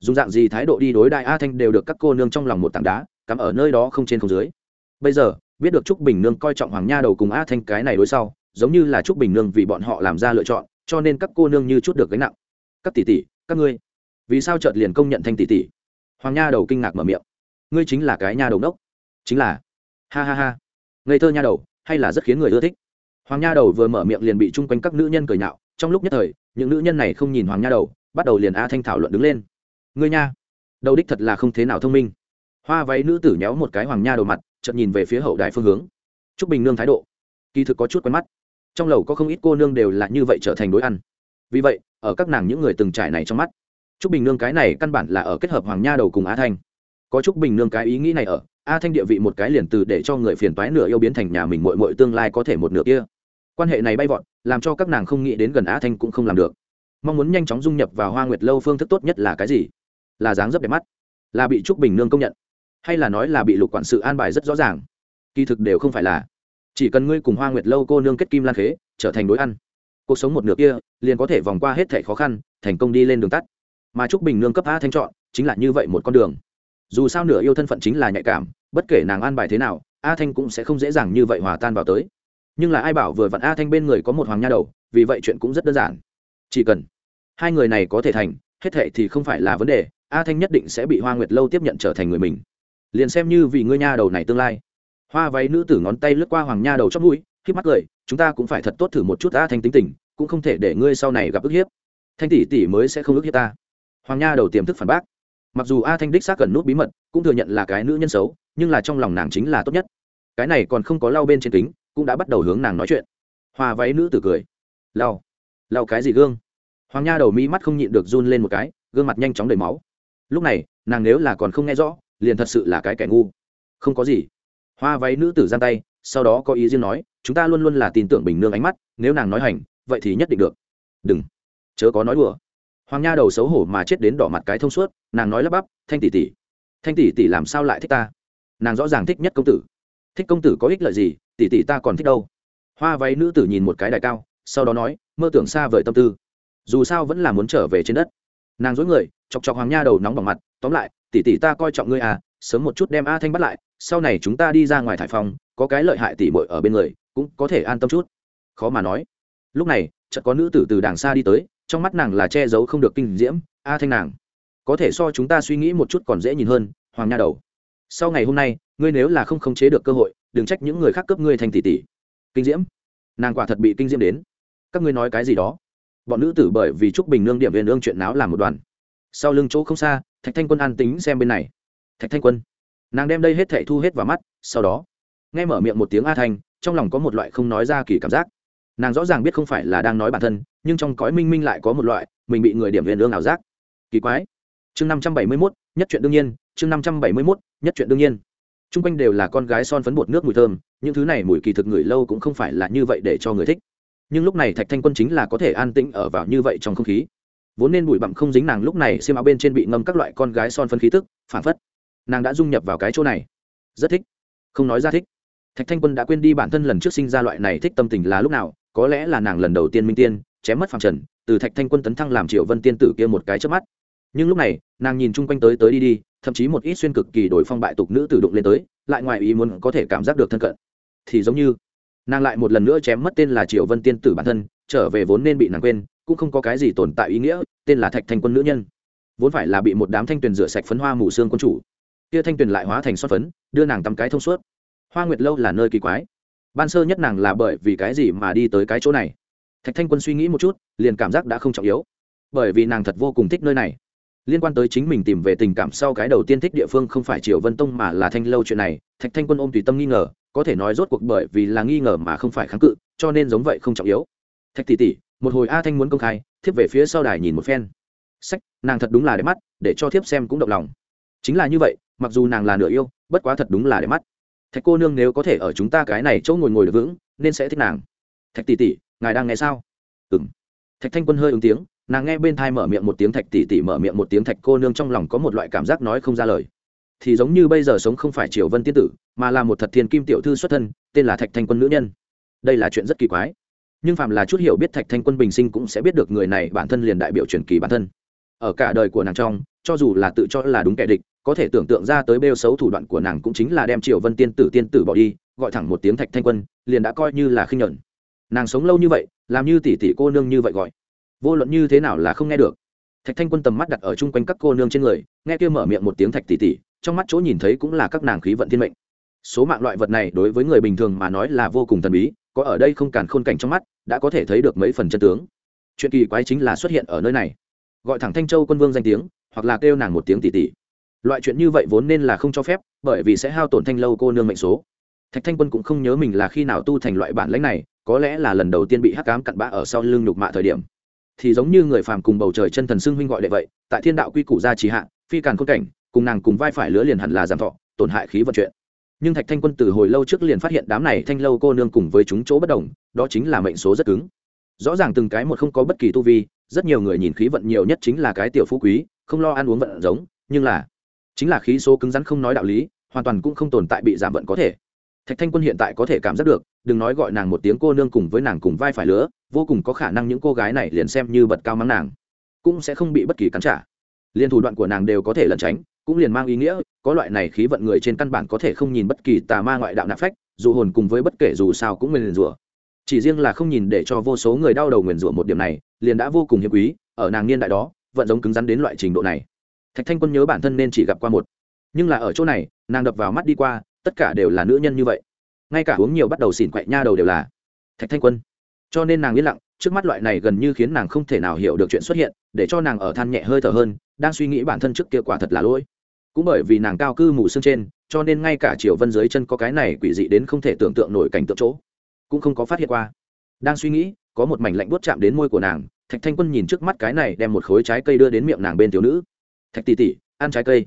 dùng dạng gì thái độ đi đối đại a thanh đều được các cô nương trong lòng một tảng đá, cắm ở nơi đó không trên không dưới. Bây giờ biết được trúc bình nương coi trọng hoàng nha đầu cùng a thanh cái này đối sau, giống như là trúc bình nương vì bọn họ làm ra lựa chọn, cho nên các cô nương như chút được gánh nặng. Các tỷ tỷ, các ngươi, vì sao chợt liền công nhận thanh tỷ tỷ? Hoàng nha đầu kinh ngạc mở miệng. Ngươi chính là cái nha đầu đốc chính là. Ha ha ha. Ngây thơ nha đầu, hay là rất khiến người ưa thích. Hoàng nha đầu vừa mở miệng liền bị chung quanh các nữ nhân cười nhạo. Trong lúc nhất thời, những nữ nhân này không nhìn hoàng nha đầu, bắt đầu liền a thanh thảo luận đứng lên. Ngươi nha, đầu đích thật là không thế nào thông minh. Hoa váy nữ tử nhéo một cái hoàng nha đầu mặt chợt nhìn về phía hậu đài phương hướng. Trúc bình nương thái độ, kỳ thực có chút quen mắt. Trong lầu có không ít cô nương đều là như vậy trở thành đối ăn. Vì vậy, ở các nàng những người từng trải này trong mắt, trúc bình nương cái này căn bản là ở kết hợp hoàng nha đầu cùng á thanh. Có trúc bình nương cái ý nghĩ này ở a thanh địa vị một cái liền từ để cho người phiền toái nửa yêu biến thành nhà mình mội mội tương lai có thể một nửa kia. Quan hệ này bay vọt, làm cho các nàng không nghĩ đến gần á thanh cũng không làm được. Mong muốn nhanh chóng dung nhập vào hoa nguyệt lâu phương thức tốt nhất là cái gì? Là dáng dấp đẹp mắt. Là bị trúc bình nương công nhận hay là nói là bị lục quản sự an bài rất rõ ràng? Kỳ thực đều không phải là. Chỉ cần ngươi cùng hoa nguyệt lâu cô nương kết kim lan khế, trở thành đối ăn. Cuộc sống một nửa kia, liền có thể vòng qua hết thẻ khó khăn, thành công đi lên đường tắt. Mà trúc bình nương cấp a thanh chọn, chính là như vậy một con đường. Dù sao nửa yêu thân phận chính là nhạy cảm, bất kể nàng an bài thế nào, a thanh cũng sẽ không dễ dàng như vậy hòa tan vào tới. Nhưng là ai bảo vừa vặn a thanh bên người có một hoàng nha đầu, vì vậy chuyện cũng rất đơn giản. Chỉ cần hai người này có thể thành, hết thệ thì không phải là vấn đề, a thanh nhất định sẽ bị hoa nguyệt lâu tiếp nhận trở thành người mình liền xem như vì ngươi nha đầu này tương lai. Hoa váy nữ tử ngón tay lướt qua hoàng nha đầu chót mũi khi mắt cười, chúng ta cũng phải thật tốt thử một chút a thanh tính tình cũng không thể để ngươi sau này gặp ức hiếp. Thanh tỷ tỷ mới sẽ không ức hiếp ta. Hoàng nha đầu tiềm thức phản bác. Mặc dù a thanh đích xác cần nút bí mật, cũng thừa nhận là cái nữ nhân xấu, nhưng là trong lòng nàng chính là tốt nhất. Cái này còn không có lau bên trên kính, cũng đã bắt đầu hướng nàng nói chuyện. Hoa váy nữ tử cười. Lau. Lau cái gì gương? Hoàng nha đầu mỹ mắt không nhịn được run lên một cái, gương mặt nhanh chóng đầy máu. Lúc này, nàng nếu là còn không nghe rõ liền thật sự là cái kẻ ngu. Không có gì. Hoa váy nữ tử gian tay, sau đó có ý riêng nói, chúng ta luôn luôn là tin tưởng bình nương ánh mắt, nếu nàng nói hành, vậy thì nhất định được. Đừng. Chớ có nói đùa. Hoàng nha đầu xấu hổ mà chết đến đỏ mặt cái thông suốt, nàng nói lắp bắp, thanh tỷ tỷ. Thanh tỷ tỷ làm sao lại thích ta? Nàng rõ ràng thích nhất công tử. Thích công tử có ích lợi gì? Tỷ tỷ ta còn thích đâu. Hoa váy nữ tử nhìn một cái đại cao, sau đó nói, mơ tưởng xa vời tâm tư. Dù sao vẫn là muốn trở về trên đất nàng dối người, chọc chọc hoàng nha đầu nóng bỏng mặt, tóm lại, tỷ tỷ ta coi trọng ngươi à sớm một chút đem a thanh bắt lại, sau này chúng ta đi ra ngoài thải phòng, có cái lợi hại tỷ bội ở bên người, cũng có thể an tâm chút. Khó mà nói. Lúc này, chợt có nữ tử từ đàng xa đi tới, trong mắt nàng là che giấu không được kinh diễm, a thanh nàng, có thể so chúng ta suy nghĩ một chút còn dễ nhìn hơn, hoàng nha đầu. Sau ngày hôm nay, ngươi nếu là không khống chế được cơ hội, đừng trách những người khác cướp ngươi thành tỷ tỷ. Kinh diễm. Nàng quả thật bị kinh diễm đến. Các ngươi nói cái gì đó? Bọn nữ tử bởi vì trúc bình nương điểm viên ương chuyện náo làm một đoàn. Sau lưng chỗ không xa, thạch thanh quân an tính xem bên này. Thạch thanh quân, nàng đem đây hết thệ thu hết vào mắt, sau đó, nghe mở miệng một tiếng a thanh, trong lòng có một loại không nói ra kỳ cảm giác. Nàng rõ ràng biết không phải là đang nói bản thân, nhưng trong cõi minh minh lại có một loại, mình bị người điểm viên ương ảo giác. Kỳ quái. Chương năm trăm bảy mươi mốt, nhất chuyện đương nhiên, chương năm trăm bảy mươi mốt, nhất chuyện đương nhiên. T r u n g quanh đều là con gái son phấn bột nước mùi thơm, những thứ này mùi kỳ thực người lâu cũng không phải là như vậy để cho người thích nhưng lúc này thạch thanh quân chính là có thể an tĩnh ở vào như vậy trong không khí. Vốn nên bụi bặm không dính nàng lúc này xiêm áo bên trên bị ngâm các loại con gái son phấn khí tức, phản phất nàng đã dung nhập vào cái chỗ này. Rất thích. Không nói ra thích. Thạch thanh quân đã quên đi bản thân lần trước sinh ra loại này thích tâm tình là lúc nào, có lẽ là nàng lần đầu tiên minh tiên, chém mất phàm trần, từ thạch thanh quân tấn thăng làm triệu vân tiên tử kia một cái trước mắt. Nhưng lúc này, nàng nhìn chung quanh tới tới đi đi, thậm chí một ít xuyên cực kỳ đổi phong bại tục nữ tử đụng lên tới, lại ngoài ý muốn có thể cảm giác được thân cận. Thì giống như nàng lại một lần nữa chém mất tên là triệu vân tiên tử bản thân, trở về vốn nên bị nàng quên, cũng không có cái gì tồn tại ý nghĩa, tên là thạch thanh quân nữ nhân. Vốn phải là bị một đám thanh tuyền rửa sạch phấn hoa mù xương quân chủ. Kia thanh tuyền lại hóa thành xót phấn, đưa nàng tắm cái thông suốt. Hoa nguyệt lâu là nơi kỳ quái. Ban sơ nhất nàng là bởi vì cái gì mà đi tới cái chỗ này? Thạch thanh quân suy nghĩ một chút, liền cảm giác đã không trọng yếu. Bởi vì nàng thật vô cùng thích nơi này liên quan tới chính mình tìm về tình cảm sau cái đầu tiên thích địa phương không phải triều vân tông mà là thanh lâu chuyện này, thạch thanh quân ôm tùy tâm nghi ngờ, có thể nói rốt cuộc bởi vì là nghi ngờ mà không phải kháng cự, cho nên giống vậy không trọng yếu. Thạch tỷ tỷ, một hồi a thanh muốn công khai, thiếp về phía sau đài nhìn một phen. Sách, nàng thật đúng là đẹp mắt, để cho thiếp xem cũng động lòng. Chính là như vậy, mặc dù nàng là nửa yêu, bất quá thật đúng là đẹp mắt. Thạch cô nương nếu có thể ở chúng ta cái này chỗ ngồi ngồi được vững, nên sẽ thích nàng. Thạch tỷ tỷ, ngài đang nghe sao? Ừ m thạch thanh quân hơi ứng tiếng, nàng nghe bên thai mở miệng một tiếng thạch tỉ tỉ mở miệng một tiếng thạch cô nương trong lòng có một loại cảm giác nói không ra lời. Thì giống như bây giờ sống không phải triều vân tiên tử, mà là một thật thiên kim tiểu thư xuất thân, tên là thạch thanh quân nữ nhân. Đây là chuyện rất kỳ quái. Nhưng phạm là chút hiểu biết thạch thanh quân bình sinh cũng sẽ biết được người này bản thân liền đại biểu truyền kỳ bản thân. Ở cả đời của nàng trong, cho dù là tự cho là đúng kẻ địch, có thể tưởng tượng ra tới bêu xấu thủ đoạn của nàng cũng chính là đem triều vân tiên tử tiên tử bỏ đi, gọi thẳng một tiếng thạch thanh quân, liền đã coi như là khinh nhẫn. nàng sống lâu như vậy làm như tỷ tỷ cô nương như vậy gọi. Vô luận như thế nào là không nghe được. Thạch thanh quân tầm mắt đặt ở chung quanh các cô nương trên người, nghe kia mở miệng một tiếng thạch tỷ tỷ trong mắt chỗ nhìn thấy cũng là các nàng khí vận thiên mệnh. Số mạng loại vật này đối với người bình thường mà nói là vô cùng thần bí, có ở đây không càn khôn cảnh trong mắt, đã có thể thấy được mấy phần chân tướng. Chuyện kỳ quái chính là xuất hiện ở nơi này. Gọi thẳng thanh châu quân vương danh tiếng, hoặc là kêu nàng một tiếng tỷ tỷ loại chuyện như vậy vốn nên là không cho phép, bởi vì sẽ hao tổn thanh lâu cô nương mệnh số. Thạch thanh quân cũng không nhớ mình là khi nào tu thành loại bản lãnh này có lẽ là lần đầu tiên bị hắc cám cặn bã ở sau lưng nhục mạ thời điểm. Thì giống như người phàm cùng bầu trời chân thần xưng huynh gọi đệ vậy, tại thiên đạo quy củ gia trì hạ, phi càn khôn cảnh, cùng nàng cùng vai phải lứa liền hẳn là giảm thọ, tổn hại khí vận chuyện. Nhưng thạch thanh quân từ hồi lâu trước liền phát hiện đám này thanh lâu cô nương cùng với chúng chỗ bất đồng, đó chính là mệnh số rất cứng. Rõ ràng từng cái một không có bất kỳ tu vi, rất nhiều người nhìn khí vận nhiều nhất chính là cái tiểu phú quý, không lo ăn uống vận giống, nhưng là, chính là khí số cứng rắn không nói đạo lý, hoàn toàn cũng không tồn tại bị giảm vận có thể thạch thanh quân hiện tại có thể cảm giác được, đừng nói gọi nàng một tiếng cô nương cùng với nàng cùng vai phải lứa, vô cùng có khả năng những cô gái này liền xem như bật cao mắng nàng, cũng sẽ không bị bất kỳ cắn trả. Liền thủ đoạn của nàng đều có thể lẩn tránh, cũng liền mang ý nghĩa, có loại này khí vận người trên căn bản có thể không nhìn bất kỳ tà ma ngoại đạo nạp phách, dù hồn cùng với bất kể dù sao cũng nguyền rủa. Chỉ riêng là không nhìn để cho vô số người đau đầu nguyền rủa một điểm này, liền đã vô cùng hiếm quý, ở nàng niên đại đó, vận giống cứng rắn đến loại trình độ này. Thạch thanh quân nhớ bản thân nên chỉ gặp qua một, nhưng là ở chỗ này, nàng đập vào mắt đi qua tất cả đều là nữ nhân như vậy. Ngay cả uống nhiều bắt đầu xỉn quậy nha đầu đều là thạch thanh quân. Cho nên nàng yên lặng, trước mắt loại này gần như khiến nàng không thể nào hiểu được chuyện xuất hiện, để cho nàng ở than nhẹ hơi thở hơn, đang suy nghĩ bản thân trước kia quả thật là lỗi. Cũng bởi vì nàng cao cư mù xương trên, cho nên ngay cả chiều vân dưới chân có cái này quỷ dị đến không thể tưởng tượng nổi cảnh tượng chỗ, cũng không có phát hiện qua. Đang suy nghĩ, có một mảnh lạnh buốt chạm đến môi của nàng, thạch thanh quân nhìn trước mắt cái này đem một khối trái cây đưa đến miệng nàng bên thiếu nữ. Thạch tỷ tỷ, ăn trái cây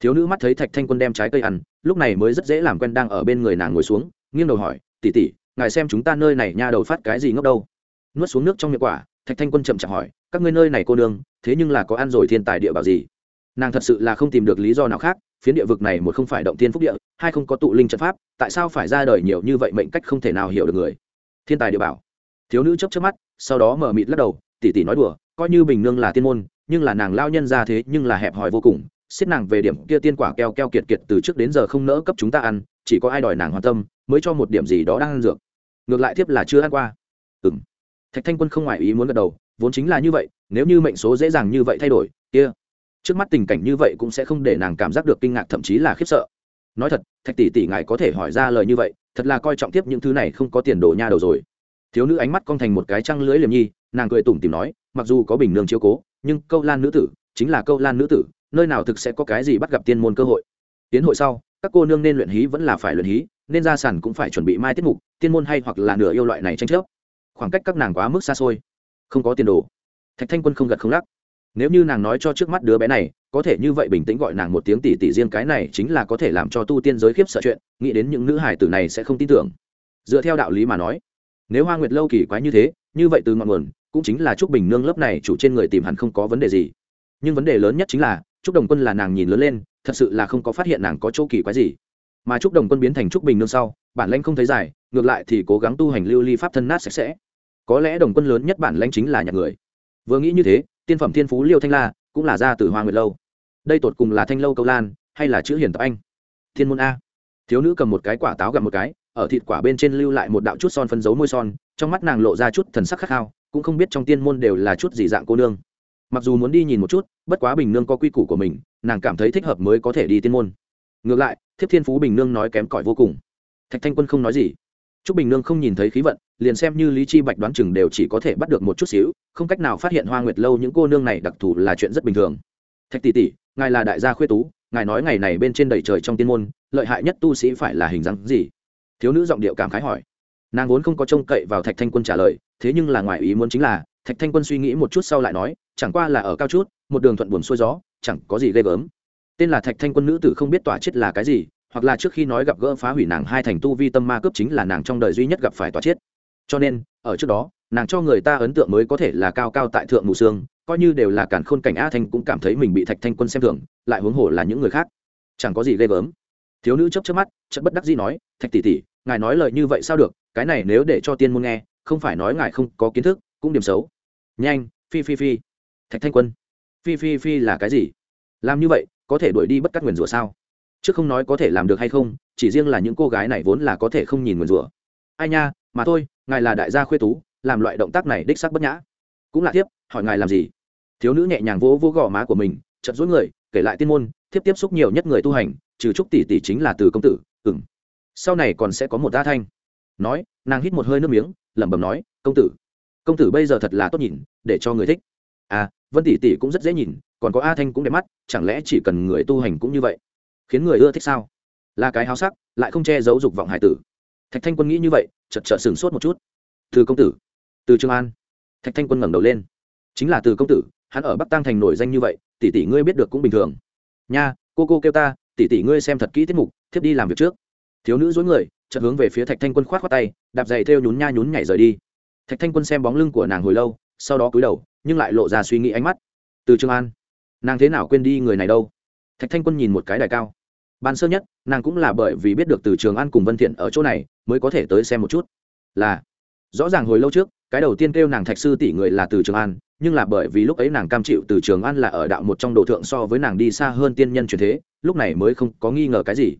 thiếu nữ mắt thấy thạch thanh quân đem trái cây ăn, lúc này mới rất dễ làm quen đang ở bên người nàng ngồi xuống, nghiêng đầu hỏi, tỷ tỷ, ngài xem chúng ta nơi này nha đầu phát cái gì ngốc đâu? Nuốt xuống nước trong miệng quả, thạch thanh quân chậm chậm hỏi, các ngươi nơi này cô nương, thế nhưng là có ăn rồi thiên tài địa bảo gì? Nàng thật sự là không tìm được lý do nào khác, phiến địa vực này một không phải động thiên phúc địa, hai không có tụ linh trận pháp, tại sao phải ra đời nhiều như vậy mệnh cách không thể nào hiểu được người? Thiên tài địa bảo. Thiếu nữ chấp chấp mắt, sau đó mở mịt lắc đầu tỉ tỉ nói đùa, coi như bình nương là tiên môn, nhưng là nàng lao nhân ra thế nhưng là hẹp hòi vô cùng xiết nàng về điểm kia tiên quả keo keo kiệt kiệt từ trước đến giờ không nỡ cấp chúng ta ăn, chỉ có ai đòi nàng hoàn tâm, mới cho một điểm gì đó đang ăn dược. Ngược lại thiếp là chưa ăn qua. Ừ m thạch thanh quân không ngoài ý muốn gật đầu, vốn chính là như vậy, nếu như mệnh số dễ dàng như vậy thay đổi, kia. Trước mắt tình cảnh như vậy cũng sẽ không để nàng cảm giác được kinh ngạc, thậm chí là khiếp sợ. Nói thật, thạch tỷ tỷ ngài có thể hỏi ra lời như vậy, thật là coi trọng tiếp những thứ này không có tiền đồ nha đầu rồi. Thiếu nữ ánh mắt cong thành một cái trăng lưỡi liềm nhi, nàng cười tủm tìm nói, mặc dù có bình nương chiếu cố, nhưng câu lan nữ tử chính là câu lan nữ tử nơi nào thực sẽ có cái gì bắt gặp tiên môn cơ hội. Tiến hội sau, các cô nương nên luyện hí vẫn là phải luyện hí, nên ra sản cũng phải chuẩn bị mai tiết mục, tiên môn hay hoặc là nửa yêu loại này tranh chấp. Khoảng cách các nàng quá mức xa xôi, không có tiền đồ. Thạch thanh quân không gật không lắc. Nếu như nàng nói cho trước mắt đứa bé này, có thể như vậy bình tĩnh gọi nàng một tiếng tỷ tỷ riêng cái này chính là có thể làm cho tu tiên giới khiếp sợ chuyện, nghĩ đến những nữ hải tử này sẽ không tin tưởng. Dựa theo đạo lý mà nói, nếu hoa nguyệt lâu kỳ quái như thế, như vậy từ ngọn nguồn, cũng chính là trúc bình nương lớp này chủ trên người tìm hẳn không có vấn đề gì. Nhưng vấn đề lớn nhất chính là trúc đồng quân là nàng nhìn lớn lên, thật sự là không có phát hiện nàng có chỗ kỳ quái gì. Mà trúc đồng quân biến thành trúc bình nương sau, bản lãnh không thấy dài, ngược lại thì cố gắng tu hành lưu ly pháp thân nát sạch sẽ. Có lẽ đồng quân lớn nhất bản lãnh chính là nhạc người. Vừa nghĩ như thế, tiên phẩm thiên phú liêu thanh la cũng là ra từ hoa nguyệt lâu. Đây tột cùng là thanh lâu câu lan hay là chữ hiển tập anh? Thiên môn a. Thiếu nữ cầm một cái quả táo gặp một cái, ở thịt quả bên trên lưu lại một đạo chút son phân dấu môi son, trong mắt nàng lộ ra chút thần sắc khát khao, cũng không biết trong tiên môn đều là chút gì dạng cô nương mặc dù muốn đi nhìn một chút, bất quá bình nương có quy củ của mình, nàng cảm thấy thích hợp mới có thể đi tiên môn. Ngược lại, thiếp thiên phú bình nương nói kém cỏi vô cùng. Thạch thanh quân không nói gì. T bình nương không nhìn thấy khí vận, liền xem như lý chi bạch đoán chừng đều chỉ có thể bắt được một chút xíu, không cách nào phát hiện hoa nguyệt lâu những cô nương này đặc thù là chuyện rất bình thường. Thạch tỷ tỷ, ngài là đại gia khuyết tú, ngài nói ngày này bên trên đầy trời trong tiên môn, lợi hại nhất tu sĩ phải là hình dáng gì? Thiếu nữ giọng điệu cảm khái hỏi. Nàng vốn không có trông cậy vào thạch thanh quân trả lời, thế nhưng là ngoài ý muốn chính là, thạch thanh quân suy nghĩ một chút sau lại nói chẳng qua là ở cao chút, một đường thuận buồn xuôi gió, chẳng có gì ghê gớm. Tên là thạch thanh quân nữ tử không biết tỏa chết là cái gì, hoặc là trước khi nói gặp gỡ phá hủy nàng hai thành tu vi tâm ma cướp chính là nàng trong đời duy nhất gặp phải tỏa chết. Cho nên, ở trước đó, nàng cho người ta ấn tượng mới có thể là cao cao tại thượng mù sương, coi như đều là cản khôn cảnh a thanh cũng cảm thấy mình bị thạch thanh quân xem thường, lại huống hồ là những người khác. Chẳng có gì ghê gớm. Thiếu nữ chấp chấp mắt chất bất đắc dĩ nói, thạch tỷ tỷ, ngài nói lời như vậy sao được? Cái này nếu để cho tiên môn nghe, không phải nói ngài không có kiến thức, cũng điểm xấu. Nhanh, phi phi phi thạch thanh quân. Phi phi phi là cái gì? Làm như vậy có thể đuổi đi bất cắt nguyền rủa sao? Chứ không nói có thể làm được hay không chỉ riêng là những cô gái này vốn là có thể không nhìn nguyền rủa. Ai nha mà thôi ngài là đại gia khuê tú làm loại động tác này đích sắc bất nhã. Cũng là Thiếp, hỏi ngài làm gì? Thiếu nữ nhẹ nhàng vỗ vỗ gò má của mình chật rối người kể lại tiên môn Thiếp tiếp xúc nhiều nhất người tu hành trừ trúc tỷ tỷ chính là từ công tử ừng sau này còn sẽ có một đa thanh. Nói nàng hít một hơi nước miếng lẩm bẩm nói công tử công tử bây giờ thật là tốt nhìn để cho người thích. À vân tỷ tỷ cũng rất dễ nhìn, còn có a thanh cũng đẹp mắt, chẳng lẽ chỉ cần người tu hành cũng như vậy? Khiến người ưa thích sao? Là cái háo sắc, lại không che giấu dục vọng hải tử. Thạch thanh quân nghĩ như vậy chật chợt sửng sốt một chút. Từ công tử, từ trường an. Thạch thanh quân ngẩng đầu lên. Chính là từ công tử, hắn ở bắc tăng thành nổi danh như vậy, tỷ tỷ ngươi biết được cũng bình thường. Nha, cô cô kêu ta, tỷ tỷ ngươi xem thật kỹ tiết mục, thiếp đi làm việc trước. Thiếu nữ dối người, chợt hướng về phía thạch thanh quân khoát khoát tay, đạp giày theo nhún nha nhún nhảy rời đi. Thạch thanh quân xem bóng lưng của nàng hồi lâu, sau đó cúi đầu nhưng lại lộ ra suy nghĩ ánh mắt. Từ trường an, nàng thế nào quên đi người này đâu? Thạch thanh quân nhìn một cái đài cao. Ban sơ nhất, nàng cũng là bởi vì biết được từ trường an cùng vân thiện ở chỗ này, mới có thể tới xem một chút. Là, rõ ràng hồi lâu trước, cái đầu tiên kêu nàng thạch sư tỷ người là từ trường an, nhưng là bởi vì lúc ấy nàng cam chịu từ trường an là ở đạo một trong đồ thượng so với nàng đi xa hơn tiên nhân truyền thế, lúc này mới không có nghi ngờ cái gì.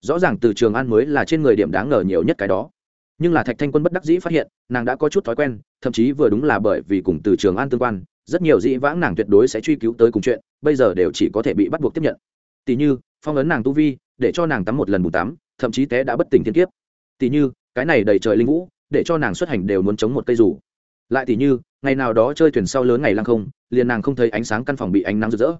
Rõ ràng từ trường an mới là trên người điểm đáng ngờ nhiều nhất cái đó nhưng là thạch thanh quân bất đắc dĩ phát hiện, nàng đã có chút thói quen, thậm chí vừa đúng là bởi vì cùng từ trường an tương quan, rất nhiều dĩ vãng nàng tuyệt đối sẽ truy cứu tới cùng chuyện, bây giờ đều chỉ có thể bị bắt buộc tiếp nhận. Tỷ như, phong ấn nàng tu vi, để cho nàng tắm một lần bù tắm, thậm chí té đã bất tỉnh thiên kiếp. Tỷ như, cái này đầy trời linh vũ, để cho nàng xuất hành đều muốn chống một cây rủ lại tỷ như, ngày nào đó chơi thuyền sau lớn ngày lăng không, liền nàng không thấy ánh sáng căn phòng bị ánh nắng rực rỡ.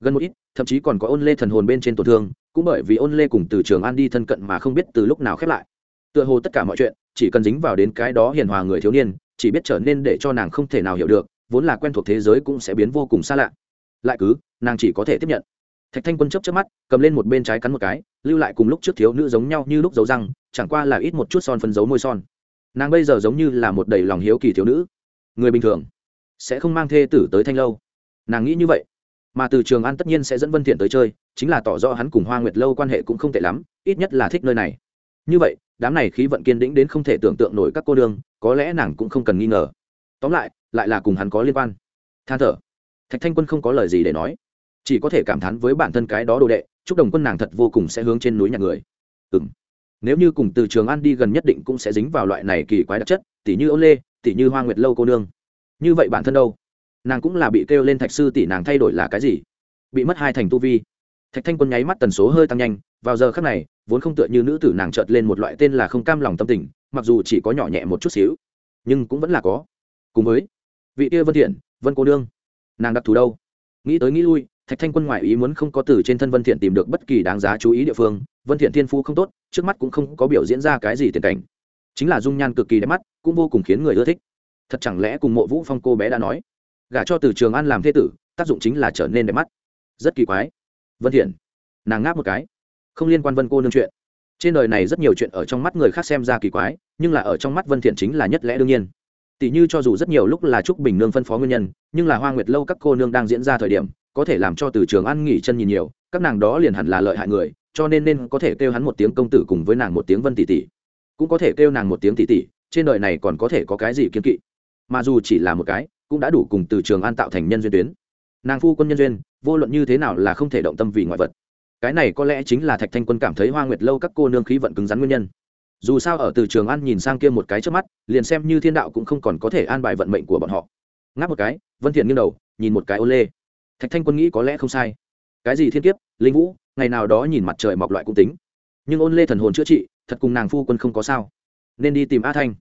Gần một ít, thậm chí còn có ôn lê thần hồn bên trên tổn thương, cũng bởi vì ôn lê cùng từ trường an đi thân cận mà không biết từ lúc nào khép lại tựa hồ tất cả mọi chuyện chỉ cần dính vào đến cái đó hiền hòa người thiếu niên, chỉ biết trở nên để cho nàng không thể nào hiểu được, vốn là quen thuộc thế giới cũng sẽ biến vô cùng xa lạ. Lại cứ, nàng chỉ có thể tiếp nhận. Thạch thanh quân chấp chấp mắt, cầm lên một bên trái cắn một cái, lưu lại cùng lúc trước thiếu nữ giống nhau như lúc dấu răng, chẳng qua là ít một chút son phấn dấu môi son. Nàng bây giờ giống như là một đầy lòng hiếu kỳ thiếu nữ. Người bình thường sẽ không mang thê tử tới thanh lâu. Nàng nghĩ như vậy. Mà từ trường an tất nhiên sẽ dẫn vân thiện tới chơi, chính là tỏ rõ hắn cùng hoa nguyệt lâu quan hệ cũng không tệ lắm, ít nhất là thích nơi này. Như vậy đám này khí vận kiên đĩnh đến không thể tưởng tượng nổi các cô đương có lẽ nàng cũng không cần nghi ngờ. Tóm lại lại là cùng hắn có liên quan. Than thở. Thạch thanh quân không có lời gì để nói. Chỉ có thể cảm thán với bản thân cái đó đồ đệ, chúc đồng quân nàng thật vô cùng sẽ hướng trên núi nhà người. Ừ m nếu như cùng từ trường an đi gần nhất định cũng sẽ dính vào loại này kỳ quái đặc chất, tỉ như ô lê, tỉ như hoa nguyệt lâu cô nương. Như vậy bản thân đâu? Nàng cũng là bị kêu lên thạch sư tỷ nàng thay đổi là cái gì? Bị mất hai thành tu vi. Thạch thanh quân nháy mắt tần số hơi tăng nhanh vào giờ khắc này, vốn không tựa như nữ tử nàng chợt lên một loại tên là không cam lòng tâm tình, mặc dù chỉ có nhỏ nhẹ một chút xíu, nhưng cũng vẫn là có. Cùng với vị kia vân thiện, vân cô nương, nàng đặc thù đâu? Nghĩ tới nghĩ lui, thạch thanh quân ngoại ý muốn không có từ trên thân vân thiện tìm được bất kỳ đáng giá chú ý địa phương, vân thiện thiên phú không tốt, trước mắt cũng không có biểu diễn ra cái gì tiền cảnh. Chính là dung nhan cực kỳ đẹp mắt, cũng vô cùng khiến người ưa thích. Thật chẳng lẽ cùng mộ vũ phong cô bé đã nói, gả cho từ trường an làm thế tử, tác dụng chính là trở nên đẹp mắt. Rất kỳ quái. Vân thiện, nàng ngáp một cái không liên quan vân cô nương chuyện. Trên đời này rất nhiều chuyện ở trong mắt người khác xem ra kỳ quái, nhưng là ở trong mắt vân thiện chính là nhất lẽ đương nhiên. Tỷ như cho dù rất nhiều lúc là trúc bình nương phân phó nguyên nhân, nhưng là hoa nguyệt lâu các cô nương đang diễn ra thời điểm, có thể làm cho từ trường ăn nghỉ chân nhìn nhiều, các nàng đó liền hẳn là lợi hại người, cho nên nên có thể kêu hắn một tiếng công tử cùng với nàng một tiếng vân tỷ tỷ. Cũng có thể kêu nàng một tiếng tỷ tỷ, trên đời này còn có thể có cái gì kiên kỵ. Mà dù chỉ là một cái, cũng đã đủ cùng từ trường an tạo thành nhân duyên tuyến. Nàng phu quân nhân duyên, vô luận như thế nào là không thể động tâm vì ngoại vật cái này có lẽ chính là thạch thanh quân cảm thấy hoa nguyệt lâu các cô nương khí vận cứng rắn nguyên nhân. Dù sao ở từ trường an nhìn sang kia một cái trước mắt, liền xem như thiên đạo cũng không còn có thể an bài vận mệnh của bọn họ. Ngáp một cái, vân thiện nghiêng đầu, nhìn một cái ô lê. Thạch thanh quân nghĩ có lẽ không sai. Cái gì thiên kiếp, linh vũ, ngày nào đó nhìn mặt trời mọc loại cũng tính. Nhưng ôn lê thần hồn chữa trị, thật cùng nàng phu quân không có sao. Nên đi tìm a thanh.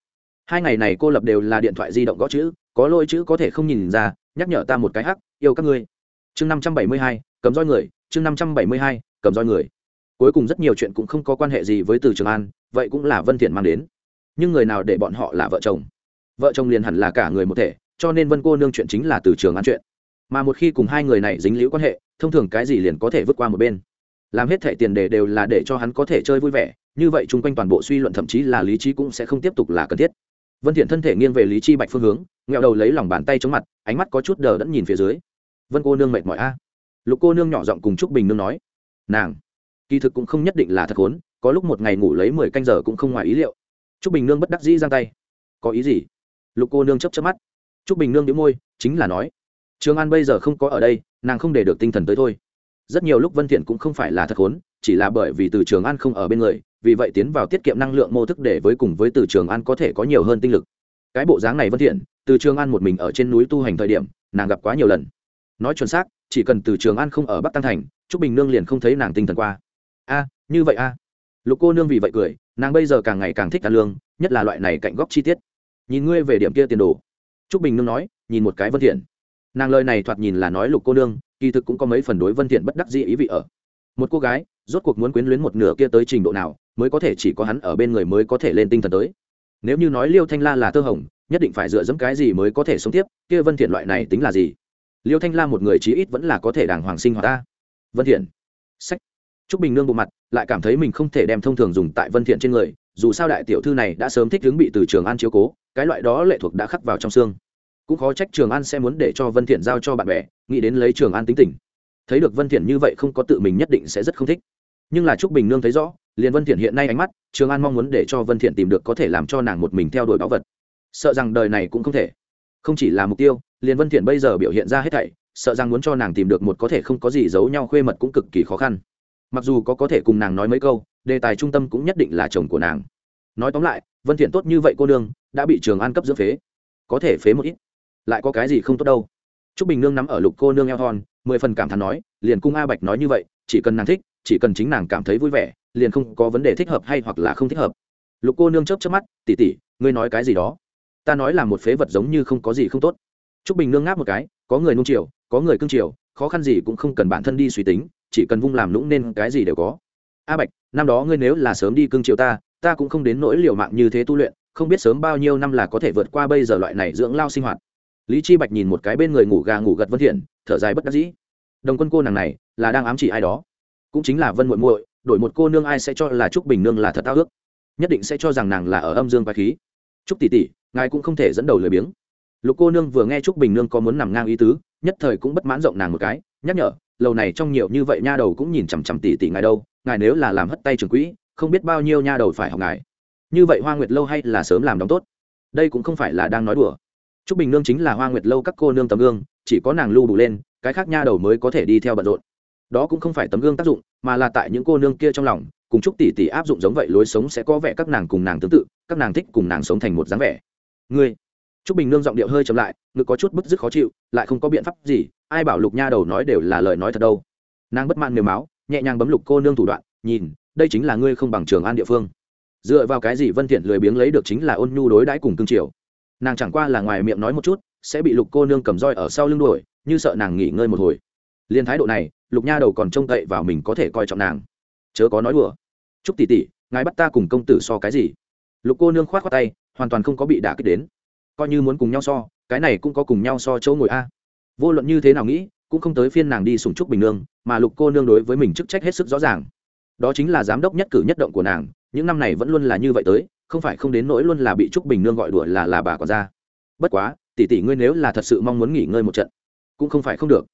Hai ngày này cô lập đều là điện thoại di động gõ chữ, có lôi chữ có thể không nhìn ra, nhắc nhở ta một cái hắc, yêu các ngươi. Chương năm trăm bảy mươi hai, cấm roi người, chương năm trăm bảy mươi hai cầm roi người. Cuối cùng rất nhiều chuyện cũng không có quan hệ gì với từ trường an, vậy cũng là vân thiện mang đến. Nhưng người nào để bọn họ là vợ chồng? Vợ chồng liền hẳn là cả người một thể, cho nên vân cô nương chuyện chính là từ trường an chuyện. Mà một khi cùng hai người này dính liễu quan hệ, thông thường cái gì liền có thể vượt qua một bên. Làm hết thẻ tiền đề đều là để cho hắn có thể chơi vui vẻ, như vậy chung quanh toàn bộ suy luận thậm chí là lý trí cũng sẽ không tiếp tục là cần thiết. Vân thiện thân thể nghiêng về lý chi bạch phương hướng nghẹo đầu lấy lòng bàn tay chống mặt, ánh mắt có chút đờ đẫn nhìn phía dưới. Vân cô nương mệt mỏi a. Lục cô nương nhỏ giọng cùng trúc bình nương nói nàng. Kỳ thực cũng không nhất định là thật khốn, có lúc một ngày ngủ lấy mười canh giờ cũng không ngoài ý liệu. Trúc bình nương bất đắc dĩ giang tay. Có ý gì? Lục cô nương chấp chấp mắt. Trúc bình nương đĩu môi, chính là nói. Trường an bây giờ không có ở đây, nàng không để được tinh thần tới thôi. Rất nhiều lúc vân thiện cũng không phải là thật khốn, chỉ là bởi vì từ trường an không ở bên người, vì vậy tiến vào tiết kiệm năng lượng mô thức để với cùng với từ trường an có thể có nhiều hơn tinh lực. Cái bộ dáng này vân thiện, từ trường an một mình ở trên núi tu hành thời điểm, nàng gặp quá nhiều lần. Nói chuẩn xác, chỉ cần từ trường an không ở bắc tăng thành trúc bình nương liền không thấy nàng tinh thần qua. A, như vậy a. Lục cô nương vì vậy cười, nàng bây giờ càng ngày càng thích ăn lương, nhất là loại này cạnh góc chi tiết. Nhìn ngươi về điểm kia tiền đồ. Trúc bình nương nói, nhìn một cái vân thiện. Nàng lời này thoạt nhìn là nói lục cô nương, kỳ thực cũng có mấy phần đối vân thiện bất đắc dĩ ý vị ở. Một cô gái, rốt cuộc muốn quyến luyến một nửa kia tới trình độ nào, mới có thể chỉ có hắn ở bên người mới có thể lên tinh thần tới. Nếu như nói liêu thanh la là tơ hồng, nhất định phải dựa dẫm cái gì mới có thể sống tiếp, kia vân thiện loại này tính là gì? Liêu thanh la một người chí ít vẫn là có thể đàng hoàng sinh hoạt ta vân thiện. Sách. Trúc bình nương bộ mặt, lại cảm thấy mình không thể đem thông thường dùng tại vân thiện trên người, dù sao đại tiểu thư này đã sớm thích hướng bị từ trường an chiếu cố, cái loại đó lệ thuộc đã khắc vào trong xương. Cũng khó trách trường an sẽ muốn để cho vân thiện giao cho bạn bè, nghĩ đến lấy trường an tính tình. Thấy được vân thiện như vậy không có tự mình nhất định sẽ rất không thích. Nhưng là trúc bình nương thấy rõ, liền vân thiện hiện nay ánh mắt, trường an mong muốn để cho vân thiện tìm được có thể làm cho nàng một mình theo đuổi bảo vật. Sợ rằng đời này cũng không thể. Không chỉ là mục tiêu, liền vân thiện bây giờ biểu hiện ra hết thảy sợ rằng muốn cho nàng tìm được một có thể không có gì giấu nhau khuê mật cũng cực kỳ khó khăn. Mặc dù có có thể cùng nàng nói mấy câu, đề tài trung tâm cũng nhất định là chồng của nàng. Nói tóm lại, vân thiện tốt như vậy cô nương, đã bị trường an cấp dưỡng phế. Có thể phế một ít, lại có cái gì không tốt đâu. Trúc bình nương nắm ở lục cô nương eo thon mười phần cảm thán nói, liền cung a bạch nói như vậy, chỉ cần nàng thích, chỉ cần chính nàng cảm thấy vui vẻ, liền không có vấn đề thích hợp hay hoặc là không thích hợp. Lục cô nương chớp chớp mắt tỉ tỉ ngươi nói cái gì đó? Ta nói là một phế vật giống như không có gì không tốt. Trúc bình nương ngáp một cái có người nung chiều, có người cưng chiều, khó khăn gì cũng không cần bản thân đi suy tính, chỉ cần vung làm lũng nên cái gì đều có. A bạch, năm đó ngươi nếu là sớm đi cưng chiều ta ta cũng không đến nỗi liều mạng như thế tu luyện, không biết sớm bao nhiêu năm là có thể vượt qua bây giờ loại này dưỡng lao sinh hoạt. Lý chi bạch nhìn một cái bên người ngủ gà ngủ gật vân thiện, thở dài bất đắc dĩ. Đồng quân cô nàng này, là đang ám chỉ ai đó? Cũng chính là vân muội muội, đổi một cô nương ai sẽ cho là trúc bình nương là thật tao ước? Nhất định sẽ cho rằng nàng là ở âm dương và khí. Trúc tỷ tỷ, ngài cũng không thể dẫn đầu lười biếng lục cô nương vừa nghe trúc bình nương có muốn nằm ngang ý tứ, nhất thời cũng bất mãn rộng nàng một cái, nhắc nhở, lầu này trong nhiều như vậy nha đầu cũng nhìn chằm chằm tỷ tỷ ngài đâu, ngài nếu là làm hất tay trường quỹ, không biết bao nhiêu nha đầu phải học ngài. Như vậy hoa nguyệt lâu hay là sớm làm đóng tốt? Đây cũng không phải là đang nói đùa. Trúc bình nương chính là hoa nguyệt lâu các cô nương tấm gương, chỉ có nàng lưu đủ lên, cái khác nha đầu mới có thể đi theo bận rộn. Đó cũng không phải tấm gương tác dụng, mà là tại những cô nương kia trong lòng, cùng chúc tỷ tỷ áp dụng giống vậy lối sống sẽ có vẻ các nàng cùng nàng tương tự, các nàng thích cùng nàng sống thành một dáng vẻ. Ngươi trúc bình nương giọng điệu hơi chậm lại, ngực có chút bức dứt khó chịu, lại không có biện pháp gì, ai bảo lục nha đầu nói đều là lời nói thật đâu. Nàng bất mãn nêu máu, nhẹ nhàng bấm lục cô nương thủ đoạn, nhìn, đây chính là ngươi không bằng trường an địa phương. Dựa vào cái gì vân thiện lười biếng lấy được chính là ôn nhu đối đãi cùng cương triều. Nàng chẳng qua là ngoài miệng nói một chút, sẽ bị lục cô nương cầm roi ở sau lưng đuổi, như sợ nàng nghỉ ngơi một hồi. Liên thái độ này, lục nha đầu còn trông cậy vào mình có thể coi trọng nàng. Chớ có nói đùa. Trúc tỷ tỷ, ngài bắt ta cùng công tử so cái gì? Lục cô nương khoát khoát tay, hoàn toàn không có bị đả kích đến coi như muốn cùng nhau so, cái này cũng có cùng nhau so chỗ ngồi a. Vô luận như thế nào nghĩ, cũng không tới phiên nàng đi sùng trúc bình nương, mà lục cô nương đối với mình chức trách hết sức rõ ràng. Đó chính là giám đốc nhất cử nhất động của nàng, những năm này vẫn luôn là như vậy tới, không phải không đến nỗi luôn là bị trúc bình nương gọi đùa là là bà còn ra bất quá, tỷ tỷ ngươi nếu là thật sự mong muốn nghỉ ngơi một trận, cũng không phải không được.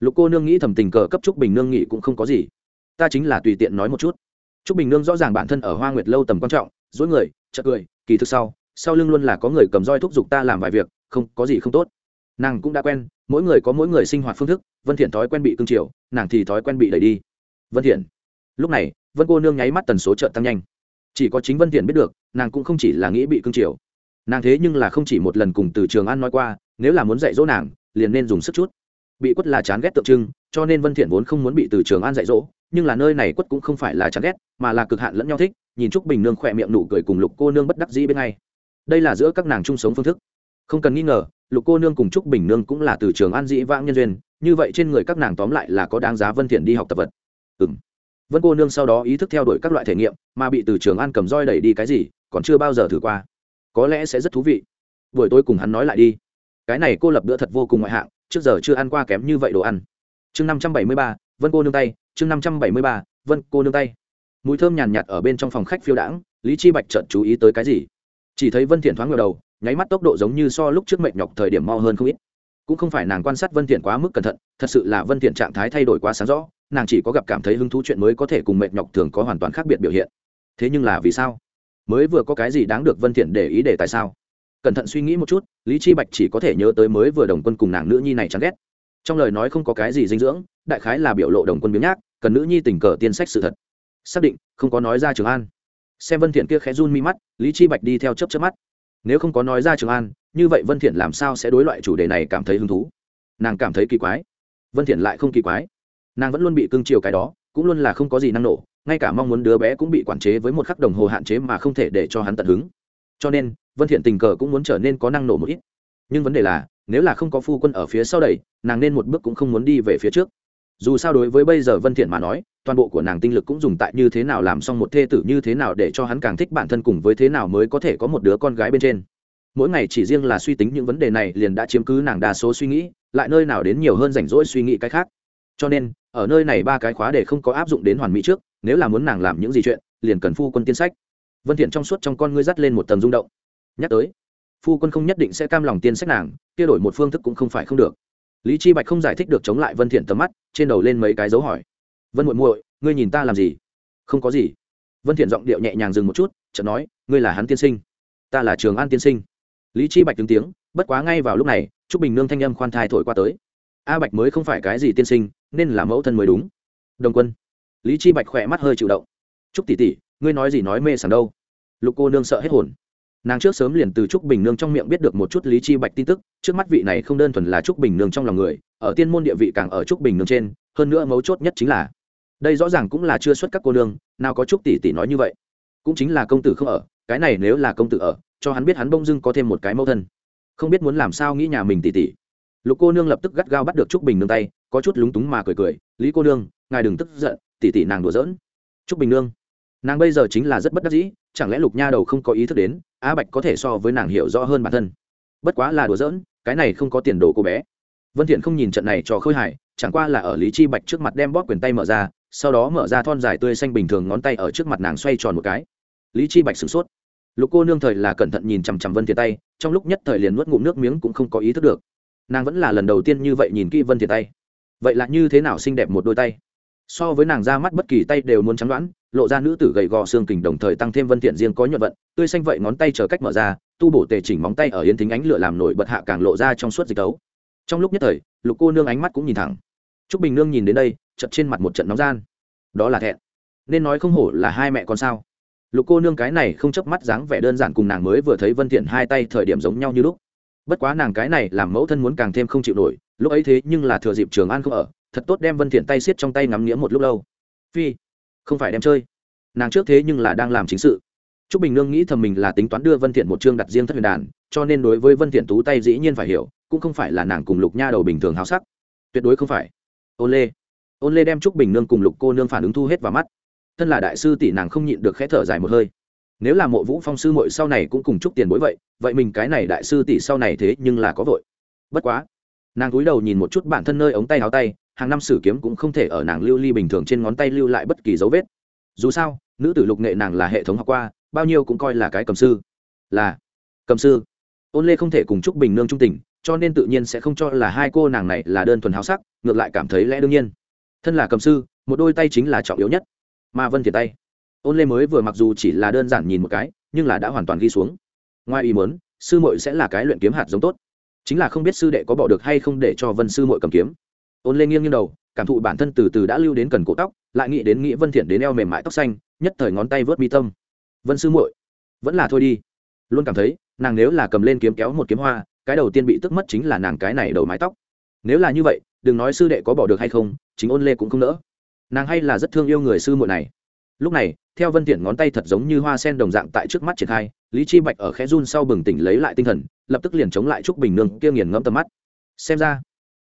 Lục cô nương nghĩ thầm tình cờ cấp trúc bình nương nghỉ cũng không có gì. Ta chính là tùy tiện nói một chút. Trúc bình nương rõ ràng bản thân ở hoa nguyệt lâu tầm quan trọng, dối người, chợt cười, kỳ thực sau sau lưng luôn là có người cầm roi thúc giục ta làm vài việc, không, có gì không tốt. Nàng cũng đã quen, mỗi người có mỗi người sinh hoạt phương thức, vân thiện thói quen bị cương triều nàng thì thói quen bị đẩy đi. Vân thiện. Lúc này, vân cô nương nháy mắt tần số chợt tăng nhanh. Chỉ có chính vân thiện biết được, nàng cũng không chỉ là nghĩ bị cương triều nàng thế nhưng là không chỉ một lần cùng từ trường an nói qua, nếu là muốn dạy dỗ nàng, liền nên dùng sức chút. Bị quất là chán ghét tượng trưng, cho nên vân thiện vốn không muốn bị từ trường an dạy dỗ, nhưng là nơi này quất cũng không phải là chán ghét, mà là cực hạn lẫn nhau thích, nhìn trúc bình nương khỏe miệng nụ cười cùng lục cô nương bất đắc dĩ bên ngay đây là giữa các nàng chung sống phương thức. Không cần nghi ngờ, lục cô nương cùng trúc bình nương cũng là từ trường an dĩ vãng nhân duyên, như vậy trên người các nàng tóm lại là có đáng giá vân thiện đi học tập vật. Ừm. Vân cô nương sau đó ý thức theo đuổi các loại thể nghiệm, mà bị từ trường an cầm roi đẩy đi cái gì, còn chưa bao giờ thử qua. Có lẽ sẽ rất thú vị. Buổi tối cùng hắn nói lại đi. Cái này cô lập bữa thật vô cùng ngoại hạng, trước giờ chưa ăn qua kém như vậy đồ ăn. Chương năm trăm bảy mươi ba, vân cô nương tay, chương năm trăm bảy mươi ba, vân cô nương tay. Mùi thơm nhàn nhạt ở bên trong phòng khách phiêu đãng, lý chi bạch chợt chú ý tới cái gì? Chỉ thấy vân thiện thoáng ngờ đầu, nháy mắt tốc độ giống như so lúc trước mệt nhọc thời điểm mau hơn không ít. Cũng không phải nàng quan sát vân thiện quá mức cẩn thận, thật sự là vân thiện trạng thái thay đổi quá sáng rõ, nàng chỉ có gặp cảm thấy hứng thú chuyện mới có thể cùng mệt nhọc thường có hoàn toàn khác biệt biểu hiện. Thế nhưng là vì sao? Mới vừa có cái gì đáng được vân thiện để ý để tại sao? Cẩn thận suy nghĩ một chút, lý chi bạch chỉ có thể nhớ tới mới vừa đồng quân cùng nàng nữ nhi này chán ghét. Trong lời nói không có cái gì dinh dưỡng, đại khái là biểu lộ đồng quân biếng nhác, cần nữ nhi tình cờ tiên sách sự thật. Xác định, không có nói ra trường an xem vân thiện kia khẽ run mi mắt, lý chi bạch đi theo chớp chớp mắt. Nếu không có nói ra trường an, như vậy vân thiện làm sao sẽ đối loại chủ đề này cảm thấy hứng thú? Nàng cảm thấy kỳ quái. Vân thiện lại không kỳ quái. Nàng vẫn luôn bị cưng chiều cái đó, cũng luôn là không có gì năng nổ, ngay cả mong muốn đứa bé cũng bị quản chế với một khắc đồng hồ hạn chế mà không thể để cho hắn tận hứng. Cho nên, vân thiện tình cờ cũng muốn trở nên có năng nổ một ít. Nhưng vấn đề là, nếu là không có phu quân ở phía sau đẩy, nàng nên một bước cũng không muốn đi về phía trước dù sao đối với bây giờ vân thiện mà nói, toàn bộ của nàng tinh lực cũng dùng tại như thế nào làm xong một thê tử như thế nào để cho hắn càng thích bản thân cùng với thế nào mới có thể có một đứa con gái bên trên. Mỗi ngày chỉ riêng là suy tính những vấn đề này liền đã chiếm cứ nàng đa số suy nghĩ, lại nơi nào đến nhiều hơn rảnh rỗi suy nghĩ cái khác. Cho nên, ở nơi này ba cái khóa để không có áp dụng đến hoàn mỹ trước, nếu là muốn nàng làm những gì chuyện, liền cần phu quân tiên sách. Vân thiện trong suốt trong con ngươi dắt lên một tầng rung động. Nhắc tới, phu quân không nhất định sẽ cam lòng tiên sách nàng, kia đổi một phương thức cũng không phải không được lý chi bạch không giải thích được chống lại vân thiện tầm mắt, trên đầu lên mấy cái dấu hỏi. Vân muội muội, ngươi nhìn ta làm gì? Không có gì. Vân thiện giọng điệu nhẹ nhàng dừng một chút, chợt nói, ngươi là hắn tiên sinh, ta là trường an tiên sinh. Lý chi bạch đứng tiếng, bất quá ngay vào lúc này, trúc bình nương thanh âm khoan thai thổi qua tới. A bạch mới không phải cái gì tiên sinh, nên là mẫu thân mới đúng. Đồng quân. Lý chi bạch khỏe mắt hơi chịu động. Trúc tỷ tỷ, ngươi nói gì nói mê sảng đâu? Lục cô nương sợ hết hồn nàng trước sớm liền từ trúc bình nương trong miệng biết được một chút lý chi bạch tin tức, trước mắt vị này không đơn thuần là trúc bình nương trong lòng người, ở tiên môn địa vị càng ở trúc bình nương trên, hơn nữa mấu chốt nhất chính là, đây rõ ràng cũng là chưa xuất các cô nương, nào có trúc tỷ tỷ nói như vậy. Cũng chính là công tử không ở, cái này nếu là công tử ở, cho hắn biết hắn bông dưng có thêm một cái mẫu thân. Không biết muốn làm sao nghĩ nhà mình tỷ tỷ. Lục cô nương lập tức gắt gao bắt được trúc bình nương tay, có chút lúng túng mà cười cười, lý cô nương, ngài đừng tức giận, tỷ tỷ nàng đùa giỡn. Trúc bình nương. Nàng bây giờ chính là rất bất đắc dĩ chẳng lẽ lục nha đầu không có ý thức đến a bạch có thể so với nàng hiểu rõ hơn bản thân? Bất quá là đùa giỡn, cái này không có tiền đồ cô bé. Vân thiện không nhìn trận này cho khơi hài, chẳng qua là ở lý chi bạch trước mặt đem bóp quyền tay mở ra, sau đó mở ra thon dài tươi xanh bình thường ngón tay ở trước mặt nàng xoay tròn một cái. Lý chi bạch sửng sốt. Lục cô nương thời là cẩn thận nhìn chằm chằm vân thiện tay, trong lúc nhất thời liền nuốt ngụm nước miếng cũng không có ý thức được. Nàng vẫn là lần đầu tiên như vậy nhìn kỹ vân thiện tay. Vậy là như thế nào xinh đẹp một đôi tay? So với nàng ra mắt bất kỳ tay đều muốn trắng đoán lộ ra nữ tử gầy gò xương kình đồng thời tăng thêm vân thiện riêng có nhuận vận, tươi xanh vậy ngón tay chờ cách mở ra, tu bổ tề chỉnh móng tay ở yến thính ánh lửa làm nổi bật hạ càng lộ ra trong suốt dịch tấu. Trong lúc nhất thời, lục cô nương ánh mắt cũng nhìn thẳng. Trúc bình nương nhìn đến đây, chợt trên mặt một trận nóng gian. Đó là thẹn. Nên nói không hổ là hai mẹ con sao? Lục cô nương cái này không chớp mắt dáng vẻ đơn giản cùng nàng mới vừa thấy vân thiện hai tay thời điểm giống nhau như lúc. Bất quá nàng cái này làm mẫu thân muốn càng thêm không chịu nổi, lúc ấy thế nhưng là thừa dịp trường an không ở, thật tốt đem vân thiện tay siết trong tay ngắm nghĩa một lúc lâu. Phi không phải đem chơi nàng trước thế nhưng là đang làm chính sự Trúc Bình Nương nghĩ thầm mình là tính toán đưa Vân Thiện một chương đặt riêng thất huyền đàn, cho nên đối với Vân Thiện tú tay dĩ nhiên phải hiểu, cũng không phải là nàng cùng Lục Nha đầu bình thường háo sắc, tuyệt đối không phải. Ôn Lê, Ôn Lê đem Trúc Bình Nương cùng Lục cô nương phản ứng thu hết vào mắt. Thân là đại sư tỷ nàng không nhịn được khẽ thở dài một hơi. Nếu là Mộ Vũ Phong sư mội sau này cũng cùng Trúc tiền bối vậy, vậy mình cái này đại sư tỷ sau này thế nhưng là có vội. Bất quá, nàng cúi đầu nhìn một chút bản thân nơi ống tay áo tay, hàng năm sử kiếm cũng không thể ở nàng lưu ly bình thường trên ngón tay lưu lại bất kỳ dấu vết. Dù sao, nữ tử lục nghệ nàng là hệ thống học qua, bao nhiêu cũng coi là cái cầm sư. Là, cầm sư. Ôn lê không thể cùng chúc bình nương trung tình, cho nên tự nhiên sẽ không cho là hai cô nàng này là đơn thuần háo sắc, ngược lại cảm thấy lẽ đương nhiên. Thân là cầm sư, một đôi tay chính là trọng yếu nhất. Mà vân thiệt tay. Ôn lê mới vừa mặc dù chỉ là đơn giản nhìn một cái, nhưng là đã hoàn toàn ghi xuống. Ngoài ý muốn, sư muội sẽ là cái luyện kiếm hạt giống tốt. Chính là không biết sư đệ có bỏ được hay không để cho vân sư muội cầm kiếm ôn lê nghiêng nghiêng đầu, cảm thụ bản thân từ từ đã lưu đến cần cổ tóc, lại nghĩ đến nghĩ vân thiện đến eo mềm mại tóc xanh, nhất thời ngón tay vớt mi tâm. Vân sư muội, vẫn là thôi đi. Luôn cảm thấy, nàng nếu là cầm lên kiếm kéo một kiếm hoa, cái đầu tiên bị tức mất chính là nàng cái này đầu mái tóc. Nếu là như vậy, đừng nói sư đệ có bỏ được hay không, chính ôn lê cũng không nỡ. Nàng hay là rất thương yêu người sư muội này. Lúc này, theo vân thiện ngón tay thật giống như hoa sen đồng dạng tại trước mắt triển khai, lý chi bạch ở khẽ run sau bừng tỉnh lấy lại tinh thần, lập tức liền chống lại trúc bình nương kia nghiền ngẫm tầm mắt. Xem ra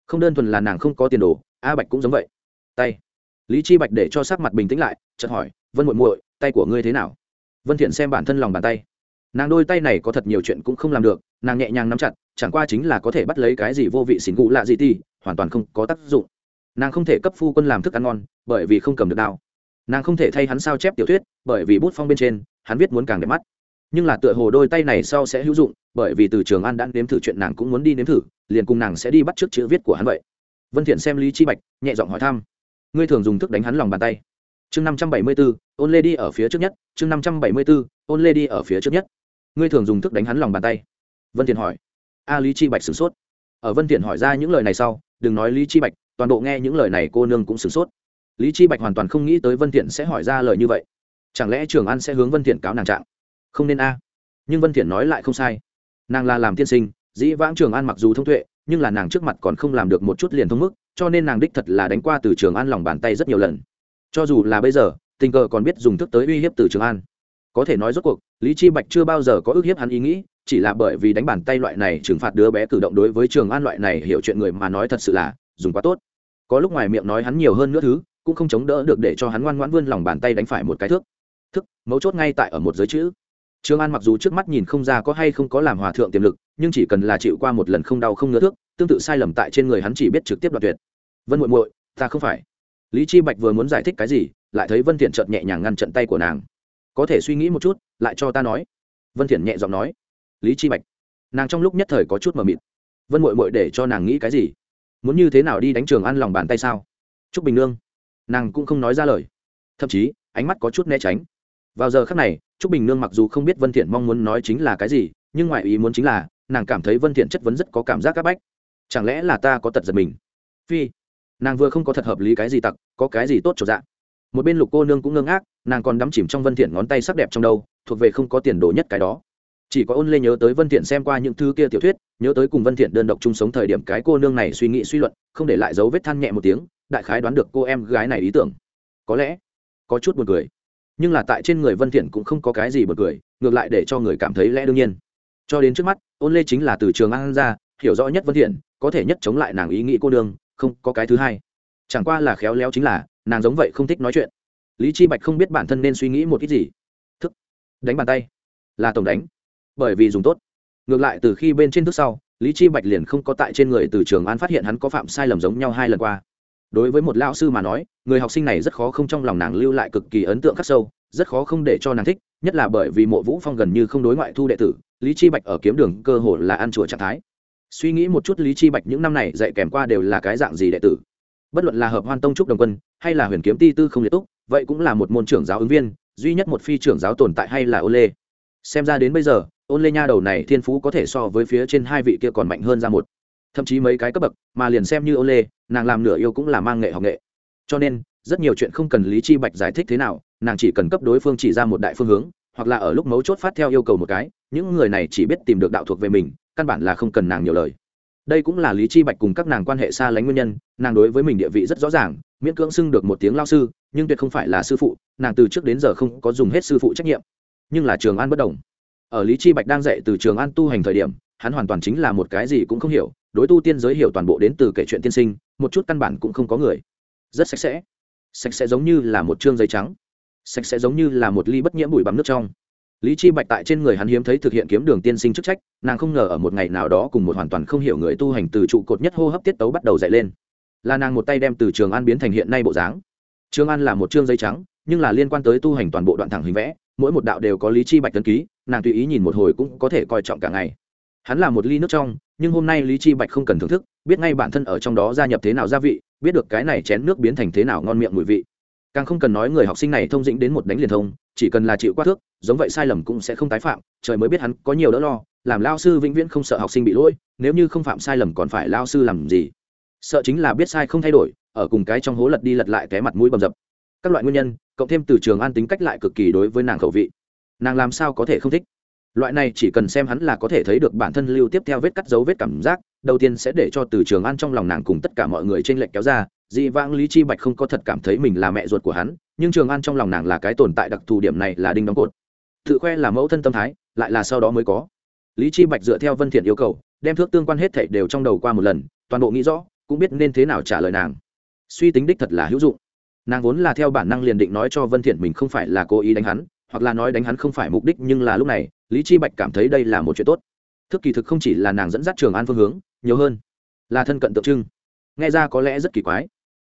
không đơn thuần là nàng không có tiền đồ, a bạch cũng giống vậy. Tay. Lý chi bạch để cho sắc mặt bình tĩnh lại, chợt hỏi, vân muội muội, tay của ngươi thế nào? Vân thiện xem bản thân lòng bàn tay. Nàng đôi tay này có thật nhiều chuyện cũng không làm được, nàng nhẹ nhàng nắm chặt, chẳng qua chính là có thể bắt lấy cái gì vô vị xỉn cụ lạ gì ti hoàn toàn không có tác dụng. Nàng không thể cấp phu quân làm thức ăn ngon, bởi vì không cầm được đao. Nàng không thể thay hắn sao chép tiểu thuyết, bởi vì bút phong bên trên, hắn viết muốn càng đẹp mắt nhưng là tựa hồ đôi tay này sau sẽ hữu dụng, bởi vì từ trường an đã nếm thử chuyện nàng cũng muốn đi nếm thử, liền cùng nàng sẽ đi bắt t r ư ớ c chữ viết của hắn vậy. Vân thiện xem lý chi bạch, nhẹ giọng hỏi thăm. Ngươi thường dùng thức đánh hắn lòng bàn tay. Chương năm trăm bảy mươi b ố ôn lê đi ở phía trước nhất, chương năm trăm bảy mươi b ố ôn lê đi ở phía trước nhất. Ngươi thường dùng thức đánh hắn lòng bàn tay. Vân thiện hỏi. A, lý chi bạch sửng sốt. Ở vân thiện hỏi ra những lời này sau, đừng nói lý chi bạch, toàn bộ nghe những lời này cô nương cũng sửng sốt. Lý chi bạch hoàn toàn không nghĩ tới vân thiện sẽ hỏi ra lời như vậy. Chẳng lẽ trường an sẽ hướng vân thiện cáo nàng trạng? Không nên a. Nhưng vân thiện nói lại không sai. Nàng là làm tiên sinh, dĩ vãng trường an mặc dù thông tuệ, nhưng là nàng trước mặt còn không làm được một chút liền thông mức, cho nên nàng đích thật là đánh qua từ trường an lòng bàn tay rất nhiều lần. Cho dù là bây giờ, tình cờ còn biết dùng thức tới uy hiếp từ trường an. Có thể nói rốt cuộc, lý chi bạch chưa bao giờ có ước hiếp hắn ý nghĩ, chỉ là bởi vì đánh bàn tay loại này trừng phạt đứa bé cử động đối với trường an loại này hiểu chuyện người mà nói thật sự là dùng quá tốt. Có lúc ngoài miệng nói hắn nhiều hơn nữa thứ, cũng không chống đỡ được để cho hắn ngoan ngoãn vươn lòng bàn tay đánh phải một cái thước. Thức, mấu chốt ngay tại ở một giới chữ. Trương An mặc dù trước mắt nhìn không ra có hay không có làm hòa thượng tiềm lực, nhưng chỉ cần là chịu qua một lần không đau không ngứa thước, tương tự sai lầm tại trên người hắn chỉ biết trực tiếp đoạt tuyệt. Vân muội muội, ta không phải. Lý Chi Bạch vừa muốn giải thích cái gì, lại thấy Vân Thiện chợt nhẹ nhàng ngăn trận tay của nàng. Có thể suy nghĩ một chút, lại cho ta nói. Vân Thiện nhẹ giọng nói. Lý Chi Bạch. Nàng trong lúc nhất thời có chút mờ mịt. Vân muội muội để cho nàng nghĩ cái gì? muốn như thế nào đi đánh trường An lòng bàn tay sao Trúc bình nương nàng cũng không nói ra lời thậm chí ánh mắt có chút né tránh vào giờ khắc này, trúc bình nương mặc dù không biết vân thiện mong muốn nói chính là cái gì, nhưng ngoại ý muốn chính là, nàng cảm thấy vân thiện chất vấn rất có cảm giác áp bách. Chẳng lẽ là ta có tật giật mình? Phi, nàng vừa không có thật hợp lý cái gì tặc, có cái gì tốt cho dạ? Một bên lục cô nương cũng ngơ ngác, nàng còn đắm chìm trong vân thiện ngón tay sắc đẹp trong đâu thuộc về không có tiền đồ nhất cái đó. Chỉ có ôn lê nhớ tới vân thiện xem qua những thứ kia tiểu thuyết, nhớ tới cùng vân thiện đơn độc chung sống thời điểm cái cô nương này suy nghĩ suy luận, không để lại dấu vết than nhẹ một tiếng, đại khái đoán được cô em gái này ý tưởng. Có lẽ, có chút buồn cười nhưng là tại trên người vân thiện cũng không có cái gì bật cười, ngược lại để cho người cảm thấy lẽ đương nhiên. Cho đến trước mắt, ôn lê chính là từ trường an ra, hiểu rõ nhất vân thiện, có thể nhất chống lại nàng ý nghĩ cô đương, không có cái thứ hai. Chẳng qua là khéo léo chính là, nàng giống vậy không thích nói chuyện. Lý chi bạch không biết bản thân nên suy nghĩ một ít gì. Thức. Đánh bàn tay. Là tổng đánh. Bởi vì dùng tốt. Ngược lại từ khi bên trên thức sau, lý chi bạch liền không có tại trên người từ trường an phát hiện hắn có phạm sai lầm giống nhau hai lần qua đối với một lão sư mà nói, người học sinh này rất khó không trong lòng nàng lưu lại cực kỳ ấn tượng khắc sâu, rất khó không để cho nàng thích, nhất là bởi vì mộ vũ phong gần như không đối ngoại thu đệ tử, lý chi bạch ở kiếm đường cơ hồ là ăn chùa trạng thái. Suy nghĩ một chút, lý chi bạch những năm này dạy kèm qua đều là cái dạng gì đệ tử? Bất luận là hợp hoan tông trúc đồng quân, hay là huyền kiếm ti tư không liệt túc, vậy cũng là một môn trưởng giáo ứng viên, duy nhất một phi trưởng giáo tồn tại hay là ô lê? Xem ra đến bây giờ ôn lê nha đầu này thiên phú có thể so với phía trên hai vị kia còn mạnh hơn ra một. Thậm chí mấy cái cấp bậc, mà liền xem như ôn lê nàng làm nửa yêu cũng là mang nghệ học nghệ. Cho nên, rất nhiều chuyện không cần lý chi bạch giải thích thế nào, nàng chỉ cần cấp đối phương chỉ ra một đại phương hướng, hoặc là ở lúc mấu chốt phát theo yêu cầu một cái, những người này chỉ biết tìm được đạo thuộc về mình, căn bản là không cần nàng nhiều lời. Đây cũng là lý chi bạch cùng các nàng quan hệ xa lánh nguyên nhân, nàng đối với mình địa vị rất rõ ràng, miễn cưỡng xưng được một tiếng lao sư, nhưng tuyệt không phải là sư phụ, nàng từ trước đến giờ không có dùng hết sư phụ trách nhiệm. Nhưng là trường an bất đồng. Ở lý chi bạch đang dạy từ trường an tu hành thời điểm, hắn hoàn toàn chính là một cái gì cũng không hiểu đối tu tiên giới hiểu toàn bộ đến từ kể chuyện tiên sinh, một chút căn bản cũng không có người. Rất sạch sẽ. Sạch sẽ giống như là một trương giấy trắng. Sạch sẽ giống như là một ly bất nhiễm bụi bắm nước trong. Lý chi bạch tại trên người hắn hiếm thấy thực hiện kiếm đường tiên sinh chức trách, nàng không ngờ ở một ngày nào đó cùng một hoàn toàn không hiểu người tu hành từ trụ cột nhất hô hấp tiết tấu bắt đầu dậy lên. Là nàng một tay đem từ trường an biến thành hiện nay bộ dáng. Trường an là một chương giấy trắng, nhưng là liên quan tới tu hành toàn bộ đoạn thẳng hình vẽ, mỗi một đạo đều có lý chi bạch tấn ký, nàng tùy ý nhìn một hồi cũng có thể coi trọng cả ngày. Hắn là một ly nước trong nhưng hôm nay lý chi bạch không cần thưởng thức, biết ngay bản thân ở trong đó gia nhập thế nào gia vị, biết được cái này chén nước biến thành thế nào ngon miệng mùi vị. Càng không cần nói người học sinh này thông dĩnh đến một đánh liền thông, chỉ cần là chịu quát thước, giống vậy sai lầm cũng sẽ không tái phạm, trời mới biết hắn có nhiều đỡ lo, làm lao sư vĩnh viễn không sợ học sinh bị lỗi, nếu như không phạm sai lầm còn phải lao sư làm gì? Sợ chính là biết sai không thay đổi, ở cùng cái trong hố lật đi lật lại té mặt mũi bầm dập. Các loại nguyên nhân, cộng thêm từ trường an tính cách lại cực kỳ đối với nàng khẩu vị. Nàng làm sao có thể không thích? Loại này chỉ cần xem hắn là có thể thấy được bản thân lưu tiếp theo vết cắt dấu vết cảm giác, đầu tiên sẽ để cho từ trường an trong lòng nàng cùng tất cả mọi người t r ê n lệch kéo ra, dị vãng lý chi bạch không có thật cảm thấy mình là mẹ ruột của hắn, nhưng trường an trong lòng nàng là cái tồn tại đặc thù điểm này là đinh đóng cột. Tự khoe là mẫu thân tâm thái, lại là sau đó mới có. Lý chi bạch dựa theo vân thiện yêu cầu, đem thước tương quan hết thảy đều trong đầu qua một lần, toàn bộ nghĩ rõ, cũng biết nên thế nào trả lời nàng. Suy tính đích thật là hữu dụng. Nàng vốn là theo bản năng liền định nói cho vân thiện mình không phải là cố ý đánh hắn, hoặc là nói đánh hắn không phải mục đích nhưng là lúc này lý chi bạch cảm thấy đây là một chuyện tốt. Thức kỳ thực không chỉ là nàng dẫn dắt trường an phương hướng, nhiều hơn là thân cận tượng trưng. Nghe ra có lẽ rất kỳ quái.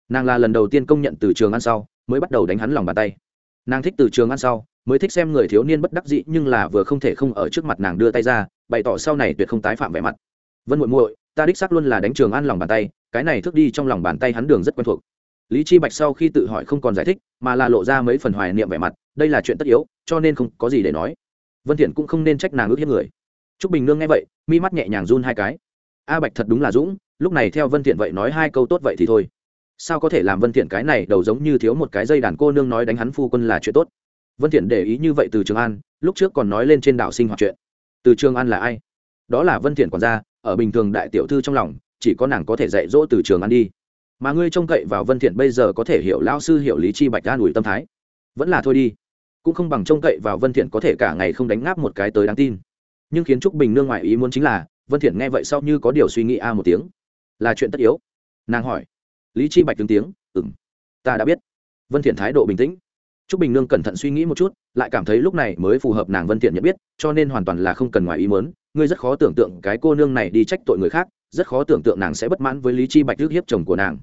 Nàng là lần đầu tiên công nhận từ trường an sau, mới bắt đầu đánh hắn lòng bàn tay. Nàng thích từ trường an sau, mới thích xem người thiếu niên bất đắc dĩ nhưng là vừa không thể không ở trước mặt nàng đưa tay ra, bày tỏ sau này tuyệt không tái phạm vẻ mặt. Vân muội muội, ta đích xác luôn là đánh trường an lòng bàn tay, cái này thức đi trong lòng bàn tay hắn đường rất quen thuộc. Lý chi bạch sau khi tự hỏi không còn giải thích, mà là lộ ra mấy phần hoài niệm vẻ mặt, đây là chuyện tất yếu, cho nên không có gì để nói vân thiện cũng không nên trách nàng ước hiếp người trúc bình nương nghe vậy mi mắt nhẹ nhàng run hai cái a bạch thật đúng là dũng lúc này theo vân thiện vậy nói hai câu tốt vậy thì thôi sao có thể làm vân thiện cái này đầu giống như thiếu một cái dây đàn cô nương nói đánh hắn phu quân là chuyện tốt vân thiện để ý như vậy từ trường an lúc trước còn nói lên trên đảo sinh hoạt chuyện từ trường an là ai đó là vân thiện quản gia ở bình thường đại tiểu thư trong lòng chỉ có nàng có thể dạy dỗ từ trường an đi mà ngươi trông cậy vào vân thiện bây giờ có thể hiểu lão sư hiểu lý chi bạch an ủi tâm thái vẫn là thôi đi cũng không bằng trông cậy vào vân thiện có thể cả ngày không đánh ngáp một cái tới đáng tin. Nhưng khiến trúc bình nương ngoại ý muốn chính là, vân thiện nghe vậy sau như có điều suy nghĩ a một tiếng. Là chuyện tất yếu. Nàng hỏi. Lý chi bạch đứng tiếng, ừm, ta đã biết. Vân thiện thái độ bình tĩnh. Trúc bình nương cẩn thận suy nghĩ một chút, lại cảm thấy lúc này mới phù hợp nàng vân thiện nhận biết, cho nên hoàn toàn là không cần ngoài ý muốn, ngươi rất khó tưởng tượng cái cô nương này đi trách tội người khác, rất khó tưởng tượng nàng sẽ bất mãn với lý chi bạch trước hiếp chồng của nàng.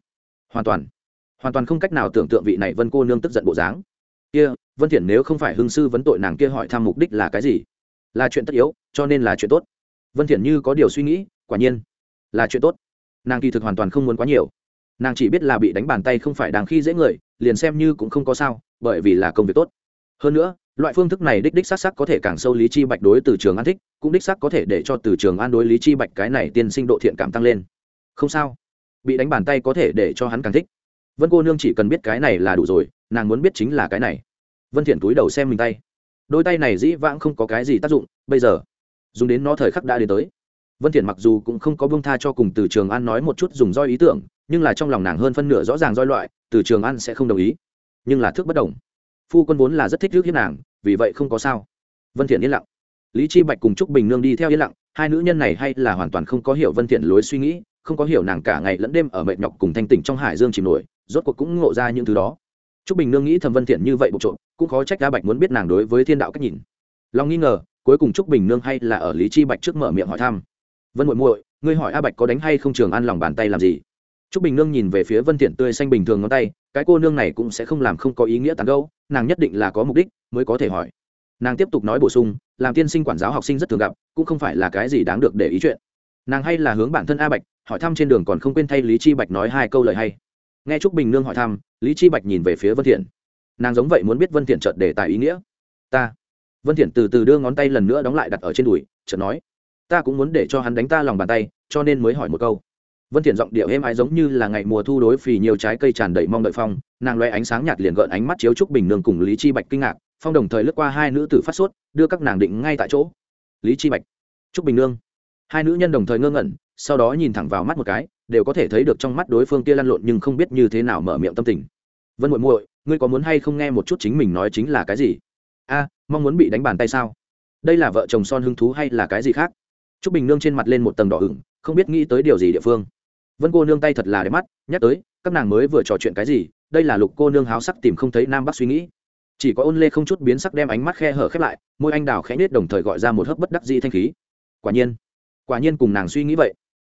Hoàn toàn. Hoàn toàn không cách nào tưởng tượng vị này vân cô nương tức giận bộ dáng kia, vân thiện nếu không phải hưng sư vấn tội nàng kia hỏi thăm mục đích là cái gì? Là chuyện tất yếu, cho nên là chuyện tốt. Vân thiện như có điều suy nghĩ, quả nhiên là chuyện tốt. Nàng kỳ thực hoàn toàn không muốn quá nhiều. Nàng chỉ biết là bị đánh bàn tay không phải đáng khi dễ người, liền xem như cũng không có sao, bởi vì là công việc tốt. Hơn nữa, loại phương thức này đích đích s sắc có thể càng sâu lý chi bạch đối từ trường an thích, cũng đích xác có thể để cho từ trường an đối lý chi bạch cái này tiên sinh độ thiện cảm tăng lên. Không sao. Bị đánh bàn tay có thể để cho hắn càng thích. Vân cô nương chỉ cần biết cái này là đủ rồi nàng muốn biết chính là cái này. Vân thiện túi đầu xem mình tay. Đôi tay này dĩ vãng không có cái gì tác dụng, bây giờ, dùng đến nó thời khắc đã đến tới. Vân thiện mặc dù cũng không có buông tha cho cùng từ trường an nói một chút dùng roi ý tưởng, nhưng là trong lòng nàng hơn phân nửa rõ ràng roi loại, từ trường an sẽ không đồng ý. Nhưng là thước bất đồng. Phu quân vốn là rất thích trước hiếp nàng, vì vậy không có sao. Vân thiện yên lặng. Lý chi bạch cùng trúc bình nương đi theo yên lặng, hai nữ nhân này hay là hoàn toàn không có hiểu vân thiện lối suy nghĩ, không có hiểu nàng cả ngày lẫn đêm ở mệt nhọc cùng thanh tỉnh trong hải dương chìm nổi, rốt cuộc cũng ngộ ra những thứ đó trúc bình nương nghĩ Thẩm vân thiện như vậy bộ trộm, cũng khó trách a bạch muốn biết nàng đối với thiên đạo cách nhìn. Long nghi ngờ cuối cùng trúc bình nương hay là ở lý chi bạch trước mở miệng hỏi thăm. Vân muội muội ngươi hỏi a bạch có đánh hay không trường ăn lòng bàn tay làm gì? Trúc bình nương nhìn về phía vân thiện tươi xanh bình thường ngón tay cái cô nương này cũng sẽ không làm không có ý nghĩa tán gẫu, nàng nhất định là có mục đích mới có thể hỏi. Nàng tiếp tục nói bổ sung làm tiên sinh quản giáo học sinh rất thường gặp cũng không phải là cái gì đáng được để ý chuyện. Nàng hay là hướng bản thân a bạch hỏi thăm trên đường còn không quên thay lý chi bạch nói hai câu lời hay nghe trúc bình nương hỏi thăm, lý chi bạch nhìn về phía vân thiện. Nàng giống vậy muốn biết vân thiện chợt để tài ý nghĩa. Ta. Vân thiện từ từ đưa ngón tay lần nữa đóng lại đặt ở trên đùi, chợt nói, ta cũng muốn để cho hắn đánh ta lòng bàn tay, cho nên mới hỏi một câu. Vân thiện giọng điệu êm ái giống như là ngày mùa thu đối phì nhiều trái cây tràn đầy mong đợi phong, nàng loe ánh sáng nhạt liền gợn ánh mắt chiếu trúc bình nương cùng lý chi bạch kinh ngạc, phong đồng thời lướt qua hai nữ tử phát sốt, đưa các nàng định ngay tại chỗ. Lý chi bạch. Trúc bình nương. Hai nữ nhân đồng thời ngơ ngẩn, sau đó nhìn thẳng vào mắt một cái đều có thể thấy được trong mắt đối phương kia lăn lộn nhưng không biết như thế nào mở miệng tâm tình. Vân muội muội, ngươi có muốn hay không nghe một chút chính mình nói chính là cái gì? A, mong muốn bị đánh bàn tay sao? Đây là vợ chồng son hứng thú hay là cái gì khác? T r ú c bình nương trên mặt lên một tầng đỏ ửng, không biết nghĩ tới điều gì địa phương. Vân cô nương tay thật là đẹp mắt, nhắc tới, các nàng mới vừa trò chuyện cái gì, đây là lục cô nương háo sắc tìm không thấy nam bắc suy nghĩ. Chỉ có ôn lê không chút biến sắc đem ánh mắt khe hở khép lại, môi anh đào khẽ nết đồng thời gọi ra một hớp bất đắc dĩ thanh khí. Quả nhiên quả nhiên cùng nàng suy nghĩ vậy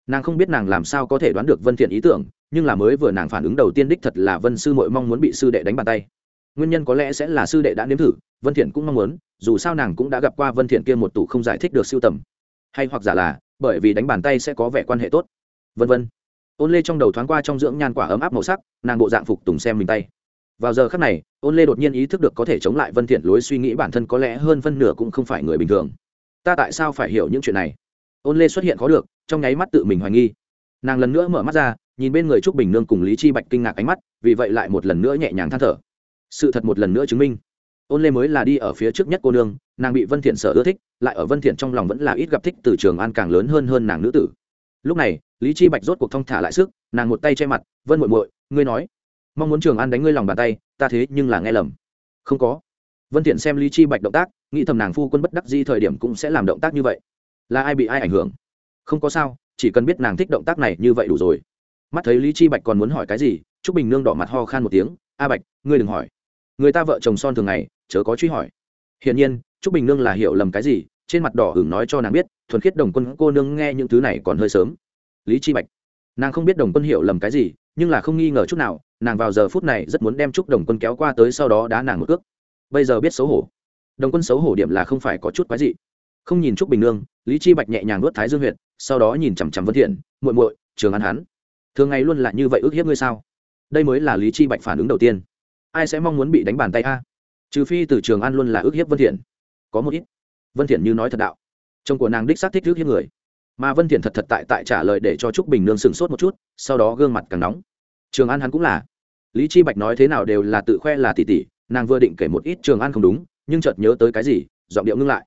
nàng không biết nàng làm sao có thể đoán được vân thiện ý tưởng, nhưng là mới vừa nàng phản ứng đầu tiên đích thật là vân sư mội mong muốn bị sư đệ đánh bàn tay. Nguyên nhân có lẽ sẽ là sư đệ đã nếm thử, vân thiện cũng mong muốn, dù sao nàng cũng đã gặp qua vân thiện kia một tủ không giải thích được siêu tầm. Hay hoặc giả là, bởi vì đánh bàn tay sẽ có vẻ quan hệ tốt. Vân vân. Ôn lê trong đầu thoáng qua trong dưỡng nhan quả ấm áp màu sắc, nàng bộ dạng phục tùng xem mình tay. Vào giờ khắc này, ôn lê đột nhiên ý thức được có thể chống lại vân thiện lối suy nghĩ bản thân có lẽ hơn phân nửa cũng không phải người bình thường. Ta tại sao phải hiểu những chuyện này? Ôn lê xuất hiện khó được trong nháy mắt tự mình hoài nghi. Nàng lần nữa mở mắt ra, nhìn bên người trúc bình nương cùng lý chi bạch kinh ngạc ánh mắt, vì vậy lại một lần nữa nhẹ nhàng than thở. Sự thật một lần nữa chứng minh, ôn lê mới là đi ở phía trước nhất cô nương, nàng bị vân thiện sở ưa thích, lại ở vân thiện trong lòng vẫn là ít gặp thích từ trường an càng lớn hơn hơn nàng nữ tử. Lúc này, lý chi bạch rốt cuộc thông thả lại sức, nàng một tay che mặt, vân muội muội, ngươi nói, mong muốn trường an đánh ngươi lòng bàn tay, ta thế nhưng là nghe lầm. Không có. Vân thiện xem lý chi bạch động tác, nghĩ thầm nàng phu quân bất đắc di thời điểm cũng sẽ làm động tác như vậy. Là ai bị ai ảnh hưởng? Không có sao, chỉ cần biết nàng thích động tác này như vậy đủ rồi. Mắt thấy lý chi bạch còn muốn hỏi cái gì, trúc bình nương đỏ mặt ho khan một tiếng, a bạch, ngươi đừng hỏi. Người ta vợ chồng son thường ngày, chớ có truy hỏi. Hiển nhiên, trúc bình nương là hiểu lầm cái gì, trên mặt đỏ hửng nói cho nàng biết, thuần khiết đồng quân cô nương nghe những thứ này còn hơi sớm. Lý chi bạch, nàng không biết đồng quân hiểu lầm cái gì, nhưng là không nghi ngờ chút nào, nàng vào giờ phút này rất muốn đem trúc đồng quân kéo qua tới sau đó đá nàng một cước. Bây giờ biết xấu hổ. Đồng quân xấu hổ điểm là không phải có chút quái gì không nhìn trúc bình nương, lý chi bạch nhẹ nhàng nuốt thái dương Huyệt sau đó nhìn chằm chằm vân thiện, muội muội, trường an hắn, thường ngày luôn là như vậy ước hiếp ngươi sao? Đây mới là lý chi bạch phản ứng đầu tiên. Ai sẽ mong muốn bị đánh bàn tay a? Trừ phi từ trường an luôn là ước hiếp vân thiện. Có một ít. Vân thiện như nói thật đạo. Chồng của nàng đích xác thích ước hiếp người. Mà vân thiện thật thật tại tại trả lời để cho trúc bình nương sừng sốt một chút, sau đó gương mặt càng nóng. Trường an hắn cũng là. Lý chi bạch nói thế nào đều là tự khoe là tỷ tỷ nàng vừa định kể một ít trường an không đúng, nhưng chợt nhớ tới cái gì, giọng điệu ngưng lại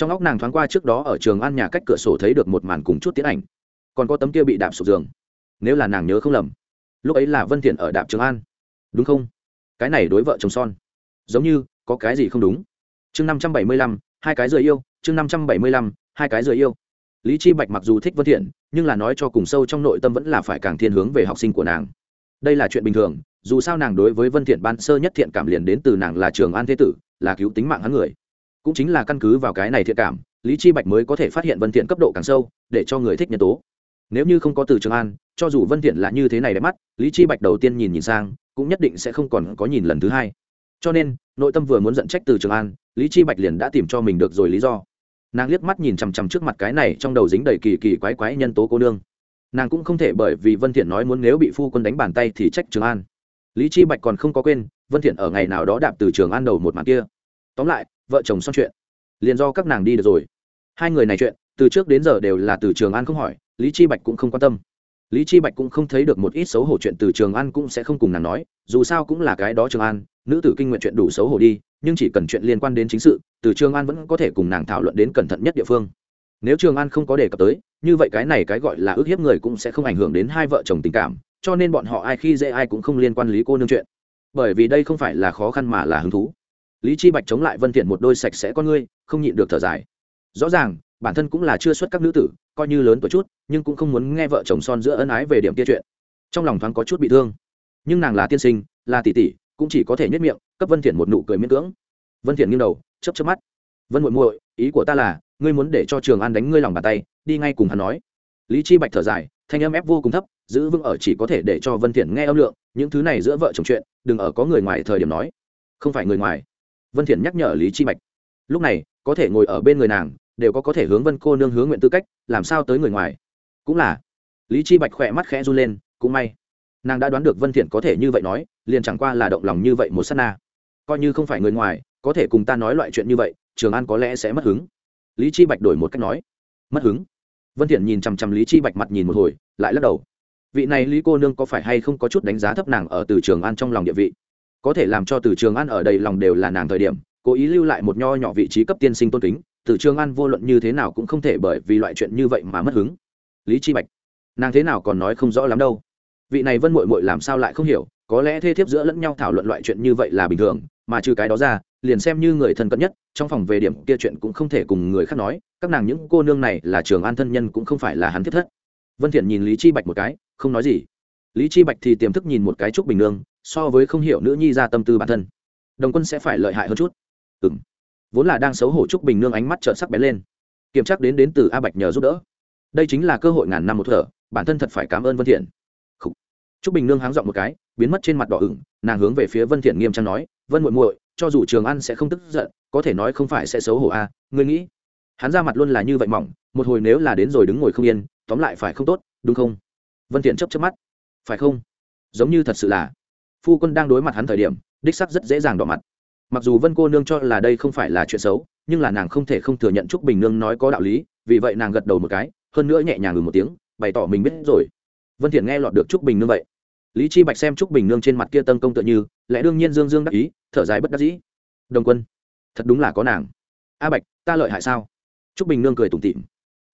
trong óc nàng thoáng qua trước đó ở trường an nhà cách cửa sổ thấy được một màn cùng chút tiến ảnh. Còn có tấm kia bị đạp sụp giường. Nếu là nàng nhớ không lầm, lúc ấy là vân thiện ở đạp trường an. Đúng không? Cái này đối vợ chồng son. Giống như, có cái gì không đúng? Chương năm trăm bảy mươi lăm, hai cái rời yêu, chương năm trăm bảy mươi lăm, hai cái rời yêu. Lý chi bạch mặc dù thích vân thiện, nhưng là nói cho cùng sâu trong nội tâm vẫn là phải càng thiên hướng về học sinh của nàng. Đây là chuyện bình thường, dù sao nàng đối với vân thiện ban sơ nhất thiện cảm liền đến từ nàng là trường an thế tử, là cứu tính mạng hắn người cũng chính là căn cứ vào cái này thiện cảm, lý chi bạch mới có thể phát hiện vân thiện cấp độ càng sâu, để cho người thích nhân tố. Nếu như không có từ trường an, cho dù vân thiện là như thế này đẹp mắt, lý chi bạch đầu tiên nhìn nhìn sang, cũng nhất định sẽ không còn có nhìn lần thứ hai. Cho nên, nội tâm vừa muốn giận trách từ trường an, lý chi bạch liền đã tìm cho mình được rồi lý do. Nàng liếc mắt nhìn chằm chằm trước mặt cái này trong đầu dính đầy kỳ kỳ quái quái nhân tố cô nương. Nàng cũng không thể bởi vì vân thiện nói muốn nếu bị phu quân đánh bàn tay thì trách trường an. Lý chi bạch còn không có quên, vân thiện ở ngày nào đó đạp từ trường an đầu một màn kia. Tóm lại vợ chồng xong chuyện. Liền do các nàng đi được rồi. Hai người này chuyện, từ trước đến giờ đều là từ trường an không hỏi, lý chi bạch cũng không quan tâm. Lý chi bạch cũng không thấy được một ít xấu hổ chuyện từ trường an cũng sẽ không cùng nàng nói, dù sao cũng là cái đó trường an, nữ tử kinh nguyện chuyện đủ xấu hổ đi, nhưng chỉ cần chuyện liên quan đến chính sự, từ trường an vẫn có thể cùng nàng thảo luận đến cẩn thận nhất địa phương. Nếu trường an không có đề cập tới, như vậy cái này cái gọi là ước hiếp người cũng sẽ không ảnh hưởng đến hai vợ chồng tình cảm, cho nên bọn họ ai khi dễ ai cũng không liên quan lý cô nương chuyện. Bởi vì đây không phải là khó khăn mà là hứng thú lý chi bạch chống lại vân thiện một đôi sạch sẽ con ngươi, không nhịn được thở dài. Rõ ràng, bản thân cũng là chưa xuất các nữ tử, coi như lớn tuổi chút, nhưng cũng không muốn nghe vợ chồng son giữa ân ái về điểm kia chuyện. Trong lòng thoáng có chút bị thương. Nhưng nàng là tiên sinh, là tỷ tỷ, cũng chỉ có thể nhất miệng, cấp vân thiện một nụ cười miễn cưỡng. Vân thiện nghiêng đầu, chớp chớp mắt. Vân muội muội, ý của ta là, ngươi muốn để cho trường an đánh ngươi lòng bàn tay, đi ngay cùng hắn nói. Lý chi bạch thở dài, thanh âm ép vô cùng thấp, giữ vững ở chỉ có thể để cho vân thiện nghe âm lượng, những thứ này giữa vợ chồng chuyện, đừng ở có người ngoài thời điểm nói. Không phải người ngoài vân thiện nhắc nhở lý chi bạch. Lúc này, có thể ngồi ở bên người nàng, đều có có thể hướng vân cô nương hướng nguyện tư cách, làm sao tới người ngoài. Cũng là. Lý chi bạch khỏe mắt khẽ run lên, cũng may. Nàng đã đoán được vân thiện có thể như vậy nói, liền chẳng qua là động lòng như vậy một sát na. Coi như không phải người ngoài, có thể cùng ta nói loại chuyện như vậy, trường an có lẽ sẽ mất hứng. Lý chi bạch đổi một cách nói. Mất hứng? Vân thiện nhìn chăm chăm lý chi bạch mặt nhìn một hồi, lại lắc đầu. Vị này lý cô nương có phải hay không có chút đánh giá thấp nàng ở từ trường an trong lòng địa vị? Có thể làm cho từ trường an ở đây lòng đều là nàng thời điểm, cố ý lưu lại một nho nhỏ vị trí cấp tiên sinh tôn kính, từ trường an vô luận như thế nào cũng không thể bởi vì loại chuyện như vậy mà mất hứng. Lý chi bạch, nàng thế nào còn nói không rõ lắm đâu. Vị này vân mội mội làm sao lại không hiểu, có lẽ thê thiếp giữa lẫn nhau thảo luận loại chuyện như vậy là bình thường, mà trừ cái đó ra, liền xem như người thân cận nhất, trong phòng về điểm kia chuyện cũng không thể cùng người khác nói, các nàng những cô nương này là trường an thân nhân cũng không phải là hắn thiết thất. Vân thiện nhìn lý chi bạch một cái, không nói gì. Lý chi bạch thì tiềm thức nhìn một cái trúc bình nương so với không hiểu nữ nhi ra tâm tư bản thân. Đồng quân sẽ phải lợi hại hơn chút. Ừm. Vốn là đang xấu hổ trúc bình nương ánh mắt trợn sắc bén lên. Kiểm tra đến đến từ a bạch nhờ giúp đỡ. Đây chính là cơ hội ngàn năm một thở bản thân thật phải cảm ơn vân thiện. Trúc bình nương háng giọng một cái biến mất trên mặt đỏ ửng nàng hướng về phía vân thiện nghiêm trang nói vân muội muội cho dù trường ăn sẽ không tức giận có thể nói không phải sẽ xấu hổ a à, ngươi nghĩ? Hắn ra mặt luôn là như vậy mỏng một hồi nếu là đến rồi đứng ngồi không yên tóm lại phải không tốt đúng không? Vân thiện chớp chớp mắt. Phải không? Giống như thật sự là phu quân đang đối mặt hắn thời điểm, đích sắc rất dễ dàng đỏ mặt. Mặc dù vân cô nương cho là đây không phải là chuyện xấu, nhưng là nàng không thể không thừa nhận trúc bình nương nói có đạo lý, vì vậy nàng gật đầu một cái, hơn nữa nhẹ nhàng ngừng một tiếng, bày tỏ mình biết rồi. Vân thiện nghe lọt được trúc bình nương vậy. Lý chi bạch xem trúc bình nương trên mặt kia tân công tựa như, lẽ đương nhiên dương dương đắc ý, thở dài bất đắc dĩ. Đồng quân, thật đúng là có nàng. A bạch, ta lợi hại sao? Trúc bình nương cười tủm tỉm.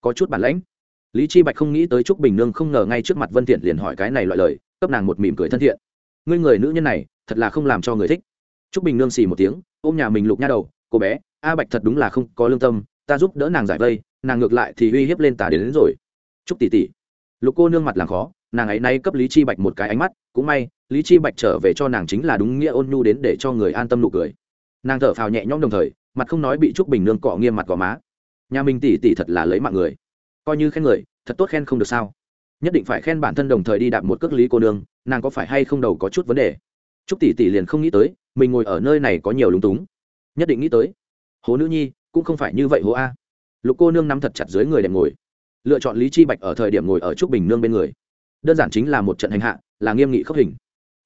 Có chút bản lãnh. Lý chi bạch không nghĩ tới trúc bình nương không ngờ ngay trước mặt vân thiện liền hỏi cái này loại lời, cấp nàng một mỉm cười thân thiện ngươi người nữ nhân này thật là không làm cho người thích. Trúc bình nương xì một tiếng ôm nhà mình lục nha đầu cô bé a bạch thật đúng là không có lương tâm ta giúp đỡ nàng giải vây nàng ngược lại thì uy hiếp lên tà đến, đến rồi. Trúc tỷ tỷ. Lục cô nương mặt làm khó nàng ấy nay cấp lý chi bạch một cái ánh mắt cũng may lý chi bạch trở về cho nàng chính là đúng nghĩa ôn nhu đến để cho người an tâm nụ cười. Nàng thở phào nhẹ nhõm đồng thời mặt không nói bị trúc bình nương cọ nghiêm mặt gò má. Nhà mình tỷ tỷ thật là lấy mạng người. Coi như khen người thật tốt khen không được sao? Nhất định phải khen bản thân đồng thời đi đạp một cước lý cô nương nàng có phải hay không đầu có chút vấn đề? Trúc tỷ tỷ liền không nghĩ tới, mình ngồi ở nơi này có nhiều lúng túng. Nhất định nghĩ tới. Hố nữ nhi, cũng không phải như vậy hố a. Lục cô nương nắm thật chặt dưới người đẹp ngồi. Lựa chọn lý chi bạch ở thời điểm ngồi ở trúc bình nương bên người. Đơn giản chính là một trận hành hạ, là nghiêm nghị khốc hình.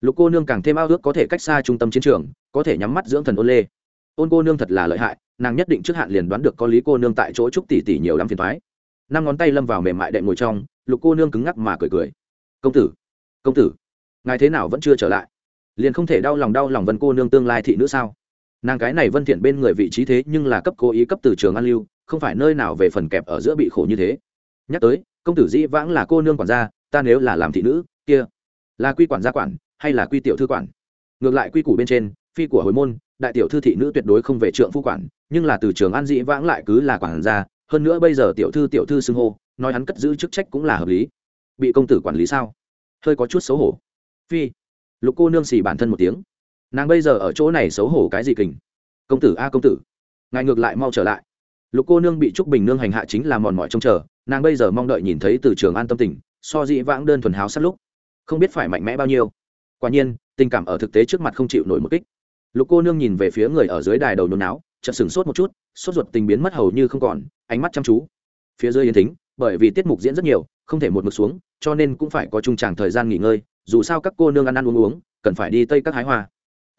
Lục cô nương càng thêm ao ước có thể cách xa trung tâm chiến trường, có thể nhắm mắt dưỡng thần ôn lê. Ôn cô nương thật là lợi hại, nàng nhất định trước hạn liền đoán được có lý cô nương tại chỗ trúc tỷ tỷ nhiều lắm phiền thoái năm ngón tay lâm vào mềm mại đệm ngồi trong, lục cô nương cứng ngắc mà cười cười. Công tử công tử ngài thế nào vẫn chưa trở lại? Liền không thể đau lòng đau lòng vân cô nương tương lai thị nữ sao? Nàng cái này vân thiện bên người vị trí thế nhưng là cấp cố ý cấp từ trường an lưu, không phải nơi nào về phần kẹp ở giữa bị khổ như thế. Nhắc tới, công tử dĩ vãng là cô nương quản gia, ta nếu là làm thị nữ, kia là quy quản gia quản hay là quy tiểu thư quản? Ngược lại quy củ bên trên, phi của hồi môn, đại tiểu thư thị nữ tuyệt đối không về trượng phu quản, nhưng là từ trường an dĩ vãng lại cứ là quản gia, hơn nữa bây giờ tiểu thư tiểu thư xưng hô, nói hắn cất giữ chức trách cũng là hợp lý. Bị công tử quản lý sao? Hơi có chút xấu hổ phi. Lục cô nương xì bản thân một tiếng. Nàng bây giờ ở chỗ này xấu hổ cái gì kình? Công tử, a, công tử. Ngài ngược lại mau trở lại. Lục cô nương bị trúc bình nương hành hạ chính là mòn mỏi trông chờ, nàng bây giờ mong đợi nhìn thấy từ trường an tâm tình, so dị vãng đơn thuần háo sát lúc. Không biết phải mạnh mẽ bao nhiêu. Quả nhiên, tình cảm ở thực tế trước mặt không chịu nổi một kích. Lục cô nương nhìn về phía người ở dưới đài đầu nôn não chợt sừng sốt một chút, sốt ruột tình biến mất hầu như không còn, ánh mắt chăm chú. Phía dưới yên thính bởi vì tiết mục diễn rất nhiều, không thể một mực xuống, cho nên cũng phải có trung tràng thời gian nghỉ ngơi dù sao các cô nương ăn ăn uống uống, cần phải đi tây các hái hoa.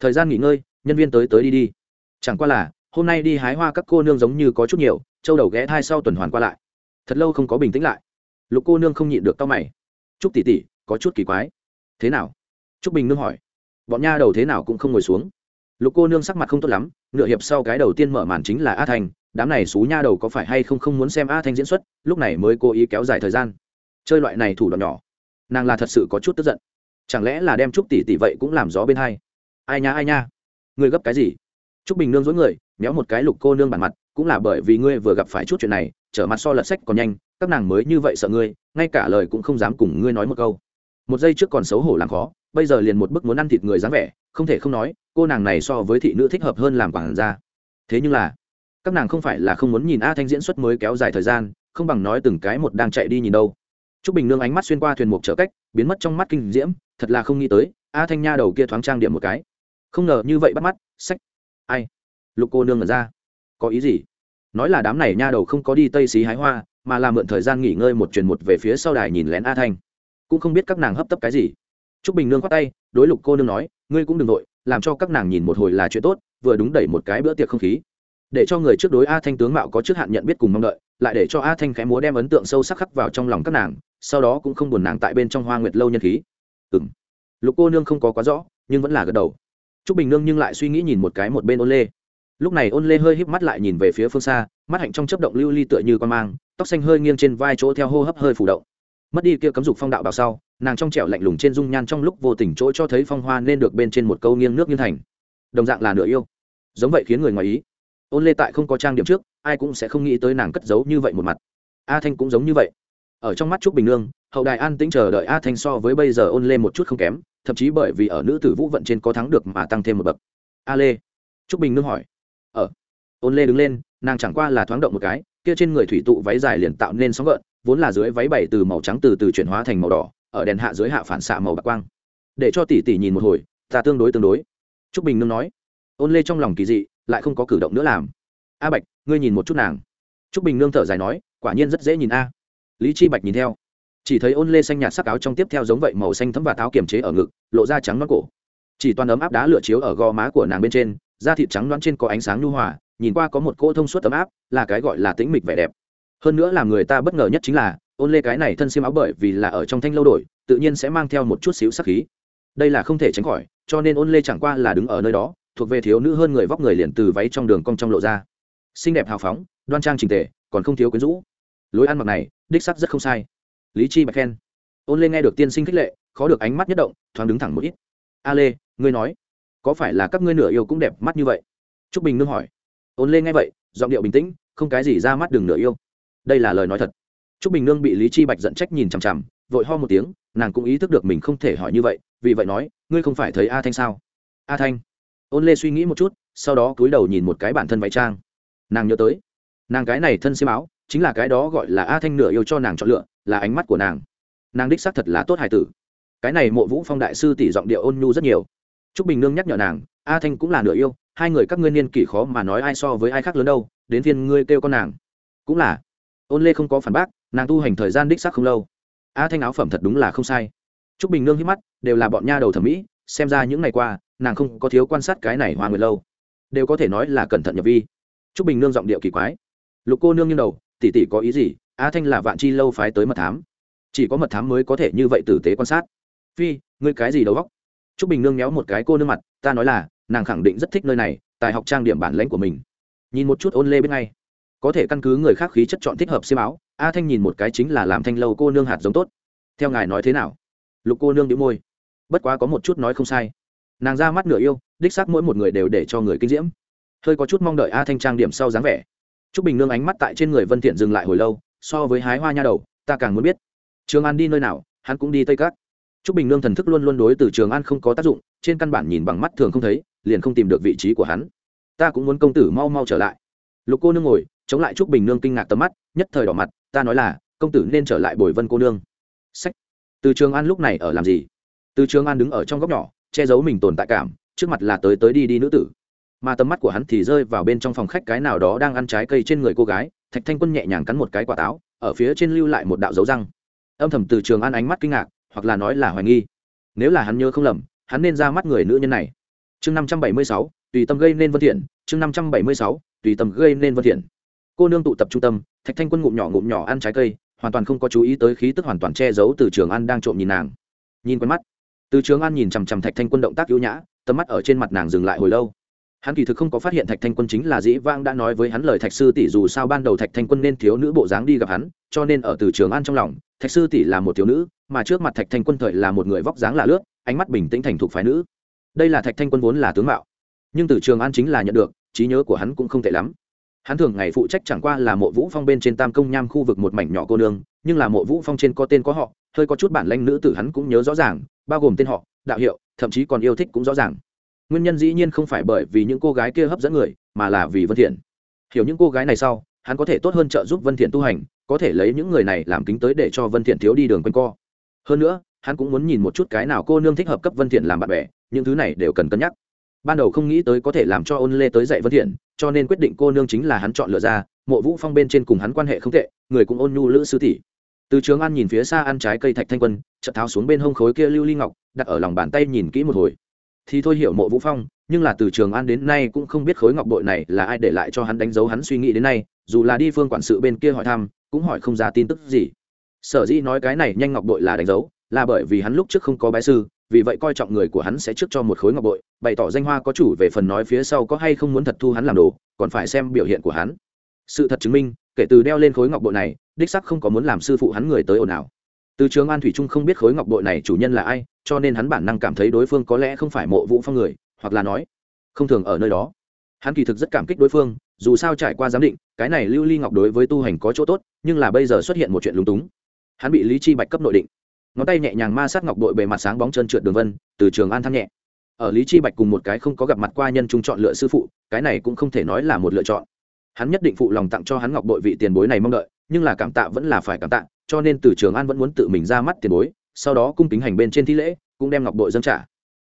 Thời gian nghỉ ngơi, nhân viên tới tới đi đi. Chẳng qua là, hôm nay đi hái hoa các cô nương giống như có chút nhiều, châu đầu ghé thai sau tuần hoàn qua lại. Thật lâu không có bình tĩnh lại. Lục cô nương không nhịn được tao mày. Chúc tỷ tỷ, có chút kỳ quái. Thế nào? Trúc bình nương hỏi. Bọn nha đầu thế nào cũng không ngồi xuống. Lục cô nương sắc mặt không tốt lắm, nửa hiệp sau cái đầu tiên mở màn chính là a thành. Đám này xú nha đầu có phải hay không không muốn xem a thanh diễn xuất, lúc này mới cố ý kéo dài thời gian. Chơi loại này thủ đoạn nhỏ, nàng là thật sự có chút tức giận chẳng lẽ là đem trúc tỷ tỷ vậy cũng làm gió bên hai? Ai nha ai nha? Ngươi gấp cái gì? Trúc bình nương dối người, méo một cái lục cô nương bản mặt, cũng là bởi vì ngươi vừa gặp phải chút chuyện này, trở mặt so lật sách còn nhanh, các nàng mới như vậy sợ ngươi, ngay cả lời cũng không dám cùng ngươi nói một câu. Một giây trước còn xấu hổ làm khó, bây giờ liền một bức muốn ăn thịt người dáng vẻ, không thể không nói, cô nàng này so với thị nữ thích hợp hơn làm quản gia. Thế nhưng là, các nàng không phải là không muốn nhìn a thanh diễn xuất mới kéo dài thời gian, không bằng nói từng cái một đang chạy đi nhìn đâu. Trúc bình nương ánh mắt xuyên qua thuyền mục trở cách, biến mất trong mắt kinh diễm, thật là không nghĩ tới, a thanh nha đầu kia thoáng trang điểm một cái. Không ngờ như vậy bắt mắt, sách. Ai? Lục cô nương ngẩn ra. Có ý gì? Nói là đám này nha đầu không có đi tây xí hái hoa, mà là mượn thời gian nghỉ ngơi một chuyến một về phía sau đài nhìn lén a thanh. Cũng không biết các nàng hấp tấp cái gì. Trúc bình nương khoát tay, đối lục cô nương nói, ngươi cũng đừng vội, làm cho các nàng nhìn một hồi là chuyện tốt, vừa đúng đẩy một cái bữa tiệc không khí để cho người trước đối a thanh tướng mạo có trước hạn nhận biết cùng mong đợi, lại để cho a thanh khẽ múa đem ấn tượng sâu sắc khắc vào trong lòng các nàng, sau đó cũng không buồn nàng tại bên trong hoa nguyệt lâu nhân khí. Ừ m lục cô nương không có quá rõ, nhưng vẫn là gật đầu. T r ú c bình nương nhưng lại suy nghĩ nhìn một cái một bên ôn lê. Lúc này ôn lê hơi híp mắt lại nhìn về phía phương xa, mắt hạnh trong chấp động lưu ly tựa như con mang, tóc xanh hơi nghiêng trên vai chỗ theo hô hấp hơi phủ động. Mất đi kia cấm dục phong đạo bảo sau, nàng trong trẻo lạnh lùng trên dung nhan trong lúc vô tình chỗ cho thấy phong hoa nên được bên trên một câu nghiêng nước nghiêng thành. Đồng dạng là nửa yêu. Giống vậy khiến người ngoài ý ôn lê tại không có trang điểm trước, ai cũng sẽ không nghĩ tới nàng cất giấu như vậy một mặt. A thanh cũng giống như vậy. Ở trong mắt trúc bình nương, hậu đài an tĩnh chờ đợi a thanh so với bây giờ ôn lê một chút không kém, thậm chí bởi vì ở nữ tử vũ vận trên có thắng được mà tăng thêm một bậc. A lê, trúc bình nương hỏi. Ở ôn lê đứng lên, nàng chẳng qua là thoáng động một cái, kia trên người thủy tụ váy dài liền tạo nên sóng gợn, vốn là dưới váy bảy từ màu trắng từ từ chuyển hóa thành màu đỏ, ở đèn hạ dưới hạ phản xạ màu bạc quang. Để cho tỷ tỷ nhìn một hồi, ta tương đối tương đối. Trúc bình nương nói. Ôn lê trong lòng kỳ dị lại không có cử động nữa làm. A bạch, ngươi nhìn một chút nàng. T r ú c bình nương thở dài nói, quả nhiên rất dễ nhìn a. Lý chi bạch nhìn theo. Chỉ thấy ôn lê xanh nhạt sắc áo trong tiếp theo giống vậy màu xanh thấm và tháo kiềm chế ở ngực, lộ ra trắng non cổ. Chỉ toàn ấm áp đá lửa chiếu ở gò má của nàng bên trên, da thịt trắng đoán trên có ánh sáng nhu hòa, nhìn qua có một cỗ thông suốt ấm áp, là cái gọi là tĩnh mịch vẻ đẹp. Hơn nữa làm người ta bất ngờ nhất chính là, ôn lê cái này thân xiêm áo bởi vì là ở trong thanh lâu đổi, tự nhiên sẽ mang theo một chút xíu sắc khí. Đây là không thể tránh khỏi, cho nên ôn lê chẳng qua là đứng ở nơi đó thuộc về thiếu nữ hơn người vóc người liền từ váy trong đường cong trong lộ ra. Xinh đẹp hào phóng, đoan trang trình tề, còn không thiếu quyến rũ. Lối ăn mặc này, đích sắc rất không sai. Lý chi bạch khen. Ôn lê nghe được tiên sinh khích lệ, khó được ánh mắt nhất động, thoáng đứng thẳng một ít. A lê, ngươi nói, có phải là các ngươi nửa yêu cũng đẹp mắt như vậy? Trúc bình nương hỏi. Ôn lê nghe vậy, giọng điệu bình tĩnh, không cái gì ra mắt đường nửa yêu. Đây là lời nói thật. Trúc bình nương bị lý chi bạch giận trách nhìn chằm chằm, vội ho một tiếng, nàng cũng ý thức được mình không thể hỏi như vậy, vì vậy nói, ngươi không phải thấy a thanh sao? A thanh ôn lê suy nghĩ một chút, sau đó cúi đầu nhìn một cái bản thân váy trang. Nàng nhớ tới, nàng cái này thân xiêm áo, chính là cái đó gọi là a thanh nửa yêu cho nàng chọn lựa, là ánh mắt của nàng. Nàng đích xác thật là tốt hài tử. Cái này mộ vũ phong đại sư tỷ giọng điệu ôn nhu rất nhiều. T r ú c bình nương nhắc nhở nàng, a thanh cũng là nửa yêu, hai người các ngươi niên kỷ khó mà nói ai so với ai khác lớn đâu, đến phiên ngươi kêu con nàng. Cũng là. Ôn lê không có phản bác, nàng tu hành thời gian đích xác không lâu. A thanh áo phẩm thật đúng là không sai. T r ú c bình nương hít mắt, đều là bọn nha đầu thẩm mỹ, xem ra những ngày qua nàng không có thiếu quan sát cái này hoa nguyệt lâu. Đều có thể nói là cẩn thận nhập vi. T r ú c bình nương giọng điệu kỳ quái. Lục cô nương như đầu tỉ tỉ có ý gì? A thanh là vạn chi lâu phái tới mật thám. Chỉ có mật thám mới có thể như vậy tử tế quan sát. Phi, ngươi cái gì đầu góc t r ú c bình nương méo một cái cô nương mặt, ta nói là, nàng khẳng định rất thích nơi này, tài học trang điểm bản lãnh của mình. Nhìn một chút ôn lê bên ngay. Có thể căn cứ người khác khí chất chọn thích hợp xiêm áo a thanh nhìn một cái chính là làm thanh lâu cô nương hạt giống tốt. Theo ngài nói thế nào? Lục cô nương đĩu môi. Bất quá có một chút nói không sai nàng ra mắt nửa yêu, đích xác mỗi một người đều để cho người kinh diễm. Hơi có chút mong đợi a thanh trang điểm sau dáng vẻ. T r ú c bình nương ánh mắt tại trên người vân thiện dừng lại hồi lâu, so với hái hoa nha đầu, ta càng muốn biết. Trường an đi nơi nào, hắn cũng đi tây cát t r ú c bình nương thần thức luôn luôn đối từ trường an không có tác dụng, trên căn bản nhìn bằng mắt thường không thấy, liền không tìm được vị trí của hắn. Ta cũng muốn công tử mau mau trở lại. Lục cô nương ngồi, chống lại t r ú c bình nương kinh ngạc tầm mắt, nhất thời đỏ mặt, ta nói là, công tử nên trở lại bồi vân cô nương. Sách. Từ trường an lúc này ở làm gì? Từ trường an đứng ở trong góc nhỏ che giấu mình tồn tại cảm, trước mặt là tới tới đi đi nữ tử. Mà tầm mắt của hắn thì rơi vào bên trong phòng khách cái nào đó đang ăn trái cây trên người cô gái, thạch thanh quân nhẹ nhàng cắn một cái quả táo, ở phía trên lưu lại một đạo dấu răng. Âm thầm từ trường ăn ánh mắt kinh ngạc, hoặc là nói là hoài nghi. Nếu là hắn nhớ không lầm, hắn nên ra mắt người nữ nhân này. Chương năm trăm bảy mươi sáu, tùy tâm gây nên vân thiện. Chương năm trăm bảy mươi sáu, tùy tâm gây nên vân thiện. Cô nương tụ tập trung tâm, thạch thanh quân ngụm nhỏ ngụm nhỏ ăn trái cây, hoàn toàn không có chú ý tới khí tức hoàn toàn che giấu từ trường ăn đang trộm nhìn nàng. Nhìn quen mắt từ trường an nhìn chằm chằm thạch thanh quân động tác yếu nhã, tầm mắt ở trên mặt nàng dừng lại hồi lâu. Hắn kỳ thực không có phát hiện thạch thanh quân chính là dĩ vang đã nói với hắn lời thạch sư tỷ dù sao ban đầu thạch thanh quân nên thiếu nữ bộ dáng đi gặp hắn, cho nên ở từ trường an trong lòng, thạch sư tỷ là một thiếu nữ, mà trước mặt thạch thanh quân thời là một người vóc dáng là lướt, ánh mắt bình tĩnh thành thục phái nữ. Đây là thạch thanh quân vốn là tướng mạo, nhưng từ trường an chính là nhận được, trí nhớ của hắn cũng không tệ lắm. Hắn thường ngày phụ trách chẳng qua là mộ vũ phong bên trên tam công nham khu vực một mảnh nhỏ cô nương, nhưng là mộ vũ phong trên có tên có họ, hơi có chút bản lanh nữ tử hắn cũng nhớ rõ ràng bao gồm tên họ, đạo hiệu, thậm chí còn yêu thích cũng rõ ràng. Nguyên nhân dĩ nhiên không phải bởi vì những cô gái kia hấp dẫn người, mà là vì vân thiện. Hiểu những cô gái này sau, hắn có thể tốt hơn trợ giúp vân thiện tu hành, có thể lấy những người này làm kính tới để cho vân thiện thiếu đi đường quanh co. Hơn nữa, hắn cũng muốn nhìn một chút cái nào cô nương thích hợp cấp vân thiện làm bạn bè, những thứ này đều cần cân nhắc. Ban đầu không nghĩ tới có thể làm cho ôn lê tới dạy vân thiện, cho nên quyết định cô nương chính là hắn chọn lựa ra, mộ vũ phong bên trên cùng hắn quan hệ không tệ, người cũng ôn nhu lữ sư tỷ từ trường an nhìn phía xa ăn trái cây thạch thanh quân, chợt tháo xuống bên hông khối kia lưu ly ngọc, đặt ở lòng bàn tay nhìn kỹ một hồi. Thì thôi hiểu mộ vũ phong, nhưng là từ trường an đến nay cũng không biết khối ngọc bội này là ai để lại cho hắn đánh dấu hắn suy nghĩ đến nay, dù là đi phương quản sự bên kia hỏi thăm, cũng hỏi không ra tin tức gì. Sở dĩ nói cái này nhanh ngọc bội là đánh dấu, là bởi vì hắn lúc trước không có bái sư, vì vậy coi trọng người của hắn sẽ trước cho một khối ngọc bội, bày tỏ danh hoa có chủ về phần nói phía sau có hay không muốn thật thu hắn làm đồ, còn phải xem biểu hiện của hắn. Sự thật chứng minh kể từ đeo lên khối ngọc bội này, đích sắc không có muốn làm sư phụ hắn người tới ồn ào. Từ trường an thủy trung không biết khối ngọc bội này chủ nhân là ai, cho nên hắn bản năng cảm thấy đối phương có lẽ không phải mộ vũ phong người, hoặc là nói, không thường ở nơi đó. Hắn kỳ thực rất cảm kích đối phương, dù sao trải qua giám định, cái này lưu ly ngọc đối với tu hành có chỗ tốt, nhưng là bây giờ xuất hiện một chuyện lúng túng. Hắn bị lý chi bạch cấp nội định. Ngón tay nhẹ nhàng ma sát ngọc bội bề mặt sáng bóng chân trượt đường vân, từ trường an thăng nhẹ. Ở lý chi bạch cùng một cái không có gặp mặt qua nhân trung chọn lựa sư phụ, cái này cũng không thể nói là một lựa chọn hắn nhất định phụ lòng tặng cho hắn ngọc bội vị tiền bối này mong đợi, nhưng là cảm tạ vẫn là phải cảm tạ, cho nên từ trường an vẫn muốn tự mình ra mắt tiền bối, sau đó cung kính hành bên trên thi lễ, cũng đem ngọc bội dâng trả.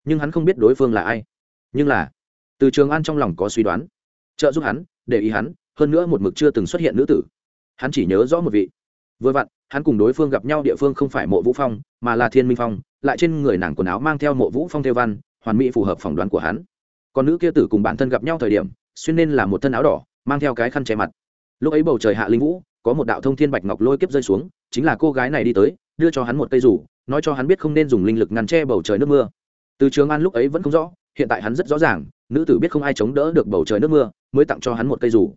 Nhưng hắn không biết đối phương là ai. Nhưng là, từ trường an trong lòng có suy đoán, trợ giúp hắn, để ý hắn, hơn nữa một mực chưa từng xuất hiện nữ tử. Hắn chỉ nhớ rõ một vị. Vừa vặn, hắn cùng đối phương gặp nhau địa phương không phải mộ vũ phong, mà là thiên minh phong, lại trên người nàng quần áo mang theo mộ vũ phong theo văn, hoàn mỹ phù hợp phỏng đoán của hắn. Còn nữ kia tử cùng bản thân gặp nhau thời điểm, xuyên nên là một thân áo đỏ mang theo cái khăn che mặt. Lúc ấy bầu trời hạ linh vũ, có một đạo thông thiên bạch ngọc lôi kiếp rơi xuống, chính là cô gái này đi tới, đưa cho hắn một cây rủ, nói cho hắn biết không nên dùng linh lực ngăn che bầu trời nước mưa. Từ trường an lúc ấy vẫn không rõ, hiện tại hắn rất rõ ràng, nữ tử biết không ai chống đỡ được bầu trời nước mưa, mới tặng cho hắn một cây rủ.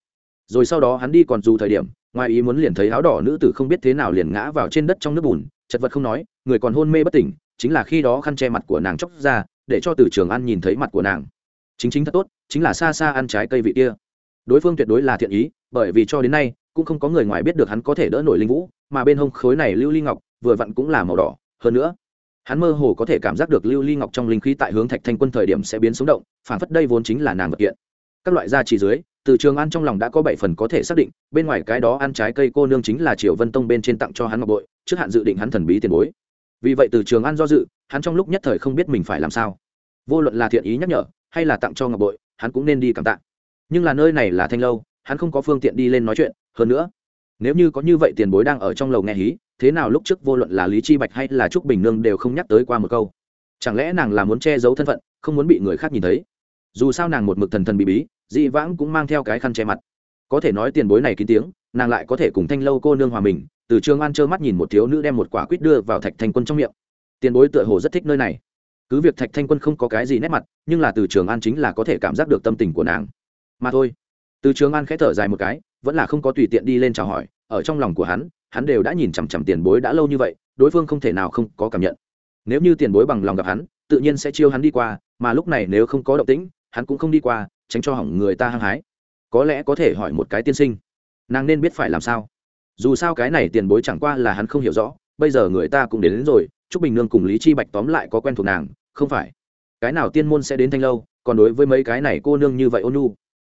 Rồi sau đó hắn đi còn dù thời điểm, ngoài ý muốn liền thấy áo đỏ nữ tử không biết thế nào liền ngã vào trên đất trong nước bùn, chật vật không nói, người còn hôn mê bất tỉnh, chính là khi đó khăn che mặt của nàng chóc ra, để cho từ trường an nhìn thấy mặt của nàng. Chính chính thật tốt, chính là xa xa ăn trái cây vị kia đối phương tuyệt đối là thiện ý, bởi vì cho đến nay, cũng không có người ngoài biết được hắn có thể đỡ nổi linh vũ, mà bên hông khối này lưu ly ngọc, vừa vặn cũng là màu đỏ. Hơn nữa, hắn mơ hồ có thể cảm giác được lưu ly ngọc trong linh khí tại hướng thạch thanh quân thời điểm sẽ biến sống động, phản phất đây vốn chính là nàng vật kiện. Các loại gia trì dưới, từ trường an trong lòng đã có bảy phần có thể xác định, bên ngoài cái đó ăn trái cây cô nương chính là triều vân tông bên trên tặng cho hắn ngọc bội, trước hạn dự định hắn thần bí tiền bối. Vì vậy từ trường an do dự, hắn trong lúc nhất thời không biết mình phải làm sao. Vô luận là thiện ý nhắc nhở, hay là tặng cho ngọc bội, hắn cũng nên đi cảm tạ nhưng là nơi này là thanh lâu, hắn không có phương tiện đi lên nói chuyện, hơn nữa, nếu như có như vậy tiền bối đang ở trong lầu nghe hí, thế nào lúc trước vô luận là lý chi bạch hay là trúc bình nương đều không nhắc tới qua một câu. Chẳng lẽ nàng là muốn che giấu thân phận, không muốn bị người khác nhìn thấy? Dù sao nàng một mực thần thần bí bí, dị vãng cũng mang theo cái khăn che mặt. Có thể nói tiền bối này kín tiếng, nàng lại có thể cùng thanh lâu cô nương hòa mình, từ trường an trơ mắt nhìn một thiếu nữ đem một quả quýt đưa vào thạch thanh quân trong miệng. Tiền bối tựa hồ rất thích nơi này. Cứ việc thạch thanh quân không có cái gì nét mặt, nhưng là từ trường an chính là có thể cảm giác được tâm tình của nàng mà thôi. Từ trường an khẽ thở dài một cái vẫn là không có tùy tiện đi lên chào hỏi ở trong lòng của hắn hắn đều đã nhìn chằm chằm tiền bối đã lâu như vậy đối phương không thể nào không có cảm nhận. Nếu như tiền bối bằng lòng gặp hắn tự nhiên sẽ chiêu hắn đi qua mà lúc này nếu không có động tĩnh hắn cũng không đi qua tránh cho hỏng người ta hăng hái. Có lẽ có thể hỏi một cái tiên sinh. Nàng nên biết phải làm sao. Dù sao cái này tiền bối chẳng qua là hắn không hiểu rõ bây giờ người ta cũng đến, đến rồi chúc bình nương cùng lý chi bạch tóm lại có quen thuộc nàng không phải. Cái nào tiên môn sẽ đến thanh lâu còn đối với mấy cái này cô nương như vậy ôn nhu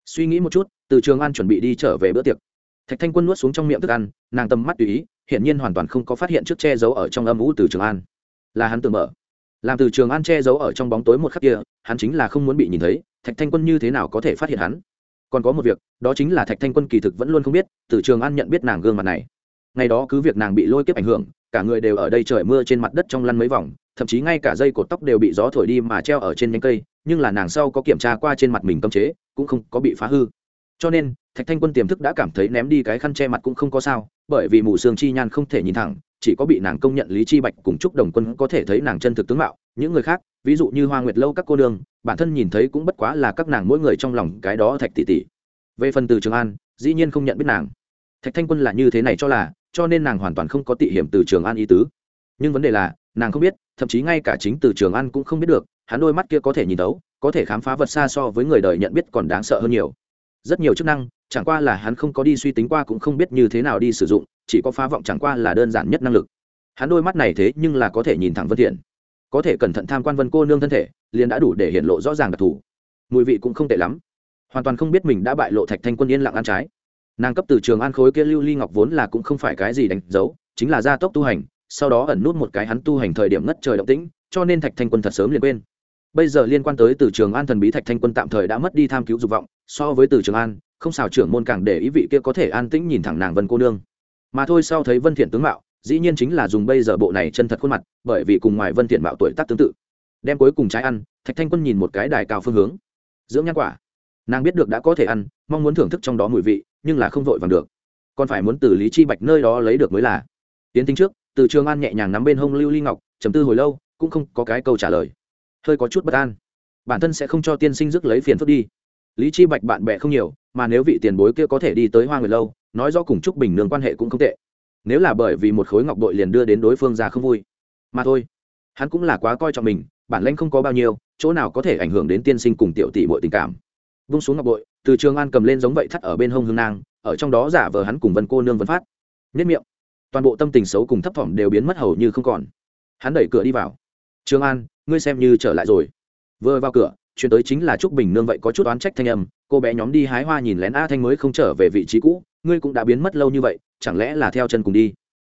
suy nghĩ một chút, từ trường an chuẩn bị đi trở về bữa tiệc. Thạch thanh quân nuốt xuống trong miệng thức ăn, nàng tầm mắt tùy ý, hiển nhiên hoàn toàn không có phát hiện trước che giấu ở trong âm ủ từ trường an. Là hắn tự mở. Làm từ trường an che giấu ở trong bóng tối một khắc kia, hắn chính là không muốn bị nhìn thấy, thạch thanh quân như thế nào có thể phát hiện hắn? Còn có một việc, đó chính là thạch thanh quân kỳ thực vẫn luôn không biết, từ trường an nhận biết nàng gương mặt này. Ngày đó cứ việc nàng bị lôi kiếp ảnh hưởng cả người đều ở đây trời mưa trên mặt đất trong lăn mấy vòng, thậm chí ngay cả dây cột tóc đều bị gió thổi đi mà treo ở trên nhánh cây, nhưng là nàng sau có kiểm tra qua trên mặt mình cấm chế, cũng không có bị phá hư. Cho nên, thạch thanh quân tiềm thức đã cảm thấy ném đi cái khăn che mặt cũng không có sao, bởi vì mù sương chi nhan không thể nhìn thẳng, chỉ có bị nàng công nhận lý chi bạch cùng chúc đồng quân có thể thấy nàng chân thực tướng mạo. Những người khác, ví dụ như hoa nguyệt lâu các cô đường bản thân nhìn thấy cũng bất quá là các nàng mỗi người trong lòng cái đó thạch tỷ tỷ. Về phần từ trường an, dĩ nhiên không nhận biết nàng thạch thanh quân là như thế này cho là cho nên nàng hoàn toàn không có tị hiểm từ trường an ý tứ. Nhưng vấn đề là nàng không biết thậm chí ngay cả chính từ trường an cũng không biết được hắn đôi mắt kia có thể nhìn tấu, có thể khám phá vật xa so với người đời nhận biết còn đáng sợ hơn nhiều. Rất nhiều chức năng chẳng qua là hắn không có đi suy tính qua cũng không biết như thế nào đi sử dụng chỉ có phá vọng chẳng qua là đơn giản nhất năng lực. Hắn đôi mắt này thế nhưng là có thể nhìn thẳng vân thiện. Có thể cẩn thận tham quan vân cô nương thân thể liền đã đủ để hiện lộ rõ ràng đặc thù. Mùi vị cũng không tệ lắm. Hoàn toàn không biết mình đã bại lộ thạch thanh quân yên lặng ăn trái nàng cấp từ trường an khối kia lưu ly ngọc vốn là cũng không phải cái gì đánh dấu, chính là gia tốc tu hành, sau đó ẩn nút một cái hắn tu hành thời điểm ngất trời động tĩnh, cho nên thạch thanh quân thật sớm liền quên. Bây giờ liên quan tới từ trường an thần bí thạch thanh quân tạm thời đã mất đi tham cứu dục vọng, so với từ trường an, không xào trưởng môn càng để ý vị kia có thể an tĩnh nhìn thẳng nàng vân cô nương. Mà thôi sau thấy vân thiện tướng mạo, dĩ nhiên chính là dùng bây giờ bộ này chân thật khuôn mặt, bởi vì cùng ngoài vân thiện mạo tuổi tác tương tự. Đem cuối cùng trái ăn, thạch thanh quân nhìn một cái đài cao phương hướng. Dưỡng nhan quả. Nàng biết được đã có thể ăn, mong muốn thưởng thức trong đó mùi vị nhưng là không vội vàng được. Còn phải muốn từ lý chi bạch nơi đó lấy được mới là. Tiến tính trước, từ trường an nhẹ nhàng nắm bên hông lưu ly ngọc chấm tư hồi lâu, cũng không có cái câu trả lời. Hơi có chút bất an. Bản thân sẽ không cho tiên sinh rước lấy phiền phức đi. Lý chi bạch bạn bè không nhiều, mà nếu vị tiền bối kia có thể đi tới hoa người lâu, nói rõ cùng trúc bình nương quan hệ cũng không tệ. Nếu là bởi vì một khối ngọc bội liền đưa đến đối phương ra không vui. Mà thôi, hắn cũng là quá coi trọng mình, bản lãnh không có bao nhiêu, chỗ nào có thể ảnh hưởng đến tiên sinh cùng tiểu tỷ mọi tình cảm. Vung xuống ngọc bội từ trường an cầm lên giống vậy thắt ở bên hông hương nang ở trong đó giả vờ hắn cùng vân cô nương vân phát. Nhất miệng. Toàn bộ tâm tình xấu cùng thấp thỏm đều biến mất hầu như không còn. Hắn đẩy cửa đi vào. Trường an, ngươi xem như trở lại rồi. Vừa vào cửa, chuyển tới chính là trúc bình nương vậy có chút oán trách thanh âm, cô bé nhóm đi hái hoa nhìn lén a thanh mới không trở về vị trí cũ, ngươi cũng đã biến mất lâu như vậy, chẳng lẽ là theo chân cùng đi?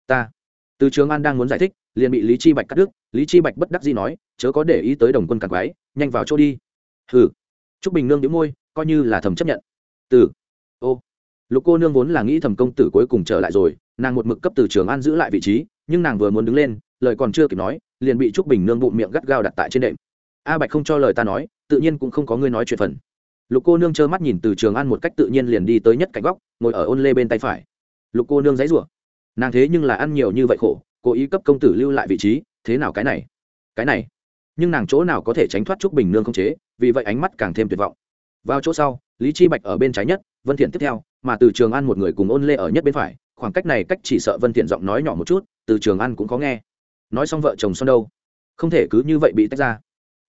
Ta. Từ trường an đang muốn giải thích, liền bị lý chi bạch cắt đứt. Lý chi bạch bất đắc dĩ nói, chớ có để ý tới đồng quân càng quái, nhanh vào chỗ đi. Hừ. Trúc bình nương nhíu môi coi như là thầm chấp nhận. Từ, ô, lục cô nương vốn là nghĩ thầm công tử cuối cùng trở lại rồi, nàng một mực cấp từ trường an giữ lại vị trí, nhưng nàng vừa muốn đứng lên, lời còn chưa kịp nói, liền bị trúc bình nương bụng miệng gắt gao đặt tại trên đệm. A bạch không cho lời ta nói, tự nhiên cũng không có ngươi nói chuyện phần. Lục cô nương trơ mắt nhìn từ trường an một cách tự nhiên liền đi tới nhất cạnh góc, ngồi ở ôn lê bên tay phải. Lục cô nương dãy rủa, nàng thế nhưng là ăn nhiều như vậy khổ, cố ý cấp công tử lưu lại vị trí, thế nào cái này? Cái này, nhưng nàng chỗ nào có thể tránh thoát trúc bình nương không chế, vì vậy ánh mắt càng thêm tuyệt vọng vào chỗ sau, lý chi bạch ở bên trái nhất, vân thiện tiếp theo, mà từ trường an một người cùng ôn lê ở nhất bên phải, khoảng cách này cách chỉ sợ vân thiện giọng nói nhỏ một chút, từ trường an cũng có nghe. Nói xong vợ chồng son đâu? Không thể cứ như vậy bị tách ra.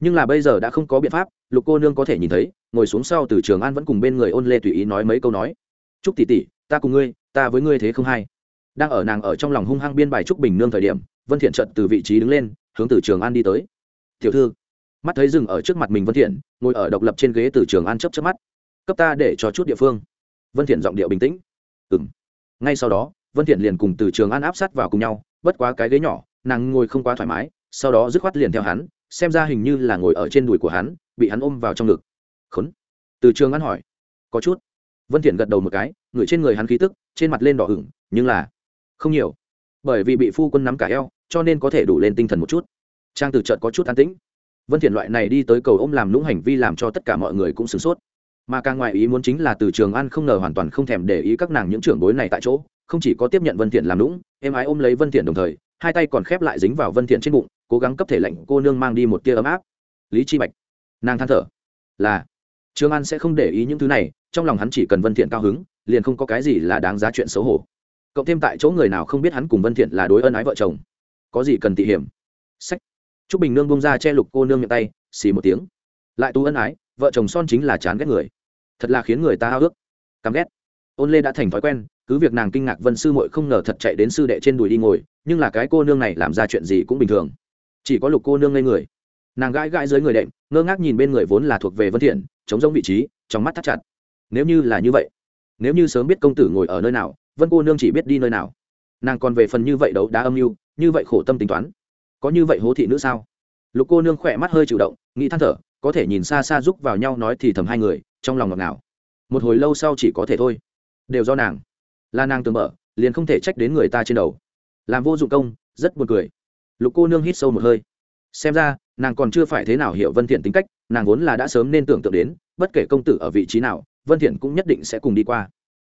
Nhưng là bây giờ đã không có biện pháp, lục cô nương có thể nhìn thấy, ngồi xuống sau từ trường an vẫn cùng bên người ôn lê tùy ý nói mấy câu nói. Chúc tỷ tỷ, ta cùng ngươi, ta với ngươi thế không hay. Đang ở nàng ở trong lòng hung hăng biên bài trúc bình nương thời điểm, vân thiện trận từ vị trí đứng lên, hướng từ trường an đi tới. Tiểu thư mắt thấy dừng ở trước mặt mình vân thiện, ngồi ở độc lập trên ghế từ trường an chớp chớp mắt. Cấp ta để cho chút địa phương. Vân thiện giọng điệu bình tĩnh. Ừm. Ngay sau đó, vân thiện liền cùng từ trường an áp sát vào cùng nhau, bất quá cái ghế nhỏ, nàng ngồi không quá thoải mái, sau đó dứt khoát liền theo hắn, xem ra hình như là ngồi ở trên đùi của hắn, bị hắn ôm vào trong ngực. Khốn. Từ trường an hỏi. Có chút. Vân thiện gật đầu một cái người trên người hắn khí tức, trên mặt lên đỏ ửng, nhưng là không nhiều. Bởi vì bị phu quân nắm cả eo, cho nên có thể đủ lên tinh thần một chút. Trang từ chợt có chút an tĩnh vân thiện loại này đi tới cầu ôm làm lũng hành vi làm cho tất cả mọi người cũng sửng sốt. Mà càng ngoài ý muốn chính là từ trường an không ngờ hoàn toàn không thèm để ý các nàng những trưởng bối này tại chỗ, không chỉ có tiếp nhận vân thiện làm lũng em ái ôm lấy vân thiện đồng thời, hai tay còn khép lại dính vào vân thiện trên bụng, cố gắng cấp thể lệnh cô nương mang đi một tia ấm áp. Lý chi bạch, nàng than thở, là, trường an sẽ không để ý những thứ này, trong lòng hắn chỉ cần vân thiện cao hứng, liền không có cái gì là đáng giá chuyện xấu hổ. Cộng thêm tại chỗ người nào không biết hắn cùng vân thiện là đối ân ái vợ chồng, có gì cần tỉ hiểm? Sách trúc bình nương bông ra che lục cô nương miệng tay, xì một tiếng. Lại tú ân ái, vợ chồng son chính là chán ghét người. Thật là khiến người ta hao ước. Căm ghét. Ôn lê đã thành thói quen, cứ việc nàng kinh ngạc vân sư muội không ngờ thật chạy đến sư đệ trên đùi đi ngồi, nhưng là cái cô nương này làm ra chuyện gì cũng bình thường. Chỉ có lục cô nương ngây người. Nàng gãi gãi dưới người đệm, ngơ ngác nhìn bên người vốn là thuộc về vân thiện chống giống vị trí, trong mắt thắt chặt. Nếu như là như vậy, nếu như sớm biết công tử ngồi ở nơi nào, vân cô nương chỉ biết đi nơi nào. Nàng còn về phần như vậy đấu đá âm mưu, như vậy khổ tâm tính toán có như vậy hố thị nữ sao? Lục cô nương khỏe mắt hơi chịu động, nghĩ than thở, có thể nhìn xa xa giúp vào nhau nói thì thầm hai người, trong lòng ngọt ngào. Một hồi lâu sau chỉ có thể thôi. Đều do nàng. Là nàng tường mở, liền không thể trách đến người ta trên đầu. Làm vô dụng công, rất buồn cười. Lục cô nương hít sâu một hơi. Xem ra, nàng còn chưa phải thế nào hiểu vân thiện tính cách, nàng vốn là đã sớm nên tưởng tượng đến, bất kể công tử ở vị trí nào, vân thiện cũng nhất định sẽ cùng đi qua.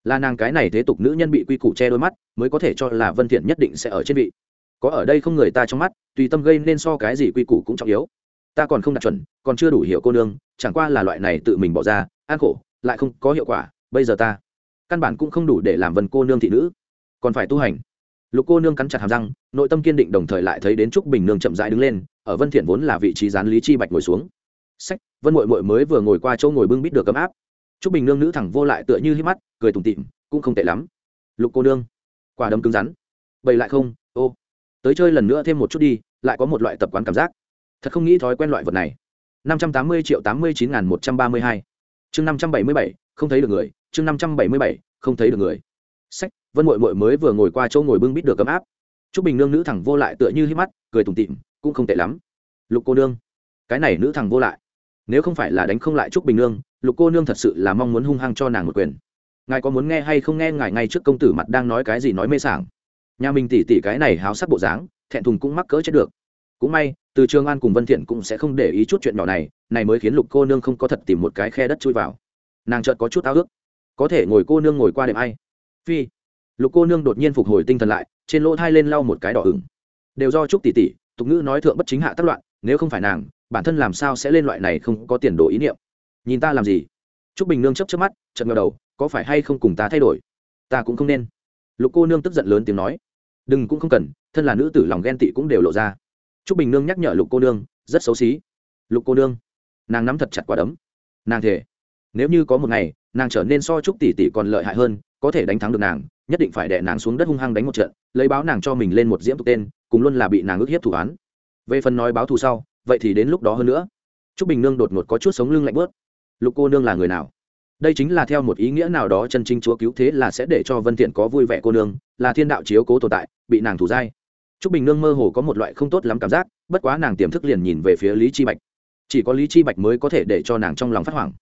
Là nàng cái này thế tục nữ nhân bị quy củ che đôi mắt, mới có thể cho là vân thiện nhất định sẽ ở trên vị có ở đây không người ta trong mắt, tùy tâm gây nên so cái gì quy củ cũng trọng yếu. Ta còn không đạt chuẩn, còn chưa đủ hiểu cô nương, chẳng qua là loại này tự mình bỏ ra, an khổ, lại không có hiệu quả, bây giờ ta căn bản cũng không đủ để làm vân cô nương thị nữ. Còn phải tu hành. Lục cô nương cắn chặt hàm răng, nội tâm kiên định đồng thời lại thấy đến trúc bình nương chậm rãi đứng lên, ở vân thiện vốn là vị trí gián lý chi bạch ngồi xuống. Sách, vân muội muội mới vừa ngồi qua chỗ ngồi bưng bít được cấm áp. Trúc bình nương nữ thẳng vô lại tựa như hí mắt, cười tủm tỉm, cũng không tệ lắm. Lục cô nương, quả đấm cứng rắn. Bậy lại không, ô tới chơi lần nữa thêm một chút đi, lại có một loại tập quán cảm giác. Thật không nghĩ thói quen loại vật này. năm trăm tám mươi triệu tám mươi chín một trăm ba mươi hai. Chương năm trăm bảy mươi bảy, không thấy được người. Chương năm trăm bảy mươi bảy, không thấy được người. Sách, vân mội mội mới vừa ngồi qua chỗ ngồi bưng bít được ấm áp. T r ú c bình nương nữ thẳng vô lại tựa như hít mắt, cười tủm tịm cũng không tệ lắm. Lục cô nương. Cái này nữ thẳng vô lại. Nếu không phải là đánh không lại t r ú c bình nương, lục cô nương thật sự là mong muốn hung hăng cho nàng một quyền. Ngài có muốn nghe hay không nghe ngài ngay trước công tử mặt đang nói cái gì nói mê sảng? Nhà mình tỉ tỉ cái này háo sắc bộ dáng, thẹn thùng cũng mắc cỡ chết được. Cũng may, từ trường an cùng vân thiện cũng sẽ không để ý chút chuyện nhỏ này này mới khiến lục cô nương không có thật tìm một cái khe đất chui vào. Nàng chợt có chút ao ước. Có thể ngồi cô nương ngồi qua đêm ai? Phi. Lục cô nương đột nhiên phục hồi tinh thần lại, trên lỗ thai lên lau một cái đỏ ửng. Đều do trúc tỷ tỷ tục ngữ nói thượng bất chính hạ tác loạn, nếu không phải nàng, bản thân làm sao sẽ lên loại này không có tiền đồ ý niệm? Nhìn ta làm gì? Trúc bình nương chấp chấp mắt, chợt ngờ đầu, có phải hay không cùng ta thay đổi? Ta cũng không nên. Lục cô nương tức giận lớn tiếng nói đừng cũng không cần, thân là nữ tử lòng ghen tị cũng đều lộ ra. Trúc bình nương nhắc nhở lục cô nương, rất xấu xí. Lục cô nương, nàng nắm thật chặt quả đấm. Nàng thể nếu như có một ngày, nàng trở nên so trúc tỷ tỷ còn lợi hại hơn, có thể đánh thắng được nàng, nhất định phải đè nàng xuống đất hung hăng đánh một trận, lấy báo nàng cho mình lên một diễm tục tên, cùng luôn là bị nàng ức hiếp thủ án. Về phần nói báo thù sau, vậy thì đến lúc đó hơn nữa. T r ú c bình nương đột ngột có chút sống lưng lạnh bớt lục cô nương là người nào? Đây chính là theo một ý nghĩa nào đó chân chính chúa cứu thế là sẽ để cho vân thiện có vui vẻ cô nương, là thiên đạo chiếu cố tồn tại, bị nàng thủ dai. Trúc bình nương mơ hồ có một loại không tốt lắm cảm giác, bất quá nàng tiềm thức liền nhìn về phía lý chi bạch. Chỉ có lý chi bạch mới có thể để cho nàng trong lòng phát hoảng.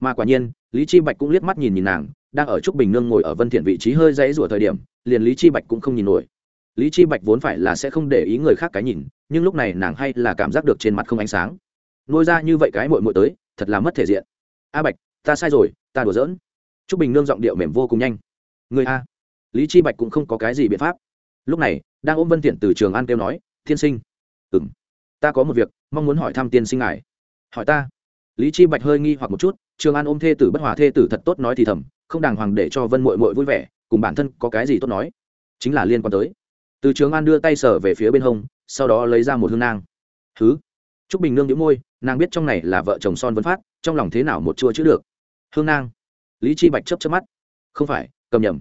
Mà quả nhiên, lý chi bạch cũng liếc mắt nhìn nhìn nàng, đang ở trúc bình nương ngồi ở vân thiện vị trí hơi dãy rủa thời điểm, liền lý chi bạch cũng không nhìn nổi. Lý chi bạch vốn phải là sẽ không để ý người khác cái nhìn, nhưng lúc này nàng hay là cảm giác được trên mặt không ánh sáng. Nuôi ra như vậy cái muội muội tới, thật là mất thể diện. A bạch, ta sai rồi ta đùa giỡn. Trúc bình nương giọng điệu mềm vô cùng nhanh. Người a. Lý chi bạch cũng không có cái gì biện pháp. Lúc này, đang ôm vân thiện từ trường an kêu nói thiên sinh. Ừm, ta có một việc, mong muốn hỏi thăm tiên sinh ngài. Hỏi ta? Lý chi bạch hơi nghi hoặc một chút, trường an ôm thê tử bất hòa thê tử thật tốt nói thì thầm, không đàng hoàng để cho vân mội mội vui vẻ, cùng bản thân có cái gì tốt nói. Chính là liên quan tới. Từ trường an đưa tay sở về phía bên hông, sau đó lấy ra một hương nang. Thứ t r ú c bình nương đĩu môi, nàng biết trong này là vợ chồng son vấn phát, trong lòng thế nào một chua chữ được hương nang. Lý chi bạch chấp chấp mắt. Không phải, cầm nhầm.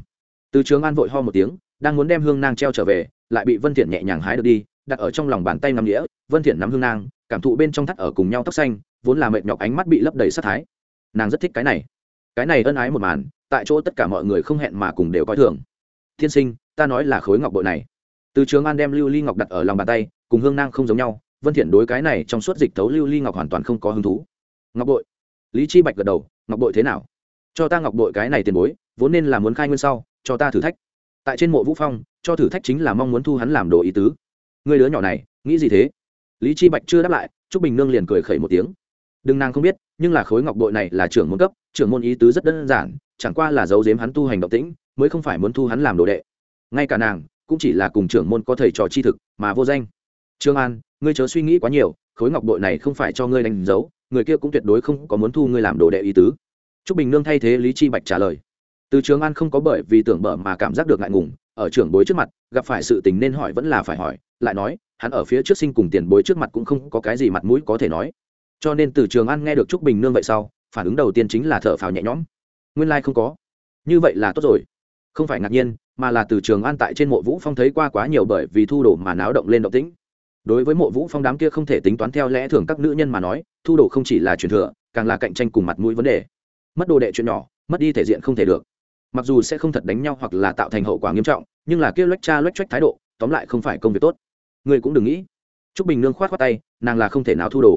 Từ trường an vội ho một tiếng, đang muốn đem hương nang treo trở về, lại bị vân thiện nhẹ nhàng hái được đi, đặt ở trong lòng bàn tay nắm đĩa vân thiện nắm hương nang, cảm thụ bên trong thắt ở cùng nhau tóc xanh, vốn là mệt nhọc ánh mắt bị lấp đầy sát thái. Nàng rất thích cái này. Cái này ân ái một màn, tại chỗ tất cả mọi người không hẹn mà cùng đều coi thường. Thiên sinh, ta nói là khối ngọc bội này. Từ trường an đem lưu ly ngọc đặt ở lòng bàn tay, cùng hương nang không giống nhau. Vân thiện đối cái này trong suốt dịch thấu lưu ly ngọc hoàn toàn không có hứng thú. Ngọc bội. Lý chi bạch gật đầu ngọc bội thế nào? Cho ta ngọc bội cái này tiền bối, vốn nên là muốn khai nguyên sau, cho ta thử thách. Tại trên mộ vũ phong, cho thử thách chính là mong muốn thu hắn làm đồ ý tứ. Người đứa nhỏ này, nghĩ gì thế? Lý chi bạch chưa đáp lại, trúc bình nương liền cười khẩy một tiếng. Đừng nàng không biết, nhưng là khối ngọc bội này là trưởng môn cấp, trưởng môn ý tứ rất đơn giản, chẳng qua là giấu giếm hắn tu hành động tĩnh, mới không phải muốn thu hắn làm đồ đệ. Ngay cả nàng, cũng chỉ là cùng trưởng môn có thầy trò chi thực, mà vô danh. Trương an, ngươi chớ suy nghĩ quá nhiều khối ngọc bội này không phải cho ngươi đánh dấu, người kia cũng tuyệt đối không có muốn thu ngươi làm đồ đệ ý tứ. Trúc bình nương thay thế lý chi bạch trả lời. Từ trường an không có bởi vì tưởng bở mà cảm giác được ngại ngùng, ở trưởng bối trước mặt, gặp phải sự tình nên hỏi vẫn là phải hỏi, lại nói, hắn ở phía trước sinh cùng tiền bối trước mặt cũng không có cái gì mặt mũi có thể nói. Cho nên từ trường an nghe được trúc bình nương vậy sau, phản ứng đầu tiên chính là thở phào nhẹ nhõm. Nguyên lai、like、không có. Như vậy là tốt rồi. Không phải ngạc nhiên, mà là từ trường an tại trên mộ vũ phong thấy qua quá nhiều bởi vì thu đồ mà náo động lên động tĩnh đối với mộ vũ phong đám kia không thể tính toán theo lẽ thường các nữ nhân mà nói, thu đồ không chỉ là truyền thừa, càng là cạnh tranh cùng mặt mũi vấn đề. Mất đồ đệ chuyện nhỏ, mất đi thể diện không thể được. Mặc dù sẽ không thật đánh nhau hoặc là tạo thành hậu quả nghiêm trọng, nhưng là kia loách cha loách trách thái độ, tóm lại không phải công việc tốt. Người cũng đừng nghĩ. T r ú c bình nương khoát khoát tay, nàng là không thể nào thu đồ.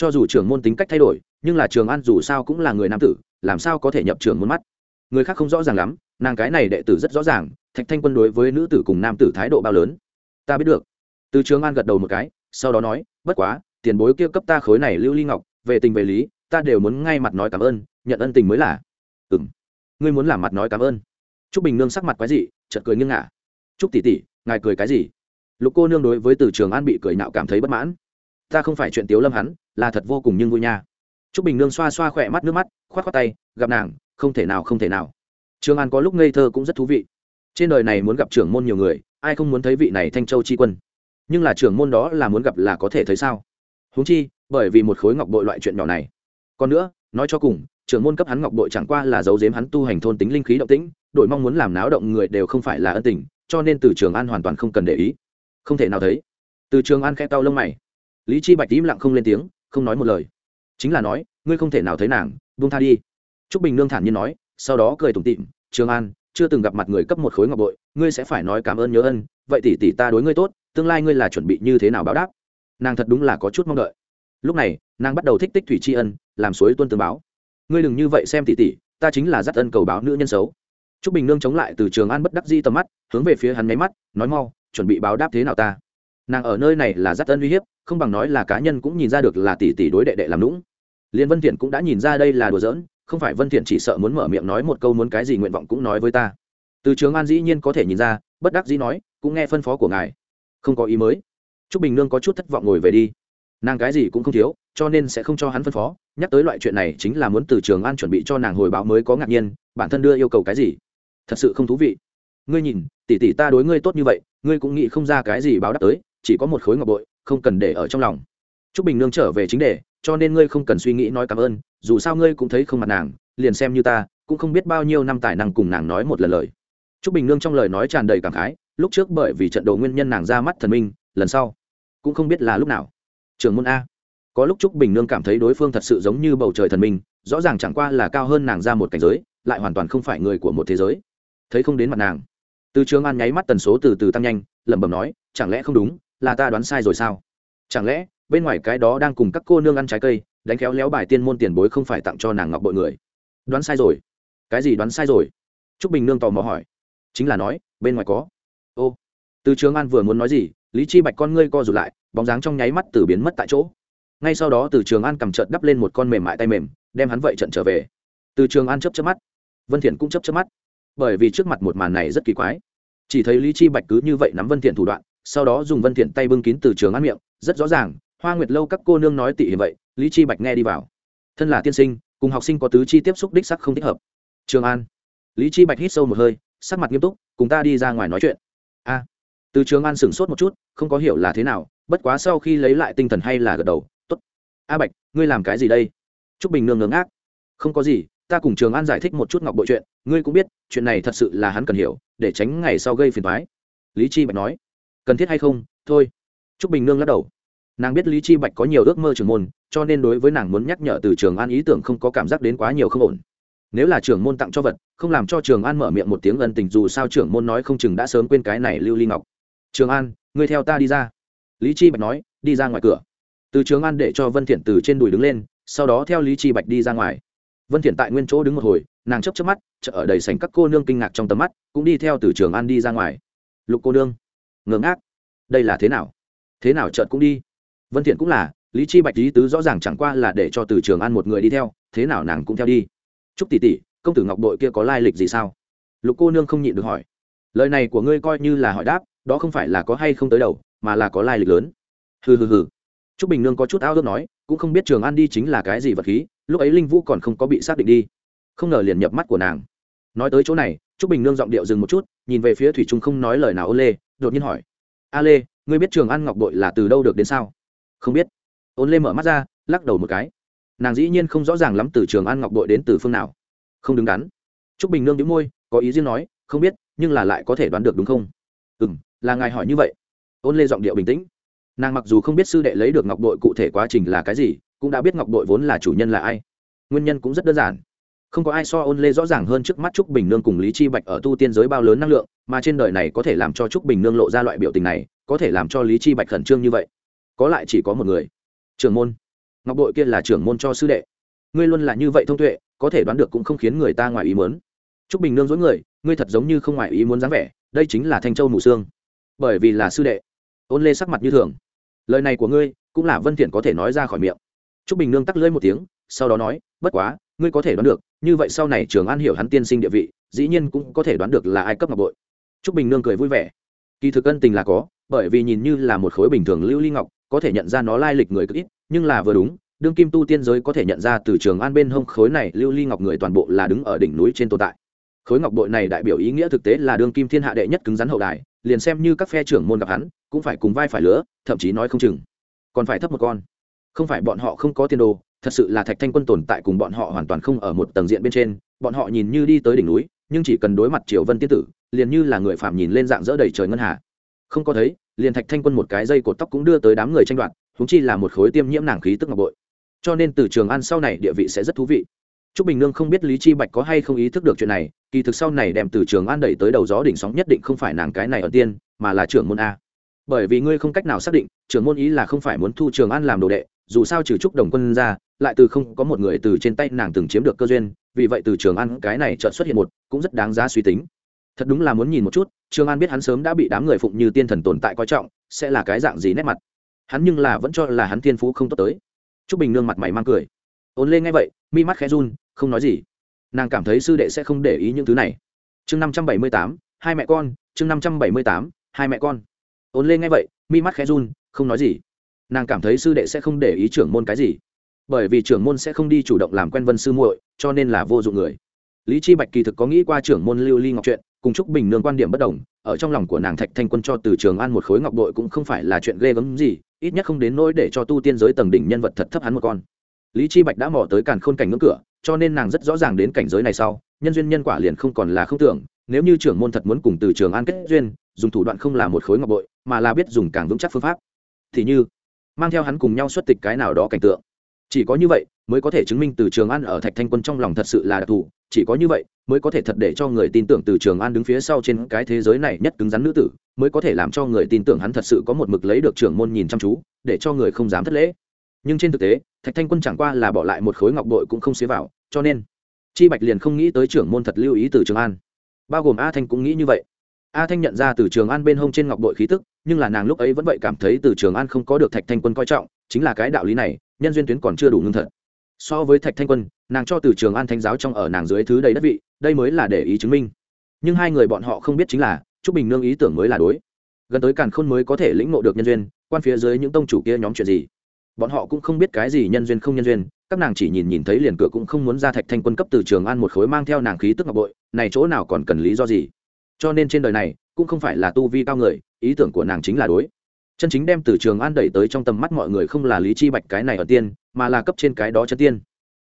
Cho dù trưởng môn tính cách thay đổi, nhưng là trường an dù sao cũng là người nam tử, làm sao có thể nhập trường môn mắt? Người khác không rõ ràng lắm, nàng cái này đệ tử rất rõ ràng, thạch thanh quân đối với nữ tử cùng nam tử thái độ bao lớn. Ta biết được từ trường an gật đầu một cái, sau đó nói, bất quá, tiền bối kia cấp ta khối này lưu ly ngọc, về tình về lý, ta đều muốn ngay mặt nói cảm ơn, nhận ân tình mới là. Ừ m ngươi muốn làm mặt nói cảm ơn. T r ú c bình nương sắc mặt quái dị chật cười nghiêng ngả. T r ú c tỷ tỷ, ngài cười cái gì? Lục cô nương đối với từ trường an bị cười nạo cảm thấy bất mãn. Ta không phải chuyện tiếu lâm hắn, là thật vô cùng nhưng vui nha. T r ú c bình nương xoa xoa khỏe mắt nước mắt k h o á t k h o á tay, gặp nàng, không thể nào, không thể nào. Trường an có lúc ngây thơ cũng rất thú vị. Trên đời này muốn gặp trưởng môn nhiều người, ai không muốn thấy vị này thanh châu tri quân? Nhưng là trưởng môn đó là muốn gặp là có thể thấy sao? Húng chi, bởi vì một khối ngọc bội loại chuyện nhỏ này. Còn nữa, nói cho cùng, trưởng môn cấp hắn ngọc bội chẳng qua là dấu giếm hắn tu hành thôn tính linh khí động tĩnh đội mong muốn làm náo động người đều không phải là ân tình, cho nên từ trường an hoàn toàn không cần để ý. Không thể nào thấy. Từ trường an khe tao lông mày. Lý chi bạch im lặng không lên tiếng, không nói một lời. Chính là nói, ngươi không thể nào thấy nàng, buông tha đi. Trúc bình nương thản nhiên nói, sau đó cười tủm tỉm, trường an, chưa từng gặp mặt người cấp một khối ngọc bội, ngươi sẽ phải nói cảm ơn nhớ ân, vậy tỷ tỷ ta đối ngươi tốt tương lai ngươi là chuẩn bị như thế nào báo đáp? Nàng thật đúng là có chút mong đợi. Lúc này, nàng bắt đầu thích tích thủy tri ân, làm suối tuân tương báo. Ngươi đừng như vậy xem tỉ tỉ, ta chính là dắt ân cầu báo nữ nhân xấu. T r ú c bình nương chống lại từ trường an bất đắc di tầm mắt, hướng về phía hắn máy mắt, nói mau, chuẩn bị báo đáp thế nào ta? Nàng ở nơi này là dắt ân uy hiếp, không bằng nói là cá nhân cũng nhìn ra được là tỷ tỷ đối đệ đệ làm lũng liên vân thiện cũng đã nhìn ra đây là đùa giỡn, không phải vân thiện chỉ sợ muốn mở miệng nói một câu muốn cái gì nguyện vọng cũng nói với ta. Từ trường an dĩ nhiên có thể nhìn ra, bất đắc dĩ nói, cũng nghe phân phó của ngài không có ý mới. T r ú c bình nương có chút thất vọng ngồi về đi. Nàng cái gì cũng không thiếu, cho nên sẽ không cho hắn phân phó. Nhắc tới loại chuyện này chính là muốn từ trường an chuẩn bị cho nàng hồi báo mới có ngạc nhiên, bản thân đưa yêu cầu cái gì? Thật sự không thú vị. Ngươi nhìn, tỷ tỷ ta đối ngươi tốt như vậy, ngươi cũng nghĩ không ra cái gì báo đáp tới, chỉ có một khối ngọc bội, không cần để ở trong lòng. T r ú c bình nương trở về chính đề, cho nên ngươi không cần suy nghĩ nói cảm ơn, dù sao ngươi cũng thấy không mặt nàng, liền xem như ta, cũng không biết bao nhiêu năm tài năng cùng nàng nói một lần lời. T r ú c bình nương trong lời nói tràn đầy cảm khái lúc trước bởi vì trận đồ nguyên nhân nàng ra mắt thần minh, lần sau cũng không biết là lúc nào. Trường môn a. Có lúc trúc bình nương cảm thấy đối phương thật sự giống như bầu trời thần minh, rõ ràng chẳng qua là cao hơn nàng ra một cảnh giới, lại hoàn toàn không phải người của một thế giới. Thấy không đến mặt nàng, từ trường an nháy mắt tần số từ từ tăng nhanh, lẩm bẩm nói, chẳng lẽ không đúng, là ta đoán sai rồi sao? Chẳng lẽ, bên ngoài cái đó đang cùng các cô nương ăn trái cây, đánh khéo léo bài tiên môn tiền bối không phải tặng cho nàng ngọc bội người? Đoán sai rồi. Cái gì đoán sai rồi? Trúc bình nương tò mò hỏi. Chính là nói, bên ngoài có từ trường an vừa muốn nói gì, lý chi bạch con ngươi co rụt lại, bóng dáng trong nháy mắt từ biến mất tại chỗ. Ngay sau đó từ trường an cầm trợn đắp lên một con mềm mại tay mềm, đem hắn vậy trận trở về. Từ trường an chấp chấp mắt. Vân thiện cũng chấp chấp mắt. Bởi vì trước mặt một màn này rất kỳ quái. Chỉ thấy lý chi bạch cứ như vậy nắm vân thiện thủ đoạn, sau đó dùng vân thiện tay bưng kín từ trường an miệng, rất rõ ràng, hoa nguyệt lâu các cô nương nói tỉ hiểm vậy, lý chi bạch nghe đi vào. Thân là tiên sinh, cùng học sinh có tứ chi tiếp xúc đích sắc không thích hợp. Trường an. Lý chi bạch hít sâu một hơi, sắc mặt nghiêm túc, cùng ta đi ra ngoài nói chuyện. A từ trường an sửng sốt một chút, không có hiểu là thế nào, bất quá sau khi lấy lại tinh thần hay là gật đầu t ố t a bạch, ngươi làm cái gì đây? T r ú c bình nương ngưỡng ác không có gì, ta cùng trường an giải thích một chút ngọc bội chuyện, ngươi cũng biết, chuyện này thật sự là hắn cần hiểu, để tránh ngày sau gây phiền thoái lý chi bạch nói. Cần thiết hay không? Thôi. T r ú c bình nương lắc đầu. Nàng biết lý chi bạch có nhiều ước mơ trường môn, cho nên đối với nàng muốn nhắc nhở từ trường an ý tưởng không có cảm giác đến quá nhiều không ổn. Nếu là trưởng môn tặng cho vật, không làm cho trường an mở miệng một tiếng ân tình dù sao trưởng môn nói không chừng đã sớm quên cái này lưu ly ngọc trường an, ngươi theo ta đi ra. Lý chi bạch nói, đi ra ngoài cửa. Từ trường an để cho vân thiện từ trên đùi đứng lên, sau đó theo lý chi bạch đi ra ngoài. Vân thiện tại nguyên chỗ đứng một hồi, nàng chớp chớp mắt chợ ở đầy sảnh các cô nương kinh ngạc trong tầm mắt, cũng đi theo từ trường an đi ra ngoài. Lục cô nương ngưỡng ác đây là thế nào? Thế nào chợt cũng đi? Vân thiện cũng là, lý chi bạch lý tứ rõ ràng chẳng qua là để cho từ trường an một người đi theo, thế nào nàng cũng theo đi. Trúc tỷ tỷ, công tử ngọc Đội kia có lai lịch gì sao? Lục cô nương không nhịn được hỏi. Lời này của ngươi coi như là hỏi đáp đó không phải là có hay không tới đầu, mà là có lai lịch lớn. Hừ hừ hừ. T r ú c bình nương có chút ao ước nói, cũng không biết trường an đi chính là cái gì vật khí, lúc ấy linh vũ còn không có bị xác định đi. Không ngờ liền nhập mắt của nàng. Nói tới chỗ này t r ú c bình nương giọng điệu dừng một chút, nhìn về phía thủy trung không nói lời nào ô lê, đột nhiên hỏi. A lê, ngươi biết trường an ngọc đội là từ đâu được đến sao? Không biết. Ôn lê mở mắt ra, lắc đầu một cái. Nàng dĩ nhiên không rõ ràng lắm từ trường an ngọc đội đến từ phương nào. Không đứng đắn. T r ú c bình nương đĩu môi, có ý riêng nói, không biết, nhưng là lại có thể đoán được đúng không? Ừ m là ngài hỏi như vậy. Ôn lê giọng điệu bình tĩnh. Nàng mặc dù không biết sư đệ lấy được ngọc đội cụ thể quá trình là cái gì, cũng đã biết ngọc đội vốn là chủ nhân là ai. Nguyên nhân cũng rất đơn giản. Không có ai so ôn lê rõ ràng hơn trước mắt trúc bình nương cùng lý chi bạch ở tu tiên giới bao lớn năng lượng, mà trên đời này có thể làm cho trúc bình nương lộ ra loại biểu tình này, có thể làm cho lý chi bạch khẩn trương như vậy. Có lại chỉ có một người. Trưởng môn. Ngọc đội kia là trưởng môn cho sư đệ. Ngươi luôn là như vậy thông tuệ, có thể đoán được cũng không khiến người ta ngoài ý muốn. Trúc bình nương dối người, ngươi thật giống như không ngoài ý muốn dáng vẻ, đây chính là thanh châu mù xương bởi vì là sư đệ. Ôn lê sắc mặt như thường. Lời này của ngươi, cũng là vân thiện có thể nói ra khỏi miệng. Trúc bình nương tắc lưỡi một tiếng, sau đó nói, bất quá, ngươi có thể đoán được, như vậy sau này trường an hiểu hắn tiên sinh địa vị, dĩ nhiên cũng có thể đoán được là ai cấp ngọc bội. Trúc bình nương cười vui vẻ. Kỳ thực ân tình là có, bởi vì nhìn như là một khối bình thường lưu ly ngọc, có thể nhận ra nó lai lịch người cực ít, nhưng là vừa đúng, đương kim tu tiên giới có thể nhận ra từ trường an bên hông khối này lưu ly ngọc người toàn bộ là đứng ở đỉnh núi trên tồn tại khối ngọc bội này đại biểu ý nghĩa thực tế là đương kim thiên hạ đệ nhất cứng rắn hậu đài, liền xem như các phe trưởng môn gặp hắn, cũng phải cùng vai phải lứa, thậm chí nói không chừng. Còn phải thấp một con. Không phải bọn họ không có tiền đồ, thật sự là thạch thanh quân tồn tại cùng bọn họ hoàn toàn không ở một tầng diện bên trên, bọn họ nhìn như đi tới đỉnh núi, nhưng chỉ cần đối mặt triều vân tiên tử, liền như là người phạm nhìn lên dạng dỡ đầy trời ngân hà. Không có thấy, liền thạch thanh quân một cái dây cột tóc cũng đưa tới đám người tranh đoạt húng chi là một khối tiêm nhiễm nàng khí tức ngọc bội. Cho nên từ trường ăn sau này địa vị sẽ rất thú vị. Trúc bình nương không biết lý chi bạch có hay không ý thức được chuyện này, kỳ thực sau này đem từ trường an đẩy tới đầu gió đỉnh sóng nhất định không phải nàng cái này ở tiên, mà là trưởng môn a. Bởi vì ngươi không cách nào xác định, trưởng môn ý là không phải muốn thu trường an làm đồ đệ, dù sao trừ trúc đồng quân ra, lại từ không có một người từ trên tay nàng từng chiếm được cơ duyên, vì vậy từ trường an cái này chợt xuất hiện một, cũng rất đáng giá suy tính. Thật đúng là muốn nhìn một chút, trường an biết hắn sớm đã bị đám người phụng như tiên thần tồn tại coi trọng, sẽ là cái dạng gì nét mặt. Hắn nhưng là vẫn cho là hắn thiên phú không tốt tới. Trúc bình nương mặt mày mang cười. Ôn lên ngay vậy, mi mắt khẽ run không nói gì. Nàng cảm thấy sư đệ sẽ không để ý những thứ này. Chương năm trăm bảy mươi tám, hai mẹ con, chương năm trăm bảy mươi tám, hai mẹ con. Ôn lên ngay vậy, mi mắt khẽ run, không nói gì. Nàng cảm thấy sư đệ sẽ không để ý trưởng môn cái gì. Bởi vì trưởng môn sẽ không đi chủ động làm quen vân sư muội, cho nên là vô dụng người. Lý chi bạch kỳ thực có nghĩ qua trưởng môn lưu ly ngọc chuyện, cùng chúc bình nương quan điểm bất đồng, ở trong lòng của nàng thạch thanh quân cho từ trường an một khối ngọc bội cũng không phải là chuyện ghê gớm gì, ít nhất không đến nỗi để cho tu tiên giới tầng đỉnh nhân vật thật thấp hắn một con. Lý chi bạch đã mò tới càn khôn cảnh ngưỡng cửa cho nên nàng rất rõ ràng đến cảnh giới này sau, nhân duyên nhân quả liền không còn là không tưởng, nếu như trưởng môn thật muốn cùng từ trường an kết duyên, dùng thủ đoạn không là một khối ngọc bội, mà là biết dùng càng vững chắc phương pháp. Thì như, mang theo hắn cùng nhau xuất tịch cái nào đó cảnh tượng. Chỉ có như vậy, mới có thể chứng minh từ trường an ở thạch thanh quân trong lòng thật sự là đặc thù, chỉ có như vậy, mới có thể thật để cho người tin tưởng từ trường an đứng phía sau trên cái thế giới này nhất cứng rắn nữ tử, mới có thể làm cho người tin tưởng hắn thật sự có một mực lấy được trưởng môn nhìn chăm chú, để cho người không dám thất lễ. Nhưng trên thực tế, thạch thanh quân chẳng qua là bỏ lại một khối ngọc bội cũng không xế vào cho nên chi bạch liền không nghĩ tới trưởng môn thật lưu ý từ trường an bao gồm a thanh cũng nghĩ như vậy a thanh nhận ra từ trường an bên hông trên ngọc bội khí tức nhưng là nàng lúc ấy vẫn vậy cảm thấy từ trường an không có được thạch thanh quân coi trọng chính là cái đạo lý này nhân duyên tuyến còn chưa đủ ngưng thật so với thạch thanh quân nàng cho từ trường an thánh giáo trong ở nàng dưới thứ đầy đất vị đây mới là để ý chứng minh nhưng hai người bọn họ không biết chính là trúc bình nương ý tưởng mới là đối gần tới càn khôn mới có thể lĩnh ngộ được nhân duyên quan phía dưới những tông chủ kia nhóm chuyện gì bọn họ cũng không biết cái gì nhân duyên không nhân duyên các nàng chỉ nhìn nhìn thấy liền cửa cũng không muốn ra thạch thanh quân cấp từ trường an một khối mang theo nàng khí tức ngọc bội, này chỗ nào còn cần lý do gì? Cho nên trên đời này, cũng không phải là tu vi cao người, ý tưởng của nàng chính là đối. Chân chính đem từ trường an đẩy tới trong tầm mắt mọi người không là lý chi bạch cái này ở tiên, mà là cấp trên cái đó chân tiên.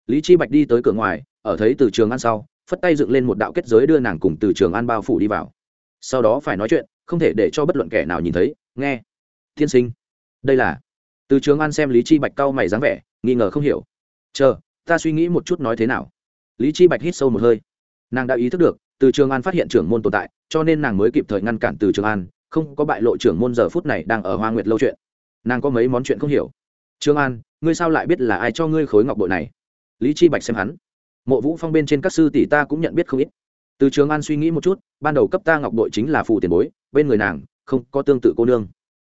Lý chi bạch đi tới cửa ngoài, ở thấy từ trường an sau, phất tay dựng lên một đạo kết giới đưa nàng cùng từ trường an bao phủ đi vào. Sau đó phải nói chuyện, không thể để cho bất luận kẻ nào nhìn thấy, nghe. Thiên sinh, đây là. Từ trường an xem lý chi bạch cau mày dáng vẻ, nghi ngờ không hiểu chờ, ta suy nghĩ một chút nói thế nào. Lý chi bạch hít sâu một hơi. Nàng đã ý thức được, từ trường an phát hiện trưởng môn tồn tại, cho nên nàng mới kịp thời ngăn cản từ trường an, không có bại lộ trưởng môn giờ phút này đang ở hoa nguyệt lâu chuyện. Nàng có mấy món chuyện không hiểu. Trương an, ngươi sao lại biết là ai cho ngươi khối ngọc bội này? Lý chi bạch xem hắn. Mộ vũ phong bên trên các sư tỷ ta cũng nhận biết không ít. Từ trường an suy nghĩ một chút, ban đầu cấp ta ngọc bội chính là phù tiền bối, bên người nàng, không có tương tự cô nương.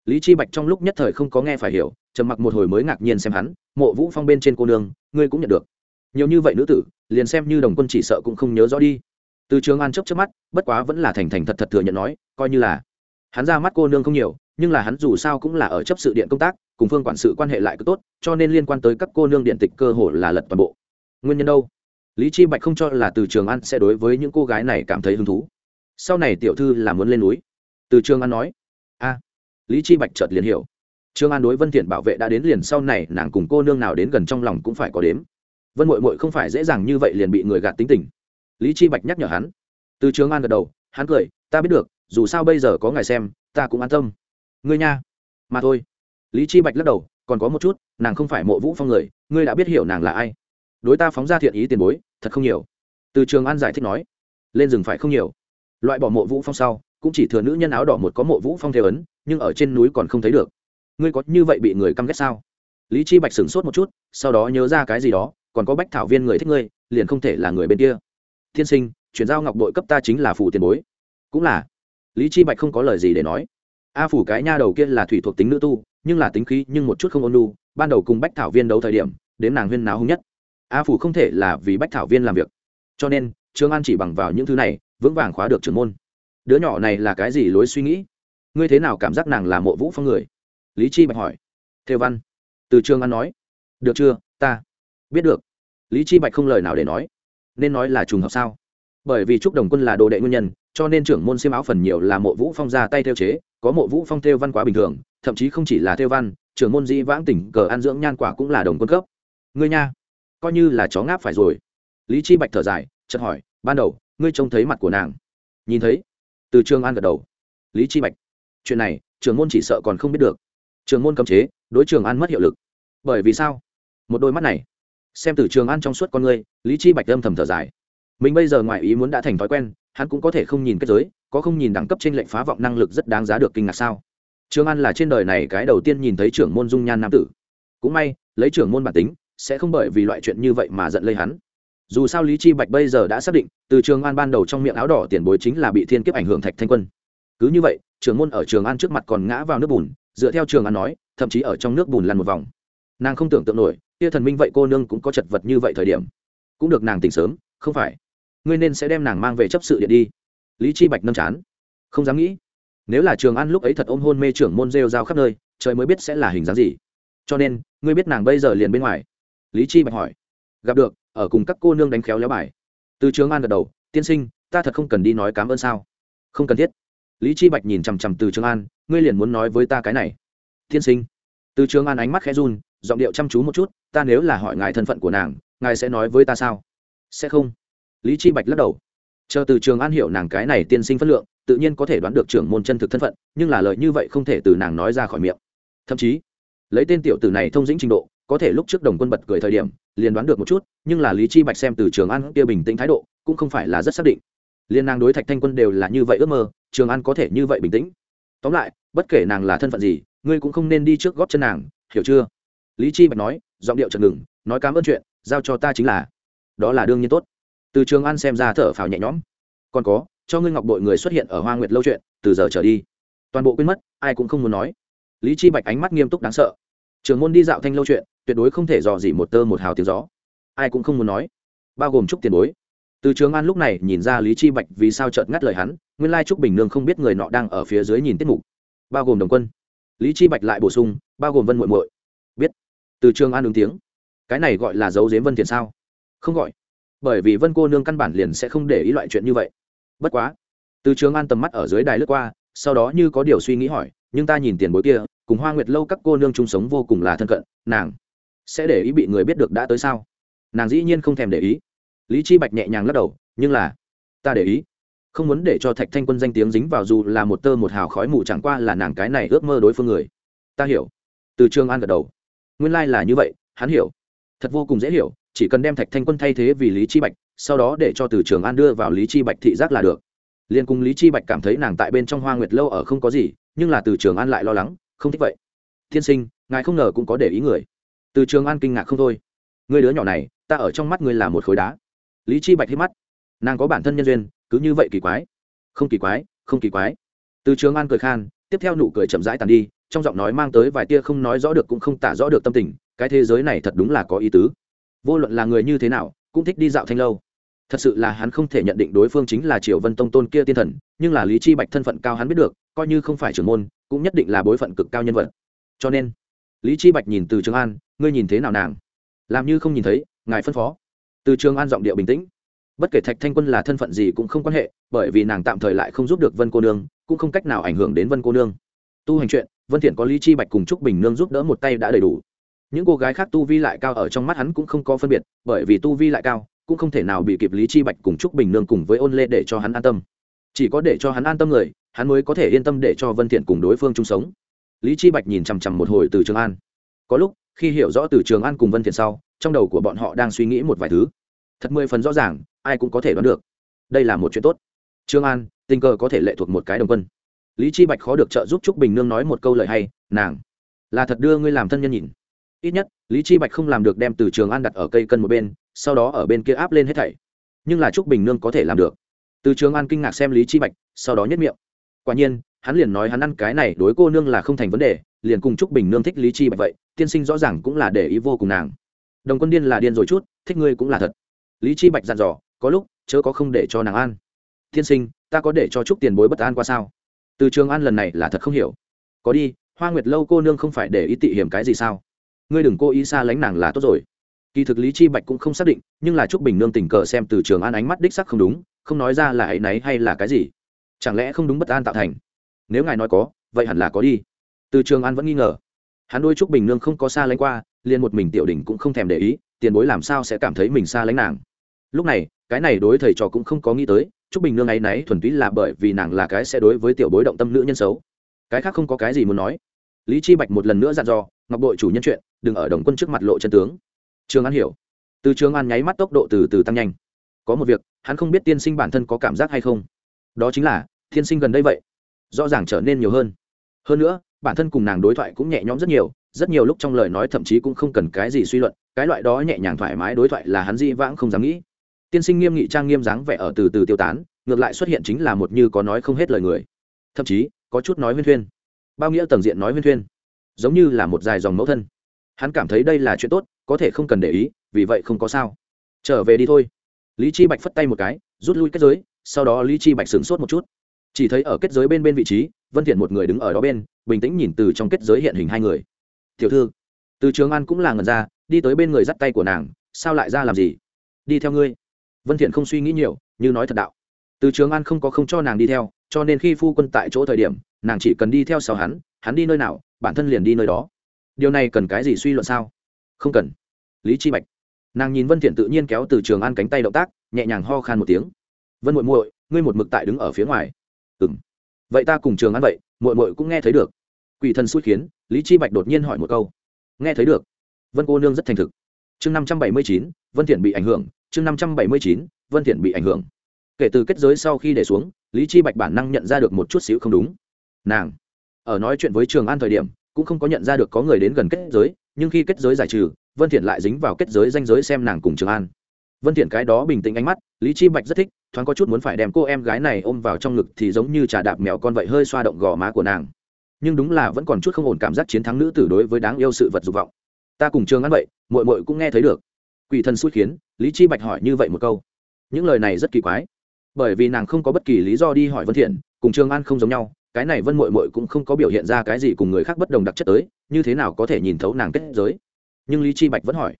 Lý chi bạch trong lúc nhất thời không có nghe phải hiểu trầm mặc một hồi mới ngạc nhiên xem hắn, mộ vũ phong bên trên cô nương, ngươi cũng nhận được. Nhiều như vậy nữ tử, liền xem như đồng quân chỉ sợ cũng không nhớ rõ đi. Từ trường an chớp chớp mắt, bất quá vẫn là thành thành thật thật thừa nhận nói, coi như là hắn ra mắt cô nương không nhiều, nhưng là hắn dù sao cũng là ở chấp sự điện công tác, cùng phương quản sự quan hệ lại cứ tốt, cho nên liên quan tới các cô nương điện tịch cơ hồ là lật toàn bộ. Nguyên nhân đâu? Lý chi bạch không cho là từ trường an sẽ đối với những cô gái này cảm thấy hứng thú. Sau này tiểu thư là muốn lên núi. Từ trường an nói, a. Lý chi bạch chợt liền hiểu trương an đối vân thiện bảo vệ đã đến liền sau này, nàng cùng cô nương nào đến gần trong lòng cũng phải có đếm. Vân muội muội không phải dễ dàng như vậy liền bị người gạt tính tình. Lý chi bạch nhắc nhở hắn. Từ trường an gật đầu, hắn cười, ta biết được, dù sao bây giờ có ngài xem, ta cũng an tâm. Ngươi nha. Mà thôi. Lý chi bạch lắc đầu, còn có một chút, nàng không phải mộ vũ phong người, ngươi đã biết hiểu nàng là ai. Đối ta phóng ra thiện ý tiền bối, thật không nhiều. Từ trường an giải thích nói, lên rừng phải không nhiều. Loại bỏ mộ vũ phong sau, cũng chỉ thừa nữ nhân áo đỏ một có mộ vũ phong theo ấn, nhưng ở trên núi còn không thấy được ngươi có như vậy bị người căm ghét sao? Lý chi bạch sửng sốt một chút, sau đó nhớ ra cái gì đó, còn có bách thảo viên người thích ngươi, liền không thể là người bên kia. Thiên sinh, chuyển giao ngọc Đội cấp ta chính là phủ tiền bối. Cũng là. Lý chi bạch không có lời gì để nói. A phủ cái nha đầu kia là thủy thuộc tính nữ tu, nhưng là tính khí nhưng một chút không ôn lu ban đầu cùng bách thảo viên đấu thời điểm, đến nàng huyên náo hung nhất. A phủ không thể là vì bách thảo viên làm việc. Cho nên, trương an chỉ bằng vào những thứ này, vững vàng khóa được trưởng môn. Đứa nhỏ này là cái gì lối suy nghĩ? Ngươi thế nào cảm giác nàng là mộ vũ phong người? Lý chi bạch hỏi. Theo văn. Từ Trường an nói. Được chưa, ta. Biết được. Lý chi bạch không lời nào để nói. Nên nói là trùng hợp sao? Bởi vì trúc đồng quân là đồ đệ nguyên nhân, cho nên trưởng môn xiêm áo phần nhiều là mộ vũ phong ra tay theo chế, có mộ vũ phong theo văn quá bình thường, thậm chí không chỉ là theo văn, trưởng môn dĩ vãng tỉnh cờ An dưỡng nhan quả cũng là đồng quân cấp. Ngươi nha, coi như là chó ngáp phải rồi. Lý chi bạch thở dài, chợt hỏi, ban đầu, ngươi trông thấy mặt của nàng? Nhìn thấy. Từ trường an gật đầu. Lý chi bạch, chuyện này, trưởng môn chỉ sợ còn không biết được trường môn cấm chế, đối trường an mất hiệu lực. Bởi vì sao? Một đôi mắt này, xem từ trường an trong suốt con người. lý chi bạch âm thầm thở dài. Mình bây giờ ngoại ý muốn đã thành thói quen, hắn cũng có thể không nhìn kết giới, có không nhìn đẳng cấp trên lệnh phá vọng năng lực rất đáng giá được kinh ngạc sao? Trường an là trên đời này cái đầu tiên nhìn thấy trưởng môn dung nhan nam tử. Cũng may, lấy trưởng môn bản tính, sẽ không bởi vì loại chuyện như vậy mà giận lây hắn. Dù sao lý chi bạch bây giờ đã xác định, từ trường an ban đầu trong miệng áo đỏ tiền bối chính là bị thiên kiếp ảnh hưởng thạch thanh quân. Cứ như vậy, trưởng môn ở trường an trước mặt còn ngã vào nước bùn dựa theo trường an nói, thậm chí ở trong nước bùn lăn một vòng. Nàng không tưởng tượng nổi, kia thần minh vậy cô nương cũng có chật vật như vậy thời điểm. Cũng được nàng tỉnh sớm, không phải. Ngươi nên sẽ đem nàng mang về chấp sự điện đi. Lý chi bạch nâm chán. Không dám nghĩ. Nếu là trường an lúc ấy thật ôm hôn mê trưởng môn rêu rao khắp nơi, trời mới biết sẽ là hình dáng gì. Cho nên, ngươi biết nàng bây giờ liền bên ngoài. Lý chi bạch hỏi. Gặp được, ở cùng các cô nương đánh khéo léo bài. Từ trường an gật đầu, tiên sinh, ta thật không cần đi nói cảm ơn sao? Không cần thiết lý chi bạch nhìn chằm chằm từ trường an, ngươi liền muốn nói với ta cái này. Tiên sinh. Từ trường an ánh mắt khẽ run, giọng điệu chăm chú một chút, ta nếu là hỏi ngài thân phận của nàng, ngài sẽ nói với ta sao? Sẽ không. Lý chi bạch lắc đầu. Chờ từ trường an hiểu nàng cái này tiên sinh phất lượng, tự nhiên có thể đoán được trưởng môn chân thực thân phận, nhưng là lời như vậy không thể từ nàng nói ra khỏi miệng. Thậm chí, lấy tên tiểu tử này thông dĩnh trình độ, có thể lúc trước đồng quân bật cười thời điểm, liền đoán được một chút, nhưng là lý chi bạch xem từ trường an kia bình tĩnh thái độ, cũng không phải là rất xác định. Liên nàng đối thạch thanh quân đều là như vậy ước mơ trường an có thể như vậy bình tĩnh. Tóm lại, bất kể nàng là thân phận gì, ngươi cũng không nên đi trước góp chân nàng, hiểu chưa? Lý chi bạch nói, giọng điệu chật ngừng, nói cảm ơn chuyện, giao cho ta chính là. Đó là đương nhiên tốt. Từ trường an xem ra thở phào nhẹ nhõm. Còn có, cho ngươi ngọc bội người xuất hiện ở hoa nguyệt lâu chuyện, từ giờ trở đi, toàn bộ quên mất, ai cũng không muốn nói. Lý chi bạch ánh mắt nghiêm túc đáng sợ. Trường môn đi dạo thanh lâu chuyện, tuyệt đối không thể dò dỉ một tơ một hào tiếng gió. Ai cũng không muốn nói. Bao gồm chúc tiền bối từ trường an lúc này nhìn ra lý chi bạch vì sao chợt ngắt lời hắn, nguyên lai trúc bình nương không biết người nọ đang ở phía dưới nhìn tiết mục. Bao gồm đồng quân. Lý chi bạch lại bổ sung, bao gồm vân muội muội. Biết. Từ trường an ứng tiếng. Cái này gọi là giấu giếm vân tiền sao? Không gọi. Bởi vì vân cô nương căn bản liền sẽ không để ý loại chuyện như vậy. Bất quá. Từ trường an tầm mắt ở dưới đài lướt qua, sau đó như có điều suy nghĩ hỏi, nhưng ta nhìn tiền bối kia, cùng hoa nguyệt lâu các cô nương chung sống vô cùng là thân cận, nàng sẽ để ý bị người biết được đã tới sao? Nàng dĩ nhiên không thèm để ý lý chi bạch nhẹ nhàng lắc đầu, nhưng là, ta để ý, không muốn để cho thạch thanh quân danh tiếng dính vào dù là một tơ một hào khói mù chẳng qua là nàng cái này ước mơ đối phương người. Ta hiểu. Từ trường an gật đầu. Nguyên lai là như vậy, hắn hiểu. Thật vô cùng dễ hiểu, chỉ cần đem thạch thanh quân thay thế vì lý chi bạch, sau đó để cho từ trường an đưa vào lý chi bạch thị giác là được. Liên cùng lý chi bạch cảm thấy nàng tại bên trong hoa nguyệt lâu ở không có gì, nhưng là từ trường an lại lo lắng, không thích vậy. Thiên sinh, ngài không ngờ cũng có để ý người. Từ trường an kinh ngạc không thôi. Người đứa nhỏ này, ta ở trong mắt ngươi là một khối đá lý chi bạch hít mắt. Nàng có bản thân nhân duyên, cứ như vậy kỳ quái. Không kỳ quái, không kỳ quái. Từ trường an cười khan, tiếp theo nụ cười chậm rãi tàn đi, trong giọng nói mang tới vài tia không nói rõ được cũng không tả rõ được tâm tình, cái thế giới này thật đúng là có ý tứ. Vô luận là người như thế nào, cũng thích đi dạo thanh lâu. Thật sự là hắn không thể nhận định đối phương chính là triều vân tông tôn kia tiên thần, nhưng là lý chi bạch thân phận cao hắn biết được, coi như không phải trưởng môn, cũng nhất định là bối phận cực cao nhân vật. Cho nên, lý chi bạch nhìn từ trường an, ngươi nhìn thế nào nàng? Làm như không nhìn thấy, ngài phân phó từ trường an giọng điệu bình tĩnh. Bất kể thạch thanh quân là thân phận gì cũng không quan hệ, bởi vì nàng tạm thời lại không giúp được vân cô nương, cũng không cách nào ảnh hưởng đến vân cô nương. Tu hành chuyện, vân thiện có lý chi bạch cùng trúc bình nương giúp đỡ một tay đã đầy đủ. Những cô gái khác tu vi lại cao ở trong mắt hắn cũng không có phân biệt, bởi vì tu vi lại cao, cũng không thể nào bị kịp lý chi bạch cùng trúc bình nương cùng với ôn lê để cho hắn an tâm. Chỉ có để cho hắn an tâm người, hắn mới có thể yên tâm để cho vân thiện cùng đối phương chung sống. Lý chi bạch nhìn chằm chằm một hồi từ trường an. Có lúc, khi hiểu rõ từ trường an cùng vân thiện sau, trong đầu của bọn họ đang suy nghĩ một vài thứ thật mười phần rõ ràng, ai cũng có thể đoán được. Đây là một chuyện tốt. Trương an, tình cờ có thể lệ thuộc một cái đồng quân. Lý chi bạch khó được trợ giúp trúc bình nương nói một câu lời hay, nàng, là thật đưa ngươi làm thân nhân nhìn. Ít nhất, lý chi bạch không làm được đem từ trường an đặt ở cây cân một bên, sau đó ở bên kia áp lên hết thảy. Nhưng là trúc bình nương có thể làm được. Từ trường an kinh ngạc xem lý chi bạch, sau đó nhất miệng. Quả nhiên, hắn liền nói hắn ăn cái này đối cô nương là không thành vấn đề, liền cùng trúc bình nương thích lý chi bạch vậy, tiên sinh rõ ràng cũng là để ý vô cùng nàng. Đồng quân điên là điên rồi chút, thích ngươi cũng là thật lý chi bạch dặn dò, có lúc, chớ có không để cho nàng an. Thiên sinh, ta có để cho chúc tiền bối bất an qua sao? Từ trường an lần này là thật không hiểu. Có đi, hoa nguyệt lâu cô nương không phải để ý tị hiểm cái gì sao? Ngươi đừng cố ý xa lánh nàng là tốt rồi. Kỳ thực lý chi bạch cũng không xác định, nhưng là trúc bình nương tình cờ xem từ trường an ánh mắt đích sắc không đúng, không nói ra là ấy nấy hay là cái gì. Chẳng lẽ không đúng bất an tạo thành? Nếu ngài nói có, vậy hẳn là có đi. Từ trường an vẫn nghi ngờ. Hắn đôi trúc bình nương không có xa lánh qua, liền một mình tiểu đỉnh cũng không thèm để ý tiền bối làm sao sẽ cảm thấy mình xa lánh nàng? Lúc này, cái này đối thầy trò cũng không có nghĩ tới, trúc bình nương ấy nấy thuần túy là bởi vì nàng là cái sẽ đối với tiểu bối động tâm nữ nhân xấu. Cái khác không có cái gì muốn nói. Lý chi bạch một lần nữa dặn dò, ngọc đội chủ nhân chuyện, đừng ở đồng quân trước mặt lộ chân tướng. Trường an hiểu. Từ trường an nháy mắt tốc độ từ từ tăng nhanh. Có một việc, hắn không biết tiên sinh bản thân có cảm giác hay không. Đó chính là, tiên sinh gần đây vậy, rõ ràng trở nên nhiều hơn. Hơn nữa, bản thân cùng nàng đối thoại cũng nhẹ nhõm rất nhiều rất nhiều lúc trong lời nói thậm chí cũng không cần cái gì suy luận, cái loại đó nhẹ nhàng thoải mái đối thoại là hắn di vãng không dám nghĩ. Tiên sinh nghiêm nghị trang nghiêm dáng vẻ ở từ từ tiêu tán, ngược lại xuất hiện chính là một như có nói không hết lời người. Thậm chí, có chút nói huyên thuyên. Bao nghĩa tầng diện nói huyên thuyên. Giống như là một dài dòng mẫu thân. Hắn cảm thấy đây là chuyện tốt, có thể không cần để ý, vì vậy không có sao. Trở về đi thôi. Lý chi bạch phất tay một cái, rút lui kết giới, sau đó lý chi bạch sửng sốt một chút. Chỉ thấy ở kết giới bên bên vị trí, vân thiện một người đứng ở đó bên, bình tĩnh nhìn từ trong kết giới hiện hình hai người tiểu thư. Từ trường an cũng là ngần ra, đi tới bên người dắt tay của nàng, sao lại ra làm gì? Đi theo ngươi. Vân thiện không suy nghĩ nhiều, như nói thật đạo. Từ trường an không có không cho nàng đi theo, cho nên khi phu quân tại chỗ thời điểm, nàng chỉ cần đi theo sau hắn hắn đi nơi nào, bản thân liền đi nơi đó. Điều này cần cái gì suy luận sao? Không cần. Lý chi bạch. Nàng nhìn vân thiện tự nhiên kéo từ trường an cánh tay động tác, nhẹ nhàng ho khan một tiếng. Vân muội muội, ngươi một mực tại đứng ở phía ngoài. Ừm. Vậy ta cùng trường an vậy, muội muội cũng nghe thấy được quỷ thần xui khiến, lý chi bạch đột nhiên hỏi một câu. Nghe thấy được. Vân cô nương rất thành thực. Chương năm trăm bảy mươi chín, vân thiện bị ảnh hưởng. Chương năm trăm bảy mươi chín, vân thiện bị ảnh hưởng. Kể từ kết giới sau khi để xuống, lý chi bạch bản năng nhận ra được một chút xíu không đúng. Nàng, ở nói chuyện với trường an thời điểm, cũng không có nhận ra được có người đến gần kết giới, nhưng khi kết giới giải trừ, vân thiện lại dính vào kết giới danh giới xem nàng cùng trường an. Vân thiện cái đó bình tĩnh ánh mắt, lý chi bạch rất thích, thoáng có chút muốn phải đem cô em gái này ôm vào trong ngực thì giống như trà đạp mèo con vậy hơi xoa động gò má của nàng nhưng đúng là vẫn còn chút không ổn cảm giác chiến thắng nữ tử đối với đáng yêu sự vật dục vọng. Ta cùng trường an vậy mội mội cũng nghe thấy được. Quỷ thần xui khiến, lý chi bạch hỏi như vậy một câu. Những lời này rất kỳ quái, bởi vì nàng không có bất kỳ lý do đi hỏi vân thiện, cùng trường an không giống nhau, cái này vân mội mội cũng không có biểu hiện ra cái gì cùng người khác bất đồng đặc chất tới, như thế nào có thể nhìn thấu nàng kết giới? Nhưng lý chi bạch vẫn hỏi.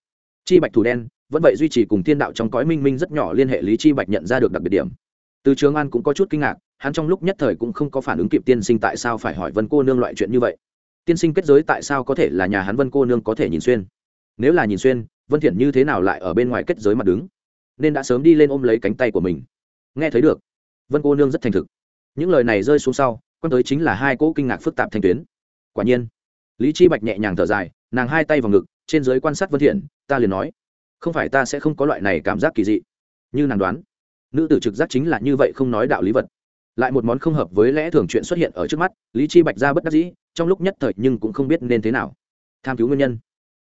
Chi bạch thủ đen, vẫn vậy duy trì cùng thiên đạo trong cõi minh minh rất nhỏ liên hệ lý chi bạch nhận ra được đặc biệt điểm. Từ trường an cũng có chút kinh ngạc hắn trong lúc nhất thời cũng không có phản ứng kịp tiên sinh tại sao phải hỏi vân cô nương loại chuyện như vậy. Tiên sinh kết giới tại sao có thể là nhà hắn vân cô nương có thể nhìn xuyên? Nếu là nhìn xuyên, vân thiện như thế nào lại ở bên ngoài kết giới mặt đứng? Nên đã sớm đi lên ôm lấy cánh tay của mình. Nghe thấy được. Vân cô nương rất thành thực. Những lời này rơi xuống sau, quan tới chính là hai cỗ kinh ngạc phức tạp thanh tuyến. Quả nhiên, lý chi bạch nhẹ nhàng thở dài, nàng hai tay vào ngực, trên dưới quan sát vân thiện, ta liền nói, không phải ta sẽ không có loại này cảm giác kỳ dị. Như nàng đoán, nữ tử trực giác chính là như vậy không nói đạo lý vật lại một món không hợp với lẽ thường chuyện xuất hiện ở trước mắt, lý chi bạch ra bất đắc dĩ, trong lúc nhất thời nhưng cũng không biết nên thế nào. Tham cứu nguyên nhân.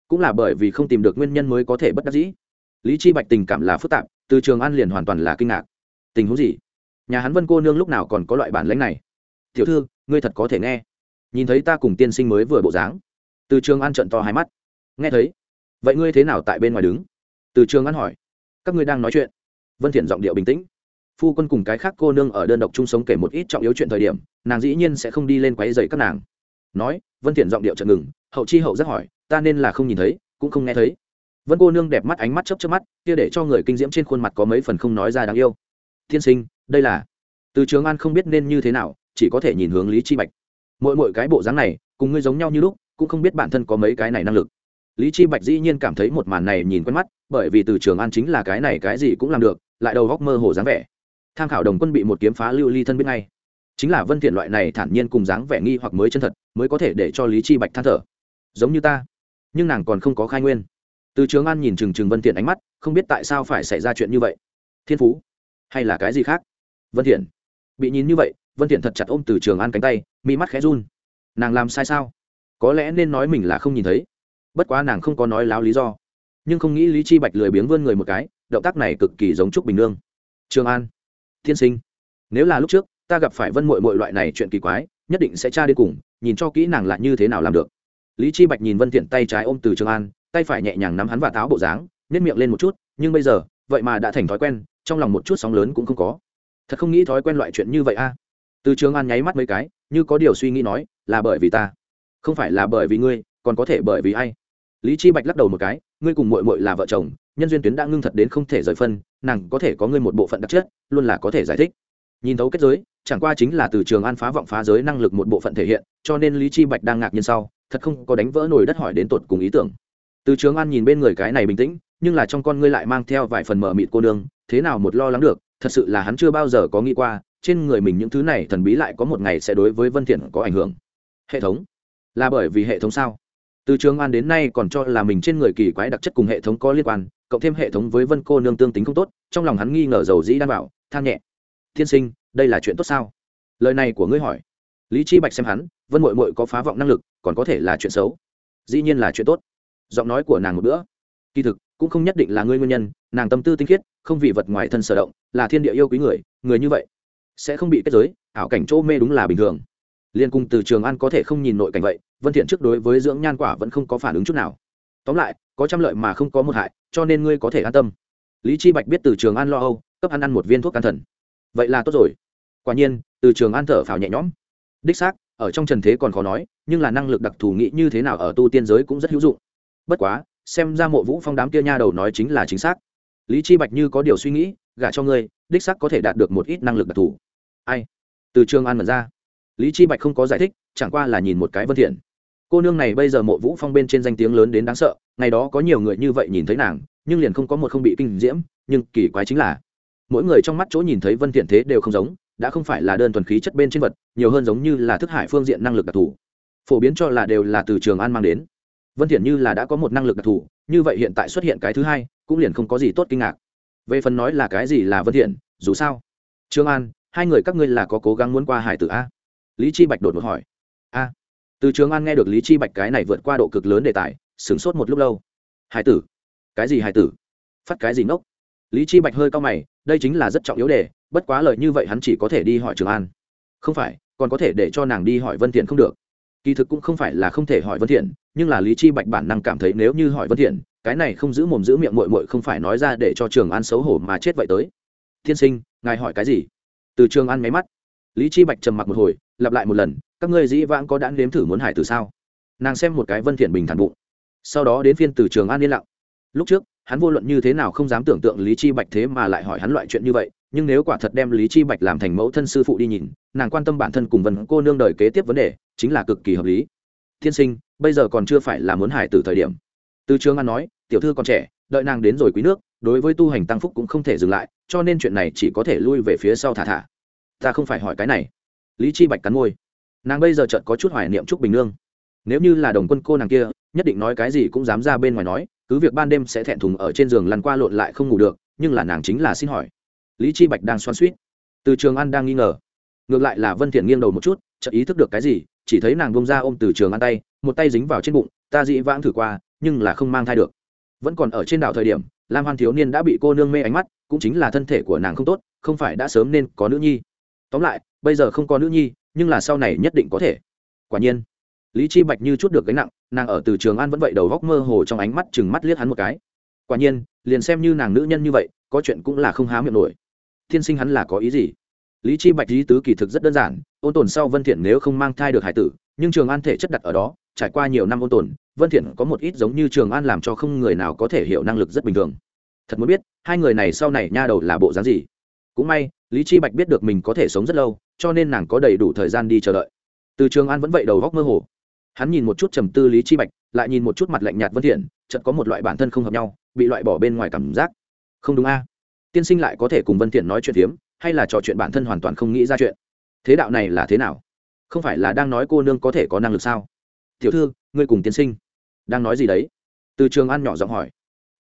Cũng là bởi vì không tìm được nguyên nhân mới có thể bất đắc dĩ. Lý chi bạch tình cảm là phức tạp, từ trường an liền hoàn toàn là kinh ngạc. Tình huống gì? Nhà hắn vân cô nương lúc nào còn có loại bản lãnh này? Tiểu thư, ngươi thật có thể nghe. Nhìn thấy ta cùng tiên sinh mới vừa bộ dáng. Từ trường an trận to hai mắt. Nghe thấy. Vậy ngươi thế nào tại bên ngoài đứng? Từ trường an hỏi. Các ngươi đang nói chuyện. Vân thiện giọng điệu bình tĩnh phu quân cùng cái khác cô nương ở đơn độc chung sống kể một ít trọng yếu chuyện thời điểm, nàng dĩ nhiên sẽ không đi lên quấy dày các nàng. Nói, vân thiện giọng điệu chợt ngừng, hậu chi hậu rất hỏi, ta nên là không nhìn thấy, cũng không nghe thấy. Vân cô nương đẹp mắt ánh mắt chớp chớp mắt, kia để cho người kinh diễm trên khuôn mặt có mấy phần không nói ra đáng yêu. Thiên sinh, đây là, từ trường an không biết nên như thế nào, chỉ có thể nhìn hướng lý chi bạch. Mỗi mỗi cái bộ dáng này, cùng ngươi giống nhau như lúc, cũng không biết bản thân có mấy cái này năng lực. Lý chi bạch dĩ nhiên cảm thấy một màn này nhìn quen mắt, bởi vì từ trường an chính là cái này cái gì cũng làm được, lại đầu góc mơ hồ dáng vẻ tham khảo đồng quân bị một kiếm phá lưu ly thân biết ngay. Chính là vân thiện loại này thản nhiên cùng dáng vẻ nghi hoặc mới chân thật, mới có thể để cho lý chi bạch than thở. Giống như ta, nhưng nàng còn không có khai nguyên. Từ trường an nhìn chừng chừng vân thiện ánh mắt, không biết tại sao phải xảy ra chuyện như vậy. Thiên phú, hay là cái gì khác? Vân thiện, bị nhìn như vậy, vân thiện thật chặt ôm từ trường an cánh tay, mi mắt khẽ run. Nàng làm sai sao? Có lẽ nên nói mình là không nhìn thấy. Bất quá nàng không có nói láo lý do. Nhưng không nghĩ lý chi bạch lười biếng vươn người một cái, động tác này cực kỳ giống trúc bình nương. Trường an thiên sinh. Nếu là lúc trước, ta gặp phải vân mội mội loại này chuyện kỳ quái, nhất định sẽ tra đi cùng, nhìn cho kỹ nàng là như thế nào làm được. Lý chi bạch nhìn vân thiện tay trái ôm từ trường an, tay phải nhẹ nhàng nắm hắn và táo bộ dáng nhét miệng lên một chút, nhưng bây giờ, vậy mà đã thành thói quen, trong lòng một chút sóng lớn cũng không có. Thật không nghĩ thói quen loại chuyện như vậy a. À? Từ trường an nháy mắt mấy cái, như có điều suy nghĩ nói, là bởi vì ta. Không phải là bởi vì ngươi, còn có thể bởi vì ai? Lý chi bạch lắc đầu một cái, ngươi cùng muội muội là vợ chồng, nhân duyên tuyến đã ngưng thật đến không thể rời phân nàng có thể có ngươi một bộ phận đặc chất, luôn là có thể giải thích. Nhìn thấu kết giới, chẳng qua chính là từ trường an phá vọng phá giới năng lực một bộ phận thể hiện, cho nên lý chi bạch đang ngạc nhiên sau, thật không có đánh vỡ nổi đất hỏi đến tột cùng ý tưởng. Từ trường an nhìn bên người cái này bình tĩnh, nhưng là trong con ngươi lại mang theo vài phần mờ mịt cô đương thế nào một lo lắng được, thật sự là hắn chưa bao giờ có nghĩ qua, trên người mình những thứ này thần bí lại có một ngày sẽ đối với vân thiện có ảnh hưởng. Hệ thống? Là bởi vì hệ thống sao? Từ trường an đến nay còn cho là mình trên người kỳ quái đặc chất cùng hệ thống có liên quan, cộng thêm hệ thống với vân cô nương tương tính không tốt, trong lòng hắn nghi ngờ dầu dĩ đan bảo, than nhẹ. Thiên sinh, đây là chuyện tốt sao? Lời này của ngươi hỏi. Lý chi bạch xem hắn, vân mội mội có phá vọng năng lực, còn có thể là chuyện xấu. Dĩ nhiên là chuyện tốt. Giọng nói của nàng một bữa. Kỳ thực, cũng không nhất định là ngươi nguyên nhân, nàng tâm tư tinh khiết, không vì vật ngoài thân sở động, là thiên địa yêu quý người người như vậy sẽ không bị kết giới, ảo cảnh chỗ mê đúng là bình thường. Liên cung từ trường an có thể không nhìn nội cảnh vậy vân thiện trước đối với dưỡng nhan quả vẫn không có phản ứng chút nào. Tóm lại, có trăm lợi mà không có một hại, cho nên ngươi có thể an tâm. Lý chi bạch biết từ trường an lo âu, cấp ăn ăn một viên thuốc can thần. Vậy là tốt rồi. Quả nhiên, từ trường an thở phào nhẹ nhõm. Đích xác, ở trong trần thế còn khó nói, nhưng là năng lực đặc thù nghĩ như thế nào ở tu tiên giới cũng rất hữu dụng. Bất quá, xem ra mộ vũ phong đám kia nha đầu nói chính là chính xác. Lý chi bạch như có điều suy nghĩ, gả cho ngươi, đích xác có thể đạt được một ít năng lực đặc thù. Ai? Từ trường an mở ra lý chi bạch không có giải thích, chẳng qua là nhìn một cái vân thiện. Cô nương này bây giờ mộ vũ phong bên trên danh tiếng lớn đến đáng sợ, ngày đó có nhiều người như vậy nhìn thấy nàng, nhưng liền không có một không bị kinh diễm, nhưng kỳ quái chính là, mỗi người trong mắt chỗ nhìn thấy vân thiện thế đều không giống, đã không phải là đơn thuần khí chất bên trên vật, nhiều hơn giống như là thức hải phương diện năng lực đặc thù. Phổ biến cho là đều là từ trường an mang đến. Vân thiện như là đã có một năng lực đặc thù, như vậy hiện tại xuất hiện cái thứ hai, cũng liền không có gì tốt kinh ngạc. Về phần nói là cái gì là vân thiện, dù sao trương an, hai người các ngươi là có cố gắng muốn qua hải tử a? Lý chi bạch đột ngột hỏi. A, từ trường an nghe được lý chi bạch cái này vượt qua độ cực lớn đề tài, sửng sốt một lúc lâu. Hải tử. Cái gì hải tử? Phát cái gì ngốc? Lý chi bạch hơi cao mày, đây chính là rất trọng yếu đề, bất quá lời như vậy hắn chỉ có thể đi hỏi trường an. Không phải, còn có thể để cho nàng đi hỏi vân thiện không được. Kỳ thực cũng không phải là không thể hỏi vân thiện, nhưng là lý chi bạch bản năng cảm thấy nếu như hỏi vân thiện, cái này không giữ mồm giữ miệng muội muội không phải nói ra để cho trường an xấu hổ mà chết vậy tới. Thiên sinh, ngài hỏi cái gì? Từ trường an máy mắt. Lý chi bạch trầm mặc một hồi lặp lại một lần, các ngươi dĩ vãng có đã nếm thử muốn hải từ sao? Nàng xem một cái vân thiện bình thản bụng. Sau đó đến phiên từ trường an yên lặng. Lúc trước, hắn vô luận như thế nào không dám tưởng tượng lý chi bạch thế mà lại hỏi hắn loại chuyện như vậy, nhưng nếu quả thật đem lý chi bạch làm thành mẫu thân sư phụ đi nhìn, nàng quan tâm bản thân cùng vân cô nương đời kế tiếp vấn đề, chính là cực kỳ hợp lý. Thiên sinh, bây giờ còn chưa phải là muốn hải từ thời điểm. Từ trường an nói, tiểu thư còn trẻ, đợi nàng đến rồi quý nước, đối với tu hành tăng phúc cũng không thể dừng lại, cho nên chuyện này chỉ có thể lui về phía sau thả thả. Ta không phải hỏi cái này lý chi bạch cắn môi. Nàng bây giờ chợt có chút hoài niệm trúc bình nương. Nếu như là đồng quân cô nàng kia, nhất định nói cái gì cũng dám ra bên ngoài nói, cứ việc ban đêm sẽ thẹn thùng ở trên giường lăn qua lộn lại không ngủ được, nhưng là nàng chính là xin hỏi. Lý chi bạch đang xoan suýt từ trường an đang nghi ngờ. Ngược lại là vân thiện nghiêng đầu một chút, chợt ý thức được cái gì, chỉ thấy nàng bông ra ôm từ trường an tay, một tay dính vào trên bụng, ta dị vãng thử qua, nhưng là không mang thai được. Vẫn còn ở trên đảo thời điểm, lam hoan thiếu niên đã bị cô nương mê ánh mắt, cũng chính là thân thể của nàng không tốt, không phải đã sớm nên có nữ nhi. Tóm lại bây giờ không có nữ nhi, nhưng là sau này nhất định có thể. Quả nhiên, lý chi bạch như chút được gánh nặng, nàng ở từ trường an vẫn vậy đầu góc mơ hồ trong ánh mắt chừng mắt liếc hắn một cái. Quả nhiên, liền xem như nàng nữ nhân như vậy, có chuyện cũng là không há miệng nổi. Thiên sinh hắn là có ý gì? Lý chi bạch lý tứ kỳ thực rất đơn giản, ôn tồn sau vân thiện nếu không mang thai được hải tử, nhưng trường an thể chất đặt ở đó, trải qua nhiều năm ôn tồn, vân thiện có một ít giống như trường an làm cho không người nào có thể hiểu năng lực rất bình thường. Thật muốn biết, hai người này sau này nha đầu là bộ dáng gì? Cũng may, lý chi bạch biết được mình có thể sống rất lâu cho nên nàng có đầy đủ thời gian đi chờ đợi. Từ trường an vẫn vậy đầu góc mơ hồ. Hắn nhìn một chút trầm tư lý chi bạch lại nhìn một chút mặt lạnh nhạt vân thiện chợt có một loại bản thân không hợp nhau bị loại bỏ bên ngoài cảm giác. Không đúng a. Tiên sinh lại có thể cùng vân thiện nói chuyện hiếm, hay là trò chuyện bản thân hoàn toàn không nghĩ ra chuyện? Thế đạo này là thế nào? Không phải là đang nói cô nương có thể có năng lực sao? Tiểu thư ngươi cùng tiên sinh đang nói gì đấy? Từ trường an nhỏ giọng hỏi.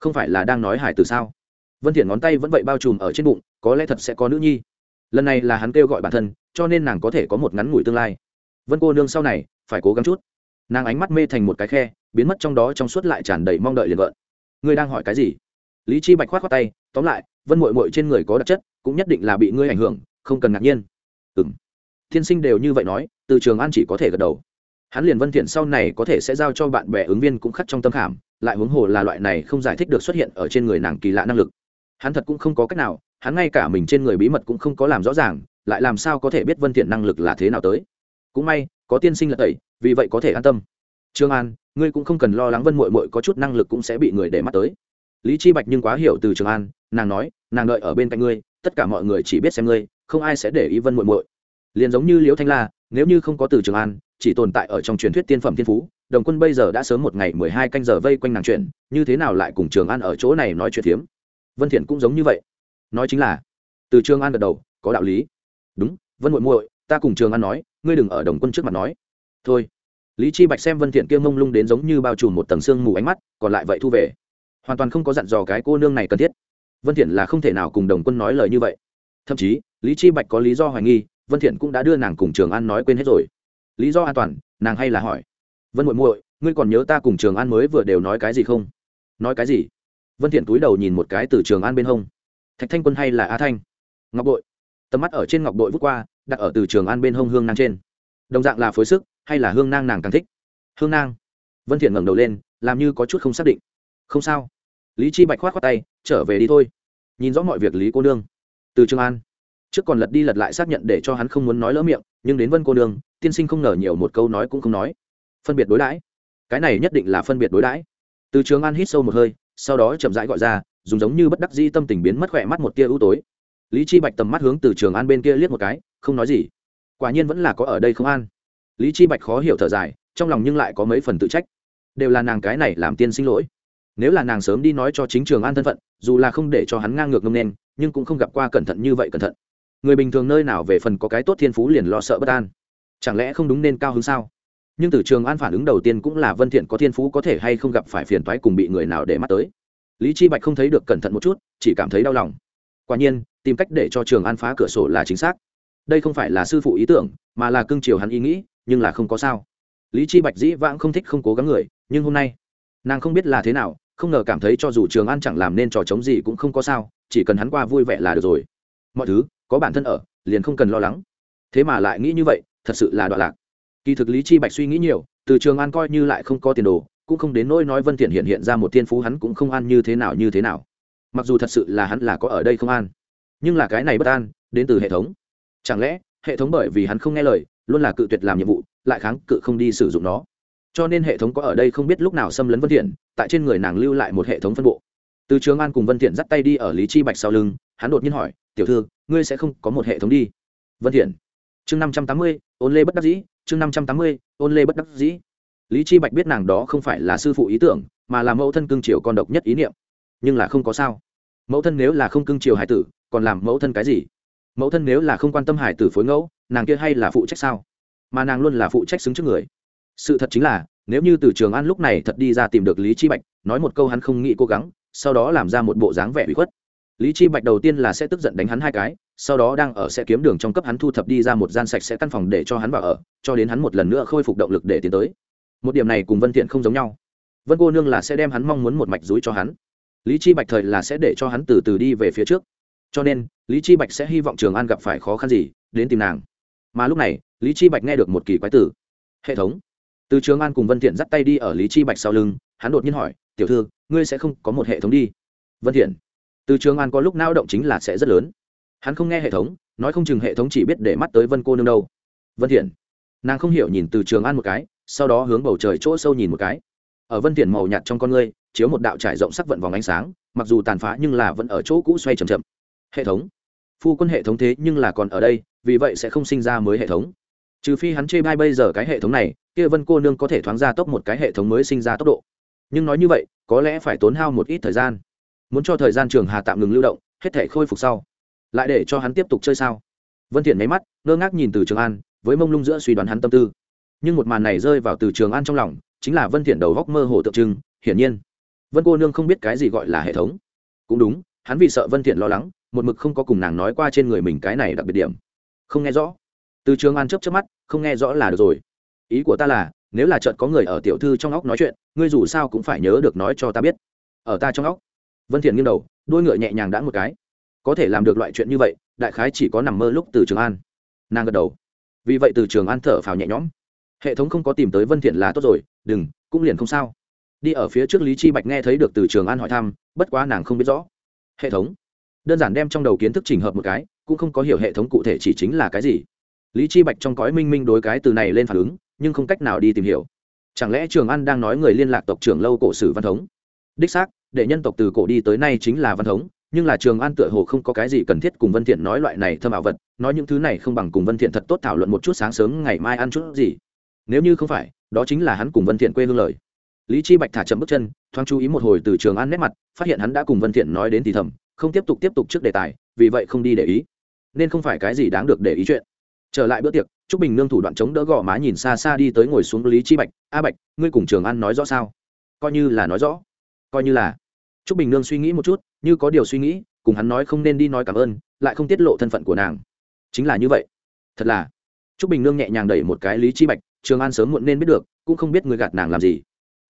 Không phải là đang nói hải từ sao? Vân thiện ngón tay vẫn vậy bao trùm ở trên bụng có lẽ thật sẽ có nữ nhi. Lần này là hắn kêu gọi bản thân cho nên nàng có thể có một ngắn ngủi tương lai. Vân cô nương sau này, phải cố gắng chút. Nàng ánh mắt mê thành một cái khe, biến mất trong đó trong suốt lại tràn đầy mong đợi liền vợn ngươi đang hỏi cái gì? Lý chi bạch khoát khoát tay, tóm lại, vân mội mội trên người có đặc chất, cũng nhất định là bị ngươi ảnh hưởng, không cần ngạc nhiên. Ừm. Thiên sinh đều như vậy nói, từ trường an chỉ có thể gật đầu. Hắn liền vân thiện sau này có thể sẽ giao cho bạn bè ứng viên cũng khắc trong tâm khảm, lại huống hồ là loại này không giải thích được xuất hiện ở trên người nàng kỳ lạ năng lực. Hắn thật cũng không có cách nào, hắn ngay cả mình trên người bí mật cũng không có làm rõ ràng lại làm sao có thể biết vân thiện năng lực là thế nào tới? Cũng may, có tiên sinh lật tẩy, vì vậy có thể an tâm. Trương an, ngươi cũng không cần lo lắng vân muội muội có chút năng lực cũng sẽ bị người để mắt tới. Lý chi bạch nhưng quá hiểu từ trường an, nàng nói, nàng đợi ở bên cạnh ngươi, tất cả mọi người chỉ biết xem ngươi, không ai sẽ để ý vân muội muội. Liền giống như liễu thanh la, nếu như không có từ trường an, chỉ tồn tại ở trong truyền thuyết tiên phẩm thiên phú, đồng quân bây giờ đã sớm một ngày mười hai canh giờ vây quanh nàng chuyện, như thế nào lại cùng trường an ở chỗ này nói chuyện thiếm? Vân thiện cũng giống như vậy. Nói chính là, từ trường an gật đầu, có đạo lý đúng, vân muội muội, ta cùng trường an nói, ngươi đừng ở đồng quân trước mặt nói. Thôi. Lý chi bạch xem vân thiện kia mông lung đến giống như bao trùm một tầng xương mù ánh mắt, còn lại vậy thu về. Hoàn toàn không có dặn dò cái cô nương này cần thiết. Vân thiện là không thể nào cùng đồng quân nói lời như vậy. Thậm chí, lý chi bạch có lý do hoài nghi, vân thiện cũng đã đưa nàng cùng trường an nói quên hết rồi. Lý do an toàn, nàng hay là hỏi. Vân muội muội, ngươi còn nhớ ta cùng trường an mới vừa đều nói cái gì không? Nói cái gì? Vân thiện túi đầu nhìn một cái từ trường an bên hông. Thạch thanh quân hay là a thanh? Ngọc bội tầm mắt ở trên ngọc bội vút qua, đặt ở từ trường an bên hông hương nang trên. Đồng dạng là phối sức, hay là hương nang nàng càng thích? Hương nang. Vân thiện ngẩng đầu lên, làm như có chút không xác định. Không sao. Lý chi bạch khoát khoát tay, trở về đi thôi. Nhìn rõ mọi việc lý cô nương. Từ trường an. Trước còn lật đi lật lại xác nhận để cho hắn không muốn nói lỡ miệng, nhưng đến vân cô nương, tiên sinh không ngờ nhiều một câu nói cũng không nói. Phân biệt đối đãi. Cái này nhất định là phân biệt đối đãi. Từ trường an hít sâu một hơi, sau đó chậm rãi gọi ra, dùng giống như bất đắc dĩ tâm tình biến mất khỏe mắt một tia ưu tối lý chi bạch tầm mắt hướng từ trường an bên kia liếc một cái, không nói gì. Quả nhiên vẫn là có ở đây không an. Lý chi bạch khó hiểu thở dài, trong lòng nhưng lại có mấy phần tự trách. Đều là nàng cái này làm tiên sinh lỗi. Nếu là nàng sớm đi nói cho chính trường an thân phận, dù là không để cho hắn ngang ngược ngông nên, nhưng cũng không gặp qua cẩn thận như vậy cẩn thận. Người bình thường nơi nào về phần có cái tốt thiên phú liền lo sợ bất an. Chẳng lẽ không đúng nên cao hứng sao? Nhưng từ trường an phản ứng đầu tiên cũng là vân thiện có thiên phú có thể hay không gặp phải phiền toái cùng bị người nào để mắt tới. Lý chi bạch không thấy được cẩn thận một chút, chỉ cảm thấy đau lòng. Quả nhiên tìm cách để cho trường an phá cửa sổ là chính xác. Đây không phải là sư phụ ý tưởng, mà là cương triều hắn ý nghĩ, nhưng là không có sao. Lý chi bạch dĩ vãng không thích không cố gắng người, nhưng hôm nay, nàng không biết là thế nào, không ngờ cảm thấy cho dù trường an chẳng làm nên trò chống gì cũng không có sao, chỉ cần hắn qua vui vẻ là được rồi. Mọi thứ, có bản thân ở, liền không cần lo lắng. Thế mà lại nghĩ như vậy, thật sự là đoạn lạc. Kỳ thực lý chi bạch suy nghĩ nhiều, từ trường an coi như lại không có tiền đồ, cũng không đến nỗi nói vân thiện hiện hiện ra một thiên phú hắn cũng không an như thế nào như thế nào. Mặc dù thật sự là hắn là có ở đây không an nhưng là cái này bất an, đến từ hệ thống. Chẳng lẽ, hệ thống bởi vì hắn không nghe lời, luôn là cự tuyệt làm nhiệm vụ, lại kháng cự không đi sử dụng nó? Cho nên hệ thống có ở đây không biết lúc nào xâm lấn vân thiện, tại trên người nàng lưu lại một hệ thống phân bộ. Từ trường an cùng vân thiện dắt tay đi ở lý chi bạch sau lưng, hắn đột nhiên hỏi, tiểu thư, ngươi sẽ không có một hệ thống đi? Vân thiện. Chương năm trăm tám mươi, ôn lê bất đắc dĩ, chương năm trăm tám mươi, ôn lê bất đắc dĩ. Lý chi bạch biết nàng đó không phải là sư phụ ý tưởng, mà là mẫu thân cương triều con độc nhất ý niệm. Nhưng là không có sao. Mẫu thân nếu là không cương triều hải tử còn làm mẫu thân cái gì? Mẫu thân nếu là không quan tâm hải tử phối ngẫu, nàng kia hay là phụ trách sao? Mà nàng luôn là phụ trách xứng trước người. Sự thật chính là, nếu như từ trường an lúc này thật đi ra tìm được lý chi bạch, nói một câu hắn không nghĩ cố gắng, sau đó làm ra một bộ dáng vẻ bị khuất. Lý chi bạch đầu tiên là sẽ tức giận đánh hắn hai cái, sau đó đang ở sẽ kiếm đường trong cấp hắn thu thập đi ra một gian sạch sẽ căn phòng để cho hắn vào ở, cho đến hắn một lần nữa khôi phục động lực để tiến tới. Một điểm này cùng vân thiện không giống nhau. Vân cô nương là sẽ đem hắn mong muốn một mạch dúi cho hắn. Lý chi bạch thời là sẽ để cho hắn từ từ đi về phía trước cho nên, lý chi bạch sẽ hy vọng trường an gặp phải khó khăn gì, đến tìm nàng. Mà lúc này, lý chi bạch nghe được một kỳ quái tử. Hệ thống. Từ trường an cùng vân thiện dắt tay đi ở lý chi bạch sau lưng, hắn đột nhiên hỏi, tiểu thư, ngươi sẽ không có một hệ thống đi? Vân thiện. Từ trường an có lúc nao động chính là sẽ rất lớn. Hắn không nghe hệ thống, nói không chừng hệ thống chỉ biết để mắt tới vân cô nương đâu. Vân thiện. Nàng không hiểu nhìn từ trường an một cái, sau đó hướng bầu trời chỗ sâu nhìn một cái. Ở vân thiện màu nhạt trong con ngươi, chiếu một đạo trải rộng sắc vận vòng ánh sáng, mặc dù tàn phá nhưng là vẫn ở chỗ cũ xoay chậm chậm hệ thống. Phu quân hệ thống thế nhưng là còn ở đây, vì vậy sẽ không sinh ra mới hệ thống. Trừ phi hắn chê bai bây giờ cái hệ thống này, kia vân cô nương có thể thoáng ra tốc một cái hệ thống mới sinh ra tốc độ. Nhưng nói như vậy, có lẽ phải tốn hao một ít thời gian. Muốn cho thời gian trường hà tạm ngừng lưu động, hết thể khôi phục sau. Lại để cho hắn tiếp tục chơi sao? Vân thiện nháy mắt, ngơ ngác nhìn từ trường an, với mông lung giữa suy đoán hắn tâm tư. Nhưng một màn này rơi vào từ trường an trong lòng, chính là vân thiện đầu góc mơ hồ tượng trưng, hiển nhiên. Vân cô nương không biết cái gì gọi là hệ thống. Cũng đúng, hắn vì sợ vân thiện lo lắng một mực không có cùng nàng nói qua trên người mình cái này đặc biệt điểm. Không nghe rõ. Từ trường an chấp chấp mắt, không nghe rõ là được rồi. Ý của ta là, nếu là chợt có người ở tiểu thư trong óc nói chuyện, ngươi dù sao cũng phải nhớ được nói cho ta biết. Ở ta trong óc. Vân thiện nghiêng đầu, đôi ngựa nhẹ nhàng đã một cái. Có thể làm được loại chuyện như vậy, đại khái chỉ có nằm mơ lúc từ trường an. Nàng gật đầu. Vì vậy từ trường an thở phào nhẹ nhõm. Hệ thống không có tìm tới vân thiện là tốt rồi, đừng, cũng liền không sao. Đi ở phía trước lý chi bạch nghe thấy được từ trường an hỏi thăm, bất quá nàng không biết rõ. Hệ thống đơn giản đem trong đầu kiến thức trình hợp một cái, cũng không có hiểu hệ thống cụ thể chỉ chính là cái gì. Lý chi bạch trong cõi minh minh đối cái từ này lên phản ứng, nhưng không cách nào đi tìm hiểu. Chẳng lẽ trường an đang nói người liên lạc tộc trưởng lâu cổ sử văn thống? Đích xác, để nhân tộc từ cổ đi tới nay chính là văn thống, nhưng là trường an tựa hồ không có cái gì cần thiết cùng vân thiện nói loại này thâm ảo vật, nói những thứ này không bằng cùng vân thiện thật tốt thảo luận một chút sáng sớm ngày mai ăn chút gì. Nếu như không phải, đó chính là hắn cùng vân thiện quê hương lời. Lý chi bạch thả chậm bước chân, thoáng chú ý một hồi từ trường an nét mặt, phát hiện hắn đã cùng vân thiện nói đến thì thầm không tiếp tục tiếp tục trước đề tài, vì vậy không đi để ý. Nên không phải cái gì đáng được để ý chuyện. Trở lại bữa tiệc, trúc bình nương thủ đoạn chống đỡ gò má nhìn xa xa đi tới ngồi xuống lý chi bạch. A bạch, ngươi cùng trường an nói rõ sao? Coi như là nói rõ. Coi như là. Trúc bình nương suy nghĩ một chút, như có điều suy nghĩ, cùng hắn nói không nên đi nói cảm ơn, lại không tiết lộ thân phận của nàng. Chính là như vậy. Thật là. Trúc bình nương nhẹ nhàng đẩy một cái lý chi bạch, trường an sớm muộn nên biết được, cũng không biết người gạt nàng làm gì.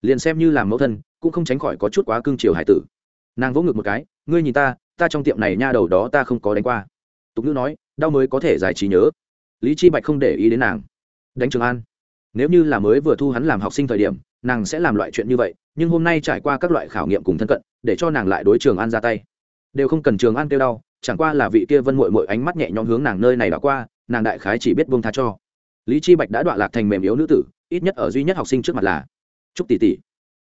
Liền xem như làm mẫu thân, cũng không tránh khỏi có chút quá cương triều hải tử. Nàng vỗ ngực một cái ngươi nhìn ta ta trong tiệm này nha đầu đó ta không có đánh qua. Tục ngữ nói, đau mới có thể giải trí nhớ. Lý chi bạch không để ý đến nàng. Đánh trường an. Nếu như là mới vừa thu hắn làm học sinh thời điểm, nàng sẽ làm loại chuyện như vậy, nhưng hôm nay trải qua các loại khảo nghiệm cùng thân cận, để cho nàng lại đối trường an ra tay. Đều không cần trường an kêu đau, chẳng qua là vị kia vân mội mội ánh mắt nhẹ nhõm hướng nàng nơi này đã qua, nàng đại khái chỉ biết buông tha cho. Lý chi bạch đã đọa lạc thành mềm yếu nữ tử, ít nhất ở duy nhất học sinh trước mặt là trúc tỷ tỷ.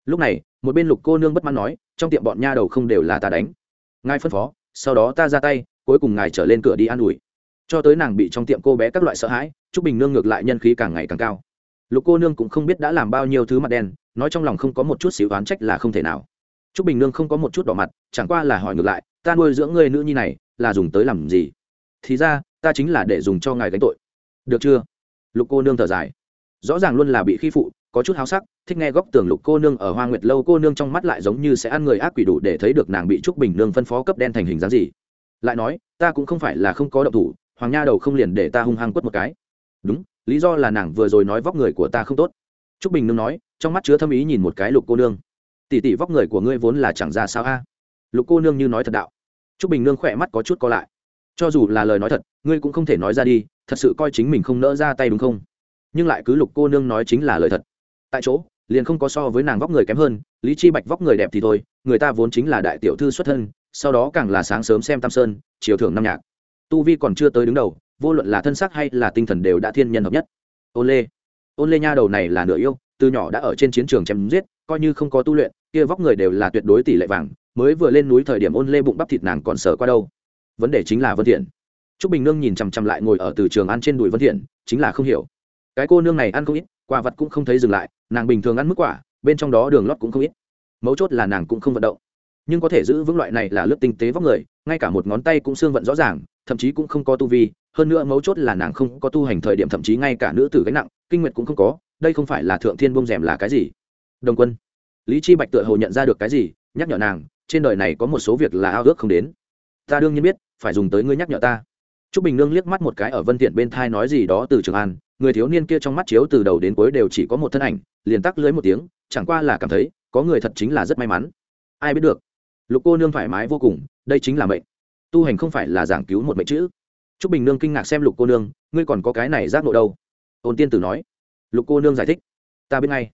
Lúc này, một bên lục cô nương bất mãn nói, trong tiệm bọn nha đầu không đều là ta đánh ngài phân phó, sau đó ta ra tay, cuối cùng ngài trở lên cửa đi an ủi. Cho tới nàng bị trong tiệm cô bé các loại sợ hãi, trúc bình nương ngược lại nhân khí càng ngày càng cao. Lục cô nương cũng không biết đã làm bao nhiêu thứ mặt đen, nói trong lòng không có một chút xíu oán trách là không thể nào. Trúc bình nương không có một chút đỏ mặt, chẳng qua là hỏi ngược lại, ta nuôi dưỡng người nữ nhi này, là dùng tới làm gì? Thì ra, ta chính là để dùng cho ngài gánh tội. Được chưa? Lục cô nương thở dài. Rõ ràng luôn là bị khi phụ có chút háo sắc, thích nghe góc tường lục cô nương ở hoa nguyệt lâu cô nương trong mắt lại giống như sẽ ăn người ác quỷ đủ để thấy được nàng bị trúc bình nương phân phó cấp đen thành hình dáng gì. Lại nói, ta cũng không phải là không có động thủ, hoàng nha đầu không liền để ta hung hăng quất một cái. Đúng, lý do là nàng vừa rồi nói vóc người của ta không tốt. Trúc bình nương nói, trong mắt chứa thâm ý nhìn một cái lục cô nương. Tỷ tỷ vóc người của ngươi vốn là chẳng ra sao a? Lục cô nương như nói thật đạo. Trúc bình nương khỏe mắt có chút co lại. Cho dù là lời nói thật, ngươi cũng không thể nói ra đi, thật sự coi chính mình không nỡ ra tay đúng không? Nhưng lại cứ lục cô nương nói chính là lời thật tại chỗ, liền không có so với nàng vóc người kém hơn, lý chi bạch vóc người đẹp thì thôi, người ta vốn chính là đại tiểu thư xuất thân, sau đó càng là sáng sớm xem tam sơn, chiều thưởng năm nhạc. Tu vi còn chưa tới đứng đầu, vô luận là thân xác hay là tinh thần đều đã thiên nhân hợp nhất. Ôn lê ôn lê nha đầu này là nửa yêu, từ nhỏ đã ở trên chiến trường chém giết, coi như không có tu luyện, kia vóc người đều là tuyệt đối tỷ lệ vàng, mới vừa lên núi thời điểm ôn lê bụng bắp thịt nàng còn sợ qua đâu. Vấn đề chính là vân thiện. Trúc bình nương nhìn chằm chằm lại ngồi ở từ trường ăn trên đùi vân thiện, chính là không hiểu. Cái cô nương này ăn không ít quả vật cũng không thấy dừng lại nàng bình thường ăn mức quả bên trong đó đường lót cũng không ít. Mấu chốt là nàng cũng không vận động. Nhưng có thể giữ vững loại này là lớp tinh tế vóc người ngay cả một ngón tay cũng xương vận rõ ràng thậm chí cũng không có tu vi. Hơn nữa mấu chốt là nàng không có tu hành thời điểm thậm chí ngay cả nữ tử gánh nặng kinh nguyệt cũng không có đây không phải là thượng thiên bông rèm là cái gì? Đồng quân lý chi bạch tựa hồ nhận ra được cái gì nhắc nhở nàng trên đời này có một số việc là ao ước không đến. Ta đương nhiên biết phải dùng tới ngươi nhắc nhở ta. Trúc Bình Nương liếc mắt một cái ở Vân Tiện bên thai nói gì đó từ Trường An, người thiếu niên kia trong mắt chiếu từ đầu đến cuối đều chỉ có một thân ảnh, liền tắc lưới một tiếng, chẳng qua là cảm thấy, có người thật chính là rất may mắn. Ai biết được. Lục cô nương thoải mái vô cùng, đây chính là mệnh. Tu hành không phải là giảng cứu một mệnh chữ. Trúc Bình Nương kinh ngạc xem Lục cô nương, ngươi còn có cái này giác ngộ đâu? Ôn Tiên tử nói. Lục cô nương giải thích, ta biết ngay.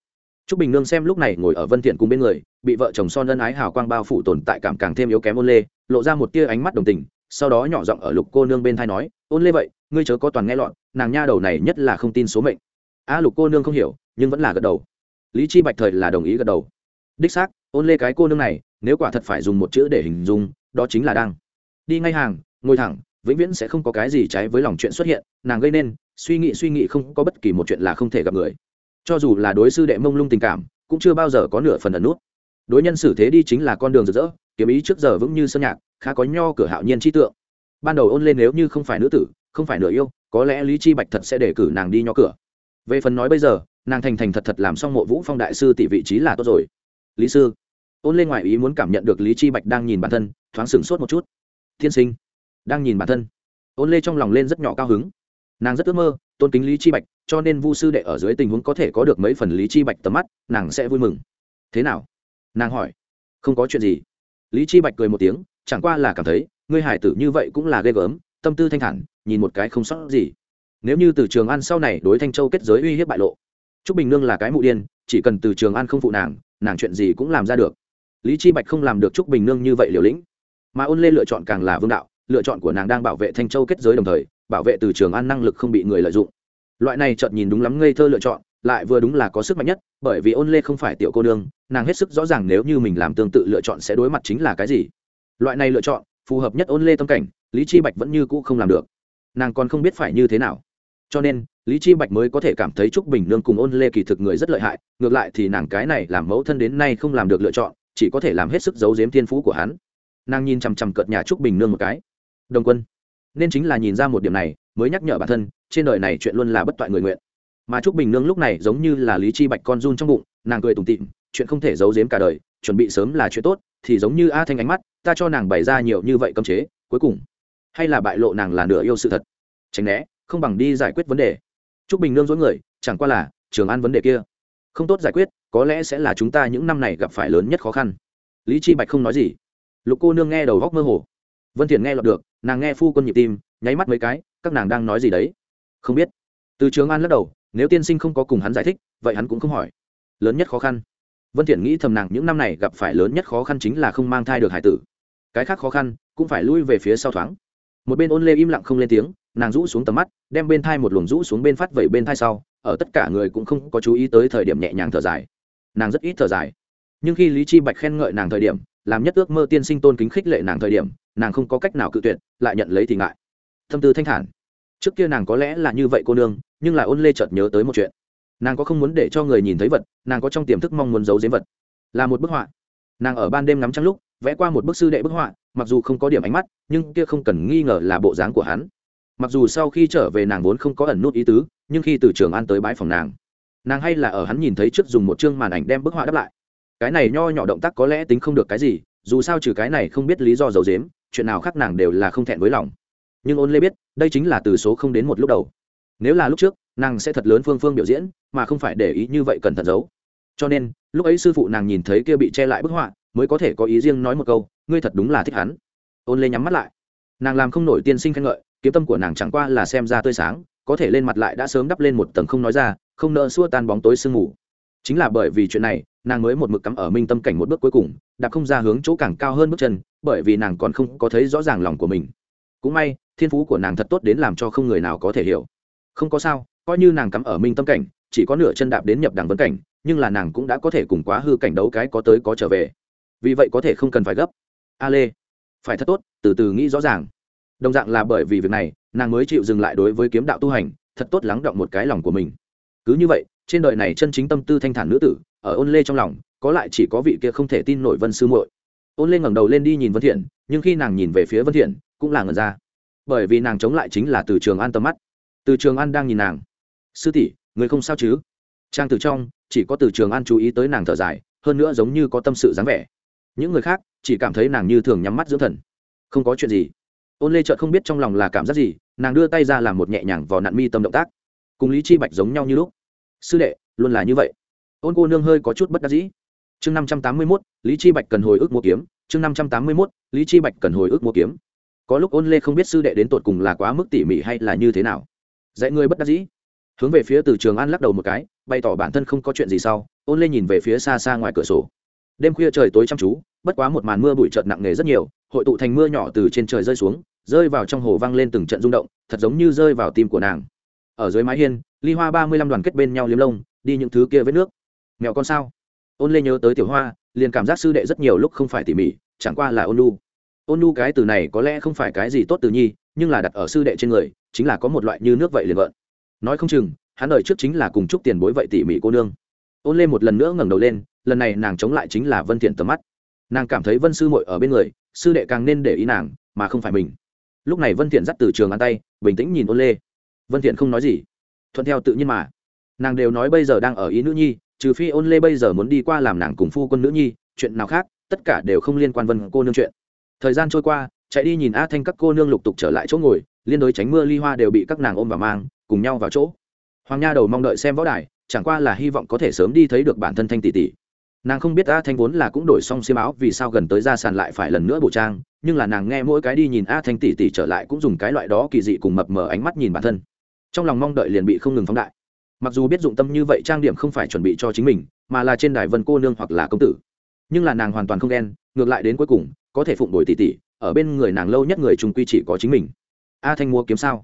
Trúc Bình Nương xem lúc này ngồi ở Vân Tiện cùng bên người, bị vợ chồng son ân ái hào quang bao phủ tồn tại cảm càng thêm yếu kém ôn lê, lộ ra một tia ánh mắt đồng tình, sau đó nhỏ giọng ở lục cô nương bên thai nói ôn lê vậy ngươi chớ có toàn nghe lọn nàng nha đầu này nhất là không tin số mệnh. A lục cô nương không hiểu, nhưng vẫn là gật đầu. Lý chi bạch thời là đồng ý gật đầu. Đích xác, ôn lê cái cô nương này, nếu quả thật phải dùng một chữ để hình dung, đó chính là đang. Đi ngay hàng, ngồi thẳng, vĩnh viễn sẽ không có cái gì trái với lòng chuyện xuất hiện, nàng gây nên, suy nghĩ suy nghĩ không có bất kỳ một chuyện là không thể gặp người. Cho dù là đối sư đệ mông lung tình cảm, cũng chưa bao giờ có nửa phần ẩn nút. Đối nhân xử thế đi chính là con đường rực rỡ, kiếm ý trước giờ vững như sơn nhạc, khá có nho cửa hạo nhiên chi tượng. Ban đầu ôn lên nếu như không phải nữ tử không phải nửa yêu, có lẽ lý chi bạch thật sẽ để cử nàng đi nho cửa. Về phần nói bây giờ, nàng thành thành thật thật làm xong mộ vũ phong đại sư tỷ vị trí là tốt rồi. Lý sư, ôn lên ngoại ý muốn cảm nhận được lý chi bạch đang nhìn bản thân, thoáng sửng sốt một chút. Thiên sinh, đang nhìn bản thân. Ôn lê trong lòng lên rất nhỏ cao hứng. Nàng rất ước mơ, tôn kính lý chi bạch, cho nên vu sư đệ ở dưới tình huống có thể có được mấy phần lý chi bạch tầm mắt, nàng sẽ vui mừng. Thế nào? Nàng hỏi. Không có chuyện gì. Lý chi bạch cười một tiếng, chẳng qua là cảm thấy, ngươi hải tử như vậy cũng là ghê gớm, tâm tư thanh thản nhìn một cái không sót gì. Nếu như từ trường an sau này đối thanh châu kết giới uy hiếp bại lộ t r ú c bình nương là cái mụ điên, chỉ cần từ trường an không phụ nàng nàng chuyện gì cũng làm ra được. Lý chi bạch không làm được t r ú c bình nương như vậy liều lĩnh. Mà ôn lê lựa chọn càng là vương đạo, lựa chọn của nàng đang bảo vệ thanh châu kết giới đồng thời, bảo vệ từ trường an năng lực không bị người lợi dụng. Loại này chợt nhìn đúng lắm ngây thơ lựa chọn, lại vừa đúng là có sức mạnh nhất, bởi vì ôn lê không phải tiểu cô nương, nàng hết sức rõ ràng nếu như mình làm tương tự lựa chọn sẽ đối mặt chính là cái gì. Loại này lựa chọn, phù hợp nhất ôn lê tâm cảnh, lý chi bạch vẫn như cũ không làm được nàng còn không biết phải như thế nào. Cho nên, lý chi bạch mới có thể cảm thấy trúc bình nương cùng ôn lê kỳ thực người rất lợi hại, ngược lại thì nàng cái này làm mẫu thân đến nay không làm được lựa chọn, chỉ có thể làm hết sức giấu giếm thiên phú của hắn. Nàng nhìn chằm chằm cợt nhà trúc bình nương một cái. Đồng quân, nên chính là nhìn ra một điểm này, mới nhắc nhở bản thân, trên đời này chuyện luôn là bất toại người nguyện. Mà trúc bình nương lúc này giống như là lý chi bạch con run trong bụng, nàng cười tủm tịm chuyện không thể giấu giếm cả đời, chuẩn bị sớm là chuyện tốt, thì giống như a thanh ánh mắt, ta cho nàng bày ra nhiều như vậy cấm chế, cuối cùng hay là bại lộ nàng là nửa yêu sự thật? Tránh né, không bằng đi giải quyết vấn đề. T r ú c bình nương dối người, chẳng qua là, trường an vấn đề kia. Không tốt giải quyết, có lẽ sẽ là chúng ta những năm này gặp phải lớn nhất khó khăn. Lý chi bạch không nói gì. Lục cô nương nghe đầu góc mơ hồ. Vân thiện nghe lọt được, nàng nghe phu quân nhịp tim, nháy mắt mấy cái, các nàng đang nói gì đấy? Không biết. Từ trường an lắc đầu, nếu tiên sinh không có cùng hắn giải thích, vậy hắn cũng không hỏi. Lớn nhất khó khăn. Vân thiện nghĩ thầm nàng những năm này gặp phải lớn nhất khó khăn chính là không mang thai được hải tử. Cái khác khó khăn, cũng phải lui về phía sau thoáng một bên ôn lê im lặng không lên tiếng, nàng rũ xuống tầm mắt, đem bên thai một luồng rũ xuống bên phát vẩy bên thai sau, ở tất cả người cũng không có chú ý tới thời điểm nhẹ nhàng thở dài. Nàng rất ít thở dài. Nhưng khi lý chi bạch khen ngợi nàng thời điểm, làm nhất ước mơ tiên sinh tôn kính khích lệ nàng thời điểm, nàng không có cách nào cự tuyệt, lại nhận lấy thì ngại. Thâm tư thanh thản. Trước kia nàng có lẽ là như vậy cô nương, nhưng lại ôn lê chợt nhớ tới một chuyện. Nàng có không muốn để cho người nhìn thấy vật, nàng có trong tiềm thức mong muốn giấu giếm vật. Là một bức họa. Nàng ở ban đêm ngắm trăng lúc, vẽ qua một bức sư đệ bức họa mặc dù không có điểm ánh mắt, nhưng kia không cần nghi ngờ là bộ dáng của hắn. Mặc dù sau khi trở về nàng vốn không có ẩn nút ý tứ, nhưng khi từ trường an tới bãi phòng nàng nàng hay là ở hắn nhìn thấy trước dùng một chương màn ảnh đem bức họa đắp lại. Cái này nho nhỏ động tác có lẽ tính không được cái gì, dù sao trừ cái này không biết lý do giấu dếm chuyện nào khác nàng đều là không thẹn với lòng. Nhưng ôn lê biết, đây chính là từ số không đến một lúc đầu. Nếu là lúc trước, nàng sẽ thật lớn phương phương biểu diễn, mà không phải để ý như vậy cẩn thận giấu. Cho nên, lúc ấy sư phụ nàng nhìn thấy kia bị che lại bức họa mới có thể có ý riêng nói một câu, ngươi thật đúng là thích hắn. Ôn lê nhắm mắt lại. Nàng làm không nổi tiên sinh khen ngợi, kiếm tâm của nàng chẳng qua là xem ra tươi sáng, có thể lên mặt lại đã sớm đắp lên một tầng không nói ra, không nỡ xua tan bóng tối sương mù. Chính là bởi vì chuyện này, nàng mới một mực cắm ở minh tâm cảnh một bước cuối cùng, đạp không ra hướng chỗ càng cao hơn bước chân, bởi vì nàng còn không có thấy rõ ràng lòng của mình. Cũng may, thiên phú của nàng thật tốt đến làm cho không người nào có thể hiểu. Không có sao, coi như nàng cắm ở minh tâm cảnh, chỉ có nửa chân đạp đến nhập đẳng vấn cảnh, nhưng là nàng cũng đã có thể cùng quá hư cảnh đấu cái có tới có trở về vì vậy có thể không cần phải gấp. A lê phải thật tốt, từ từ nghĩ rõ ràng. Đồng dạng là bởi vì việc này, nàng mới chịu dừng lại đối với kiếm đạo tu hành, thật tốt lắng động một cái lòng của mình. Cứ như vậy, trên đời này chân chính tâm tư thanh thản nữ tử, ở ôn lê trong lòng, có lại chỉ có vị kia không thể tin nổi vân sư muội. Ôn lê ngẩng đầu lên đi nhìn vân thiện, nhưng khi nàng nhìn về phía vân thiện, cũng là ngẩn ra. Bởi vì nàng chống lại chính là từ trường an tầm mắt. Từ trường an đang nhìn nàng. Sư tỷ, người không sao chứ? Trang từ trong, chỉ có từ trường an chú ý tới nàng thở dài, hơn nữa giống như có tâm sự dáng vẻ những người khác chỉ cảm thấy nàng như thường nhắm mắt dưỡng thần. Không có chuyện gì. Ôn lê chợt không biết trong lòng là cảm giác gì, nàng đưa tay ra làm một nhẹ nhàng vào nạn mi tâm động tác. Cùng lý chi bạch giống nhau như lúc. Sư đệ, luôn là như vậy. Ôn cô nương hơi có chút bất đắc dĩ. Chương năm trăm tám mươi mốt, lý chi bạch cần hồi ức mua kiếm. Chương năm trăm tám mươi mốt, lý chi bạch cần hồi ức mua kiếm. Có lúc ôn lê không biết sư đệ đến tột cùng là quá mức tỉ mỉ hay là như thế nào. Dạy người bất đắc dĩ. Hướng về phía từ trường an lắc đầu một cái, bày tỏ bản thân không có chuyện gì sau. Ôn lê nhìn về phía xa xa ngoài cửa sổ. Đêm khuya trời tối chăm chú bất quá một màn mưa bụi chợt nặng nề rất nhiều, hội tụ thành mưa nhỏ từ trên trời rơi xuống, rơi vào trong hồ vang lên từng trận rung động, thật giống như rơi vào tim của nàng. Ở dưới mái hiên, ly hoa ba mươi lăm đoàn kết bên nhau liếm lông, đi những thứ kia với nước. Mèo con sao? Ôn lê nhớ tới tiểu hoa, liền cảm giác sư đệ rất nhiều lúc không phải tỉ mỉ, chẳng qua là ôn lu ôn lu cái từ này có lẽ không phải cái gì tốt từ nhi, nhưng là đặt ở sư đệ trên người, chính là có một loại như nước vậy liền vợn nói không chừng, hắn đợi trước chính là cùng chúc tiền bối vậy tỉ mỉ cô nương. Ôn lê một lần nữa ngẩng đầu lên, lần này nàng chống lại chính là vân thiện tầm mắt nàng cảm thấy vân sư muội ở bên người, sư đệ càng nên để ý nàng, mà không phải mình. Lúc này vân thiện dắt từ trường ăn tay, bình tĩnh nhìn ôn lê. Vân thiện không nói gì, thuận theo tự nhiên mà. Nàng đều nói bây giờ đang ở ý nữ nhi, trừ phi ôn lê bây giờ muốn đi qua làm nàng cùng phu quân nữ nhi, chuyện nào khác, tất cả đều không liên quan vân cô nương chuyện. Thời gian trôi qua, chạy đi nhìn a thanh các cô nương lục tục trở lại chỗ ngồi, liên đối tránh mưa ly hoa đều bị các nàng ôm và mang, cùng nhau vào chỗ. Hoàng nha đầu mong đợi xem võ đài, chẳng qua là hy vọng có thể sớm đi thấy được bản thân thanh tỷ tỷ nàng không biết a thanh vốn là cũng đổi xong xiêm áo vì sao gần tới ra sàn lại phải lần nữa bổ trang, nhưng là nàng nghe mỗi cái đi nhìn a thanh tỷ tỷ trở lại cũng dùng cái loại đó kỳ dị cùng mập mờ ánh mắt nhìn bản thân. Trong lòng mong đợi liền bị không ngừng phóng đại. Mặc dù biết dụng tâm như vậy trang điểm không phải chuẩn bị cho chính mình, mà là trên đài vân cô nương hoặc là công tử. Nhưng là nàng hoàn toàn không đen ngược lại đến cuối cùng, có thể phụng đổi tỷ tỷ ở bên người nàng lâu nhất người trung quy chỉ có chính mình. A thanh mua kiếm sao?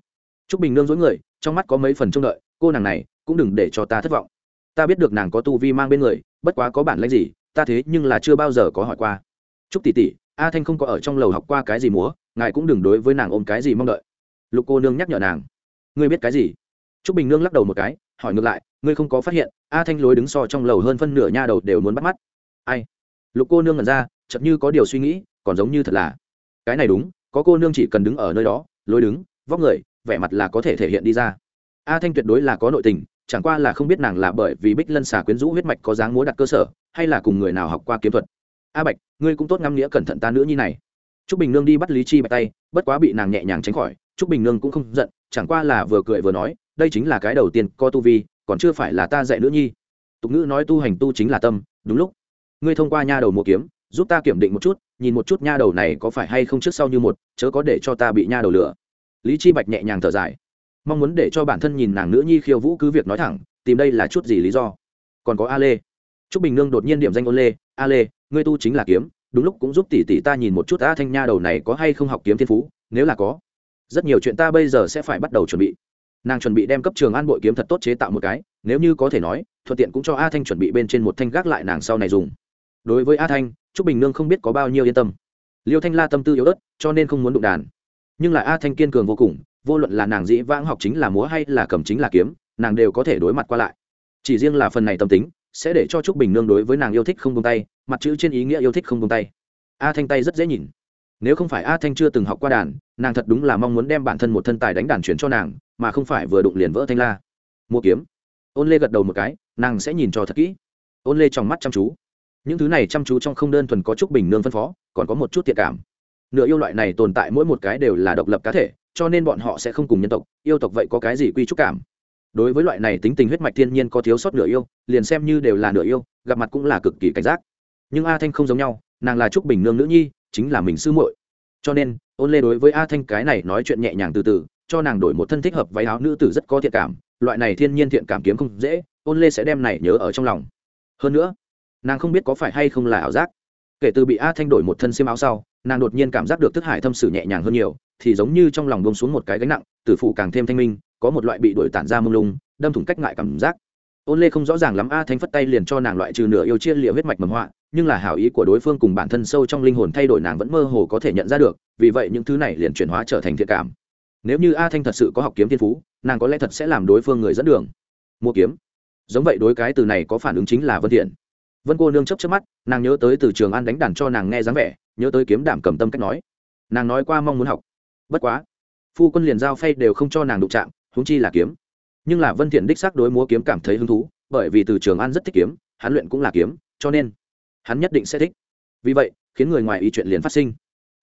T bình nương dối người, trong mắt có mấy phần trông đợi, cô nàng này cũng đừng để cho ta thất vọng ta biết được nàng có tu vi mang bên người, bất quá có bản lãnh gì, ta thế nhưng là chưa bao giờ có hỏi qua. Chúc tỷ tỷ, a thanh không có ở trong lầu học qua cái gì múa, ngài cũng đừng đối với nàng ôm cái gì mong đợi. Lục cô nương nhắc nhở nàng. Ngươi biết cái gì? T r ú c bình nương lắc đầu một cái, hỏi ngược lại, ngươi không có phát hiện, a thanh lối đứng so trong lầu hơn phân nửa nha đầu đều muốn bắt mắt. Ai? Lục cô nương ngẩn ra chậm như có điều suy nghĩ, còn giống như thật là. Cái này đúng, có cô nương chỉ cần đứng ở nơi đó, lối đứng, vóc người, vẻ mặt là có thể thể hiện đi ra. A thanh tuyệt đối là có nội tình chẳng qua là không biết nàng là bởi vì bích lân xà quyến rũ huyết mạch có dáng múa đặt cơ sở, hay là cùng người nào học qua kiếm thuật. A bạch, ngươi cũng tốt ngắm nghĩa cẩn thận ta nữa nhi này. T r ú c bình nương đi bắt lý chi bạch tay, bất quá bị nàng nhẹ nhàng tránh khỏi t r ú c bình nương cũng không giận, chẳng qua là vừa cười vừa nói, đây chính là cái đầu tiên co tu vi, còn chưa phải là ta dạy nữ nhi. Tục ngữ nói tu hành tu chính là tâm, đúng lúc. Ngươi thông qua nha đầu mua kiếm, giúp ta kiểm định một chút, nhìn một chút nha đầu này có phải hay không trước sau như một, chớ có để cho ta bị nha đầu lửa lý chi bạch nhẹ nhàng thở dài mong muốn để cho bản thân nhìn nàng nữ nhi khiêu vũ cứ việc nói thẳng, tìm đây là chút gì lý do. Còn có a lê t r ú c bình nương đột nhiên điểm danh ôn lê a lê ngươi tu chính là kiếm, đúng lúc cũng giúp tỷ tỷ ta nhìn một chút a thanh nha đầu này có hay không học kiếm thiên phú, nếu là có, rất nhiều chuyện ta bây giờ sẽ phải bắt đầu chuẩn bị. Nàng chuẩn bị đem cấp trường an bội kiếm thật tốt chế tạo một cái, nếu như có thể nói, thuận tiện cũng cho a thanh chuẩn bị bên trên một thanh gác lại nàng sau này dùng. Đối với a thanh, trúc bình nương không biết có bao nhiêu yên tâm. Liêu thanh la tâm tư yếu ớt, cho nên không muốn đụng đàn. Nhưng là a thanh kiên cường vô cùng vô luận là nàng dĩ vãng học chính là múa hay là cầm chính là kiếm, nàng đều có thể đối mặt qua lại. Chỉ riêng là phần này tâm tính, sẽ để cho trúc bình nương đối với nàng yêu thích không tung tay, mặt chữ trên ý nghĩa yêu thích không tung tay. A thanh tay rất dễ nhìn. Nếu không phải a thanh chưa từng học qua đàn, nàng thật đúng là mong muốn đem bản thân một thân tài đánh đàn chuyển cho nàng, mà không phải vừa đụng liền vỡ thanh la. Mua kiếm. Ôn lê gật đầu một cái, nàng sẽ nhìn cho thật kỹ. Ôn lê trong mắt chăm chú. Những thứ này chăm chú trong không đơn thuần có trúc bình nương phân phó, còn có một chút thiệt cảm. Nửa yêu loại này tồn tại mỗi một cái đều là độc lập cá thể cho nên bọn họ sẽ không cùng nhân tộc, yêu tộc vậy có cái gì quy trúc cảm? Đối với loại này tính tình huyết mạch thiên nhiên có thiếu sót nửa yêu, liền xem như đều là nửa yêu, gặp mặt cũng là cực kỳ cảnh giác. Nhưng a thanh không giống nhau, nàng là trúc bình nương nữ nhi, chính là mình sư muội. Cho nên, ôn lê đối với a thanh cái này nói chuyện nhẹ nhàng từ từ, cho nàng đổi một thân thích hợp váy áo nữ tử rất có thiện cảm, loại này thiên nhiên thiện cảm kiếm không dễ, ôn lê sẽ đem này nhớ ở trong lòng. Hơn nữa, nàng không biết có phải hay không là ảo giác. Kể từ bị a thanh đổi một thân xiêm áo sau nàng đột nhiên cảm giác được thức hải thâm sử nhẹ nhàng hơn nhiều, thì giống như trong lòng bông xuống một cái gánh nặng, tử phụ càng thêm thanh minh, có một loại bị đuổi tản ra mông lung, đâm thủng cách ngại cảm giác. Ôn lê không rõ ràng lắm a thanh phất tay liền cho nàng loại trừ nửa yêu chia liệu huyết mạch mầm họa, nhưng là hảo ý của đối phương cùng bản thân sâu trong linh hồn thay đổi nàng vẫn mơ hồ có thể nhận ra được, vì vậy những thứ này liền chuyển hóa trở thành thiện cảm. Nếu như a thanh thật sự có học kiếm thiên phú, nàng có lẽ thật sẽ làm đối phương người dẫn đường. Mua kiếm. Giống vậy đối cái từ này có phản ứng chính là vân thiện vân cô nương chấp chấp mắt, nàng nhớ tới từ trường an đánh đàn cho nàng nghe dáng vẻ, nhớ tới kiếm đảm cầm tâm cách nói. Nàng nói qua mong muốn học. Bất quá, phu quân liền giao phay đều không cho nàng đụng chạm húng chi là kiếm. Nhưng là vân thiện đích xác đối múa kiếm cảm thấy hứng thú, bởi vì từ trường an rất thích kiếm, hắn luyện cũng là kiếm, cho nên hắn nhất định sẽ thích. Vì vậy, khiến người ngoài ý chuyện liền phát sinh.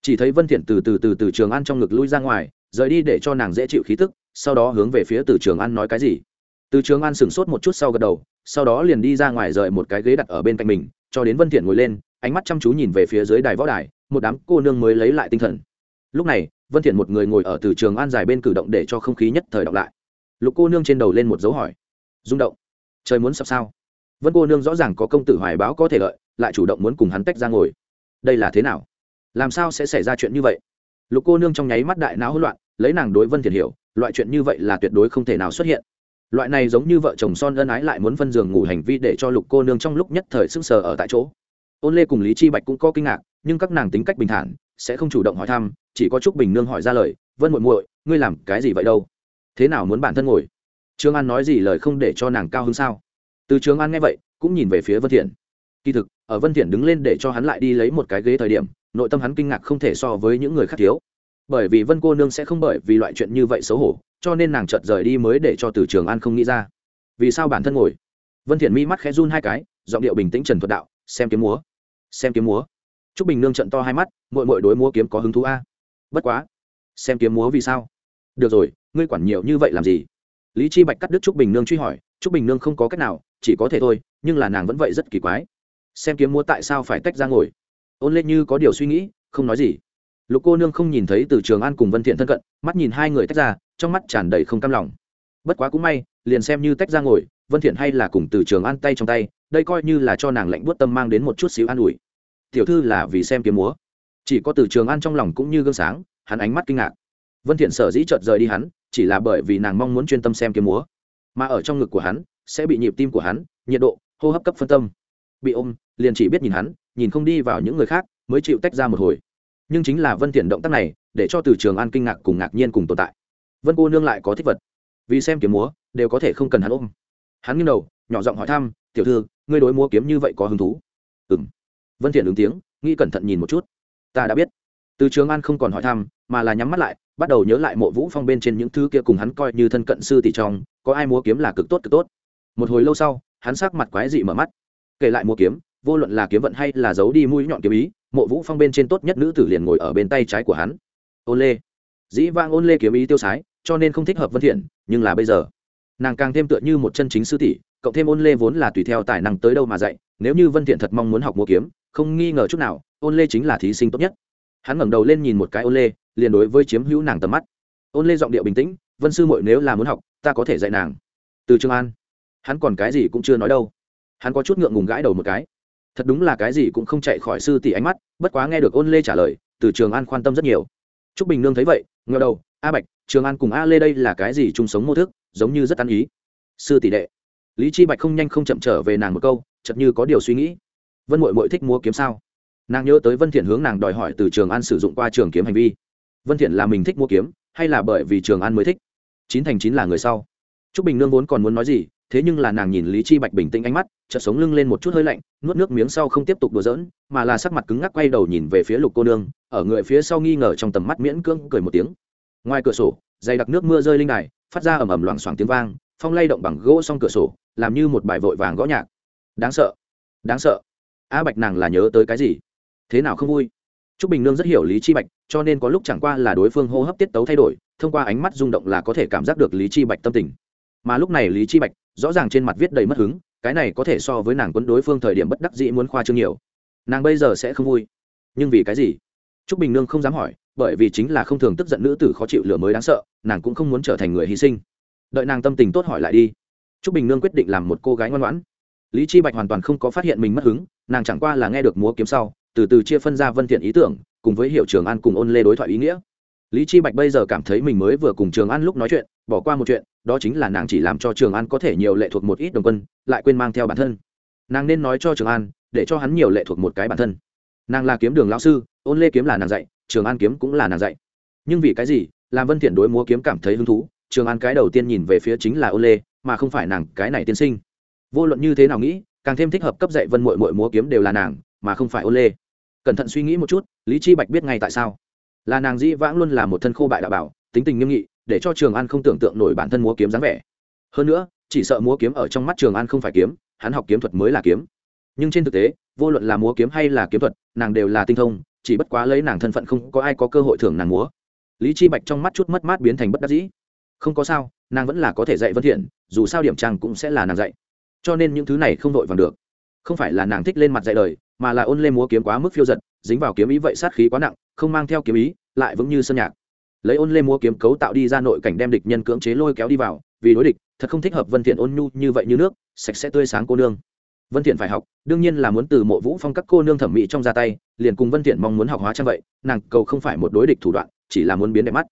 Chỉ thấy vân thiện từ từ từ từ trường an trong ngực lui ra ngoài, rời đi để cho nàng dễ chịu khí tức, sau đó hướng về phía từ trường an nói cái gì. Từ trường an sững sốt một chút sau gật đầu sau đó liền đi ra ngoài rời một cái ghế đặt ở bên cạnh mình, cho đến vân thiện ngồi lên, ánh mắt chăm chú nhìn về phía dưới đài võ đài, một đám cô nương mới lấy lại tinh thần. Lúc này, vân thiện một người ngồi ở từ trường an dài bên cử động để cho không khí nhất thời đọc lại. Lục cô nương trên đầu lên một dấu hỏi. Rung động. Trời muốn sập sao? Vân cô nương rõ ràng có công tử hoài báo có thể lợi, lại chủ động muốn cùng hắn tách ra ngồi. Đây là thế nào? Làm sao sẽ xảy ra chuyện như vậy? Lục cô nương trong nháy mắt đại não hỗn loạn, lấy nàng đối vân thiện hiểu, loại chuyện như vậy là tuyệt đối không thể nào xuất hiện loại này giống như vợ chồng son ân ái lại muốn phân giường ngủ hành vi để cho lục cô nương trong lúc nhất thời sững sờ ở tại chỗ. Ôn lê cùng lý chi bạch cũng có kinh ngạc, nhưng các nàng tính cách bình thản, sẽ không chủ động hỏi thăm, chỉ có chúc bình nương hỏi ra lời, vân muội muội, ngươi làm cái gì vậy đâu? Thế nào muốn bản thân ngồi? Trương an nói gì lời không để cho nàng cao hứng sao? Từ Trương an nghe vậy, cũng nhìn về phía vân thiện. Kỳ thực, ở vân thiện đứng lên để cho hắn lại đi lấy một cái ghế thời điểm, nội tâm hắn kinh ngạc không thể so với những người khác thiếu. Bởi vì vân cô nương sẽ không bởi vì loại chuyện như vậy xấu hổ cho nên nàng chợt rời đi mới để cho từ trường an không nghĩ ra. Vì sao bản thân ngồi? Vân thiện mi mắt khẽ run hai cái, giọng điệu bình tĩnh trần thuật đạo, xem kiếm múa, xem kiếm múa. Trúc bình nương trận to hai mắt, muội muội đối múa kiếm có hứng thú a? Bất quá, xem kiếm múa vì sao? Được rồi, ngươi quản nhiều như vậy làm gì? Lý chi bạch cắt đứt trúc bình nương truy hỏi, trúc bình nương không có cách nào, chỉ có thể thôi, nhưng là nàng vẫn vậy rất kỳ quái. Xem kiếm múa tại sao phải tách ra ngồi? Ôn lên như có điều suy nghĩ, không nói gì lục cô nương không nhìn thấy từ trường an cùng vân thiện thân cận, mắt nhìn hai người tách ra, trong mắt tràn đầy không cam lòng. Bất quá cũng may, liền xem như tách ra ngồi, vân thiện hay là cùng từ trường an tay trong tay, đây coi như là cho nàng lạnh buốt tâm mang đến một chút xíu an ủi. Tiểu thư là vì xem kiếm múa. Chỉ có từ trường an trong lòng cũng như gương sáng, hắn ánh mắt kinh ngạc. Vân thiện sở dĩ chợt rời đi hắn, chỉ là bởi vì nàng mong muốn chuyên tâm xem kiếm múa. Mà ở trong ngực của hắn, sẽ bị nhịp tim của hắn, nhiệt độ, hô hấp cấp phân tâm. Bị ôm, liền chỉ biết nhìn hắn, nhìn không đi vào những người khác, mới chịu tách ra một hồi nhưng chính là vân thiện động tác này, để cho từ trường an kinh ngạc cùng ngạc nhiên cùng tồn tại. Vân cô nương lại có thích vật. Vì xem kiếm múa, đều có thể không cần hắn ôm. Hắn nghiêng đầu, nhỏ giọng hỏi thăm, tiểu thư, ngươi đối múa kiếm như vậy có hứng thú? Ừm. Vân thiện ứng tiếng, nghĩ cẩn thận nhìn một chút. Ta đã biết. Từ trường an không còn hỏi thăm, mà là nhắm mắt lại, bắt đầu nhớ lại mộ vũ phong bên trên những thứ kia cùng hắn coi như thân cận sư tỷ trong, có ai múa kiếm là cực tốt cực tốt. Một hồi lâu sau, hắn sắc mặt quái dị mở mắt. Kể lại múa kiếm, vô luận là kiếm vận hay là giấu đi mũi nhọn kiếm ý mộ vũ phong bên trên tốt nhất nữ tử liền ngồi ở bên tay trái của hắn. Ôn lê. Dĩ vang ôn lê kiếm ý tiêu sái, cho nên không thích hợp vân thiện, nhưng là bây giờ, nàng càng thêm tựa như một chân chính sư tỷ, cộng thêm ôn lê vốn là tùy theo tài năng tới đâu mà dạy, nếu như vân thiện thật mong muốn học múa kiếm, không nghi ngờ chút nào ôn lê chính là thí sinh tốt nhất. Hắn ngẩng đầu lên nhìn một cái ôn lê, liền đối với chiếm hữu nàng tầm mắt. Ôn lê giọng điệu bình tĩnh, vân sư muội nếu là muốn học, ta có thể dạy nàng. Từ trường an. Hắn còn cái gì cũng chưa nói đâu. Hắn có chút ngượng ngùng gãi đầu một cái thật đúng là cái gì cũng không chạy khỏi sư tỷ ánh mắt, bất quá nghe được ôn lê trả lời, từ trường an quan tâm rất nhiều. T r ú c bình nương thấy vậy ngờ đầu, a bạch, trường an cùng a lê đây là cái gì chung sống mô thức, giống như rất ăn ý. Sư tỷ đệ. Lý chi bạch không nhanh không chậm trở về nàng một câu chật như có điều suy nghĩ. Vân mội mội thích mua kiếm sao? Nàng nhớ tới vân thiện hướng nàng đòi hỏi từ trường an sử dụng qua trường kiếm hành vi. Vân thiện là mình thích mua kiếm, hay là bởi vì trường an mới thích? Chín thành chín là người sau. T r ú c bình nương vốn còn muốn nói gì thế nhưng là nàng nhìn lý chi bạch bình tĩnh ánh mắt chợt sống lưng lên một chút hơi lạnh nuốt nước miếng sau không tiếp tục đùa giỡn mà là sắc mặt cứng ngắc quay đầu nhìn về phía lục cô nương ở người phía sau nghi ngờ trong tầm mắt miễn cưỡng cười một tiếng. Ngoài cửa sổ dày đặc nước mưa rơi linh đài phát ra ầm ầm loảng xoảng tiếng vang phong lay động bằng gỗ song cửa sổ làm như một bài vội vàng gõ nhạc. Đáng sợ đáng sợ. A bạch nàng là nhớ tới cái gì? Thế nào không vui? Trúc Bình Nương rất hiểu Lý Chi Bạch, cho nên có lúc chẳng qua là đối phương hô hấp tiết tấu thay đổi, thông qua ánh mắt rung động là có thể cảm giác được Lý Chi Bạch tâm tình. Mà lúc này Lý Chi Bạch rõ ràng trên mặt viết đầy mất hứng, cái này có thể so với nàng quấn đối phương thời điểm bất đắc dĩ muốn khoa trương nhiều. Nàng bây giờ sẽ không vui. Nhưng vì cái gì? Trúc bình nương không dám hỏi, bởi vì chính là không thường tức giận nữ tử khó chịu lửa mới đáng sợ, nàng cũng không muốn trở thành người hy sinh. Đợi nàng tâm tình tốt hỏi lại đi. Trúc bình nương quyết định làm một cô gái ngoan ngoãn. Lý chi bạch hoàn toàn không có phát hiện mình mất hứng, nàng chẳng qua là nghe được múa kiếm sau, từ từ chia phân ra vân thiện ý tưởng, cùng với hiệu trường an cùng ôn lê đối thoại ý nghĩa lý chi bạch bây giờ cảm thấy mình mới vừa cùng trường an lúc nói chuyện, bỏ qua một chuyện, đó chính là nàng chỉ làm cho trường an có thể nhiều lệ thuộc một ít đồng quân, lại quên mang theo bản thân. Nàng nên nói cho trường an, để cho hắn nhiều lệ thuộc một cái bản thân. Nàng là kiếm đường lão sư, ôn lê kiếm là nàng dạy, trường an kiếm cũng là nàng dạy. Nhưng vì cái gì, làm vân thiện đối múa kiếm cảm thấy hứng thú, trường an cái đầu tiên nhìn về phía chính là ôn lê, mà không phải nàng cái này tiên sinh. Vô luận như thế nào nghĩ, càng thêm thích hợp cấp dạy vân muội muội múa kiếm đều là nàng, mà không phải ôn lê. Cẩn thận suy nghĩ một chút, lý chi bạch biết ngay tại sao là nàng dĩ vãng luôn là một thân khô bại đạo bảo, tính tình nghiêm nghị, để cho trường an không tưởng tượng nổi bản thân múa kiếm dáng vẻ. Hơn nữa, chỉ sợ múa kiếm ở trong mắt trường an không phải kiếm, hắn học kiếm thuật mới là kiếm. Nhưng trên thực tế, vô luận là múa kiếm hay là kiếm thuật, nàng đều là tinh thông, chỉ bất quá lấy nàng thân phận không có ai có cơ hội thưởng nàng múa. Lý chi bạch trong mắt chút mất mát biến thành bất đắc dĩ. Không có sao, nàng vẫn là có thể dạy vân thiện, dù sao điểm trang cũng sẽ là nàng dạy. Cho nên những thứ này không đội vàng được. Không phải là nàng thích lên mặt dạy đời, mà là ôn lên múa kiếm quá mức phiêu giật, dính vào kiếm ý vậy sát khí quá nặng không mang theo kiếm ý, lại vững như sơn nhạc. Lấy ôn lê múa kiếm cấu tạo đi ra nội cảnh đem địch nhân cưỡng chế lôi kéo đi vào, vì đối địch, thật không thích hợp vân thiện ôn nhu như vậy như nước, sạch sẽ tươi sáng cô nương. Vân thiện phải học, đương nhiên là muốn từ mộ vũ phong các cô nương thẩm mỹ trong ra tay, liền cùng vân thiện mong muốn học hóa trang vậy, nàng cầu không phải một đối địch thủ đoạn, chỉ là muốn biến đẹp mắt.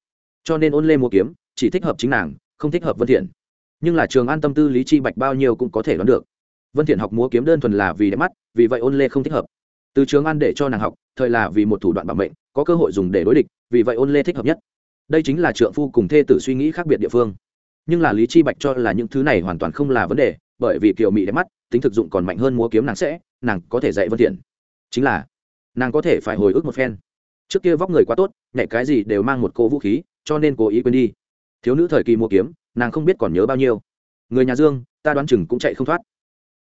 Cho nên ôn lê múa kiếm, chỉ thích hợp chính nàng, không thích hợp vân thiện. Nhưng là trường an tâm tư lý chi bạch bao nhiêu cũng có thể đoán được. Vân thiện học múa kiếm đơn thuần là vì đẹp mắt, vì vậy ôn lê không thích hợp. Từ trường an để cho nàng học, thời là vì một thủ đoạn bảo mệnh có cơ hội dùng để đối địch, vì vậy ôn lê thích hợp nhất. Đây chính là trượng phu cùng thê tử suy nghĩ khác biệt địa phương. Nhưng là lý chi bạch cho là những thứ này hoàn toàn không là vấn đề, bởi vì kiều mỹ đẹp mắt, tính thực dụng còn mạnh hơn múa kiếm nàng sẽ, nàng có thể dạy vân thiện. Chính là, nàng có thể phải hồi ức một phen. Trước kia vóc người quá tốt, nhảy cái gì đều mang một cô vũ khí, cho nên cố ý quên đi. Thiếu nữ thời kỳ múa kiếm, nàng không biết còn nhớ bao nhiêu. Người nhà dương, ta đoán chừng cũng chạy không thoát.